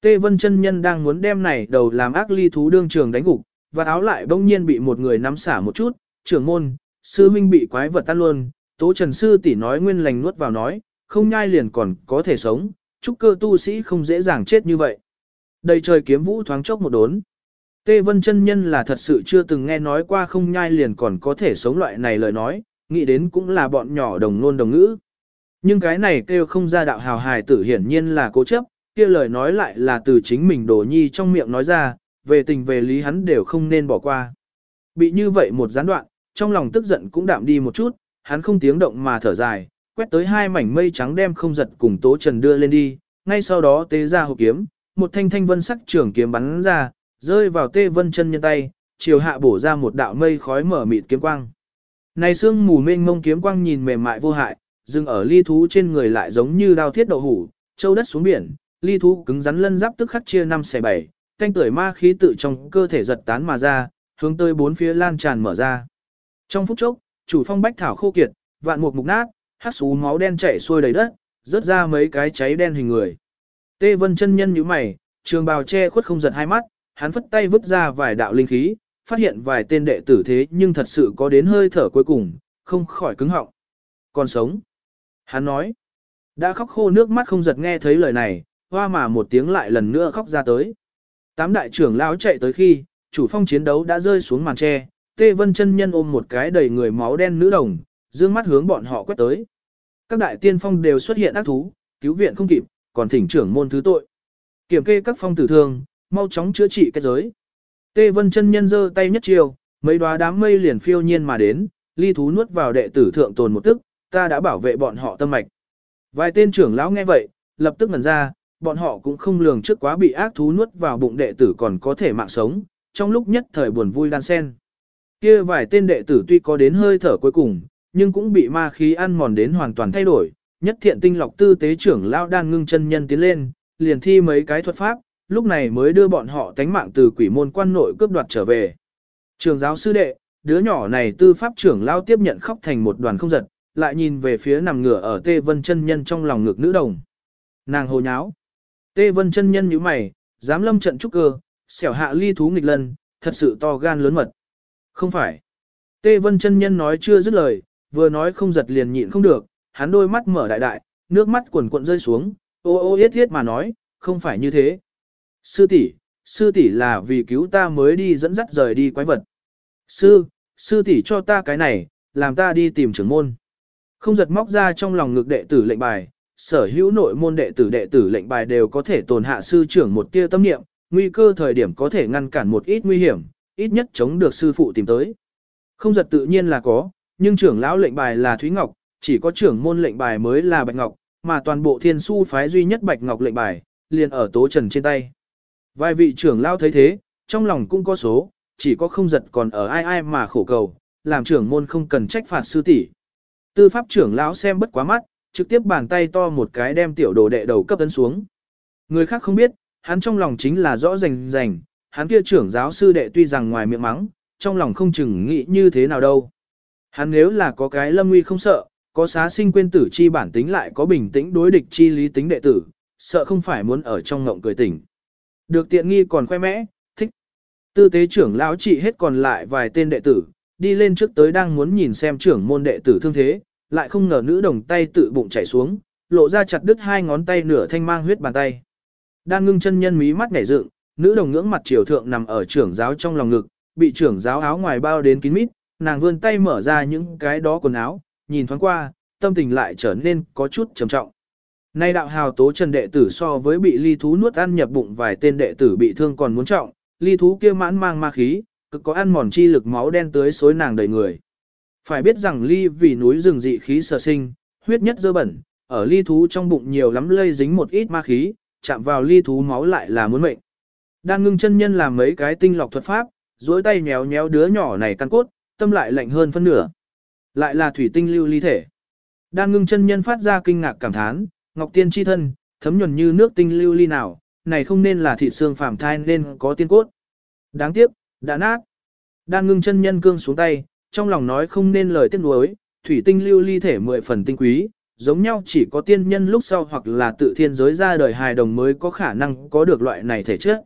Tê Vân chân nhân đang muốn đem này đầu làm ác ly thú đương trường đánh gục, và áo lại bỗng nhiên bị một người nắm xả một chút, trưởng môn, sư huynh bị quái vật tan luôn, tố trần sư tỷ nói nguyên lành nuốt vào nói, không nhai liền còn có thể sống, trúc cơ tu sĩ không dễ dàng chết như vậy. Đầy trời kiếm vũ thoáng chốc một đốn. Tê Vân chân nhân là thật sự chưa từng nghe nói qua không nhai liền còn có thể sống loại này lời nói, nghĩ đến cũng là bọn nhỏ đồng nôn đồng ngữ. Nhưng cái này kêu không ra đạo hào hài tử hiển nhiên là cố chấp, kia lời nói lại là từ chính mình đồ nhi trong miệng nói ra, về tình về lý hắn đều không nên bỏ qua. Bị như vậy một gián đoạn, trong lòng tức giận cũng đạm đi một chút, hắn không tiếng động mà thở dài, quét tới hai mảnh mây trắng đem không giật cùng tố trần đưa lên đi, ngay sau đó tế ra hộp kiếm, một thanh thanh vân sắc trường kiếm bắn ra, rơi vào tê vân chân nhân tay, chiều hạ bổ ra một đạo mây khói mở mịt kiếm quang. Này xương mù mênh mông kiếm quang nhìn mềm mại vô hại, dừng ở ly thú trên người lại giống như đao thiết đậu hủ, châu đất xuống biển, ly thú cứng rắn lân giáp tức khắc chia năm xẻ bảy, canh tuổi ma khí tự trong cơ thể giật tán mà ra, hướng tới bốn phía lan tràn mở ra. Trong phút chốc, chủ phong bách thảo khô kiệt, vạn mục mục nát, hát xú máu đen chảy xuôi đầy đất, rớt ra mấy cái cháy đen hình người. Tê Vân chân nhân như mày, trường bào che khuất không giật hai mắt, hắn phất tay vứt ra vài đạo linh khí, phát hiện vài tên đệ tử thế nhưng thật sự có đến hơi thở cuối cùng, không khỏi cứng họng. Còn sống. Hắn nói. Đã khóc khô nước mắt không giật nghe thấy lời này, hoa mà một tiếng lại lần nữa khóc ra tới. Tám đại trưởng lão chạy tới khi, chủ phong chiến đấu đã rơi xuống màn tre, Tê Vân chân nhân ôm một cái đầy người máu đen nữ đồng, dương mắt hướng bọn họ quét tới. Các đại tiên phong đều xuất hiện ác thú, cứu viện không kịp, còn thỉnh trưởng môn thứ tội. Kiểm kê các phong tử thương, mau chóng chữa trị kết giới. Tê Vân chân nhân giơ tay nhất chiều, mấy đóa đám mây liền phiêu nhiên mà đến, ly thú nuốt vào đệ tử thượng tồn một tức, ta đã bảo vệ bọn họ tâm mạch. Vài tên trưởng lão nghe vậy, lập tức ngẩn ra, bọn họ cũng không lường trước quá bị ác thú nuốt vào bụng đệ tử còn có thể mạng sống, trong lúc nhất thời buồn vui đan sen. Kia vài tên đệ tử tuy có đến hơi thở cuối cùng, nhưng cũng bị ma khí ăn mòn đến hoàn toàn thay đổi, nhất thiện tinh lọc tư tế trưởng lão đan ngưng chân nhân tiến lên, liền thi mấy cái thuật pháp, lúc này mới đưa bọn họ tánh mạng từ quỷ môn quan nội cướp đoạt trở về. Trường giáo sư đệ, đứa nhỏ này tư pháp trưởng lão tiếp nhận khóc thành một đoàn không giật, lại nhìn về phía nằm ngửa ở Tê Vân chân nhân trong lòng ngực nữ đồng. Nàng hồ nháo. Tê Vân chân nhân nhíu mày, dám lâm trận trúc cơ, xẻo hạ ly thú nghịch lần, thật sự to gan lớn mật. Không phải. Tê Vân chân nhân nói chưa dứt lời, vừa nói không giật liền nhịn không được, hắn đôi mắt mở đại đại, nước mắt quần cuộn rơi xuống, ô ô yết yết mà nói, không phải như thế. Sư tỷ, sư tỷ là vì cứu ta mới đi dẫn dắt rời đi quái vật. Sư, sư tỷ cho ta cái này, làm ta đi tìm trưởng môn. Không giật móc ra trong lòng ngực đệ tử lệnh bài, sở hữu nội môn đệ tử đệ tử lệnh bài đều có thể tồn hạ sư trưởng một tia tâm niệm, nguy cơ thời điểm có thể ngăn cản một ít nguy hiểm, ít nhất chống được sư phụ tìm tới. Không giật tự nhiên là có, nhưng trưởng lão lệnh bài là Thúy Ngọc, chỉ có trưởng môn lệnh bài mới là Bạch Ngọc, mà toàn bộ thiên su phái duy nhất Bạch Ngọc lệnh bài, liền ở tố trần trên tay. Vài vị trưởng lão thấy thế, trong lòng cũng có số, chỉ có không giật còn ở ai ai mà khổ cầu, làm trưởng môn không cần trách phạt sư tỷ. Tư pháp trưởng lão xem bất quá mắt, trực tiếp bàn tay to một cái đem tiểu đồ đệ đầu cấp tấn xuống. Người khác không biết, hắn trong lòng chính là rõ rành rành, hắn kia trưởng giáo sư đệ tuy rằng ngoài miệng mắng, trong lòng không chừng nghĩ như thế nào đâu. Hắn nếu là có cái lâm nguy không sợ, có xá sinh quên tử chi bản tính lại có bình tĩnh đối địch chi lý tính đệ tử, sợ không phải muốn ở trong ngộng cười tỉnh. Được tiện nghi còn khoe mẽ, thích. Tư tế trưởng lão trị hết còn lại vài tên đệ tử, đi lên trước tới đang muốn nhìn xem trưởng môn đệ tử thương thế, lại không ngờ nữ đồng tay tự bụng chảy xuống, lộ ra chặt đứt hai ngón tay nửa thanh mang huyết bàn tay. Đang ngưng chân nhân mí mắt nhảy dựng, nữ đồng ngưỡng mặt triều thượng nằm ở trưởng giáo trong lòng ngực, bị trưởng giáo áo ngoài bao đến kín mít, nàng vươn tay mở ra những cái đó quần áo, nhìn thoáng qua, tâm tình lại trở nên có chút trầm trọng. Nay đạo hào tố trần đệ tử so với bị ly thú nuốt ăn nhập bụng vài tên đệ tử bị thương còn muốn trọng, ly thú kia mãn mang ma khí, cực có ăn mòn chi lực máu đen tưới xối nàng đầy người. Phải biết rằng ly vì núi rừng dị khí sở sinh, huyết nhất dơ bẩn, ở ly thú trong bụng nhiều lắm lây dính một ít ma khí, chạm vào ly thú máu lại là muốn mệnh. Đan ngưng chân nhân làm mấy cái tinh lọc thuật pháp, duỗi tay nhéo nhéo đứa nhỏ này căn cốt, tâm lại lạnh hơn phân nửa. Lại là thủy tinh lưu ly thể. Đan ngưng chân nhân phát ra kinh ngạc cảm thán, ngọc tiên chi thân, thấm nhuần như nước tinh lưu ly nào, này không nên là thịt xương phàm thai nên có tiên cốt. Đáng tiếc, đã nát. Đan ngưng chân nhân cương xuống tay, trong lòng nói không nên lời tiếc nuối, thủy tinh lưu ly thể mười phần tinh quý, giống nhau chỉ có tiên nhân lúc sau hoặc là tự thiên giới ra đời hài đồng mới có khả năng có được loại này thể chất.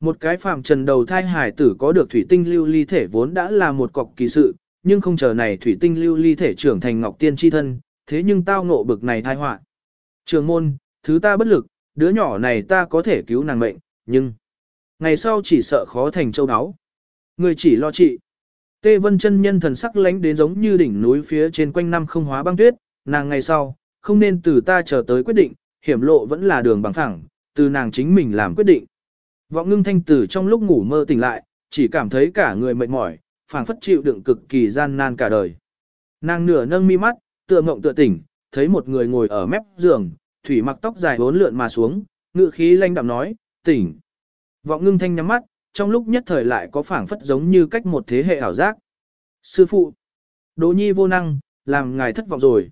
Một cái phàm trần đầu thai hài tử có được thủy tinh lưu ly thể vốn đã là một cọc kỳ sự, nhưng không chờ này thủy tinh lưu ly thể trưởng thành ngọc tiên chi thân, thế nhưng tao ngộ bực này thai họa. Trường môn, thứ ta bất lực, đứa nhỏ này ta có thể cứu nàng mệnh, nhưng ngày sau chỉ sợ khó thành châu đáo. Người chỉ lo trị. Tê Vân chân nhân thần sắc lánh đến giống như đỉnh núi phía trên quanh năm không hóa băng tuyết, nàng ngày sau, không nên từ ta chờ tới quyết định, hiểm lộ vẫn là đường bằng phẳng, từ nàng chính mình làm quyết định. Vọng ngưng thanh tử trong lúc ngủ mơ tỉnh lại, chỉ cảm thấy cả người mệt mỏi, phảng phất chịu đựng cực kỳ gian nan cả đời. Nàng nửa nâng mi mắt, tựa mộng tựa tỉnh, thấy một người ngồi ở mép giường, thủy mặc tóc dài hốn lượn mà xuống, ngự khí lanh đạm nói, tỉnh. Vọng ngưng thanh nhắm mắt, trong lúc nhất thời lại có phảng phất giống như cách một thế hệ ảo giác. Sư phụ, Đỗ Nhi vô năng, làm ngài thất vọng rồi.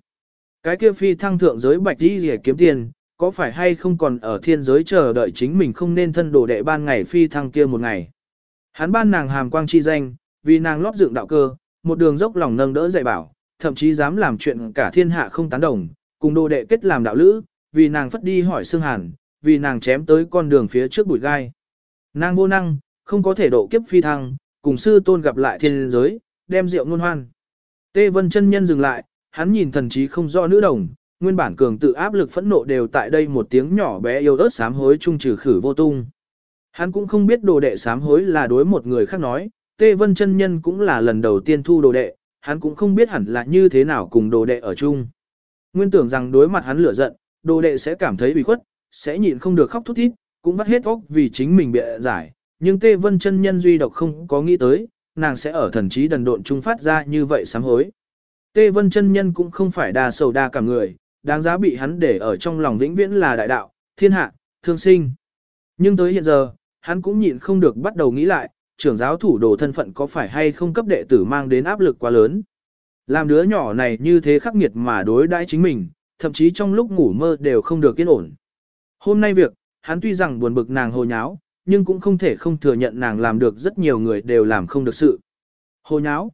Cái kia phi thăng thượng giới bạch đi để kiếm tiền, có phải hay không còn ở thiên giới chờ đợi chính mình không nên thân đồ đệ ban ngày phi thăng kia một ngày. Hắn ban nàng hàm quang chi danh, vì nàng lót dựng đạo cơ, một đường dốc lòng nâng đỡ dạy bảo, thậm chí dám làm chuyện cả thiên hạ không tán đồng, cùng đồ đệ kết làm đạo lữ, vì nàng phất đi hỏi xương hàn, vì nàng chém tới con đường phía trước bụi gai. Nàng vô năng, không có thể độ kiếp phi thăng, cùng sư tôn gặp lại thiên giới, đem rượu ngôn hoan. Tê Vân chân nhân dừng lại, hắn nhìn thần trí không rõ nữ đồng, nguyên bản cường tự áp lực phẫn nộ đều tại đây một tiếng nhỏ bé yêu ớt sám hối trung trừ khử vô tung. Hắn cũng không biết đồ đệ sám hối là đối một người khác nói, Tê Vân chân nhân cũng là lần đầu tiên thu đồ đệ, hắn cũng không biết hẳn là như thế nào cùng đồ đệ ở chung. Nguyên tưởng rằng đối mặt hắn lửa giận, đồ đệ sẽ cảm thấy bị khuất, sẽ nhịn không được khóc thút thít, cũng vắt hết óc vì chính mình bị giải, nhưng Tê Vân chân nhân duy độc không có nghĩ tới, nàng sẽ ở thần trí đần độn trung phát ra như vậy sám hối. Tê Vân chân nhân cũng không phải đa sầu đa cả người, đáng giá bị hắn để ở trong lòng vĩnh viễn là đại đạo, thiên hạ, thương sinh. Nhưng tới hiện giờ, hắn cũng nhịn không được bắt đầu nghĩ lại, trưởng giáo thủ đồ thân phận có phải hay không cấp đệ tử mang đến áp lực quá lớn. Làm đứa nhỏ này như thế khắc nghiệt mà đối đãi chính mình, thậm chí trong lúc ngủ mơ đều không được yên ổn. Hôm nay việc, hắn tuy rằng buồn bực nàng hồ nháo, nhưng cũng không thể không thừa nhận nàng làm được rất nhiều người đều làm không được sự. Hồ nháo.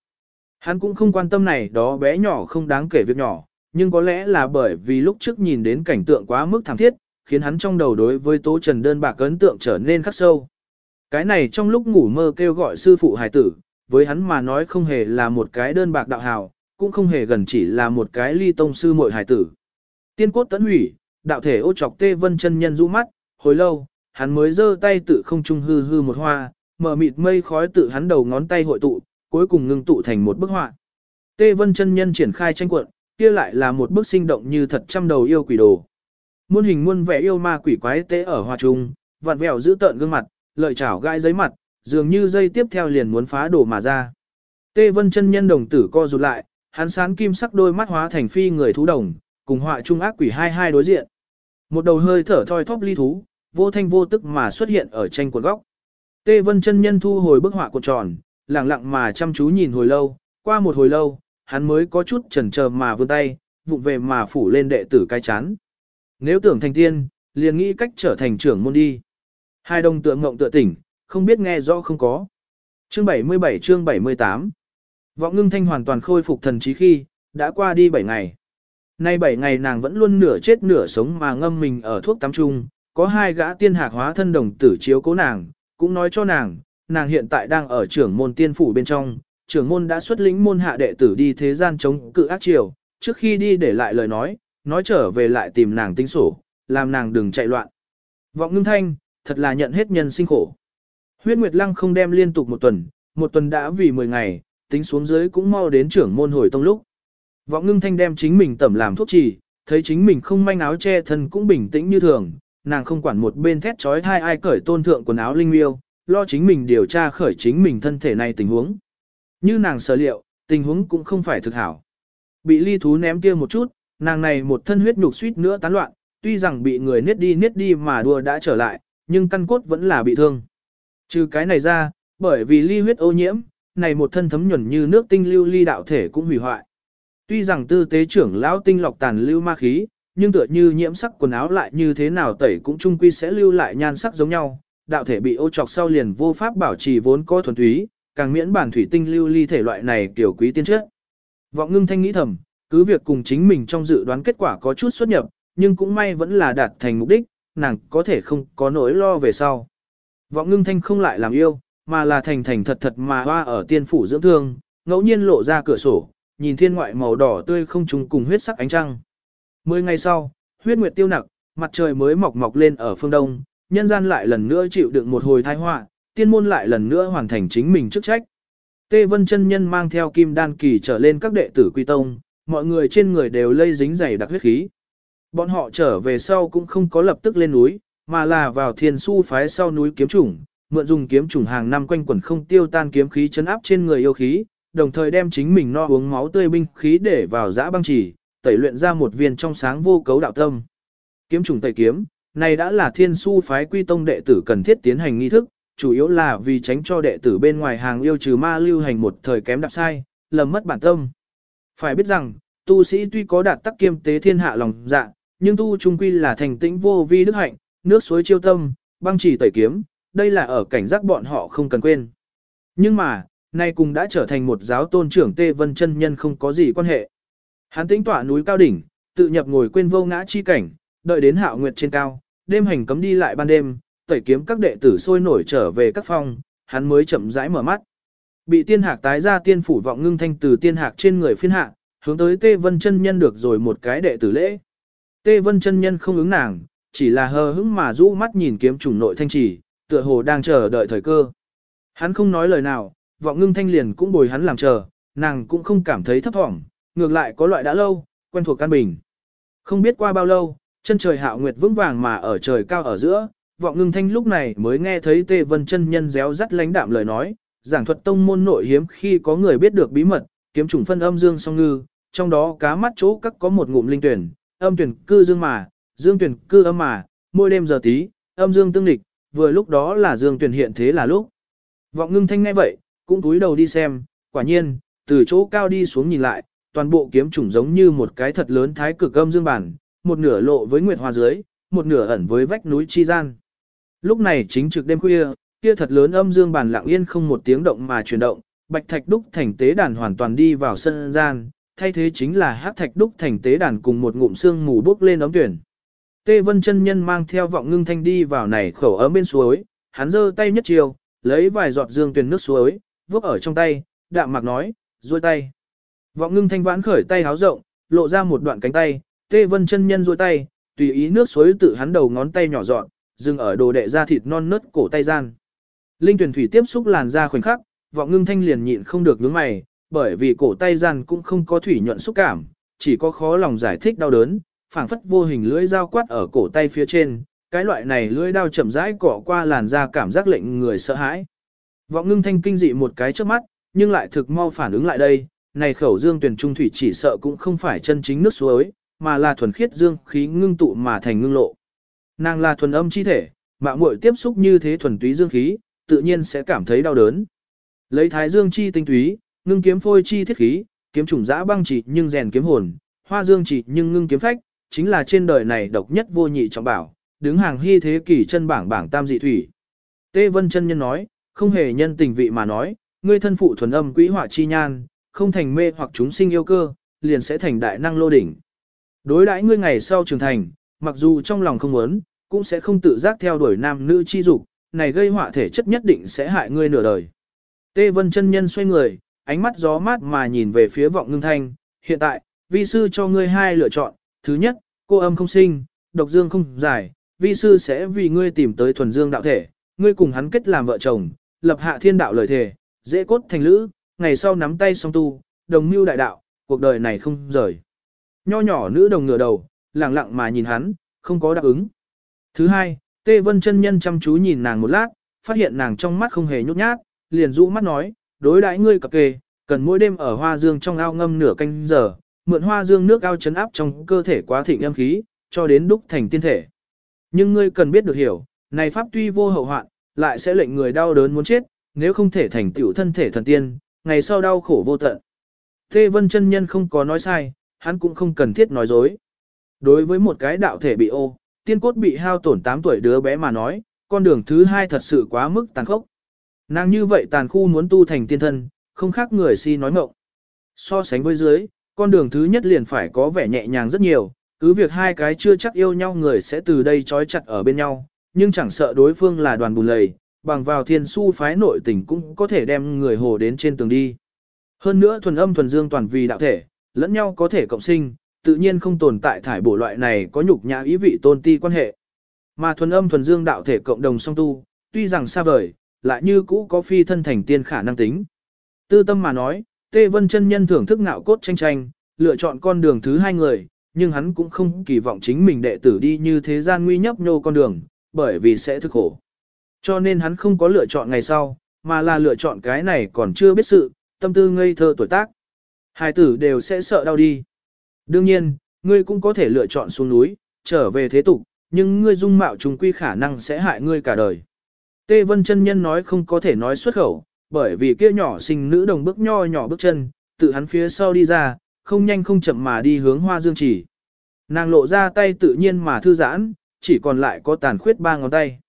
Hắn cũng không quan tâm này đó bé nhỏ không đáng kể việc nhỏ, nhưng có lẽ là bởi vì lúc trước nhìn đến cảnh tượng quá mức thảm thiết, khiến hắn trong đầu đối với Tố Trần đơn bạc ấn tượng trở nên khắc sâu. Cái này trong lúc ngủ mơ kêu gọi sư phụ hài tử, với hắn mà nói không hề là một cái đơn bạc đạo hào, cũng không hề gần chỉ là một cái ly tông sư muội hài tử. Tiên cốt tấn hủy, đạo thể ô chọc tê vân chân nhân rũ mắt, hồi lâu, hắn mới giơ tay tự không trung hư hư một hoa, mở mịt mây khói tự hắn đầu ngón tay hội tụ, cuối cùng ngưng tụ thành một bức họa. Tê vân chân nhân triển khai tranh cuộn, kia lại là một bức sinh động như thật trăm đầu yêu quỷ đồ. Muôn hình muôn vẻ yêu ma quỷ quái tế ở hoa trung, vặn vẹo giữ tợn gương mặt, lợi chảo gai giấy mặt, dường như dây tiếp theo liền muốn phá đổ mà ra. Tê Vân chân nhân đồng tử co rụt lại, hắn sán kim sắc đôi mắt hóa thành phi người thú đồng, cùng họa trung ác quỷ hai hai đối diện. Một đầu hơi thở thoi thóp ly thú, vô thanh vô tức mà xuất hiện ở tranh cuộn góc. Tê Vân chân nhân thu hồi bức họa cuộn tròn, lặng lặng mà chăm chú nhìn hồi lâu, qua một hồi lâu, hắn mới có chút chần chờ mà vươn tay, vụng về mà phủ lên đệ tử cái chán. Nếu tưởng thành tiên, liền nghĩ cách trở thành trưởng môn đi. Hai đồng tượng ngộng tựa tỉnh, không biết nghe rõ không có. Chương 77 chương 78 Vọng ngưng thanh hoàn toàn khôi phục thần trí khi, đã qua đi 7 ngày. Nay 7 ngày nàng vẫn luôn nửa chết nửa sống mà ngâm mình ở thuốc tắm trung, có hai gã tiên hạc hóa thân đồng tử chiếu cố nàng, cũng nói cho nàng, nàng hiện tại đang ở trưởng môn tiên phủ bên trong, trưởng môn đã xuất lĩnh môn hạ đệ tử đi thế gian chống cự ác triều, trước khi đi để lại lời nói, nói trở về lại tìm nàng tính sổ, làm nàng đừng chạy loạn. Vọng ngưng thanh, thật là nhận hết nhân sinh khổ. Huyết Nguyệt Lăng không đem liên tục một tuần, một tuần đã vì 10 ngày, tính xuống dưới cũng mau đến trưởng môn hồi tông lúc. Vọng ngưng thanh đem chính mình tẩm làm thuốc trì, thấy chính mình không manh áo che thân cũng bình tĩnh như thường, nàng không quản một bên thét trói thai ai cởi tôn thượng quần áo linh miêu, lo chính mình điều tra khởi chính mình thân thể này tình huống. Như nàng sở liệu, tình huống cũng không phải thực hảo. Bị ly thú ném kia một chút, nàng này một thân huyết nhục suýt nữa tán loạn, tuy rằng bị người niết đi niết đi mà đùa đã trở lại, nhưng căn cốt vẫn là bị thương. Trừ cái này ra, bởi vì ly huyết ô nhiễm, này một thân thấm nhuần như nước tinh lưu ly đạo thể cũng hủy hoại. Tuy rằng tư tế trưởng lão tinh lọc tàn lưu ma khí, nhưng tựa như nhiễm sắc quần áo lại như thế nào tẩy cũng chung quy sẽ lưu lại nhan sắc giống nhau, đạo thể bị ô trọc sau liền vô pháp bảo trì vốn có thuần túy, càng miễn bản thủy tinh lưu ly thể loại này kiểu quý tiên chất. Vọng ngưng thanh nghĩ thầm, cứ việc cùng chính mình trong dự đoán kết quả có chút xuất nhập, nhưng cũng may vẫn là đạt thành mục đích, nàng có thể không có nỗi lo về sau. Vọng ngưng thanh không lại làm yêu, mà là thành thành thật thật mà hoa ở tiên phủ dưỡng thương, ngẫu nhiên lộ ra cửa sổ, nhìn thiên ngoại màu đỏ tươi không trùng cùng huyết sắc ánh trăng. Mười ngày sau, huyết nguyệt tiêu nặc, mặt trời mới mọc mọc lên ở phương đông, nhân gian lại lần nữa chịu đựng một hồi tai họa, tiên môn lại lần nữa hoàn thành chính mình chức trách. Tê Vân chân nhân mang theo kim đan kỳ trở lên các đệ tử quy tông, mọi người trên người đều lây dính dày đặc huyết khí. Bọn họ trở về sau cũng không có lập tức lên núi, mà là vào thiên su phái sau núi kiếm chủng, mượn dùng kiếm chủng hàng năm quanh quẩn không tiêu tan kiếm khí chấn áp trên người yêu khí, đồng thời đem chính mình no uống máu tươi binh khí để vào giã băng chỉ, tẩy luyện ra một viên trong sáng vô cấu đạo tâm. Kiếm trùng tẩy kiếm, này đã là thiên su phái quy tông đệ tử cần thiết tiến hành nghi thức, chủ yếu là vì tránh cho đệ tử bên ngoài hàng yêu trừ ma lưu hành một thời kém đạp sai, lầm mất bản tâm. Phải biết rằng, tu sĩ tuy có đạt tắc kiêm tế thiên hạ lòng dạ, nhưng tu trung quy là thành tĩnh vô vi đức hạnh, nước suối chiêu tâm, băng chỉ tẩy kiếm, đây là ở cảnh giác bọn họ không cần quên. Nhưng mà, nay cùng đã trở thành một giáo tôn trưởng Tê Vân chân nhân không có gì quan hệ. Hắn tĩnh tỏa núi cao đỉnh, tự nhập ngồi quên vô ngã chi cảnh, đợi đến hạo nguyệt trên cao, đêm hành cấm đi lại ban đêm, tẩy kiếm các đệ tử sôi nổi trở về các phòng, hắn mới chậm rãi mở mắt. Bị tiên hạc tái ra tiên phủ vọng ngưng thanh từ tiên hạc trên người phiên hạ, hướng tới Tê Vân chân nhân được rồi một cái đệ tử lễ. Tê Vân chân nhân không ứng nàng, chỉ là hờ hững mà rũ mắt nhìn kiếm trùng nội thanh chỉ, tựa hồ đang chờ đợi thời cơ. Hắn không nói lời nào, vọng ngưng thanh liền cũng bồi hắn làm chờ, nàng cũng không cảm thấy thấp thỏm, ngược lại có loại đã lâu, quen thuộc căn bình. Không biết qua bao lâu, chân trời hạo nguyệt vững vàng mà ở trời cao ở giữa, vọng ngưng thanh lúc này mới nghe thấy Tê Vân chân nhân réo rắt lãnh đạm lời nói, giảng thuật tông môn nội hiếm khi có người biết được bí mật, kiếm trùng phân âm dương song ngư, trong đó cá mắt chỗ các có một ngụm linh tuyển, âm tuyển cư dương mà, dương tuyển cư âm mà, mỗi đêm giờ tí, âm dương tương địch, vừa lúc đó là dương tuyển hiện thế là lúc. Vọng ngưng thanh ngay vậy, cũng túi đầu đi xem, quả nhiên, từ chỗ cao đi xuống nhìn lại, toàn bộ kiếm trùng giống như một cái thật lớn thái cực âm dương bản, một nửa lộ với nguyệt hoa dưới, một nửa ẩn với vách núi chi gian. Lúc này chính trực đêm khuya, kia thật lớn âm dương bản lặng yên không một tiếng động mà chuyển động, bạch thạch đúc thành tế đàn hoàn toàn đi vào sân gian, thay thế chính là hắc thạch đúc thành tế đàn cùng một ngụm xương mù bốc lên ống tuyển. Tê Vân chân nhân mang theo vọng ngưng thanh đi vào này khẩu ấm bên suối, hắn giơ tay nhất chiều, lấy vài giọt dương tuyển nước suối, vốc ở trong tay, đạm mạc nói, duỗi tay. Vọng ngưng thanh vãn khởi tay háo rộng, lộ ra một đoạn cánh tay, Tê Vân chân nhân duỗi tay, tùy ý nước suối tự hắn đầu ngón tay nhỏ dọn, dừng ở đồ đệ da thịt non nớt cổ tay gian. Linh tuyển thủy tiếp xúc làn da khoảnh khắc, vọng ngưng thanh liền nhịn không được nhướng mày, bởi vì cổ tay gian cũng không có thủy nhuận xúc cảm, chỉ có khó lòng giải thích đau đớn, phảng phất vô hình lưỡi dao quát ở cổ tay phía trên, cái loại này lưỡi dao chậm rãi cọ qua làn da cảm giác lệnh người sợ hãi. Vọng ngưng thanh kinh dị một cái trước mắt, nhưng lại thực mau phản ứng lại đây, này khẩu dương tuyển trung thủy chỉ sợ cũng không phải chân chính nước suối, mà là thuần khiết dương khí ngưng tụ mà thành ngưng lộ. Nàng là thuần âm chi thể, mạo muội tiếp xúc như thế thuần túy dương khí, tự nhiên sẽ cảm thấy đau đớn. Lấy thái dương chi tinh túy, ngưng kiếm phôi chi thiết khí, kiếm trùng dã băng chỉ nhưng rèn kiếm hồn, hoa dương chỉ nhưng ngưng kiếm phách, chính là trên đời này độc nhất vô nhị trọng bảo, đứng hàng hy thế kỷ chân bảng bảng tam dị thủy. Tê Vân chân nhân nói, không hề nhân tình vị mà nói, ngươi thân phụ thuần âm quý họa chi nhan, không thành mê hoặc chúng sinh yêu cơ, liền sẽ thành đại năng lô đỉnh. Đối đãi ngươi ngày sau trưởng thành, mặc dù trong lòng không muốn, cũng sẽ không tự giác theo đuổi nam nữ chi dục, này gây họa thể chất nhất định sẽ hại ngươi nửa đời. Tê Vân chân nhân xoay người, ánh mắt gió mát mà nhìn về phía vọng ngưng thanh, hiện tại, vi sư cho ngươi hai lựa chọn, thứ nhất, cô âm không sinh, độc dương không giải, vi sư sẽ vì ngươi tìm tới thuần dương đạo thể, ngươi cùng hắn kết làm vợ chồng, lập hạ thiên đạo lời thề, dễ cốt thành lữ, ngày sau nắm tay song tu, đồng mưu đại đạo, cuộc đời này không rời. Nho nhỏ nữ đồng ngửa đầu, lặng lặng mà nhìn hắn, không có đáp ứng. Thứ hai, Tê Vân chân nhân chăm chú nhìn nàng một lát, phát hiện nàng trong mắt không hề nhút nhát, liền rũ mắt nói, đối đãi ngươi cập kê, cần mỗi đêm ở hoa dương trong ao ngâm nửa canh giờ, mượn hoa dương nước ao chấn áp trong cơ thể quá thịnh âm khí, cho đến đúc thành tiên thể. Nhưng ngươi cần biết được hiểu, này pháp tuy vô hậu hoạn, lại sẽ lệnh người đau đớn muốn chết, nếu không thể thành tựu thân thể thần tiên, ngày sau đau khổ vô tận. Tê Vân chân nhân không có nói sai, hắn cũng không cần thiết nói dối. Đối với một cái đạo thể bị ô, tiên cốt bị hao tổn 8 tuổi đứa bé mà nói, con đường thứ hai thật sự quá mức tàn khốc. Nàng như vậy tàn khu muốn tu thành tiên thân, không khác người si nói mộng. So sánh với dưới, con đường thứ nhất liền phải có vẻ nhẹ nhàng rất nhiều, cứ việc hai cái chưa chắc yêu nhau người sẽ từ đây trói chặt ở bên nhau, nhưng chẳng sợ đối phương là đoàn bùn lầy, bằng vào thiên su phái nội tình cũng có thể đem người hồ đến trên tường đi. Hơn nữa thuần âm thuần dương toàn vì đạo thể, lẫn nhau có thể cộng sinh, tự nhiên không tồn tại thải bổ loại này có nhục nhã ý vị tôn ti quan hệ. Mà thuần âm thuần dương đạo thể cộng đồng song tu, tuy rằng xa vời, lại như cũ có phi thân thành tiên khả năng tính. Tư tâm mà nói, Tê Vân chân nhân thưởng thức ngạo cốt tranh tranh, lựa chọn con đường thứ hai người, nhưng hắn cũng không kỳ vọng chính mình đệ tử đi như thế gian nguy nhấp nhô con đường, bởi vì sẽ thức khổ. Cho nên hắn không có lựa chọn ngày sau, mà là lựa chọn cái này còn chưa biết sự, tâm tư ngây thơ tuổi tác. Hai tử đều sẽ sợ đau đi. Đương nhiên, ngươi cũng có thể lựa chọn xuống núi, trở về thế tục, nhưng ngươi dung mạo trùng quy khả năng sẽ hại ngươi cả đời. Tê Vân chân nhân nói không có thể nói xuất khẩu, bởi vì kia nhỏ sinh nữ đồng bước nho nhỏ bước chân, tự hắn phía sau đi ra, không nhanh không chậm mà đi hướng hoa dương chỉ. Nàng lộ ra tay tự nhiên mà thư giãn, chỉ còn lại có tàn khuyết ba ngón tay.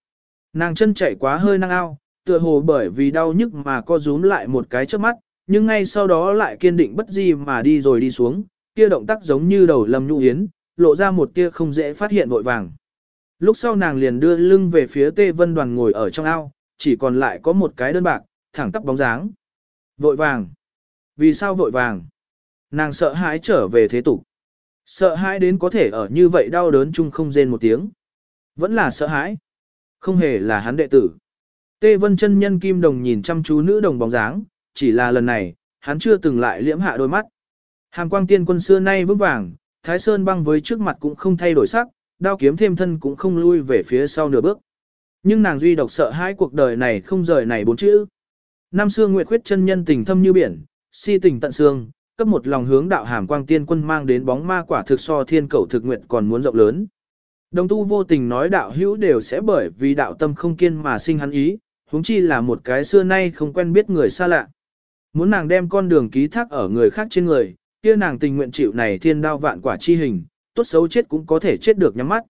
Nàng chân chạy quá hơi năng ao, tựa hồ bởi vì đau nhức mà co rúm lại một cái trước mắt, nhưng ngay sau đó lại kiên định bất di mà đi rồi đi xuống, kia động tác giống như đầu lầm nhũ yến, lộ ra một tia không dễ phát hiện vội vàng. Lúc sau nàng liền đưa lưng về phía Tê Vân đoàn ngồi ở trong ao, chỉ còn lại có một cái đơn bạc, thẳng tắp bóng dáng. Vội vàng. Vì sao vội vàng? Nàng sợ hãi trở về thế tục. Sợ hãi đến có thể ở như vậy đau đớn chung không rên một tiếng. Vẫn là sợ hãi. Không hề là hắn đệ tử. Tê Vân chân nhân kim đồng nhìn chăm chú nữ đồng bóng dáng, chỉ là lần này, hắn chưa từng lại liễm hạ đôi mắt. Hàm quang tiên quân xưa nay vững vàng, Thái Sơn băng với trước mặt cũng không thay đổi sắc, đao kiếm thêm thân cũng không lui về phía sau nửa bước. Nhưng nàng duy độc sợ hai cuộc đời này không rời này bốn chữ. Năm xưa Nguyệt Khuyết chân nhân tình thâm như biển, si tình tận xương, cấp một lòng hướng đạo hàm quang tiên quân mang đến bóng ma quả thực so thiên cầu thực nguyện còn muốn rộng lớn. Đồng tu vô tình nói đạo hữu đều sẽ bởi vì đạo tâm không kiên mà sinh hắn ý, huống chi là một cái xưa nay không quen biết người xa lạ. Muốn nàng đem con đường ký thác ở người khác trên người, kia nàng tình nguyện chịu này thiên đao vạn quả chi hình, tốt xấu chết cũng có thể chết được nhắm mắt.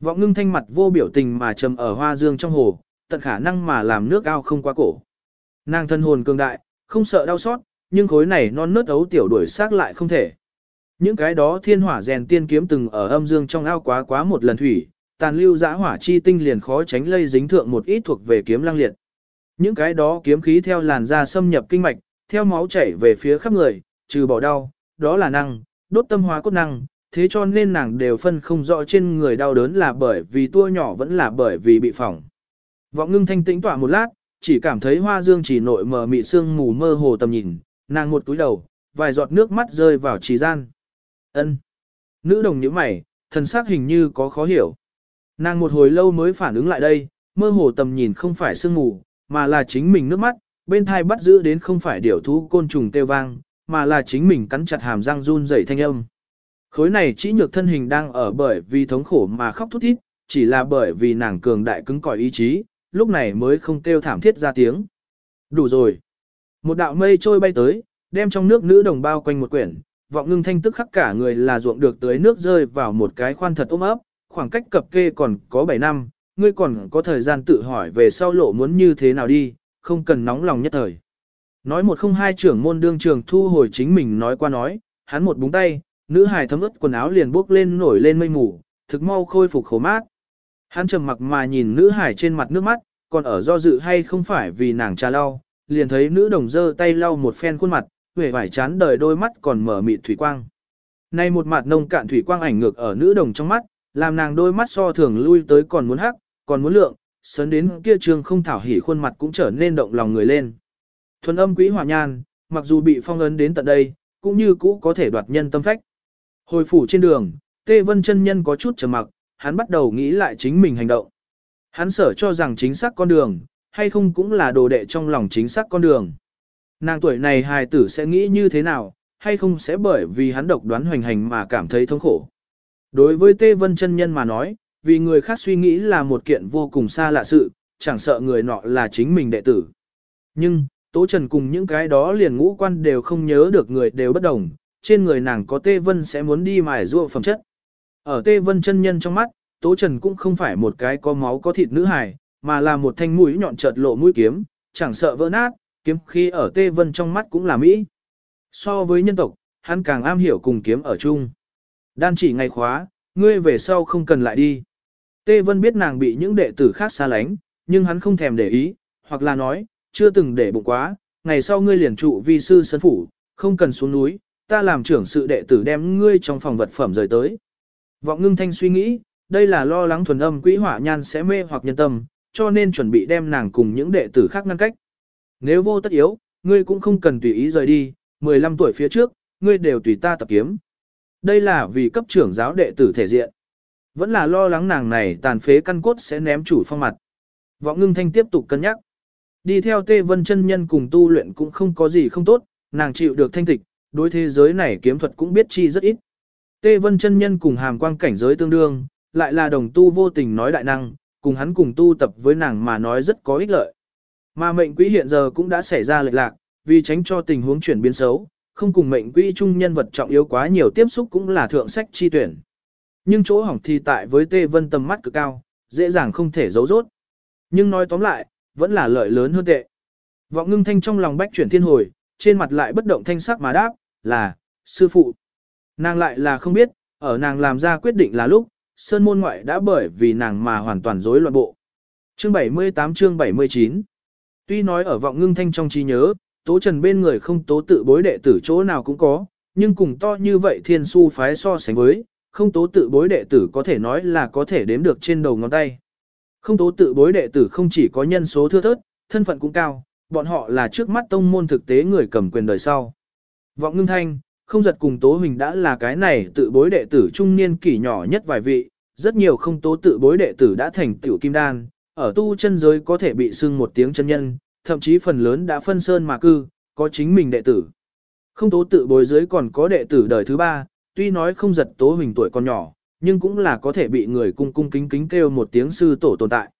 Vọng ngưng thanh mặt vô biểu tình mà trầm ở hoa dương trong hồ, tận khả năng mà làm nước ao không qua cổ. Nàng thân hồn cường đại, không sợ đau xót, nhưng khối này non nớt ấu tiểu đuổi xác lại không thể. Những cái đó thiên hỏa rèn tiên kiếm từng ở âm dương trong ao quá quá một lần thủy, tàn lưu giã hỏa chi tinh liền khó tránh lây dính thượng một ít thuộc về kiếm lăng liệt. Những cái đó kiếm khí theo làn da xâm nhập kinh mạch, theo máu chảy về phía khắp người, trừ bỏ đau, đó là năng, đốt tâm hóa cốt năng, thế cho nên nàng đều phân không rõ trên người đau đớn là bởi vì tua nhỏ vẫn là bởi vì bị phỏng. Vọng ngưng thanh tĩnh tỏa một lát, chỉ cảm thấy hoa dương chỉ nội mờ mị sương mù mơ hồ tầm nhìn, nàng một túi đầu, vài giọt nước mắt rơi vào trì gian ân Nữ đồng nhíu mày, thần sắc hình như có khó hiểu. Nàng một hồi lâu mới phản ứng lại đây, mơ hồ tầm nhìn không phải sương mù, mà là chính mình nước mắt, bên thai bắt giữ đến không phải điểu thú côn trùng kêu vang, mà là chính mình cắn chặt hàm răng run rẩy thanh âm. Khối này chỉ nhược thân hình đang ở bởi vì thống khổ mà khóc thút thít, chỉ là bởi vì nàng cường đại cứng cỏi ý chí, lúc này mới không kêu thảm thiết ra tiếng. Đủ rồi. Một đạo mây trôi bay tới, đem trong nước nữ đồng bao quanh một quyển, vọng ngưng thanh tức khắc cả người là ruộng được tới nước rơi vào một cái khoan thật ôm ấp, khoảng cách cập kê còn có 7 năm, ngươi còn có thời gian tự hỏi về sau lộ muốn như thế nào đi, không cần nóng lòng nhất thời. Nói một không hai trưởng môn đương trường thu hồi chính mình nói qua nói, hắn một búng tay, nữ hài thấm ướt quần áo liền bốc lên nổi lên mây mù, thực mau khôi phục khổ mát. Hắn trầm mặc mà nhìn nữ hài trên mặt nước mắt, còn ở do dự hay không phải vì nàng trà lau, liền thấy nữ đồng dơ tay lau một phen khuôn mặt, huệ vải chán đời đôi mắt còn mở mịt thủy quang. Nay một mặt nông cạn thủy quang ảnh ngược ở nữ đồng trong mắt, làm nàng đôi mắt so thường lui tới còn muốn hắc, còn muốn lượng, sớn đến kia trường không thảo hỉ khuôn mặt cũng trở nên động lòng người lên. Thuần âm quý hỏa nhan, mặc dù bị phong ấn đến tận đây, cũng như cũ có thể đoạt nhân tâm phách. Hồi phủ trên đường, Tê Vân chân nhân có chút trầm mặc, hắn bắt đầu nghĩ lại chính mình hành động. Hắn sở cho rằng chính xác con đường, hay không cũng là đồ đệ trong lòng chính xác con đường. Nàng tuổi này hài tử sẽ nghĩ như thế nào, hay không sẽ bởi vì hắn độc đoán hoành hành mà cảm thấy thống khổ. Đối với Tê Vân chân nhân mà nói, vì người khác suy nghĩ là một kiện vô cùng xa lạ sự, chẳng sợ người nọ là chính mình đệ tử. Nhưng, Tố Trần cùng những cái đó liền ngũ quan đều không nhớ được người đều bất đồng, trên người nàng có Tê Vân sẽ muốn đi mài rua phẩm chất. Ở Tê Vân chân nhân trong mắt, Tố Trần cũng không phải một cái có máu có thịt nữ hài, mà là một thanh mũi nhọn chợt lộ mũi kiếm, chẳng sợ vỡ nát, kiếm khi ở Tê Vân trong mắt cũng là Mỹ. So với nhân tộc, hắn càng am hiểu cùng kiếm ở chung. Đan chỉ ngày khóa, ngươi về sau không cần lại đi. Tê Vân biết nàng bị những đệ tử khác xa lánh, nhưng hắn không thèm để ý, hoặc là nói, chưa từng để bụng quá, ngày sau ngươi liền trụ vi sư sân phủ, không cần xuống núi, ta làm trưởng sự đệ tử đem ngươi trong phòng vật phẩm rời tới. Vọng ngưng thanh suy nghĩ, đây là lo lắng thuần âm quỹ hỏa nhan sẽ mê hoặc nhân tâm, cho nên chuẩn bị đem nàng cùng những đệ tử khác ngăn cách. Nếu vô tất yếu, ngươi cũng không cần tùy ý rời đi, 15 tuổi phía trước, ngươi đều tùy ta tập kiếm. Đây là vì cấp trưởng giáo đệ tử thể diện. Vẫn là lo lắng nàng này tàn phế căn cốt sẽ ném chủ phong mặt. Vọng ngưng thanh tiếp tục cân nhắc. Đi theo Tê Vân chân nhân cùng tu luyện cũng không có gì không tốt, nàng chịu được thanh tịch, đối thế giới này kiếm thuật cũng biết chi rất ít. Tê Vân chân nhân cùng hàm quang cảnh giới tương đương, lại là đồng tu vô tình nói đại năng, cùng hắn cùng tu tập với nàng mà nói rất có ích lợi. Mà mệnh quỹ hiện giờ cũng đã xảy ra lệch lạc, vì tránh cho tình huống chuyển biến xấu, không cùng mệnh quỹ chung nhân vật trọng yếu quá nhiều tiếp xúc cũng là thượng sách chi tuyển. Nhưng chỗ hỏng thì tại với Tê Vân tầm mắt cực cao, dễ dàng không thể giấu rốt. Nhưng nói tóm lại, vẫn là lợi lớn hơn tệ. Vọng ngưng thanh trong lòng bách chuyển thiên hồi, trên mặt lại bất động thanh sắc mà đáp, là, sư phụ. Nàng lại là không biết, ở nàng làm ra quyết định là lúc, sơn môn ngoại đã bởi vì nàng mà hoàn toàn rối loạn bộ. Chương 78 chương 79 Tuy nói ở vọng ngưng thanh trong trí nhớ, tố trần bên người không tố tự bối đệ tử chỗ nào cũng có, nhưng cùng to như vậy thiên su phái so sánh với, không tố tự bối đệ tử có thể nói là có thể đếm được trên đầu ngón tay. Không tố tự bối đệ tử không chỉ có nhân số thưa thớt, thân phận cũng cao, bọn họ là trước mắt tông môn thực tế người cầm quyền đời sau. Vọng ngưng thanh, không giật cùng tố hình đã là cái này tự bối đệ tử trung niên kỷ nhỏ nhất vài vị, rất nhiều không tố tự bối đệ tử đã thành tiểu kim đan, ở tu chân giới có thể bị xưng một tiếng chân nhân, thậm chí phần lớn đã phân sơn mà cư, có chính mình đệ tử. Không tố tự bối giới còn có đệ tử đời thứ ba, tuy nói không giật tố hình tuổi còn nhỏ, nhưng cũng là có thể bị người cung cung kính kính kêu một tiếng sư tổ tồn tại.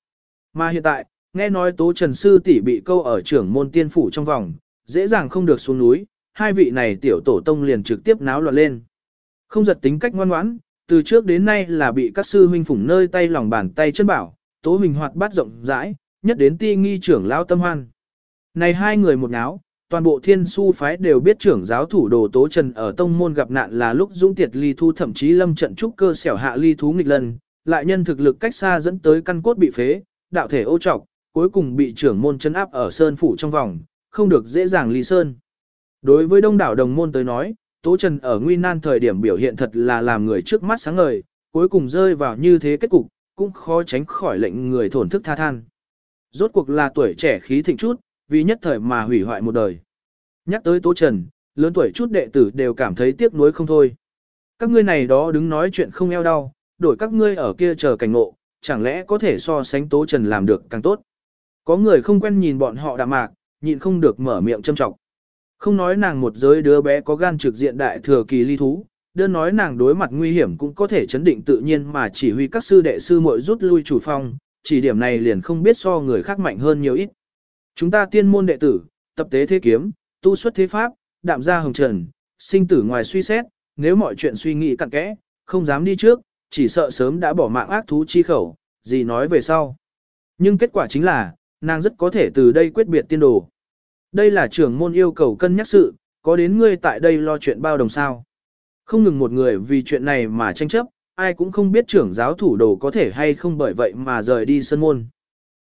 Mà hiện tại, nghe nói tố trần sư tỷ bị câu ở trưởng môn tiên phủ trong vòng, dễ dàng không được xuống núi, hai vị này tiểu tổ tông liền trực tiếp náo loạn lên. Không giật tính cách ngoan ngoãn, từ trước đến nay là bị các sư huynh phủng nơi tay lòng bàn tay chân bảo, tố hình hoạt bát rộng rãi, nhất đến ti nghi trưởng lao tâm hoan. Này hai người một náo, toàn bộ thiên su phái đều biết trưởng giáo thủ đồ tố trần ở tông môn gặp nạn là lúc dũng tiệt ly thu thậm chí lâm trận trúc cơ xẻo hạ ly thú nghịch lần, lại nhân thực lực cách xa dẫn tới căn cốt bị phế, đạo thể ô trọc, cuối cùng bị trưởng môn chấn áp ở sơn phủ trong vòng, không được dễ dàng ly sơn. Đối với đông đảo đồng môn tới nói, Tố Trần ở nguy nan thời điểm biểu hiện thật là làm người trước mắt sáng ngời, cuối cùng rơi vào như thế kết cục, cũng khó tránh khỏi lệnh người thổn thức tha than. Rốt cuộc là tuổi trẻ khí thịnh chút, vì nhất thời mà hủy hoại một đời. Nhắc tới Tố Trần, lớn tuổi chút đệ tử đều cảm thấy tiếc nuối không thôi. Các ngươi này đó đứng nói chuyện không eo đau, đổi các ngươi ở kia chờ cảnh ngộ, chẳng lẽ có thể so sánh Tố Trần làm được càng tốt. Có người không quen nhìn bọn họ đạm mạc, nhịn không được mở miệng châm trọng. Không nói nàng một giới đứa bé có gan trực diện đại thừa kỳ ly thú, đơn nói nàng đối mặt nguy hiểm cũng có thể chấn định tự nhiên mà chỉ huy các sư đệ sư muội rút lui chủ phong, chỉ điểm này liền không biết so người khác mạnh hơn nhiều ít. Chúng ta tiên môn đệ tử, tập tế thế kiếm, tu xuất thế pháp, đạm gia hồng trần, sinh tử ngoài suy xét, nếu mọi chuyện suy nghĩ cặn kẽ, không dám đi trước, chỉ sợ sớm đã bỏ mạng ác thú chi khẩu, gì nói về sau. Nhưng kết quả chính là, nàng rất có thể từ đây quyết biệt tiên đồ. Đây là trưởng môn yêu cầu cân nhắc sự, có đến ngươi tại đây lo chuyện bao đồng sao. Không ngừng một người vì chuyện này mà tranh chấp, ai cũng không biết trưởng giáo thủ đồ có thể hay không bởi vậy mà rời đi sân môn.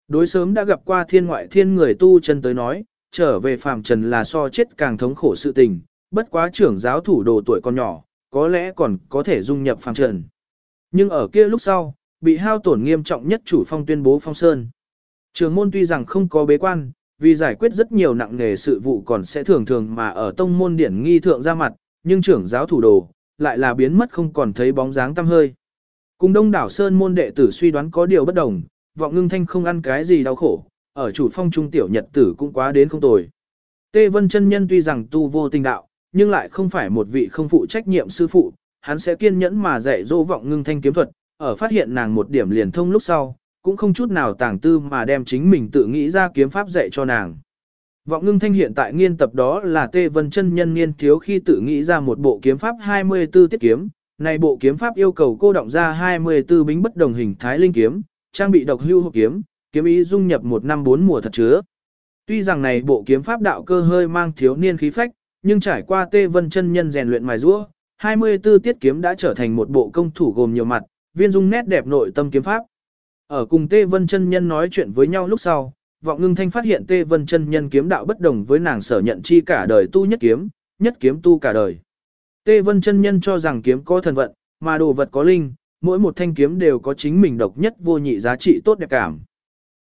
Đối sớm đã gặp qua thiên ngoại thiên người tu chân tới nói, trở về phàm trần là so chết càng thống khổ sự tình, bất quá trưởng giáo thủ đồ tuổi còn nhỏ, có lẽ còn có thể dung nhập phàm trần. Nhưng ở kia lúc sau, bị hao tổn nghiêm trọng nhất chủ phong tuyên bố phong sơn. Trường môn tuy rằng không có bế quan, vì giải quyết rất nhiều nặng nghề sự vụ còn sẽ thường thường mà ở tông môn điển nghi thượng ra mặt, nhưng trưởng giáo thủ đồ, lại là biến mất không còn thấy bóng dáng tăm hơi. Cùng đông đảo sơn môn đệ tử suy đoán có điều bất đồng, vọng ngưng thanh không ăn cái gì đau khổ, ở chủ phong trung tiểu nhật tử cũng quá đến không tồi. Tê Vân chân nhân tuy rằng tu vô tình đạo, nhưng lại không phải một vị không phụ trách nhiệm sư phụ, hắn sẽ kiên nhẫn mà dạy dỗ vọng ngưng thanh kiếm thuật, ở phát hiện nàng một điểm liền thông lúc sau, cũng không chút nào tàng tư mà đem chính mình tự nghĩ ra kiếm pháp dạy cho nàng. Vọng ngưng thanh hiện tại nghiên tập đó là Tê Vân chân nhân nghiên thiếu khi tự nghĩ ra một bộ kiếm pháp 24 tiết kiếm. Này bộ kiếm pháp yêu cầu cô động ra 24 bính bất đồng hình thái linh kiếm, trang bị độc hưu hộp kiếm, kiếm ý dung nhập một năm bốn mùa thật chứa. Tuy rằng này bộ kiếm pháp đạo cơ hơi mang thiếu niên khí phách, nhưng trải qua Tê Vân chân nhân rèn luyện mài giũa, 24 tiết kiếm đã trở thành một bộ công thủ gồm nhiều mặt, viên dung nét đẹp nội tâm kiếm pháp. Ở cùng Tê Vân chân nhân nói chuyện với nhau lúc sau, vọng ngưng thanh phát hiện Tê Vân chân nhân kiếm đạo bất đồng với nàng sở nhận chi cả đời tu nhất kiếm, nhất kiếm tu cả đời. Tê Vân chân nhân cho rằng kiếm có thần vận, mà đồ vật có linh, mỗi một thanh kiếm đều có chính mình độc nhất vô nhị giá trị tốt đẹp cảm.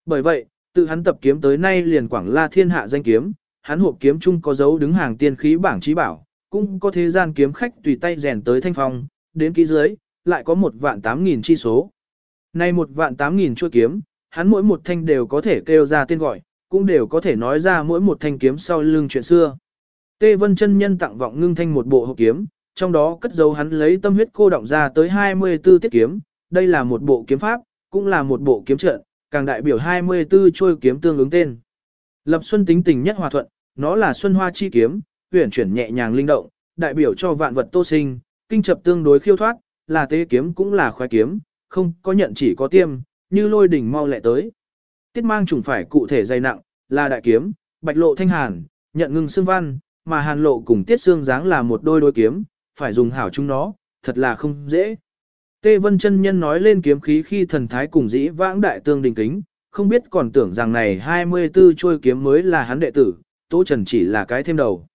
Bởi vậy, tự hắn tập kiếm tới nay liền quảng la thiên hạ danh kiếm, hắn hộp kiếm chung có dấu đứng hàng tiên khí bảng trí bảo, cũng có thế gian kiếm khách tùy tay rèn tới thanh phong, đến ký dưới, lại có một vạn tám nghìn chi số. Nay một vạn tám nghìn chuôi kiếm, hắn mỗi một thanh đều có thể kêu ra tên gọi, cũng đều có thể nói ra mỗi một thanh kiếm sau lưng chuyện xưa. Tê Vân chân nhân tặng vọng ngưng thanh một bộ hộp kiếm, trong đó cất dấu hắn lấy tâm huyết cô động ra tới 24 tiết kiếm, đây là một bộ kiếm pháp, cũng là một bộ kiếm trận, càng đại biểu 24 trôi kiếm tương ứng tên. Lập Xuân tính tình nhất hòa thuận, nó là Xuân Hoa chi kiếm, uyển chuyển nhẹ nhàng linh động, đại biểu cho vạn vật tô sinh, kinh chập tương đối khiêu thoát, là tế kiếm cũng là khoái kiếm, không có nhận chỉ có tiêm, như lôi đỉnh mau lẹ tới. Tiết mang trùng phải cụ thể dày nặng, là đại kiếm, bạch lộ thanh hàn, nhận ngưng xương văn, mà hàn lộ cùng tiết xương dáng là một đôi đôi kiếm, phải dùng hảo chúng nó, thật là không dễ. Tê Vân chân nhân nói lên kiếm khí khi thần thái cùng dĩ vãng đại tương đình kính, không biết còn tưởng rằng này 24 trôi kiếm mới là hắn đệ tử, Tố Trần chỉ là cái thêm đầu.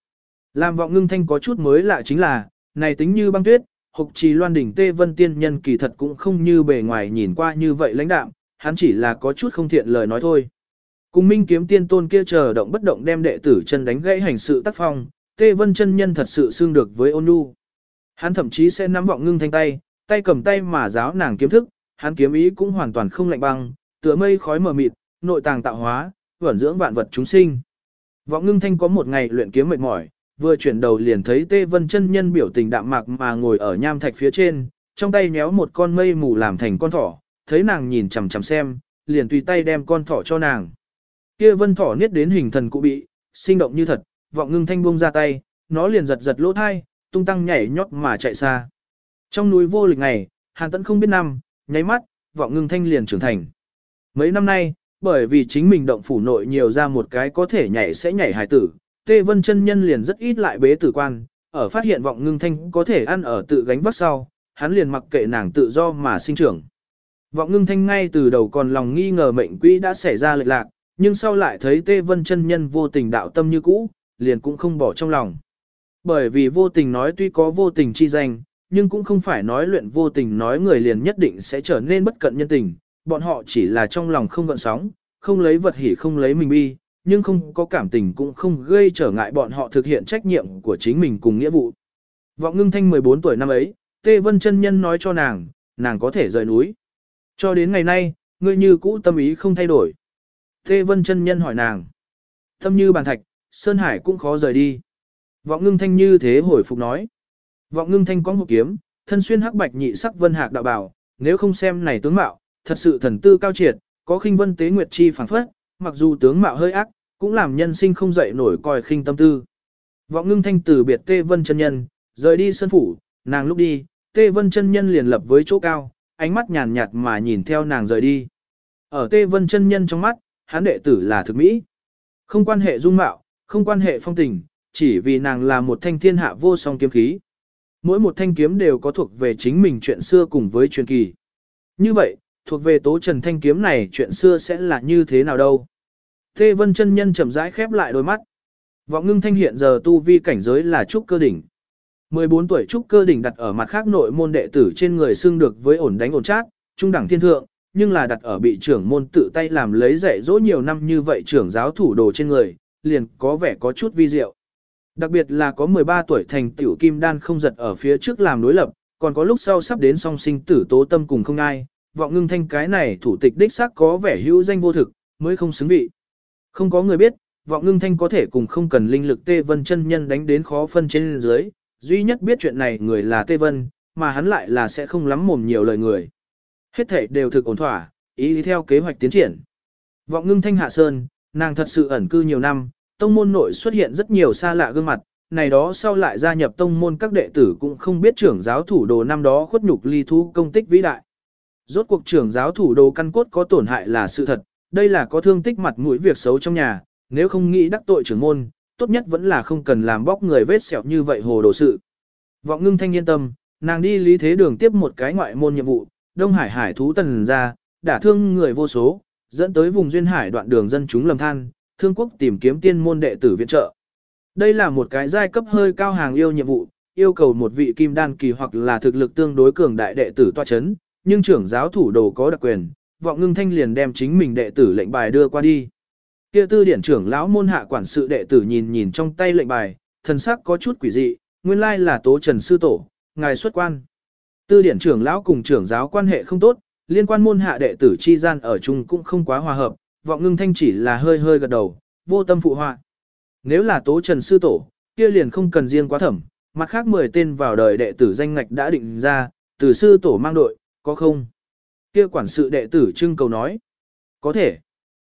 Làm vọng ngưng thanh có chút mới lạ chính là, này tính như băng tuyết, hục trì loan đỉnh Tê Vân tiên nhân kỳ thật cũng không như bề ngoài nhìn qua như vậy lãnh đạm, hắn chỉ là có chút không thiện lời nói thôi. Cùng minh kiếm tiên tôn kia chờ động bất động đem đệ tử chân đánh gãy hành sự tác phong, Tê Vân chân nhân thật sự xương được với ôn nhu. Hắn thậm chí sẽ nắm vọng ngưng thanh tay, tay cầm tay mà giáo nàng kiếm thức, hắn kiếm ý cũng hoàn toàn không lạnh băng, tựa mây khói mờ mịt, nội tàng tạo hóa, vẩn dưỡng vạn vật chúng sinh. Vọng ngưng thanh có một ngày luyện kiếm mệt mỏi, vừa chuyển đầu liền thấy Tê Vân chân nhân biểu tình đạm mạc mà ngồi ở nham thạch phía trên, trong tay nhéo một con mây mù làm thành con thỏ, thấy nàng nhìn chằm chằm xem, liền tùy tay đem con thỏ cho nàng. Kia vân thỏ niết đến hình thần cụ bị, sinh động như thật, vọng ngưng thanh buông ra tay, nó liền giật giật lỗ thai, tung tăng nhảy nhót mà chạy xa. Trong núi vô lịch ngày, Hàn Tấn không biết năm, nháy mắt, vọng ngưng thanh liền trưởng thành. Mấy năm nay, bởi vì chính mình động phủ nội nhiều ra một cái có thể nhảy sẽ nhảy hài tử, Tê Vân chân nhân liền rất ít lại bế tử quan, ở phát hiện vọng ngưng thanh có thể ăn ở tự gánh vác sau, hắn liền mặc kệ nàng tự do mà sinh trưởng. Vọng ngưng thanh ngay từ đầu còn lòng nghi ngờ mệnh quỹ đã xảy ra lệch lạc, nhưng sau lại thấy Tê Vân chân nhân vô tình đạo tâm như cũ, liền cũng không bỏ trong lòng. Bởi vì vô tình nói tuy có vô tình chi danh, nhưng cũng không phải nói luyện vô tình nói người liền nhất định sẽ trở nên bất cận nhân tình, bọn họ chỉ là trong lòng không gợn sóng, không lấy vật hỉ không lấy mình bi, nhưng không có cảm tình cũng không gây trở ngại bọn họ thực hiện trách nhiệm của chính mình cùng nghĩa vụ. Vọng ngưng thanh 14 tuổi năm ấy, Tê Vân chân nhân nói cho nàng, nàng có thể rời núi. Cho đến ngày nay, ngươi như cũ tâm ý không thay đổi. Tê Vân chân nhân hỏi nàng. Tâm như bàn thạch, Sơn Hải cũng khó rời đi. Vọng ngưng thanh như thế hồi phục nói. Vọng ngưng thanh có một kiếm, thân xuyên hắc bạch nhị sắc vân hạc đạo bảo, nếu không xem này tướng mạo, thật sự thần tư cao triệt, có khinh vân tế nguyệt chi phảng phất, mặc dù tướng mạo hơi ác, cũng làm nhân sinh không dậy nổi coi khinh tâm tư. Vọng ngưng thanh từ biệt Tê Vân chân nhân, rời đi sân phủ, nàng lúc đi, Tê Vân chân nhân liền lập với chỗ cao, ánh mắt nhàn nhạt mà nhìn theo nàng rời đi. Ở Tê Vân chân nhân trong mắt, hắn đệ tử là thực mỹ. Không quan hệ dung mạo, không quan hệ phong tình, chỉ vì nàng là một thanh thiên hạ vô song kiếm khí. Mỗi một thanh kiếm đều có thuộc về chính mình chuyện xưa cùng với truyền kỳ. Như vậy, thuộc về tố trần thanh kiếm này chuyện xưa sẽ là như thế nào đâu? Tê Vân chân nhân chậm rãi khép lại đôi mắt. Vọng ngưng thanh hiện giờ tu vi cảnh giới là trúc cơ đỉnh. 14 tuổi trúc cơ đỉnh đặt ở mặt khác nội môn đệ tử trên người xưng được với ổn đánh ổn chát, trung đẳng thiên thượng, nhưng là đặt ở bị trưởng môn tự tay làm lấy dạy dỗ nhiều năm như vậy trưởng giáo thủ đồ trên người, liền có vẻ có chút vi diệu. Đặc biệt là có 13 tuổi thành tiểu kim đan không giật ở phía trước làm đối lập, còn có lúc sau sắp đến song sinh tử tố tâm cùng không ai, vọng ngưng thanh cái này thủ tịch đích xác có vẻ hữu danh vô thực, mới không xứng vị. Không có người biết, vọng ngưng thanh có thể cùng không cần linh lực Tê Vân chân nhân đánh đến khó phân trên dưới, duy nhất biết chuyện này người là Tê Vân, mà hắn lại là sẽ không lắm mồm nhiều lời người. Hết thể đều thực ổn thỏa, ý theo kế hoạch tiến triển. Vọng ngưng thanh hạ sơn, nàng thật sự ẩn cư nhiều năm, tông môn nội xuất hiện rất nhiều xa lạ gương mặt, này đó sau lại gia nhập tông môn các đệ tử cũng không biết trưởng giáo thủ đồ năm đó khuất nhục ly thu công tích vĩ đại. Rốt cuộc trưởng giáo thủ đồ căn cốt có tổn hại là sự thật, đây là có thương tích mặt mũi việc xấu trong nhà, nếu không nghĩ đắc tội trưởng môn, tốt nhất vẫn là không cần làm bóc người vết sẹo như vậy hồ đồ sự. Vọng ngưng thanh yên tâm, nàng đi lý thế đường tiếp một cái ngoại môn nhiệm vụ, Đông Hải hải thú tần ra, đả thương người vô số, dẫn tới vùng duyên hải đoạn đường dân chúng lầm than, thương quốc tìm kiếm tiên môn đệ tử viện trợ. Đây là một cái giai cấp hơi cao hàng yêu nhiệm vụ, yêu cầu một vị kim đan kỳ hoặc là thực lực tương đối cường đại đệ tử toa chấn, nhưng trưởng giáo thủ đồ có đặc quyền, vọng ngưng thanh liền đem chính mình đệ tử lệnh bài đưa qua đi. Kia tư điển trưởng lão môn hạ quản sự đệ tử nhìn nhìn trong tay lệnh bài, thần sắc có chút quỷ dị, nguyên lai là tố trần sư tổ, ngài xuất quan. Tư điển trưởng lão cùng trưởng giáo quan hệ không tốt, liên quan môn hạ đệ tử chi gian ở chung cũng không quá hòa hợp, vọng ngưng thanh chỉ là hơi hơi gật đầu, vô tâm phụ họa. Nếu là tố trần sư tổ, kia liền không cần riêng quá thẩm, mặt khác 10 tên vào đời đệ tử danh ngạch đã định ra, từ sư tổ mang đội, có không? Kia quản sự đệ tử trưng cầu nói, có thể.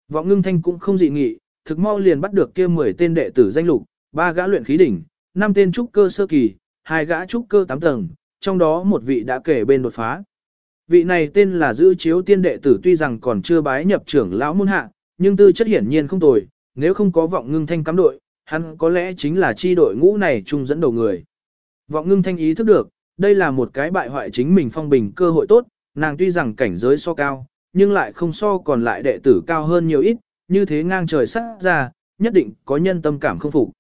Vọng ngưng thanh cũng không dị nghị, thực mau liền bắt được kia 10 tên đệ tử danh lục, ba gã luyện khí đỉnh, năm tên trúc cơ sơ kỳ, hai gã trúc cơ 8 tầng, trong đó một vị đã kể bên đột phá. Vị này tên là giữ chiếu tiên đệ tử tuy rằng còn chưa bái nhập trưởng lão môn hạ, nhưng tư chất hiển nhiên không tồi, nếu không có vọng ngưng thanh cắm đội, hắn có lẽ chính là chi đội ngũ này chung dẫn đầu người. Vọng ngưng thanh ý thức được, đây là một cái bại hoại chính mình phong bình cơ hội tốt, nàng tuy rằng cảnh giới so cao, nhưng lại không so còn lại đệ tử cao hơn nhiều ít, như thế ngang trời sắt ra, nhất định có nhân tâm cảm không phục.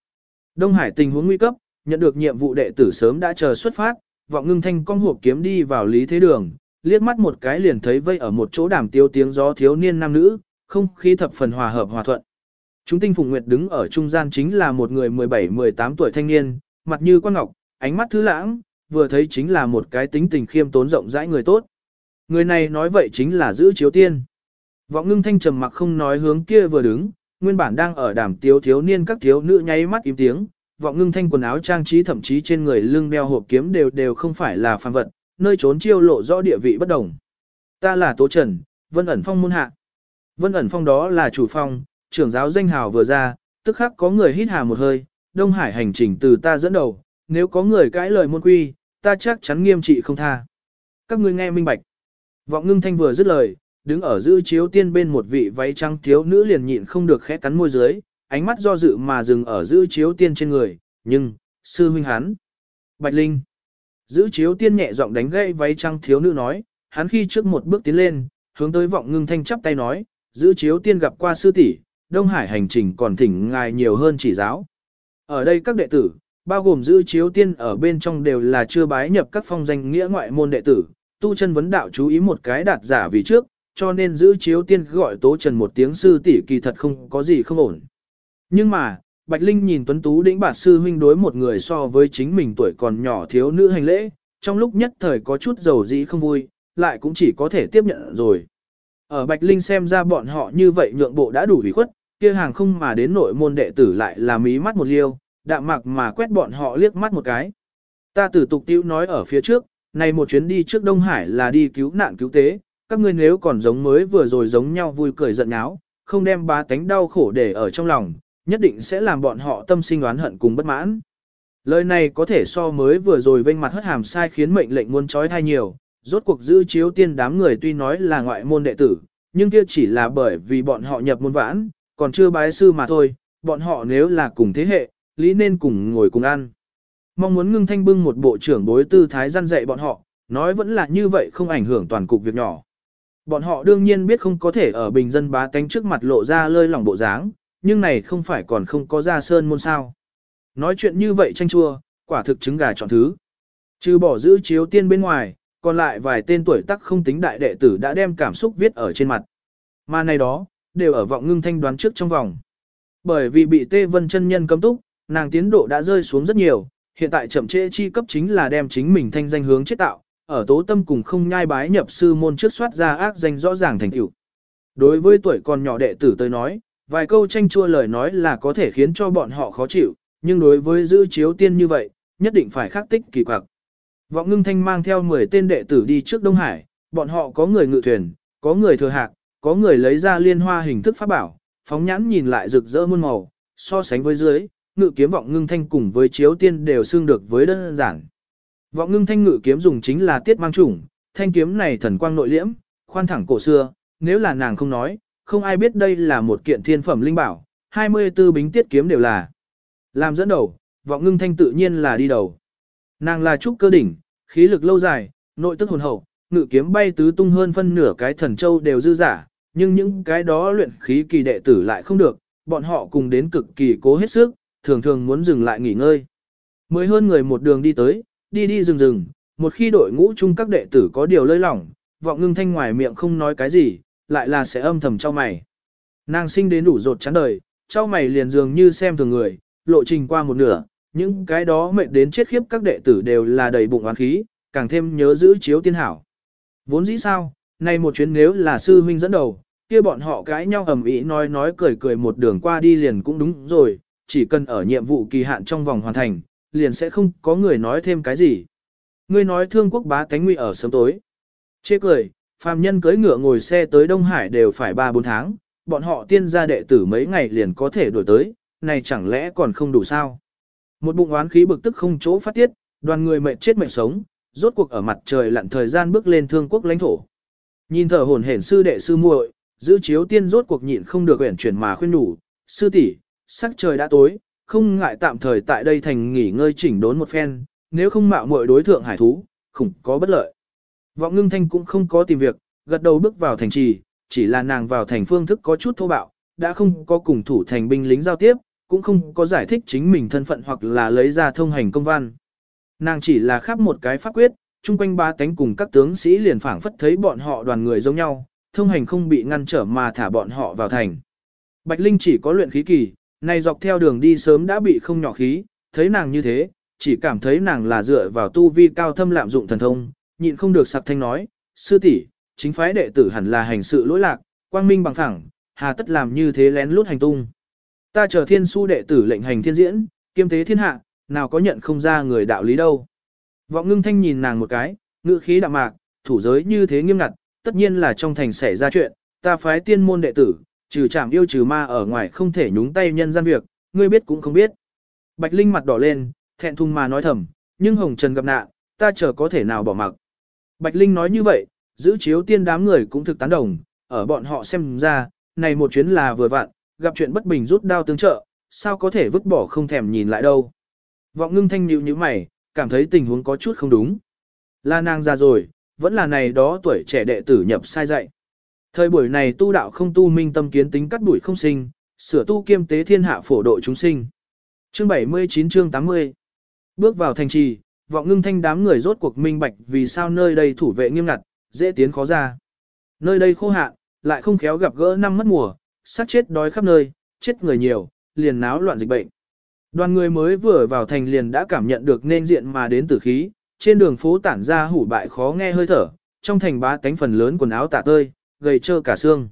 Đông Hải tình huống nguy cấp, nhận được nhiệm vụ đệ tử sớm đã chờ xuất phát, vọng ngưng thanh cong hộp kiếm đi vào lý thế đường, liếc mắt một cái liền thấy vây ở một chỗ đàm tiêu tiếng gió thiếu niên nam nữ, không khí thập phần hòa hợp hòa thuận. Chúng tinh phùng nguyệt đứng ở trung gian chính là một người 17-18 tuổi thanh niên, mặt như quan ngọc, ánh mắt thứ lãng, vừa thấy chính là một cái tính tình khiêm tốn rộng rãi người tốt. Người này nói vậy chính là giữ chiếu tiên. Vọng ngưng thanh trầm mặc không nói hướng kia vừa đứng, nguyên bản đang ở đàm tiếu thiếu niên các thiếu nữ nháy mắt im tiếng, vọng ngưng thanh quần áo trang trí thậm chí trên người lưng đeo hộp kiếm đều đều không phải là phàm vật, nơi trốn chiêu lộ rõ địa vị bất đồng. Ta là Tố Trần, Vân ẩn phong môn hạ. Vân ẩn phong đó là chủ phong, trưởng giáo danh hào vừa ra, tức khắc có người hít hà một hơi, Đông Hải hành trình từ ta dẫn đầu, nếu có người cãi lời môn quy, ta chắc chắn nghiêm trị không tha. Các ngươi nghe minh bạch. Vọng ngưng thanh vừa dứt lời, đứng ở giữ chiếu tiên bên một vị váy trắng thiếu nữ liền nhịn không được khẽ cắn môi dưới, ánh mắt do dự mà dừng ở giữ chiếu tiên trên người, nhưng, sư huynh hắn. Bạch Linh. Giữ chiếu tiên nhẹ giọng đánh gãy váy trắng thiếu nữ nói, hắn khi trước một bước tiến lên, hướng tới vọng ngưng thanh chắp tay nói, giữ chiếu tiên gặp qua sư tỷ, Đông Hải hành trình còn thỉnh ngài nhiều hơn chỉ giáo. Ở đây các đệ tử, bao gồm giữ chiếu tiên ở bên trong đều là chưa bái nhập các phong danh nghĩa ngoại môn đệ tử, tu chân vấn đạo chú ý một cái đạt giả vì trước, cho nên giữ chiếu tiên gọi tố trần một tiếng sư tỷ kỳ thật không có gì không ổn. Nhưng mà, Bạch Linh nhìn tuấn tú đĩnh bạt sư huynh đối một người so với chính mình tuổi còn nhỏ thiếu nữ hành lễ, trong lúc nhất thời có chút dầu dĩ không vui, lại cũng chỉ có thể tiếp nhận rồi. Ở Bạch Linh xem ra bọn họ như vậy nhượng bộ đã đủ hủy khuất, kia hàng không mà đến nội môn đệ tử lại là mí mắt một liêu, đạm mạc mà quét bọn họ liếc mắt một cái. Ta tử tục tiêu nói ở phía trước, này một chuyến đi trước Đông Hải là đi cứu nạn cứu tế, các ngươi nếu còn giống mới vừa rồi giống nhau vui cười giận áo, không đem ba tánh đau khổ để ở trong lòng, nhất định sẽ làm bọn họ tâm sinh oán hận cùng bất mãn. Lời này có thể so mới vừa rồi vênh mặt hất hàm sai khiến mệnh lệnh muốn trói thai nhiều, rốt cuộc giữ chiếu tiên đám người tuy nói là ngoại môn đệ tử, nhưng kia chỉ là bởi vì bọn họ nhập môn vãn, còn chưa bái sư mà thôi, bọn họ nếu là cùng thế hệ, lý nên cùng ngồi cùng ăn. Mong muốn ngưng thanh bưng một bộ trưởng bối tư thái gian dạy bọn họ, nói vẫn là như vậy không ảnh hưởng toàn cục việc nhỏ. Bọn họ đương nhiên biết không có thể ở bình dân bá tánh trước mặt lộ ra lơi lỏng bộ dáng, nhưng này không phải còn không có ra sơn môn sao. Nói chuyện như vậy tranh chua, quả thực trứng gà chọn thứ. Trừ bỏ giữ chiếu tiên bên ngoài, còn lại vài tên tuổi tắc không tính đại đệ tử đã đem cảm xúc viết ở trên mặt. Mà này đó, đều ở vọng ngưng thanh đoán trước trong vòng. Bởi vì bị Tê Vân chân nhân cấm túc, nàng tiến độ đã rơi xuống rất nhiều, hiện tại chậm trễ chi cấp chính là đem chính mình thanh danh hướng chế tạo, ở tố tâm cùng không nhai bái nhập sư môn trước soát ra ác danh rõ ràng thành tựu. Đối với tuổi còn nhỏ đệ tử tới nói, vài câu tranh chua lời nói là có thể khiến cho bọn họ khó chịu, nhưng đối với giữ chiếu tiên như vậy, nhất định phải khắc tích kỳ quặc. Vọng ngưng thanh mang theo 10 tên đệ tử đi trước Đông Hải, bọn họ có người ngự thuyền, có người thừa hạc, có người lấy ra liên hoa hình thức pháp bảo, phóng nhãn nhìn lại rực rỡ muôn màu, so sánh với dưới, ngự kiếm vọng ngưng thanh cùng với chiếu tiên đều xương được với đơn giản. Vọng ngưng thanh ngự kiếm dùng chính là tiết mang chủng, thanh kiếm này thần quang nội liễm, khoan thẳng cổ xưa, nếu là nàng không nói, không ai biết đây là một kiện thiên phẩm linh bảo, 24 bính tiết kiếm đều là. Làm dẫn đầu, vọng ngưng thanh tự nhiên là đi đầu. Nàng là trúc cơ đỉnh, khí lực lâu dài, nội tức hồn hậu, ngự kiếm bay tứ tung hơn phân nửa cái thần châu đều dư giả, nhưng những cái đó luyện khí kỳ đệ tử lại không được, bọn họ cùng đến cực kỳ cố hết sức, thường thường muốn dừng lại nghỉ ngơi. Mới hơn người một đường đi tới, đi đi dừng dừng một khi đội ngũ chung các đệ tử có điều lơi lỏng, vọng ngưng thanh ngoài miệng không nói cái gì, lại là sẽ âm thầm cho mày. Nàng sinh đến đủ rột chán đời, cho mày liền dường như xem thường người, lộ trình qua một nửa, những cái đó mệt đến chết khiếp các đệ tử đều là đầy bụng oán khí, càng thêm nhớ giữ chiếu tiên hảo. Vốn dĩ sao, nay một chuyến nếu là sư huynh dẫn đầu, kia bọn họ cãi nhau ầm ĩ nói nói cười cười một đường qua đi liền cũng đúng rồi, chỉ cần ở nhiệm vụ kỳ hạn trong vòng hoàn thành, liền sẽ không có người nói thêm cái gì. Ngươi nói thương quốc bá tánh nguy ở sớm tối. Chê cười, phàm nhân cưới ngựa ngồi xe tới Đông Hải đều phải 3-4 tháng, bọn họ tiên gia đệ tử mấy ngày liền có thể đuổi tới, này chẳng lẽ còn không đủ sao? Một bụng oán khí bực tức không chỗ phát tiết, đoàn người mệt chết mệt sống, rốt cuộc ở mặt trời lặn thời gian bước lên thương quốc lãnh thổ. Nhìn thở hồn hển sư đệ sư muội, giữ chiếu tiên rốt cuộc nhịn không được uyển chuyển mà khuyên nhủ, sư tỷ, sắc trời đã tối, không ngại tạm thời tại đây thành nghỉ ngơi chỉnh đốn một phen, nếu không mạo muội đối thượng hải thú, khủng có bất lợi. Vọng ngưng thanh cũng không có tìm việc, gật đầu bước vào thành trì, chỉ là nàng vào thành phương thức có chút thô bạo, đã không có cùng thủ thành binh lính giao tiếp, cũng không có giải thích chính mình thân phận hoặc là lấy ra thông hành công văn. Nàng chỉ là khắp một cái pháp quyết, chung quanh ba cánh cùng các tướng sĩ liền phảng phất thấy bọn họ đoàn người giống nhau, thông hành không bị ngăn trở mà thả bọn họ vào thành. Bạch Linh chỉ có luyện khí kỳ, này dọc theo đường đi sớm đã bị không nhỏ khí, thấy nàng như thế, chỉ cảm thấy nàng là dựa vào tu vi cao thâm lạm dụng thần thông, nhịn không được sặc thanh nói, sư tỷ, chính phái đệ tử hẳn là hành sự lỗi lạc, quang minh bằng phẳng, hà tất làm như thế lén lút hành tung. Ta chờ thiên su đệ tử lệnh hành thiên diễn, kiêm tế thiên hạ, nào có nhận không ra người đạo lý đâu. Vọng ngưng thanh nhìn nàng một cái, ngữ khí đạm mạc, thủ giới như thế nghiêm ngặt, tất nhiên là trong thành xảy ra chuyện, ta phái tiên môn đệ tử, trừ chạm yêu trừ ma ở ngoài không thể nhúng tay nhân gian việc, ngươi biết cũng không biết. Bạch Linh mặt đỏ lên, thẹn thùng mà nói thầm, nhưng Hồng Trần gặp nạn, ta chờ có thể nào bỏ mặc. Bạch Linh nói như vậy, giữ chiếu tiên đám người cũng thực tán đồng, ở bọn họ xem ra, này một chuyến là vừa vặn, gặp chuyện bất bình rút đao tương trợ, sao có thể vứt bỏ không thèm nhìn lại đâu. Vọng ngưng thanh nhíu như mày, cảm thấy tình huống có chút không đúng. Là nàng già rồi, vẫn là này đó tuổi trẻ đệ tử nhập sai dạy. Thời buổi này tu đạo không tu minh tâm kiến tính cắt đuổi không sinh, sửa tu kiêm tế thiên hạ phổ độ chúng sinh. Chương 79 chương 80 Bước vào thành trì, vọng ngưng thanh đám người rốt cuộc minh bạch vì sao nơi đây thủ vệ nghiêm ngặt, dễ tiến khó ra. Nơi đây khô hạn, lại không khéo gặp gỡ năm mất mùa, sát chết đói khắp nơi, chết người nhiều, liền náo loạn dịch bệnh. Đoàn người mới vừa vào thành liền đã cảm nhận được nên diện mà đến tử khí, trên đường phố tản ra hủ bại khó nghe hơi thở, trong thành bá tánh phần lớn quần áo tả tơi, gầy trơ cả xương.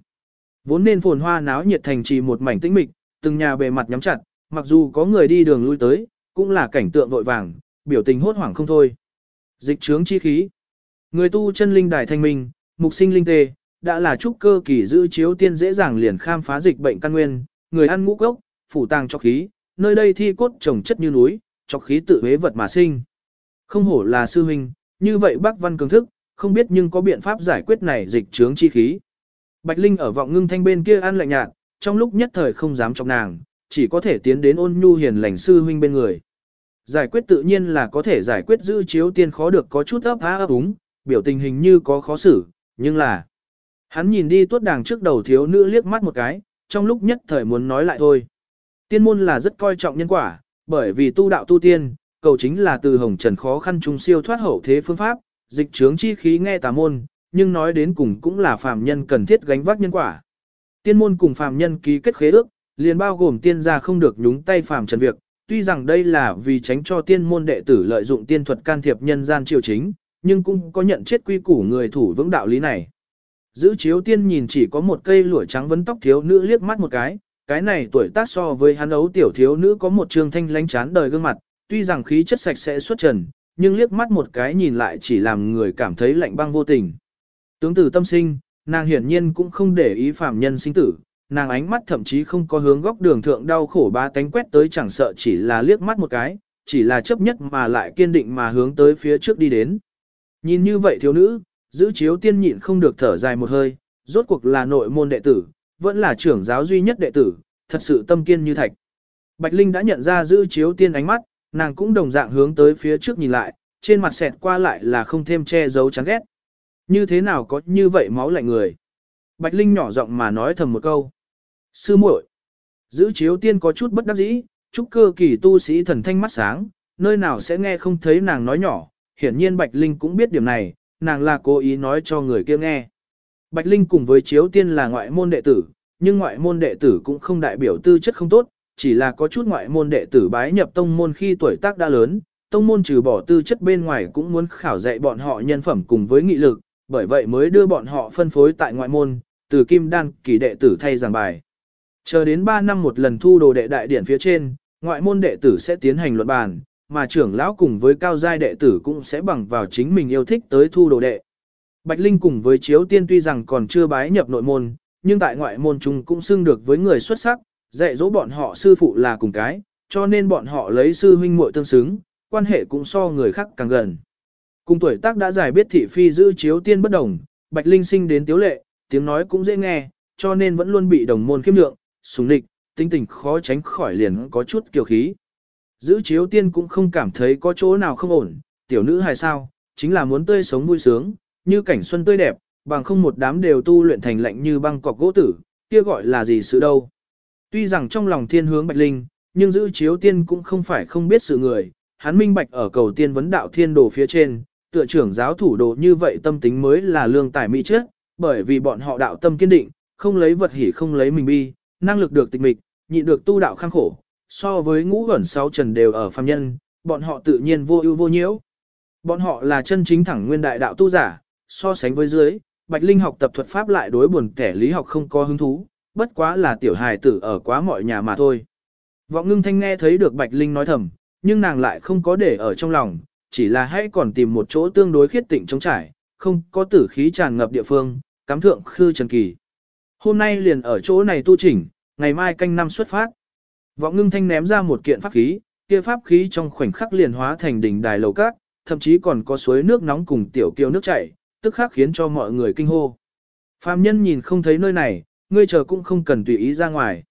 Vốn nên phồn hoa náo nhiệt thành trì một mảnh tĩnh mịch, từng nhà bề mặt nhắm chặt, mặc dù có người đi đường lui tới, cũng là cảnh tượng vội vàng, biểu tình hốt hoảng không thôi. Dịch trướng chi khí. Người tu chân linh đài thanh minh, mục sinh linh tê, đã là trúc cơ kỳ giữ chiếu tiên dễ dàng liền khám phá dịch bệnh căn nguyên, người ăn ngũ cốc, phủ tàng cho khí, nơi đây thi cốt trồng chất như núi, cho khí tự hế vật mà sinh. Không hổ là sư huynh, như vậy bác văn cường thức, không biết nhưng có biện pháp giải quyết này dịch trướng chi khí. Bạch Linh ở vọng ngưng thanh bên kia ăn lạnh nhạt, trong lúc nhất thời không dám chọc nàng, chỉ có thể tiến đến ôn nhu hiền lành sư huynh bên người. Giải quyết tự nhiên là có thể giải quyết giữ chiếu tiên khó được có chút ấp há ấp úng, biểu tình hình như có khó xử, nhưng là... Hắn nhìn đi tuốt đàng trước đầu thiếu nữ liếc mắt một cái, trong lúc nhất thời muốn nói lại thôi. Tiên môn là rất coi trọng nhân quả, bởi vì tu đạo tu tiên, cầu chính là từ hồng trần khó khăn trung siêu thoát hậu thế phương pháp, dịch trướng chi khí nghe tà môn, nhưng nói đến cùng cũng là phàm nhân cần thiết gánh vác nhân quả. Tiên môn cùng phàm nhân ký kết khế ước, liền bao gồm tiên gia không được nhúng tay phàm trần việc, tuy rằng đây là vì tránh cho tiên môn đệ tử lợi dụng tiên thuật can thiệp nhân gian triều chính, nhưng cũng có nhận chết quy củ người thủ vững đạo lý này. Giữ chiếu tiên nhìn chỉ có một cây lụa trắng vấn tóc thiếu nữ liếc mắt một cái, cái này tuổi tác so với hắn ấu tiểu thiếu nữ có một trường thanh lánh chán đời gương mặt, tuy rằng khí chất sạch sẽ xuất trần, nhưng liếc mắt một cái nhìn lại chỉ làm người cảm thấy lạnh băng vô tình. Tướng tử tâm sinh, nàng hiển nhiên cũng không để ý phạm nhân sinh tử, nàng ánh mắt thậm chí không có hướng góc đường thượng đau khổ ba tánh quét tới chẳng sợ chỉ là liếc mắt một cái, chỉ là chấp nhất mà lại kiên định mà hướng tới phía trước đi đến. Nhìn như vậy thiếu nữ, giữ chiếu tiên nhịn không được thở dài một hơi, rốt cuộc là nội môn đệ tử, vẫn là trưởng giáo duy nhất đệ tử, thật sự tâm kiên như thạch. Bạch Linh đã nhận ra giữ chiếu tiên ánh mắt, nàng cũng đồng dạng hướng tới phía trước nhìn lại, trên mặt xẹt qua lại là không thêm che giấu chán ghét. Như thế nào có như vậy máu lạnh người? Bạch Linh nhỏ giọng mà nói thầm một câu. Sư muội, giữ chiếu tiên có chút bất đắc dĩ, chúc cơ kỳ tu sĩ thần thanh mắt sáng, nơi nào sẽ nghe không thấy nàng nói nhỏ, hiển nhiên Bạch Linh cũng biết điểm này, nàng là cố ý nói cho người kia nghe. Bạch Linh cùng với chiếu tiên là ngoại môn đệ tử, nhưng ngoại môn đệ tử cũng không đại biểu tư chất không tốt, chỉ là có chút ngoại môn đệ tử bái nhập tông môn khi tuổi tác đã lớn, tông môn trừ bỏ tư chất bên ngoài cũng muốn khảo dạy bọn họ nhân phẩm cùng với nghị lực, bởi vậy mới đưa bọn họ phân phối tại ngoại môn, từ kim đan kỳ đệ tử thay giảng bài. Chờ đến 3 năm một lần thu đồ đệ đại điển phía trên, ngoại môn đệ tử sẽ tiến hành luận bàn, mà trưởng lão cùng với cao giai đệ tử cũng sẽ bằng vào chính mình yêu thích tới thu đồ đệ. Bạch Linh cùng với Chiếu Tiên tuy rằng còn chưa bái nhập nội môn, nhưng tại ngoại môn chúng cũng xưng được với người xuất sắc, dạy dỗ bọn họ sư phụ là cùng cái, cho nên bọn họ lấy sư huynh muội tương xứng, quan hệ cũng so người khác càng gần. Cùng tuổi tác đã giải biết thị phi giữ Chiếu Tiên bất đồng, Bạch Linh sinh đến tiếu lệ, tiếng nói cũng dễ nghe, cho nên vẫn luôn bị đồng môn khiêm lượng, sùng địch, tinh tình khó tránh khỏi liền có chút kiều khí. Giữ chiếu tiên cũng không cảm thấy có chỗ nào không ổn, tiểu nữ hay sao, chính là muốn tươi sống vui sướng, như cảnh xuân tươi đẹp, bằng không một đám đều tu luyện thành lạnh như băng cọc gỗ tử, kia gọi là gì sự đâu. Tuy rằng trong lòng thiên hướng bạch linh, nhưng giữ chiếu tiên cũng không phải không biết sự người, hắn minh bạch ở cầu tiên vấn đạo thiên đồ phía trên, tựa trưởng giáo thủ đồ như vậy tâm tính mới là lương tài mỹ trước, bởi vì bọn họ đạo tâm kiên định, không lấy vật hỉ không lấy mình bi, năng lực được tịch mịch, nhịn được tu đạo khang khổ, so với ngũ ẩn sáu trần đều ở phàm nhân, bọn họ tự nhiên vô ưu vô nhiễu. Bọn họ là chân chính thẳng nguyên đại đạo tu giả, so sánh với dưới, Bạch Linh học tập thuật pháp lại đối buồn kẻ lý học không có hứng thú, bất quá là tiểu hài tử ở quá mọi nhà mà thôi. Vọng ngưng thanh nghe thấy được Bạch Linh nói thầm, nhưng nàng lại không có để ở trong lòng, chỉ là hãy còn tìm một chỗ tương đối khiết tịnh chống trải, không có tử khí tràn ngập địa phương, cắm thượng khư trần kỳ. Hôm nay liền ở chỗ này tu chỉnh, ngày mai canh năm xuất phát. Vọng ngưng thanh ném ra một kiện pháp khí, kia pháp khí trong khoảnh khắc liền hóa thành đỉnh đài lầu cát, thậm chí còn có suối nước nóng cùng tiểu kiều nước chảy, tức khắc khiến cho mọi người kinh hô. Phạm nhân nhìn không thấy nơi này, ngươi chờ cũng không cần tùy ý ra ngoài.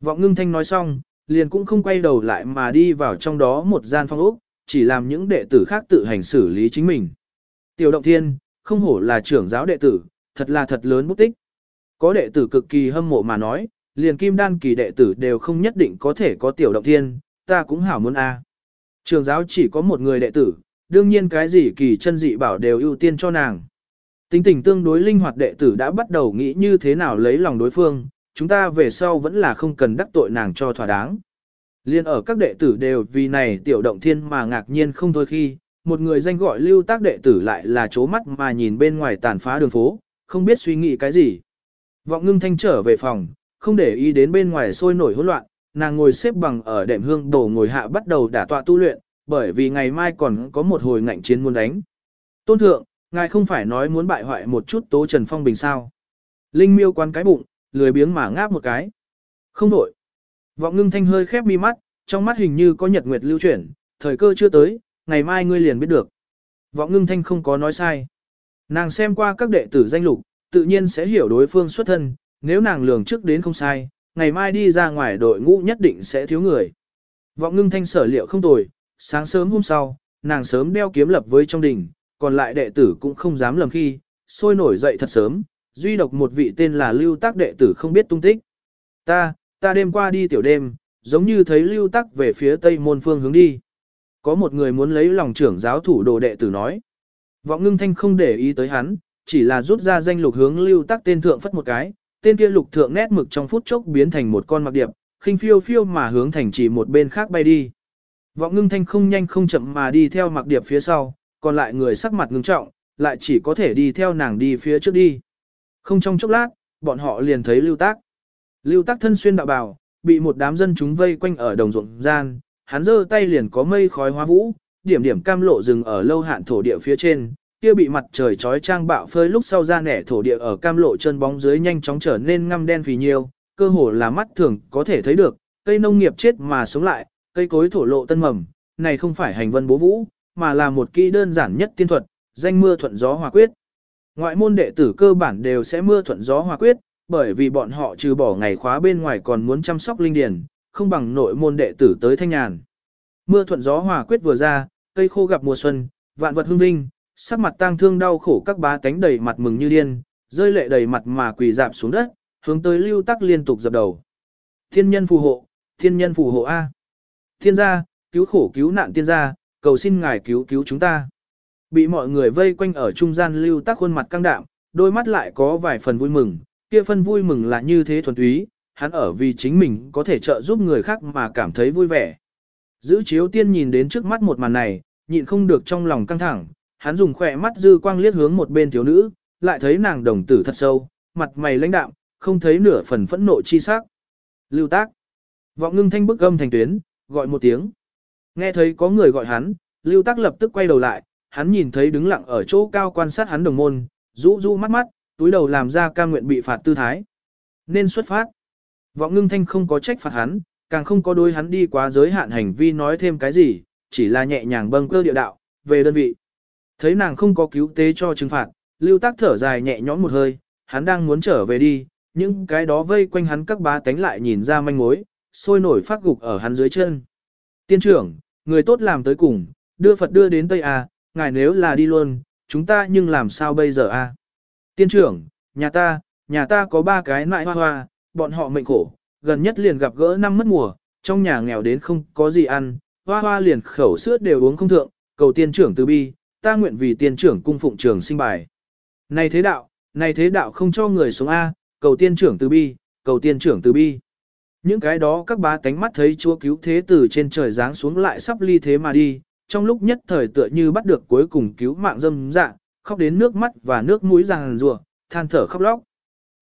Vọng ngưng thanh nói xong, liền cũng không quay đầu lại mà đi vào trong đó một gian phong ốc, chỉ làm những đệ tử khác tự hành xử lý chính mình. Tiểu động thiên, không hổ là trưởng giáo đệ tử, thật là thật lớn bút tích. Có đệ tử cực kỳ hâm mộ mà nói, liền kim đan kỳ đệ tử đều không nhất định có thể có tiểu động thiên, ta cũng hảo muốn a. À. Trường giáo chỉ có một người đệ tử, đương nhiên cái gì kỳ chân dị bảo đều ưu tiên cho nàng. Tính tình tương đối linh hoạt đệ tử đã bắt đầu nghĩ như thế nào lấy lòng đối phương, chúng ta về sau vẫn là không cần đắc tội nàng cho thỏa đáng. Liên ở các đệ tử đều vì này tiểu động thiên mà ngạc nhiên không thôi khi, một người danh gọi lưu tác đệ tử lại là chố mắt mà nhìn bên ngoài tàn phá đường phố, không biết suy nghĩ cái gì. Vọng ngưng thanh trở về phòng, không để ý đến bên ngoài sôi nổi hỗn loạn, nàng ngồi xếp bằng ở đệm hương đổ ngồi hạ bắt đầu đả tọa tu luyện, bởi vì ngày mai còn có một hồi ngạnh chiến muốn đánh. Tôn thượng, ngài không phải nói muốn bại hoại một chút tố trần phong bình sao. Linh miêu quan cái bụng, lười biếng mà ngáp một cái. Không đổi. Vọng ngưng thanh hơi khép mi mắt, trong mắt hình như có nhật nguyệt lưu chuyển, thời cơ chưa tới, ngày mai ngươi liền biết được. Vọng ngưng thanh không có nói sai. Nàng xem qua các đệ tử danh lục, tự nhiên sẽ hiểu đối phương xuất thân, nếu nàng lường trước đến không sai, ngày mai đi ra ngoài đội ngũ nhất định sẽ thiếu người. Vọng ngưng thanh sở liệu không tồi, sáng sớm hôm sau, nàng sớm đeo kiếm lập với trong đình, còn lại đệ tử cũng không dám lầm khi, sôi nổi dậy thật sớm, duy độc một vị tên là lưu tác đệ tử không biết tung tích. Ta, ta đêm qua đi tiểu đêm, giống như thấy lưu tắc về phía tây môn phương hướng đi. Có một người muốn lấy lòng trưởng giáo thủ đồ đệ tử nói. Vọng ngưng thanh không để ý tới hắn, chỉ là rút ra danh lục hướng lưu tắc tên thượng phất một cái, tên kia lục thượng nét mực trong phút chốc biến thành một con mặc điệp, khinh phiêu phiêu mà hướng thành chỉ một bên khác bay đi. Vọng ngưng thanh không nhanh không chậm mà đi theo mặc điệp phía sau, còn lại người sắc mặt ngưng trọng, lại chỉ có thể đi theo nàng đi phía trước đi. Không trong chốc lát, bọn họ liền thấy lưu tác. Lưu tác thân xuyên đạo bào, bị một đám dân chúng vây quanh ở đồng ruộng gian, hắn giơ tay liền có mây khói hoa vũ, điểm điểm cam lộ rừng ở lâu hạn thổ địa phía trên, kia bị mặt trời chói trang bạo phơi lúc sau ra nẻ thổ địa ở cam lộ chân bóng dưới nhanh chóng trở nên ngăm đen phì nhiêu, cơ hồ là mắt thường có thể thấy được, cây nông nghiệp chết mà sống lại, cây cối thổ lộ tân mầm, này không phải hành vân bố vũ, mà là một kỹ đơn giản nhất tiên thuật, danh mưa thuận gió hòa quyết. Ngoại môn đệ tử cơ bản đều sẽ mưa thuận gió hòa quyết, bởi vì bọn họ trừ bỏ ngày khóa bên ngoài còn muốn chăm sóc linh điền, không bằng nội môn đệ tử tới thanh nhàn. Mưa thuận gió hòa quyết vừa ra, cây khô gặp mùa xuân, vạn vật hưng vinh, sắc mặt tang thương đau khổ các bá tánh đầy mặt mừng như điên, rơi lệ đầy mặt mà quỳ dạp xuống đất, hướng tới lưu tắc liên tục dập đầu. Thiên nhân phù hộ, thiên nhân phù hộ A. Thiên gia, cứu khổ cứu nạn thiên gia, cầu xin ngài cứu cứu chúng ta. Bị mọi người vây quanh ở trung gian lưu tắc khuôn mặt căng đạm, đôi mắt lại có vài phần vui mừng, kia phân vui mừng là như thế thuần túy, hắn ở vì chính mình có thể trợ giúp người khác mà cảm thấy vui vẻ. Giữ chiếu tiên nhìn đến trước mắt một màn này, nhịn không được trong lòng căng thẳng, hắn dùng khỏe mắt dư quang liếc hướng một bên thiếu nữ, lại thấy nàng đồng tử thật sâu, mặt mày lãnh đạm, không thấy nửa phần phẫn nộ chi sắc. Lưu tác. Vọng ngưng thanh bức âm thành tuyến, gọi một tiếng. Nghe thấy có người gọi hắn, lưu Tắc lập tức quay đầu lại, hắn nhìn thấy đứng lặng ở chỗ cao quan sát hắn đồng môn, rũ rũ mắt mắt, túi đầu làm ra ca nguyện bị phạt tư thái. Nên xuất phát. Vọng ngưng thanh không có trách phạt hắn, càng không có đôi hắn đi quá giới hạn hành vi nói thêm cái gì, chỉ là nhẹ nhàng bâng cơ địa đạo, về đơn vị. Thấy nàng không có cứu tế cho trừng phạt, lưu tác thở dài nhẹ nhõm một hơi, hắn đang muốn trở về đi, những cái đó vây quanh hắn các bá tánh lại nhìn ra manh mối, sôi nổi phát gục ở hắn dưới chân. Tiên trưởng, người tốt làm tới cùng, đưa Phật đưa đến Tây A, ngài nếu là đi luôn, chúng ta nhưng làm sao bây giờ A. Tiên trưởng, nhà ta, nhà ta có ba cái nại hoa hoa, bọn họ mệnh khổ, gần nhất liền gặp gỡ năm mất mùa, trong nhà nghèo đến không có gì ăn, hoa hoa liền khẩu sữa đều uống không thượng, cầu tiên trưởng từ bi, ta nguyện vì tiên trưởng cung phụng trường sinh bài. Này thế đạo, này thế đạo không cho người sống A, cầu tiên trưởng từ bi, cầu tiên trưởng từ bi. Những cái đó các bá tánh mắt thấy chúa cứu thế từ trên trời giáng xuống lại sắp ly thế mà đi, trong lúc nhất thời tựa như bắt được cuối cùng cứu mạng dâm dạ, khóc đến nước mắt và nước mũi ràng rùa, than thở khóc lóc.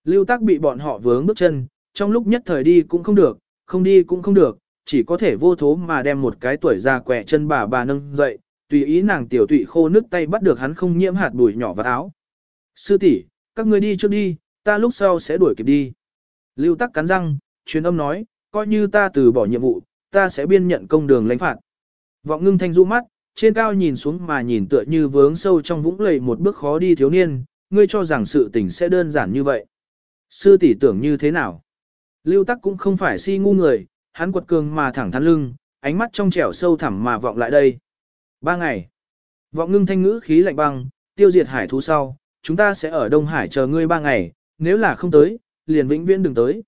Lưu tác bị bọn họ vướng bước chân, trong lúc nhất thời đi cũng không được, không đi cũng không được, chỉ có thể vô thố mà đem một cái tuổi già quẹ chân bà bà nâng dậy, tùy ý nàng tiểu tụy khô nước tay bắt được hắn không nhiễm hạt bụi nhỏ vào áo. Sư tỷ, các ngươi đi trước đi, ta lúc sau sẽ đuổi kịp đi. Lưu tắc cắn răng, truyền âm nói, coi như ta từ bỏ nhiệm vụ, ta sẽ biên nhận công đường lãnh phạt. Vọng ngưng thanh du mắt, trên cao nhìn xuống mà nhìn tựa như vướng sâu trong vũng lầy một bước khó đi thiếu niên, ngươi cho rằng sự tình sẽ đơn giản như vậy. Sư tỷ tưởng như thế nào? Lưu tắc cũng không phải si ngu người, hắn quật cường mà thẳng thắn lưng, ánh mắt trong trẻo sâu thẳm mà vọng lại đây. Ba ngày. Vọng ngưng thanh ngữ khí lạnh băng, tiêu diệt hải thú sau, chúng ta sẽ ở Đông Hải chờ ngươi ba ngày, nếu là không tới, liền vĩnh viễn đừng tới.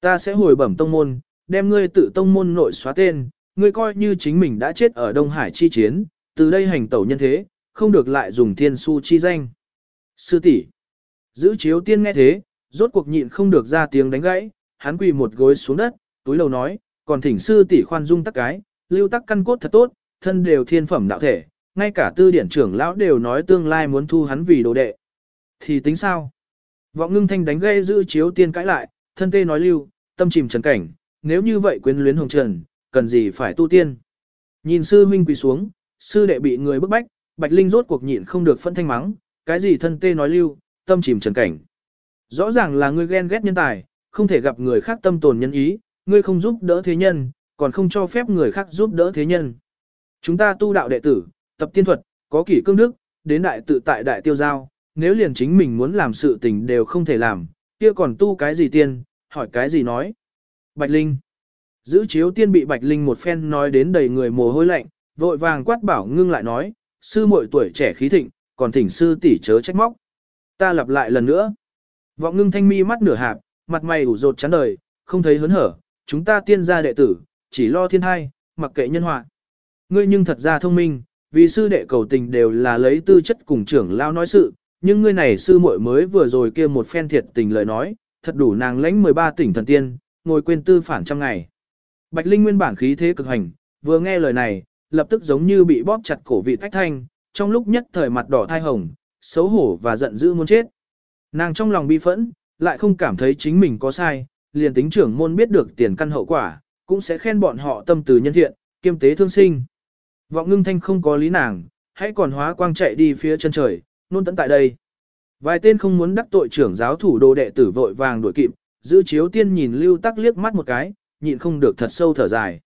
Ta sẽ hồi bẩm tông môn, đem ngươi tự tông môn nội xóa tên, ngươi coi như chính mình đã chết ở Đông Hải chi chiến, từ đây hành tẩu nhân thế, không được lại dùng thiên su chi danh. Sư tỷ, Giữ chiếu tiên nghe thế, rốt cuộc nhịn không được ra tiếng đánh gãy, hắn quỳ một gối xuống đất, túi lầu nói, còn thỉnh sư tỷ khoan dung tắc cái, lưu tắc căn cốt thật tốt, thân đều thiên phẩm đạo thể, ngay cả tư điển trưởng lão đều nói tương lai muốn thu hắn vì đồ đệ. Thì tính sao? Vọng ngưng thanh đánh gây giữ chiếu tiên cãi lại, thân tê nói lưu, tâm chìm trần cảnh, nếu như vậy quyến luyến hồng trần, cần gì phải tu tiên. Nhìn sư huynh quỳ xuống, sư đệ bị người bức bách, bạch linh rốt cuộc nhịn không được phân thanh mắng, cái gì thân tê nói lưu, tâm chìm trần cảnh. Rõ ràng là ngươi ghen ghét nhân tài, không thể gặp người khác tâm tồn nhân ý, ngươi không giúp đỡ thế nhân, còn không cho phép người khác giúp đỡ thế nhân. Chúng ta tu đạo đệ tử, tập tiên thuật, có kỷ cương đức, đến đại tự tại đại tiêu giao, nếu liền chính mình muốn làm sự tình đều không thể làm, kia còn tu cái gì tiên, hỏi cái gì nói. Bạch Linh Giữ chiếu tiên bị Bạch Linh một phen nói đến đầy người mồ hôi lạnh, vội vàng quát bảo ngưng lại nói, sư muội tuổi trẻ khí thịnh, còn thỉnh sư tỷ chớ trách móc. Ta lặp lại lần nữa. Vọng ngưng thanh mi mắt nửa hạp, mặt mày ủ rột chán đời, không thấy hớn hở, chúng ta tiên gia đệ tử, chỉ lo thiên thai, mặc kệ nhân họa. Ngươi nhưng thật ra thông minh, vì sư đệ cầu tình đều là lấy tư chất cùng trưởng lao nói sự, nhưng ngươi này sư muội mới vừa rồi kia một phen thiệt tình lời nói, thật đủ nàng lãnh 13 tỉnh thần tiên, ngồi quên tư phản trăm ngày. Bạch Linh nguyên bản khí thế cực hành, vừa nghe lời này, lập tức giống như bị bóp chặt cổ vị thách thanh, trong lúc nhất thời mặt đỏ thai hồng, xấu hổ và giận dữ muốn chết. Nàng trong lòng bi phẫn, lại không cảm thấy chính mình có sai, liền tính trưởng môn biết được tiền căn hậu quả, cũng sẽ khen bọn họ tâm từ nhân thiện, kiêm tế thương sinh. Vọng ngưng thanh không có lý nàng, hãy còn hóa quang chạy đi phía chân trời, nôn tận tại đây. Vài tên không muốn đắc tội trưởng giáo thủ đô đệ tử vội vàng đuổi kịp, giữ chiếu tiên nhìn lưu tắc liếc mắt một cái, nhịn không được thật sâu thở dài.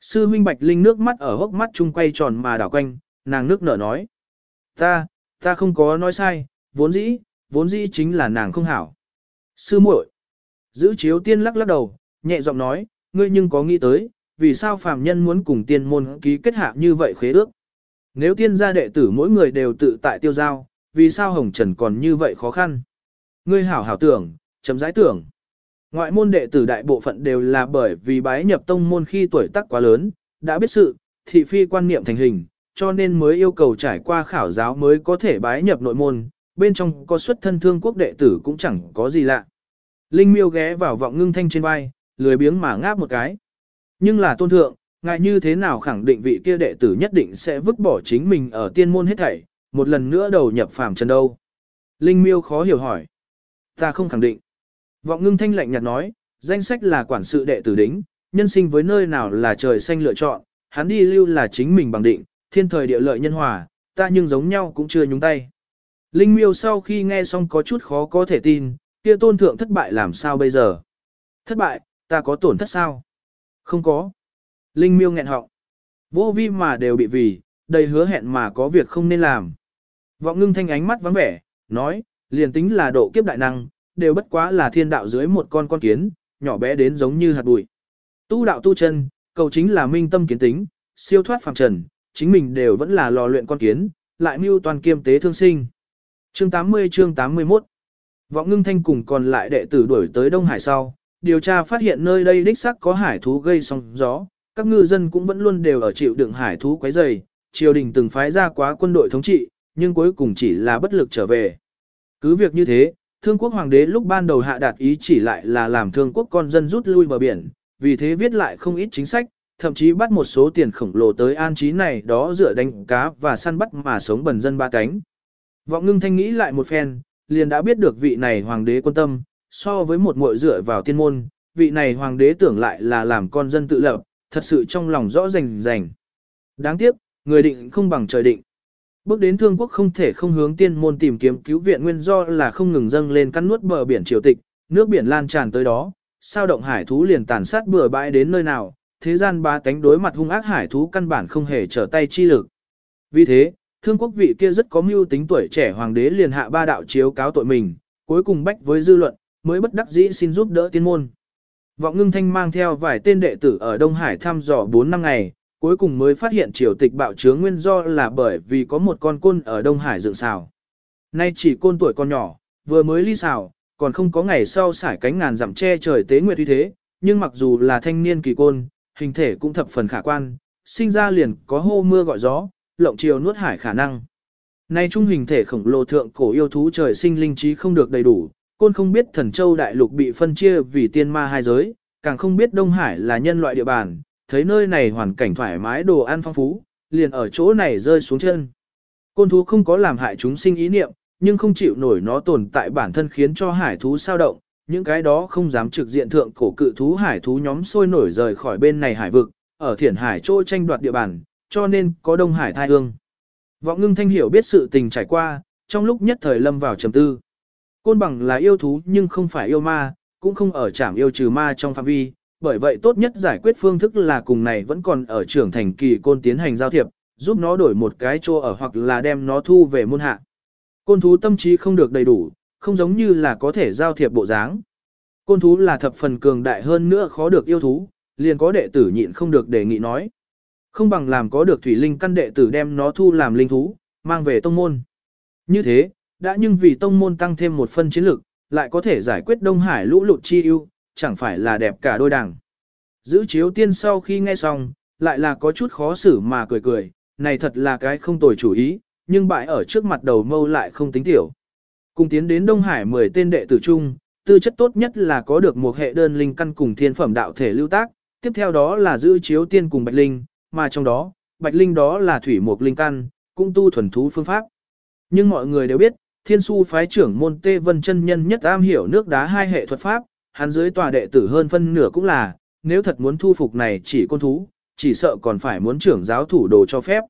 Sư huynh Bạch Linh nước mắt ở hốc mắt chung quay tròn mà đảo quanh, nàng nước nở nói. Ta, ta không có nói sai, vốn dĩ, vốn dĩ chính là nàng không hảo. Sư muội, giữ chiếu tiên lắc lắc đầu, nhẹ giọng nói, ngươi nhưng có nghĩ tới, vì sao phàm nhân muốn cùng tiên môn ký kết hạ như vậy khế ước. Nếu tiên gia đệ tử mỗi người đều tự tại tiêu giao, vì sao hồng trần còn như vậy khó khăn? Ngươi hảo hảo tưởng, chấm giải tưởng. Ngoại môn đệ tử đại bộ phận đều là bởi vì bái nhập tông môn khi tuổi tác quá lớn, đã biết sự, thị phi quan niệm thành hình, cho nên mới yêu cầu trải qua khảo giáo mới có thể bái nhập nội môn, bên trong có xuất thân thương quốc đệ tử cũng chẳng có gì lạ. Linh miêu ghé vào vọng ngưng thanh trên vai, lười biếng mà ngáp một cái. Nhưng là tôn thượng, ngại như thế nào khẳng định vị kia đệ tử nhất định sẽ vứt bỏ chính mình ở tiên môn hết thảy, một lần nữa đầu nhập phàm trần đâu. Linh miêu khó hiểu hỏi. Ta không khẳng định. Vọng ngưng thanh lạnh nhạt nói, danh sách là quản sự đệ tử đính, nhân sinh với nơi nào là trời xanh lựa chọn, hắn đi lưu là chính mình bằng định, thiên thời địa lợi nhân hòa, ta nhưng giống nhau cũng chưa nhúng tay. Linh miêu sau khi nghe xong có chút khó có thể tin, kia tôn thượng thất bại làm sao bây giờ? Thất bại, ta có tổn thất sao? Không có. Linh miêu nghẹn họng. Vô vi mà đều bị vì, đầy hứa hẹn mà có việc không nên làm. Vọng ngưng thanh ánh mắt vắng vẻ, nói, liền tính là độ kiếp đại năng, đều bất quá là thiên đạo dưới một con con kiến, nhỏ bé đến giống như hạt bụi. Tu đạo tu chân, cầu chính là minh tâm kiến tính, siêu thoát phàm trần, chính mình đều vẫn là lò luyện con kiến, lại mưu toàn kiêm tế thương sinh. Chương 80 chương 81 Vọng ngưng thanh cùng còn lại đệ tử đuổi tới Đông Hải sau, điều tra phát hiện nơi đây đích xác có hải thú gây sóng gió, các ngư dân cũng vẫn luôn đều ở chịu đựng hải thú quấy rầy, triều đình từng phái ra quá quân đội thống trị, nhưng cuối cùng chỉ là bất lực trở về. Cứ việc như thế, thương quốc hoàng đế lúc ban đầu hạ đạt ý chỉ lại là làm thương quốc con dân rút lui bờ biển, vì thế viết lại không ít chính sách, thậm chí bắt một số tiền khổng lồ tới an trí này đó dựa đánh cá và săn bắt mà sống bần dân ba cánh. Vọng ngưng thanh nghĩ lại một phen, liền đã biết được vị này hoàng đế quan tâm, so với một muội dựa vào tiên môn, vị này hoàng đế tưởng lại là làm con dân tự lập, thật sự trong lòng rõ rành rành. Đáng tiếc, người định không bằng trời định. Bước đến thương quốc không thể không hướng tiên môn tìm kiếm cứu viện nguyên do là không ngừng dâng lên cắn nuốt bờ biển triều tịch, nước biển lan tràn tới đó, sao động hải thú liền tàn sát bừa bãi đến nơi nào, thế gian ba tánh đối mặt hung ác hải thú căn bản không hề trở tay chi lực. Vì thế, thương quốc vị kia rất có mưu tính tuổi trẻ hoàng đế liền hạ ba đạo chiếu cáo tội mình, cuối cùng bách với dư luận, mới bất đắc dĩ xin giúp đỡ tiên môn. Vọng ngưng thanh mang theo vài tên đệ tử ở Đông Hải thăm dò 4 năm ngày, cuối cùng mới phát hiện triều tịch bạo chướng nguyên do là bởi vì có một con côn ở Đông Hải dựng xào. Nay chỉ côn tuổi con nhỏ, vừa mới ly xào, còn không có ngày sau xải cánh ngàn dặm che trời tế nguyệt uy thế, nhưng mặc dù là thanh niên kỳ côn, hình thể cũng thập phần khả quan, sinh ra liền có hô mưa gọi gió, lộng chiều nuốt hải khả năng. Nay trung hình thể khổng lồ thượng cổ yêu thú trời sinh linh trí không được đầy đủ, côn không biết thần châu đại lục bị phân chia vì tiên ma hai giới, càng không biết Đông Hải là nhân loại địa bàn, thấy nơi này hoàn cảnh thoải mái đồ ăn phong phú, liền ở chỗ này rơi xuống chân. Côn thú không có làm hại chúng sinh ý niệm, nhưng không chịu nổi nó tồn tại bản thân khiến cho hải thú sao động, những cái đó không dám trực diện thượng cổ cự thú hải thú nhóm sôi nổi rời khỏi bên này hải vực, ở thiển hải chỗ tranh đoạt địa bàn, cho nên có Đông Hải thai hương. Vọng ngưng thanh hiểu biết sự tình trải qua, trong lúc nhất thời lâm vào trầm tư. Côn bằng là yêu thú nhưng không phải yêu ma, cũng không ở trảm yêu trừ ma trong phạm vi, bởi vậy tốt nhất giải quyết phương thức là cùng này vẫn còn ở trưởng thành kỳ côn tiến hành giao thiệp, giúp nó đổi một cái chỗ ở hoặc là đem nó thu về môn hạ. Côn thú tâm trí không được đầy đủ, không giống như là có thể giao thiệp bộ dáng. Côn thú là thập phần cường đại hơn nữa khó được yêu thú, liền có đệ tử nhịn không được đề nghị nói. Không bằng làm có được thủy linh căn đệ tử đem nó thu làm linh thú, mang về tông môn. Như thế, đã nhưng vì tông môn tăng thêm một phân chiến lực, lại có thể giải quyết Đông Hải lũ lụt chi ưu, chẳng phải là đẹp cả đôi đảng. Giữ chiếu tiên sau khi nghe xong, lại là có chút khó xử mà cười cười, này thật là cái không tồi chủ ý, nhưng bại ở trước mặt đầu mâu lại không tính tiểu. Cùng tiến đến Đông Hải 10 tên đệ tử chung, tư chất tốt nhất là có được một hệ đơn linh căn cùng thiên phẩm đạo thể lưu tác, tiếp theo đó là giữ chiếu tiên cùng bạch linh, mà trong đó, bạch linh đó là thủy mục linh căn, cũng tu thuần thú phương pháp. Nhưng mọi người đều biết, thiên su phái trưởng môn tê vân chân nhân nhất am hiểu nước đá hai hệ thuật pháp, hắn dưới tòa đệ tử hơn phân nửa cũng là, nếu thật muốn thu phục này chỉ con thú, chỉ sợ còn phải muốn trưởng giáo thủ đồ cho phép.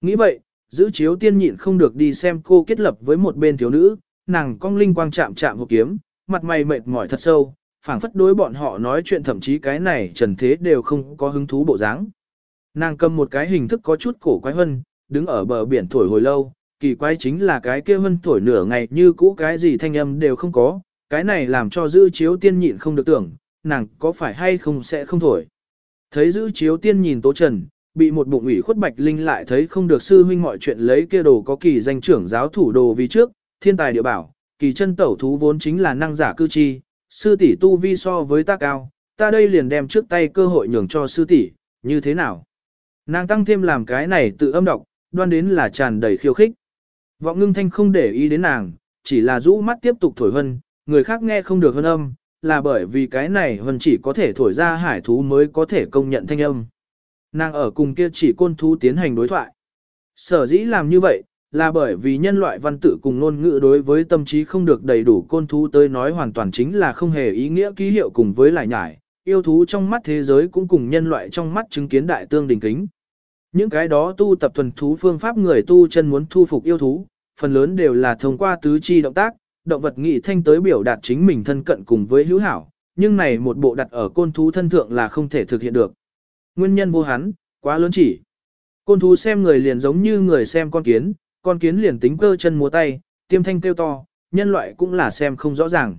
Nghĩ vậy, giữ chiếu tiên nhịn không được đi xem cô kết lập với một bên thiếu nữ, nàng cong linh quang chạm chạm hộp kiếm, mặt mày mệt mỏi thật sâu, phảng phất đối bọn họ nói chuyện thậm chí cái này trần thế đều không có hứng thú bộ dáng. Nàng cầm một cái hình thức có chút cổ quái hơn, đứng ở bờ biển thổi hồi lâu, kỳ quái chính là cái kia hân thổi nửa ngày như cũ cái gì thanh âm đều không có, cái này làm cho dư chiếu tiên nhịn không được tưởng, nàng có phải hay không sẽ không thổi. Thấy dư chiếu tiên nhìn tố trần, bị một bụng ủy khuất bạch linh lại thấy không được sư huynh mọi chuyện lấy kia đồ có kỳ danh trưởng giáo thủ đồ vì trước, thiên tài địa bảo, kỳ chân tẩu thú vốn chính là năng giả cư chi, sư tỷ tu vi so với ta cao, ta đây liền đem trước tay cơ hội nhường cho sư tỷ, như thế nào? Nàng tăng thêm làm cái này tự âm độc, đoan đến là tràn đầy khiêu khích. Vọng ngưng thanh không để ý đến nàng, chỉ là rũ mắt tiếp tục thổi hân, người khác nghe không được hơn âm, là bởi vì cái này hơn chỉ có thể thổi ra hải thú mới có thể công nhận thanh âm. Nàng ở cùng kia chỉ côn thú tiến hành đối thoại. Sở dĩ làm như vậy, là bởi vì nhân loại văn tự cùng ngôn ngữ đối với tâm trí không được đầy đủ côn thú tới nói hoàn toàn chính là không hề ý nghĩa ký hiệu cùng với lại nhải, yêu thú trong mắt thế giới cũng cùng nhân loại trong mắt chứng kiến đại tương đình kính. Những cái đó tu tập thuần thú phương pháp người tu chân muốn thu phục yêu thú, phần lớn đều là thông qua tứ chi động tác, động vật nghị thanh tới biểu đạt chính mình thân cận cùng với hữu hảo, nhưng này một bộ đặt ở côn thú thân thượng là không thể thực hiện được. Nguyên nhân vô hắn, quá lớn chỉ. Côn thú xem người liền giống như người xem con kiến, con kiến liền tính cơ chân múa tay, tiêm thanh kêu to, nhân loại cũng là xem không rõ ràng.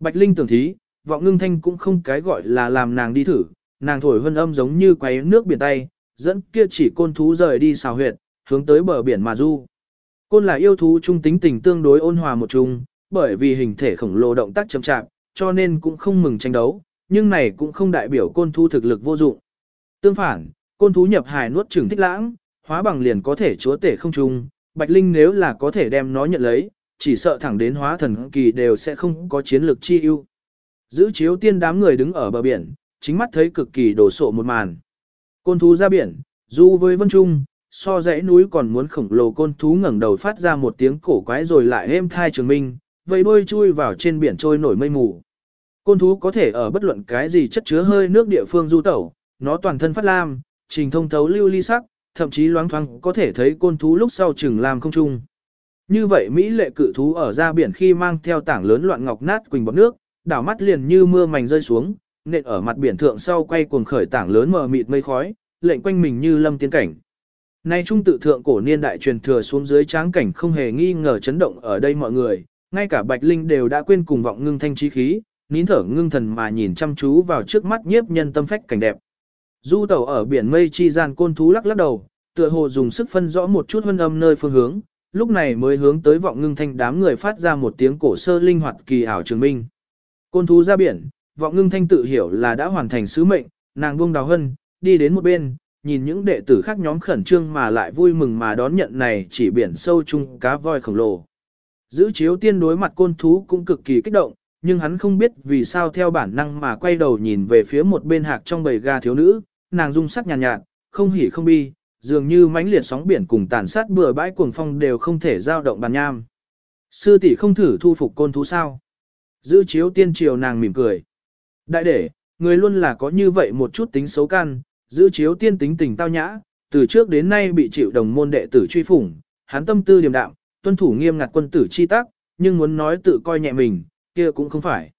Bạch Linh tưởng thí, vọng ngưng thanh cũng không cái gọi là làm nàng đi thử, nàng thổi hân âm giống như quấy nước biển tay, dẫn kia chỉ côn thú rời đi xào huyệt, hướng tới bờ biển mà du. Côn là yêu thú trung tính tình tương đối ôn hòa một chung, bởi vì hình thể khổng lồ động tác chậm chạp, cho nên cũng không mừng tranh đấu, nhưng này cũng không đại biểu côn thú thực lực vô dụng. Tương phản, côn thú nhập hải nuốt chửng thích lãng, hóa bằng liền có thể chúa tể không trung, Bạch Linh nếu là có thể đem nó nhận lấy, chỉ sợ thẳng đến hóa thần kỳ đều sẽ không có chiến lược chi ưu. Giữ chiếu tiên đám người đứng ở bờ biển, chính mắt thấy cực kỳ đổ sộ một màn. Côn thú ra biển, du với vân trung, so dãy núi còn muốn khổng lồ côn thú ngẩng đầu phát ra một tiếng cổ quái rồi lại êm thai trường minh, vây bơi chui vào trên biển trôi nổi mây mù. Côn thú có thể ở bất luận cái gì chất chứa hơi nước địa phương du tẩu, nó toàn thân phát lam, trình thông thấu lưu ly sắc, thậm chí loáng thoáng có thể thấy côn thú lúc sau chừng làm không trung. Như vậy Mỹ lệ cự thú ở ra biển khi mang theo tảng lớn loạn ngọc nát quỳnh bọc nước, đảo mắt liền như mưa mảnh rơi xuống, nện ở mặt biển thượng sau quay cuồng khởi tảng lớn mờ mịt mây khói, lệnh quanh mình như lâm tiên cảnh. Nay trung tự thượng cổ niên đại truyền thừa xuống dưới tráng cảnh không hề nghi ngờ chấn động ở đây mọi người, ngay cả Bạch Linh đều đã quên cùng vọng ngưng thanh trí khí, nín thở ngưng thần mà nhìn chăm chú vào trước mắt nhiếp nhân tâm phách cảnh đẹp. Du tàu ở biển mây chi gian côn thú lắc lắc đầu, tựa hồ dùng sức phân rõ một chút hân âm nơi phương hướng, lúc này mới hướng tới vọng ngưng thanh đám người phát ra một tiếng cổ sơ linh hoạt kỳ ảo trường minh. Côn thú ra biển, vọng ngưng thanh tự hiểu là đã hoàn thành sứ mệnh, nàng buông đào hân, đi đến một bên, nhìn những đệ tử khác nhóm khẩn trương mà lại vui mừng mà đón nhận này chỉ biển sâu chung cá voi khổng lồ. Giữ chiếu tiên đối mặt côn thú cũng cực kỳ kích động, nhưng hắn không biết vì sao theo bản năng mà quay đầu nhìn về phía một bên hạc trong bầy gà thiếu nữ, nàng dung sắc nhàn nhạt, nhạt, không hỉ không bi, dường như mãnh liệt sóng biển cùng tàn sát bừa bãi cuồng phong đều không thể giao động bàn nham. Sư tỷ không thử thu phục côn thú sao? Giữ chiếu tiên triều nàng mỉm cười. Đại đệ, người luôn là có như vậy một chút tính xấu căn, giữ chiếu tiên tính tình tao nhã, từ trước đến nay bị chịu đồng môn đệ tử truy phủng, hắn tâm tư điềm đạm, tuân thủ nghiêm ngặt quân tử chi tác, nhưng muốn nói tự coi nhẹ mình, kia cũng không phải.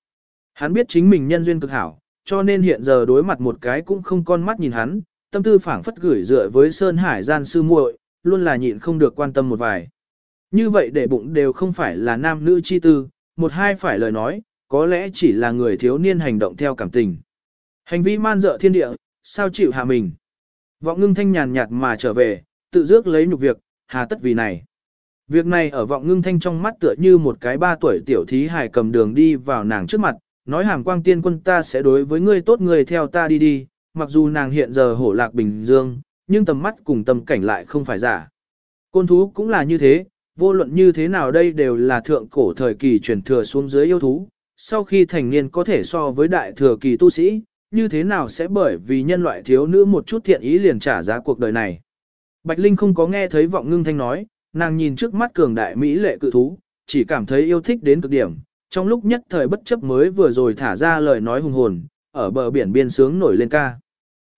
Hắn biết chính mình nhân duyên cực hảo, cho nên hiện giờ đối mặt một cái cũng không con mắt nhìn hắn, tâm tư phảng phất gửi dựa với Sơn Hải gian sư muội, luôn là nhịn không được quan tâm một vài. Như vậy để bụng đều không phải là nam nữ chi tư, một hai phải lời nói, có lẽ chỉ là người thiếu niên hành động theo cảm tình. Hành vi man dợ thiên địa, sao chịu hạ mình. Vọng ngưng thanh nhàn nhạt mà trở về, tự dước lấy nhục việc, hà tất vì này. Việc này ở vọng ngưng thanh trong mắt tựa như một cái ba tuổi tiểu thí hải cầm đường đi vào nàng trước mặt, nói hàm quang tiên quân ta sẽ đối với ngươi tốt người theo ta đi đi, mặc dù nàng hiện giờ hổ lạc bình dương, nhưng tầm mắt cùng tầm cảnh lại không phải giả. Côn thú cũng là như thế, vô luận như thế nào đây đều là thượng cổ thời kỳ truyền thừa xuống dưới yêu thú, sau khi thành niên có thể so với đại thừa kỳ tu sĩ, như thế nào sẽ bởi vì nhân loại thiếu nữ một chút thiện ý liền trả giá cuộc đời này. Bạch Linh không có nghe thấy vọng ngưng thanh nói, nàng nhìn trước mắt cường đại Mỹ lệ cự thú, chỉ cảm thấy yêu thích đến cực điểm, trong lúc nhất thời bất chấp mới vừa rồi thả ra lời nói hùng hồn, ở bờ biển biên sướng nổi lên ca.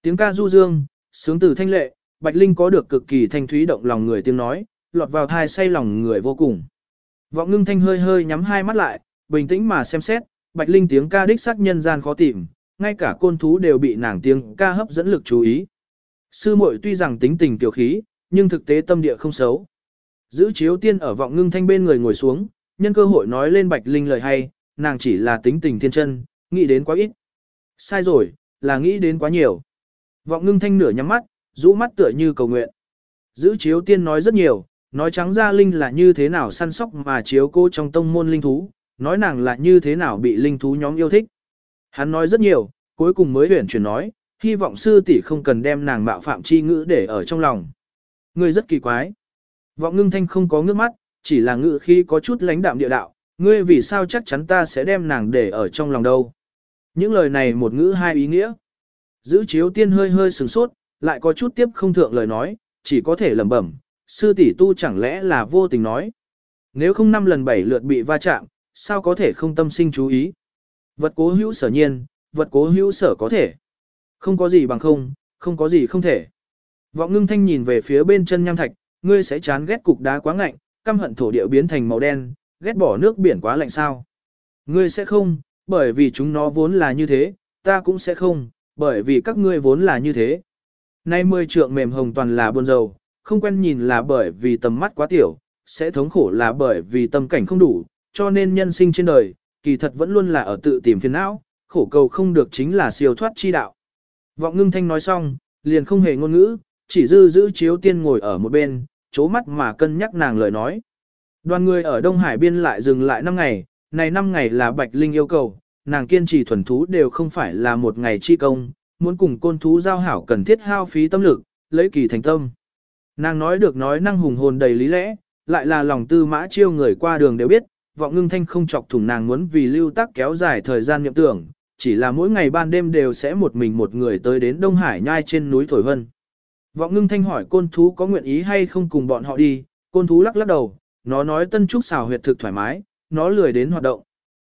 Tiếng ca du dương, sướng từ thanh lệ, Bạch Linh có được cực kỳ thanh thúy động lòng người tiếng nói, lọt vào thai say lòng người vô cùng. Vọng ngưng thanh hơi hơi nhắm hai mắt lại, bình tĩnh mà xem xét, Bạch Linh tiếng ca đích xác nhân gian khó tìm, ngay cả côn thú đều bị nàng tiếng ca hấp dẫn lực chú ý. Sư muội tuy rằng tính tình tiểu khí, nhưng thực tế tâm địa không xấu. Giữ chiếu tiên ở vọng ngưng thanh bên người ngồi xuống, nhân cơ hội nói lên Bạch Linh lời hay, nàng chỉ là tính tình thiên chân, nghĩ đến quá ít. Sai rồi, là nghĩ đến quá nhiều. Vọng ngưng thanh nửa nhắm mắt, rũ mắt tựa như cầu nguyện. Giữ chiếu tiên nói rất nhiều, nói trắng ra Linh là như thế nào săn sóc mà chiếu cô trong tông môn linh thú, nói nàng là như thế nào bị linh thú nhóm yêu thích. Hắn nói rất nhiều, cuối cùng mới huyển chuyển nói, hy vọng sư tỷ không cần đem nàng mạo phạm chi ngữ để ở trong lòng. Ngươi rất kỳ quái. Vọng ngưng thanh không có ngước mắt, chỉ là ngữ khi có chút lãnh đạm địa đạo, ngươi vì sao chắc chắn ta sẽ đem nàng để ở trong lòng đâu. Những lời này một ngữ hai ý nghĩa. Giữ chiếu tiên hơi hơi sừng sốt, lại có chút tiếp không thượng lời nói, chỉ có thể lẩm bẩm, sư tỷ tu chẳng lẽ là vô tình nói. Nếu không năm lần bảy lượt bị va chạm, sao có thể không tâm sinh chú ý. Vật cố hữu sở nhiên, vật cố hữu sở có thể. Không có gì bằng không, không có gì không thể. Vọng ngưng thanh nhìn về phía bên chân nham thạch, ngươi sẽ chán ghét cục đá quá ngạnh, căm hận thổ địa biến thành màu đen, ghét bỏ nước biển quá lạnh sao. Ngươi sẽ không, bởi vì chúng nó vốn là như thế, ta cũng sẽ không, bởi vì các ngươi vốn là như thế. Nay mười trượng mềm hồng toàn là buồn dầu, không quen nhìn là bởi vì tầm mắt quá tiểu, sẽ thống khổ là bởi vì tâm cảnh không đủ, cho nên nhân sinh trên đời, kỳ thật vẫn luôn là ở tự tìm phiền não, khổ cầu không được chính là siêu thoát chi đạo. Vọng ngưng thanh nói xong, liền không hề ngôn ngữ, chỉ dư giữ chiếu tiên ngồi ở một bên, chố mắt mà cân nhắc nàng lời nói. Đoàn người ở Đông Hải biên lại dừng lại 5 ngày, này 5 ngày là Bạch Linh yêu cầu, nàng kiên trì thuần thú đều không phải là một ngày chi công, muốn cùng côn thú giao hảo cần thiết hao phí tâm lực, lấy kỳ thành tâm. Nàng nói được nói năng hùng hồn đầy lý lẽ, lại là lòng tư mã chiêu người qua đường đều biết, vọng ngưng thanh không chọc thủng nàng muốn vì lưu tác kéo dài thời gian nhậm tưởng, chỉ là mỗi ngày ban đêm đều sẽ một mình một người tới đến Đông Hải nhai trên núi Thổi Vân. Vọng ngưng thanh hỏi côn thú có nguyện ý hay không cùng bọn họ đi, côn thú lắc lắc đầu, nó nói tân trúc xào huyệt thực thoải mái, nó lười đến hoạt động.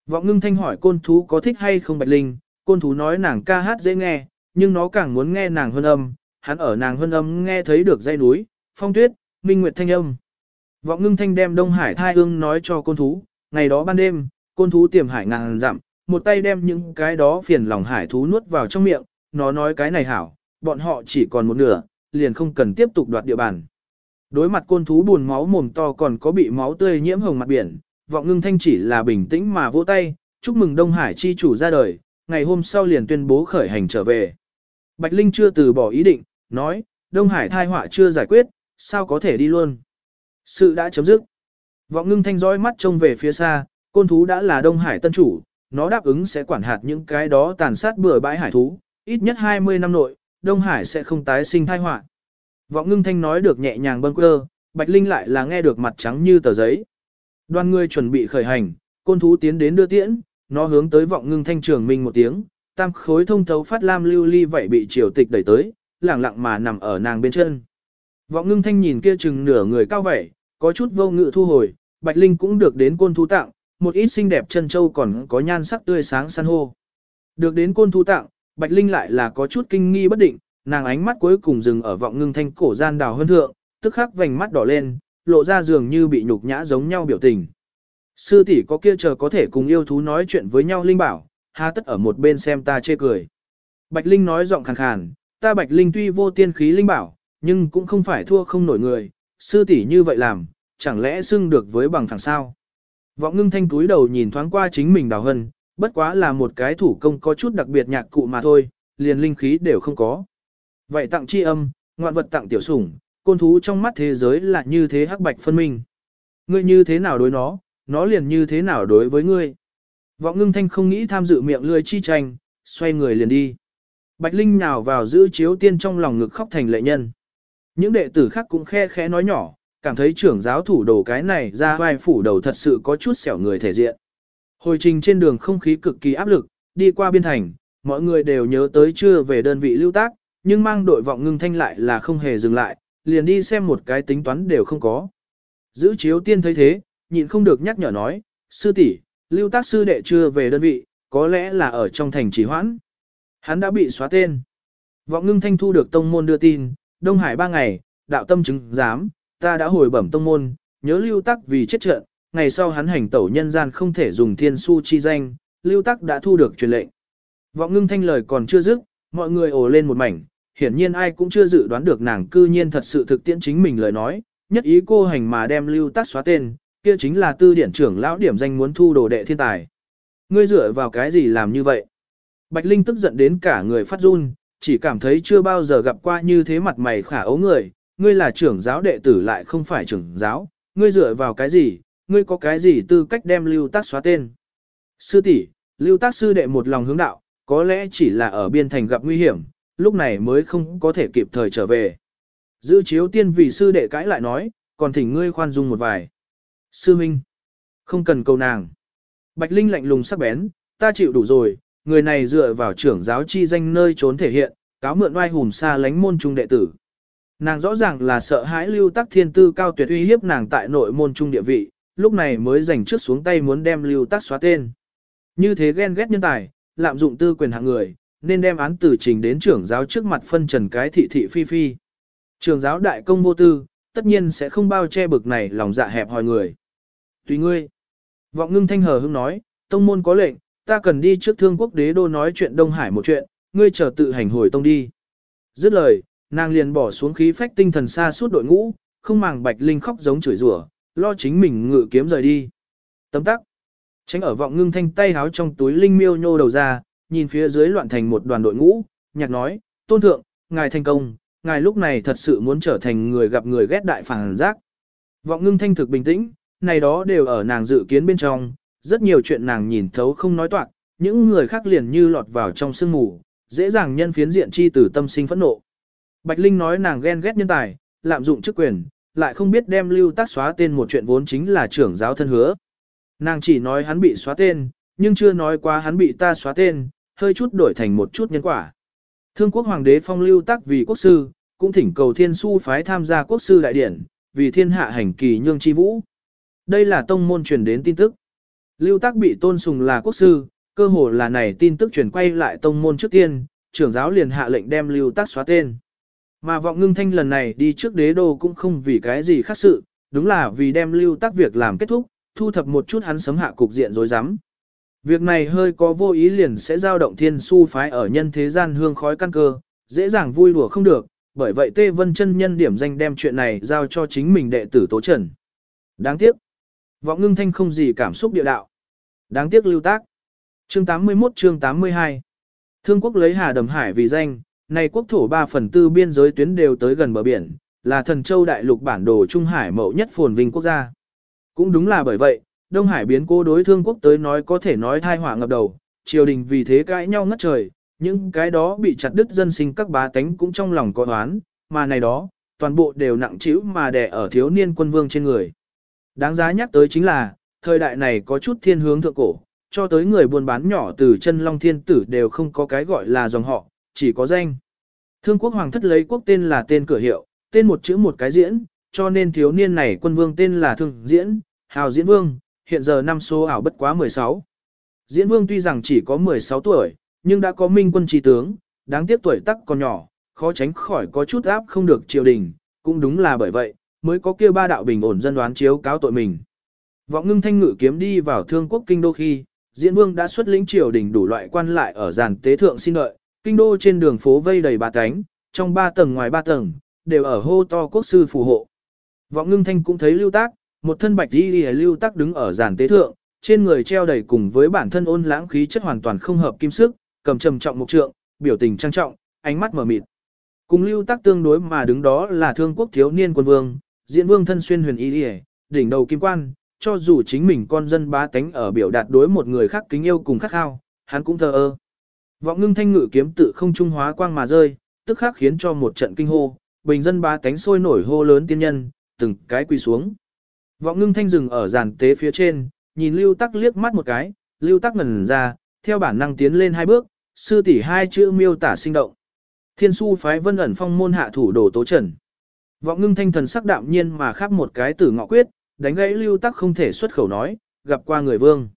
Vọng ngưng thanh hỏi côn thú có thích hay không bạch linh, côn thú nói nàng ca hát dễ nghe, nhưng nó càng muốn nghe nàng hơn âm, hắn ở nàng hơn âm nghe thấy được dây núi, phong tuyết, minh nguyệt thanh âm. Vọng ngưng thanh đem Đông Hải thai ương nói cho côn thú, ngày đó ban đêm, côn thú tiềm hải ngàn dặm, một tay đem những cái đó phiền lòng hải thú nuốt vào trong miệng, nó nói cái này hảo, bọn họ chỉ còn một nửa, liền không cần tiếp tục đoạt địa bàn. Đối mặt côn thú buồn máu mồm to còn có bị máu tươi nhiễm hồng mặt biển, vọng ngưng thanh chỉ là bình tĩnh mà vỗ tay, chúc mừng Đông Hải chi chủ ra đời, ngày hôm sau liền tuyên bố khởi hành trở về. Bạch Linh chưa từ bỏ ý định, nói, Đông Hải thai họa chưa giải quyết, sao có thể đi luôn. Sự đã chấm dứt. Vọng ngưng thanh dõi mắt trông về phía xa, côn thú đã là Đông Hải tân chủ, nó đáp ứng sẽ quản hạt những cái đó tàn sát bừa bãi hải thú, ít nhất 20 năm nội, Đông Hải sẽ không tái sinh thai họa. Vọng ngưng thanh nói được nhẹ nhàng bâng quơ, Bạch Linh lại là nghe được mặt trắng như tờ giấy. Đoàn người chuẩn bị khởi hành, côn thú tiến đến đưa tiễn, nó hướng tới vọng ngưng thanh trường mình một tiếng, tam khối thông thấu phát lam lưu ly vậy bị triều tịch đẩy tới, lẳng lặng mà nằm ở nàng bên chân. Vọng ngưng thanh nhìn kia chừng nửa người cao vẻ, có chút vô ngự thu hồi, Bạch Linh cũng được đến côn thú tặng, một ít xinh đẹp chân châu còn có nhan sắc tươi sáng san hô. Được đến côn thú tặng, Bạch Linh lại là có chút kinh nghi bất định, nàng ánh mắt cuối cùng dừng ở vọng ngưng thanh cổ gian đào hơn thượng, tức khắc vành mắt đỏ lên, lộ ra dường như bị nhục nhã giống nhau biểu tình. Sư tỷ có kia chờ có thể cùng yêu thú nói chuyện với nhau Linh bảo, há tất ở một bên xem ta chê cười. Bạch Linh nói giọng khàn khàn, ta Bạch Linh tuy vô tiên khí Linh bảo, nhưng cũng không phải thua không nổi người, sư tỷ như vậy làm, chẳng lẽ xưng được với bằng phẳng sao. Vọng ngưng thanh túi đầu nhìn thoáng qua chính mình đào hân, bất quá là một cái thủ công có chút đặc biệt nhạc cụ mà thôi, liền linh khí đều không có. Vậy tặng chi âm, ngoạn vật tặng tiểu sủng, côn thú trong mắt thế giới là như thế hắc bạch phân minh. Ngươi như thế nào đối nó, nó liền như thế nào đối với ngươi. Vọng ngưng thanh không nghĩ tham dự miệng lươi chi tranh, xoay người liền đi. Bạch Linh nào vào giữ chiếu tiên trong lòng ngực khóc thành lệ nhân. Những đệ tử khác cũng khe khẽ nói nhỏ, cảm thấy trưởng giáo thủ đồ cái này ra vai phủ đầu thật sự có chút xẻo người thể diện. Hồi trình trên đường không khí cực kỳ áp lực, đi qua biên thành, mọi người đều nhớ tới chưa về đơn vị lưu tác, nhưng mang đội vọng ngưng thanh lại là không hề dừng lại, liền đi xem một cái tính toán đều không có. Giữ chiếu tiên thấy thế, nhịn không được nhắc nhở nói, sư tỷ, lưu tác sư đệ chưa về đơn vị, có lẽ là ở trong thành trì hoãn. Hắn đã bị xóa tên. Vọng ngưng thanh thu được tông môn đưa tin, Đông Hải ba ngày, đạo tâm chứng giám, ta đã hồi bẩm tông môn, nhớ lưu Tác vì chết trận, ngày sau hắn hành tẩu nhân gian không thể dùng thiên su chi danh, lưu tắc đã thu được truyền lệnh. Vọng ngưng thanh lời còn chưa dứt, mọi người ồ lên một mảnh, hiển nhiên ai cũng chưa dự đoán được nàng cư nhiên thật sự thực tiễn chính mình lời nói, nhất ý cô hành mà đem lưu tắc xóa tên, kia chính là tư điển trưởng lão điểm danh muốn thu đồ đệ thiên tài. Ngươi dựa vào cái gì làm như vậy? Bạch Linh tức giận đến cả người phát run, chỉ cảm thấy chưa bao giờ gặp qua như thế mặt mày khả ấu người, ngươi là trưởng giáo đệ tử lại không phải trưởng giáo, ngươi dựa vào cái gì, ngươi có cái gì tư cách đem lưu tác xóa tên. Sư tỷ, lưu tác sư đệ một lòng hướng đạo, có lẽ chỉ là ở biên thành gặp nguy hiểm, lúc này mới không có thể kịp thời trở về. Dư chiếu tiên vì sư đệ cãi lại nói, còn thỉnh ngươi khoan dung một vài. Sư Minh, không cần cầu nàng. Bạch Linh lạnh lùng sắc bén, ta chịu đủ rồi, người này dựa vào trưởng giáo chi danh nơi trốn thể hiện, cáo mượn oai hùm xa lánh môn trung đệ tử. Nàng rõ ràng là sợ hãi lưu tắc thiên tư cao tuyệt uy hiếp nàng tại nội môn trung địa vị, lúc này mới dành trước xuống tay muốn đem lưu tắc xóa tên. Như thế ghen ghét nhân tài, lạm dụng tư quyền hạng người, nên đem án tử trình đến trưởng giáo trước mặt phân trần cái thị thị phi phi. Trưởng giáo đại công vô tư, tất nhiên sẽ không bao che bực này lòng dạ hẹp hòi người. Tùy ngươi. Vọng ngưng thanh hờ hững nói, tông môn có lệnh, ta cần đi trước thương quốc đế đô nói chuyện Đông Hải một chuyện, ngươi chờ tự hành hồi tông đi. Dứt lời, nàng liền bỏ xuống khí phách tinh thần xa suốt đội ngũ, không màng bạch linh khóc giống chửi rủa, lo chính mình ngự kiếm rời đi. Tấm tắc. Tránh ở vọng ngưng thanh tay háo trong túi linh miêu nhô đầu ra, nhìn phía dưới loạn thành một đoàn đội ngũ, nhạc nói, tôn thượng, ngài thành công, ngài lúc này thật sự muốn trở thành người gặp người ghét đại phản giác. Vọng ngưng thanh thực bình tĩnh, này đó đều ở nàng dự kiến bên trong, rất nhiều chuyện nàng nhìn thấu không nói toạc, những người khác liền như lọt vào trong sương mù, dễ dàng nhân phiến diện chi từ tâm sinh phẫn nộ. Bạch Linh nói nàng ghen ghét nhân tài, lạm dụng chức quyền, lại không biết đem lưu tác xóa tên một chuyện vốn chính là trưởng giáo thân hứa. Nàng chỉ nói hắn bị xóa tên, nhưng chưa nói qua hắn bị ta xóa tên, hơi chút đổi thành một chút nhân quả. Thương quốc hoàng đế phong lưu tác vì quốc sư, cũng thỉnh cầu thiên su phái tham gia quốc sư đại điển, vì thiên hạ hành kỳ nhương chi vũ. Đây là tông môn truyền đến tin tức. Lưu tác bị tôn sùng là quốc sư, cơ hồ là này tin tức truyền quay lại tông môn trước tiên, trưởng giáo liền hạ lệnh đem lưu tác xóa tên. Mà vọng ngưng thanh lần này đi trước đế đô cũng không vì cái gì khác sự, đúng là vì đem lưu tác việc làm kết thúc, thu thập một chút hắn sấm hạ cục diện rối rắm. Việc này hơi có vô ý liền sẽ giao động thiên su phái ở nhân thế gian hương khói căn cơ, dễ dàng vui đùa không được, bởi vậy Tê Vân chân nhân điểm danh đem chuyện này giao cho chính mình đệ tử Tố Trần. Đáng tiếc. Vọng ngưng thanh không gì cảm xúc địa đạo. Đáng tiếc lưu tác. Chương 81 chương 82 Thương quốc lấy Hà Đầm Hải vì danh, này quốc thổ 3 phần tư biên giới tuyến đều tới gần bờ biển, là thần châu đại lục bản đồ Trung Hải mậu nhất phồn vinh quốc gia. Cũng đúng là bởi vậy, Đông Hải biến cố đối thương quốc tới nói có thể nói thai họa ngập đầu, triều đình vì thế cãi nhau ngất trời, những cái đó bị chặt đứt dân sinh các bá tánh cũng trong lòng có oán, mà này đó, toàn bộ đều nặng trĩu mà đè ở thiếu niên quân vương trên người. Đáng giá nhắc tới chính là, thời đại này có chút thiên hướng thượng cổ, cho tới người buôn bán nhỏ từ chân long thiên tử đều không có cái gọi là dòng họ, chỉ có danh. Thương quốc hoàng thất lấy quốc tên là tên cửa hiệu, tên một chữ một cái diễn, cho nên thiếu niên này quân vương tên là thương diễn, hào diễn vương, hiện giờ năm số ảo bất quá 16. Diễn vương tuy rằng chỉ có 16 tuổi, nhưng đã có minh quân trí tướng, đáng tiếc tuổi tắc còn nhỏ, khó tránh khỏi có chút áp không được triều đình, cũng đúng là bởi vậy, mới có kia ba đạo bình ổn dân đoán chiếu cáo tội mình. Vọng ngưng thanh ngự kiếm đi vào thương quốc kinh đô khi, diễn vương đã xuất lĩnh triều đình đủ loại quan lại ở giàn tế thượng xin đợi, kinh đô trên đường phố vây đầy ba cánh, trong ba tầng ngoài ba tầng, đều ở hô to quốc sư phù hộ. Vọng ngưng thanh cũng thấy lưu tác, một thân bạch đi đi lưu tác đứng ở giàn tế thượng, trên người treo đầy cùng với bản thân ôn lãng khí chất hoàn toàn không hợp kim sức, cầm trầm trọng một trượng, biểu tình trang trọng, ánh mắt mở mịt. Cùng lưu tác tương đối mà đứng đó là thương quốc thiếu niên quân vương, diễn vương thân xuyên huyền y đi đỉnh đầu kim quan, cho dù chính mình con dân bá tánh ở biểu đạt đối một người khác kính yêu cùng khắc khao, hắn cũng thờ ơ. Vọng ngưng thanh ngự kiếm tự không trung hóa quang mà rơi, tức khắc khiến cho một trận kinh hô, bình dân ba cánh sôi nổi hô lớn tiên nhân, từng cái quỳ xuống. Vọng ngưng thanh dừng ở giàn tế phía trên, nhìn lưu tắc liếc mắt một cái, lưu tắc ngần ra, theo bản năng tiến lên hai bước, sư tỷ hai chữ miêu tả sinh động. Thiên su phái vân ẩn phong môn hạ thủ đồ tố trần. Vọng ngưng thanh thần sắc đạm nhiên mà khác một cái tử ngọ quyết, đánh gãy lưu tắc không thể xuất khẩu nói, gặp qua người vương.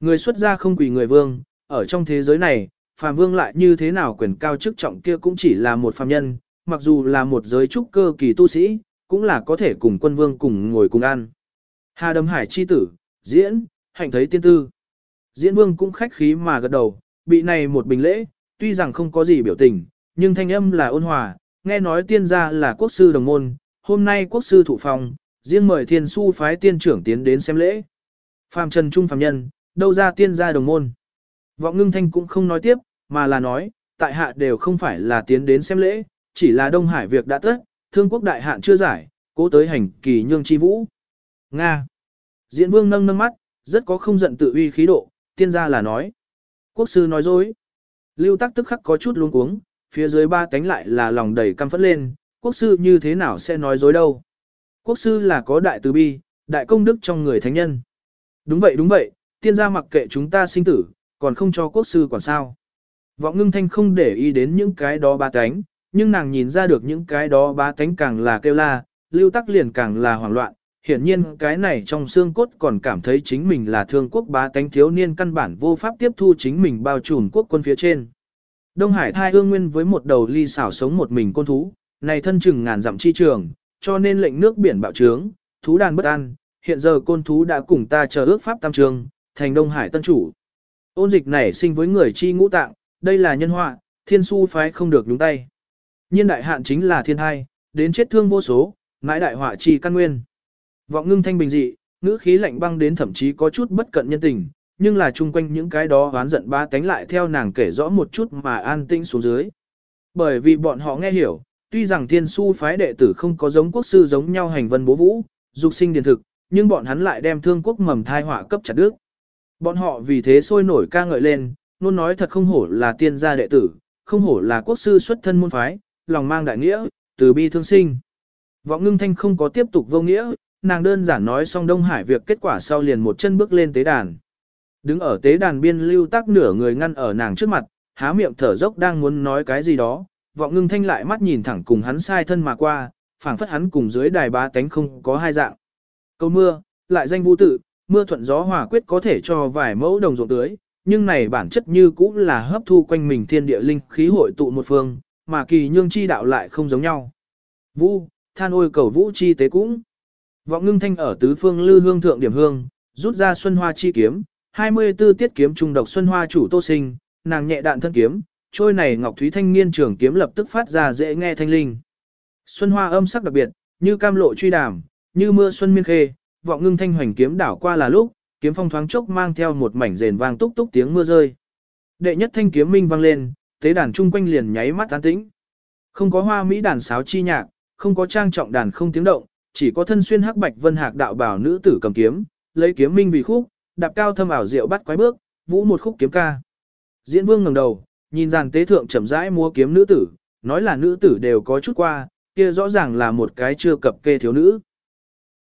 Người xuất gia không quỳ người vương, ở trong thế giới này, phàm vương lại như thế nào quyền cao chức trọng kia cũng chỉ là một phàm nhân, mặc dù là một giới trúc cơ kỳ tu sĩ, cũng là có thể cùng quân vương cùng ngồi cùng ăn. Hà Đầm Hải chi tử, diễn, hạnh thấy tiên tư. Diễn vương cũng khách khí mà gật đầu, bị này một bình lễ, tuy rằng không có gì biểu tình, nhưng thanh âm là ôn hòa, nghe nói tiên gia là quốc sư đồng môn, hôm nay quốc sư thụ phòng, riêng mời thiên su phái tiên trưởng tiến đến xem lễ. Phàm trần trung phàm nhân, đâu ra tiên gia đồng môn. Vọng ngưng thanh cũng không nói tiếp, mà là nói, tại hạ đều không phải là tiến đến xem lễ, chỉ là Đông Hải việc đã tất, thương quốc đại hạn chưa giải, cố tới hành kỳ nhương chi vũ. Nga. Diễn vương nâng nâng mắt, rất có không giận tự uy khí độ, tiên gia là nói. Quốc sư nói dối. Lưu tắc tức khắc có chút luống cuống, phía dưới ba cánh lại là lòng đầy căm phẫn lên, quốc sư như thế nào sẽ nói dối đâu. Quốc sư là có đại từ bi, đại công đức trong người thánh nhân. Đúng vậy đúng vậy, tiên gia mặc kệ chúng ta sinh tử, còn không cho quốc sư quản sao. Vọng ngưng thanh không để ý đến những cái đó ba tánh, nhưng nàng nhìn ra được những cái đó ba tánh càng là kêu la, lưu tắc liền càng là hoảng loạn, hiển nhiên cái này trong xương cốt còn cảm thấy chính mình là thương quốc bá tánh thiếu niên căn bản vô pháp tiếp thu chính mình bao trùm quốc quân phía trên. Đông Hải thai hương nguyên với một đầu ly xảo sống một mình côn thú, này thân chừng ngàn dặm chi trường, cho nên lệnh nước biển bạo trướng, thú đàn bất an, hiện giờ côn thú đã cùng ta chờ ước pháp tam trường, thành Đông Hải tân chủ. Ôn dịch này sinh với người chi ngũ tạng, đây là nhân họa, thiên su phái không được nhúng tay. Nhiên đại hạn chính là thiên thai, đến chết thương vô số, mãi đại họa chi căn nguyên. Vọng ngưng thanh bình dị, ngữ khí lạnh băng đến thậm chí có chút bất cận nhân tình, nhưng là chung quanh những cái đó oán giận ba tánh lại theo nàng kể rõ một chút mà an tĩnh xuống dưới. Bởi vì bọn họ nghe hiểu, tuy rằng thiên su phái đệ tử không có giống quốc sư giống nhau hành vân bố vũ, dục sinh điền thực, nhưng bọn hắn lại đem thương quốc mầm thai họa cấp chặt đức. Bọn họ vì thế sôi nổi ca ngợi lên, luôn nói thật không hổ là tiên gia đệ tử, không hổ là quốc sư xuất thân môn phái, lòng mang đại nghĩa, từ bi thương sinh. Vọng ngưng thanh không có tiếp tục vô nghĩa, nàng đơn giản nói xong Đông Hải việc kết quả sau liền một chân bước lên tế đàn. Đứng ở tế đàn biên lưu tắc nửa người ngăn ở nàng trước mặt, há miệng thở dốc đang muốn nói cái gì đó, vọng ngưng thanh lại mắt nhìn thẳng cùng hắn sai thân mà qua, phảng phất hắn cùng dưới đài bá tánh không có hai dạng. Câu mưa, lại danh vũ tự, mưa thuận gió hòa quyết có thể cho vài mẫu đồng ruộng tưới, nhưng này bản chất như cũng là hấp thu quanh mình thiên địa linh khí hội tụ một phương, mà kỳ nhương chi đạo lại không giống nhau. Vũ, than ôi cầu vũ chi tế cũng. Vọng ngưng thanh ở tứ phương lư hương thượng điểm hương, rút ra xuân hoa chi kiếm, 24 tiết kiếm trung độc xuân hoa chủ tô sinh, nàng nhẹ đạn thân kiếm, trôi này ngọc thúy thanh niên trường kiếm lập tức phát ra dễ nghe thanh linh. Xuân hoa âm sắc đặc biệt, như cam lộ truy đàm, như mưa xuân miên khê, vọng ngưng thanh hoành kiếm đảo qua là lúc, kiếm phong thoáng chốc mang theo một mảnh rền vang túc túc tiếng mưa rơi. Đệ nhất thanh kiếm minh vang lên, tế đàn chung quanh liền nháy mắt an tĩnh. Không có hoa mỹ đàn sáo chi nhạc, không có trang trọng đàn không tiếng động, chỉ có thân xuyên hắc bạch vân hạc đạo bảo nữ tử cầm kiếm, lấy kiếm minh vì khúc, đạp cao thâm ảo diệu bắt quái bước, vũ một khúc kiếm ca. Diễn Vương ngẩng đầu, nhìn dàn tế thượng chậm rãi múa kiếm nữ tử, nói là nữ tử đều có chút qua, kia rõ ràng là một cái chưa cập kê thiếu nữ.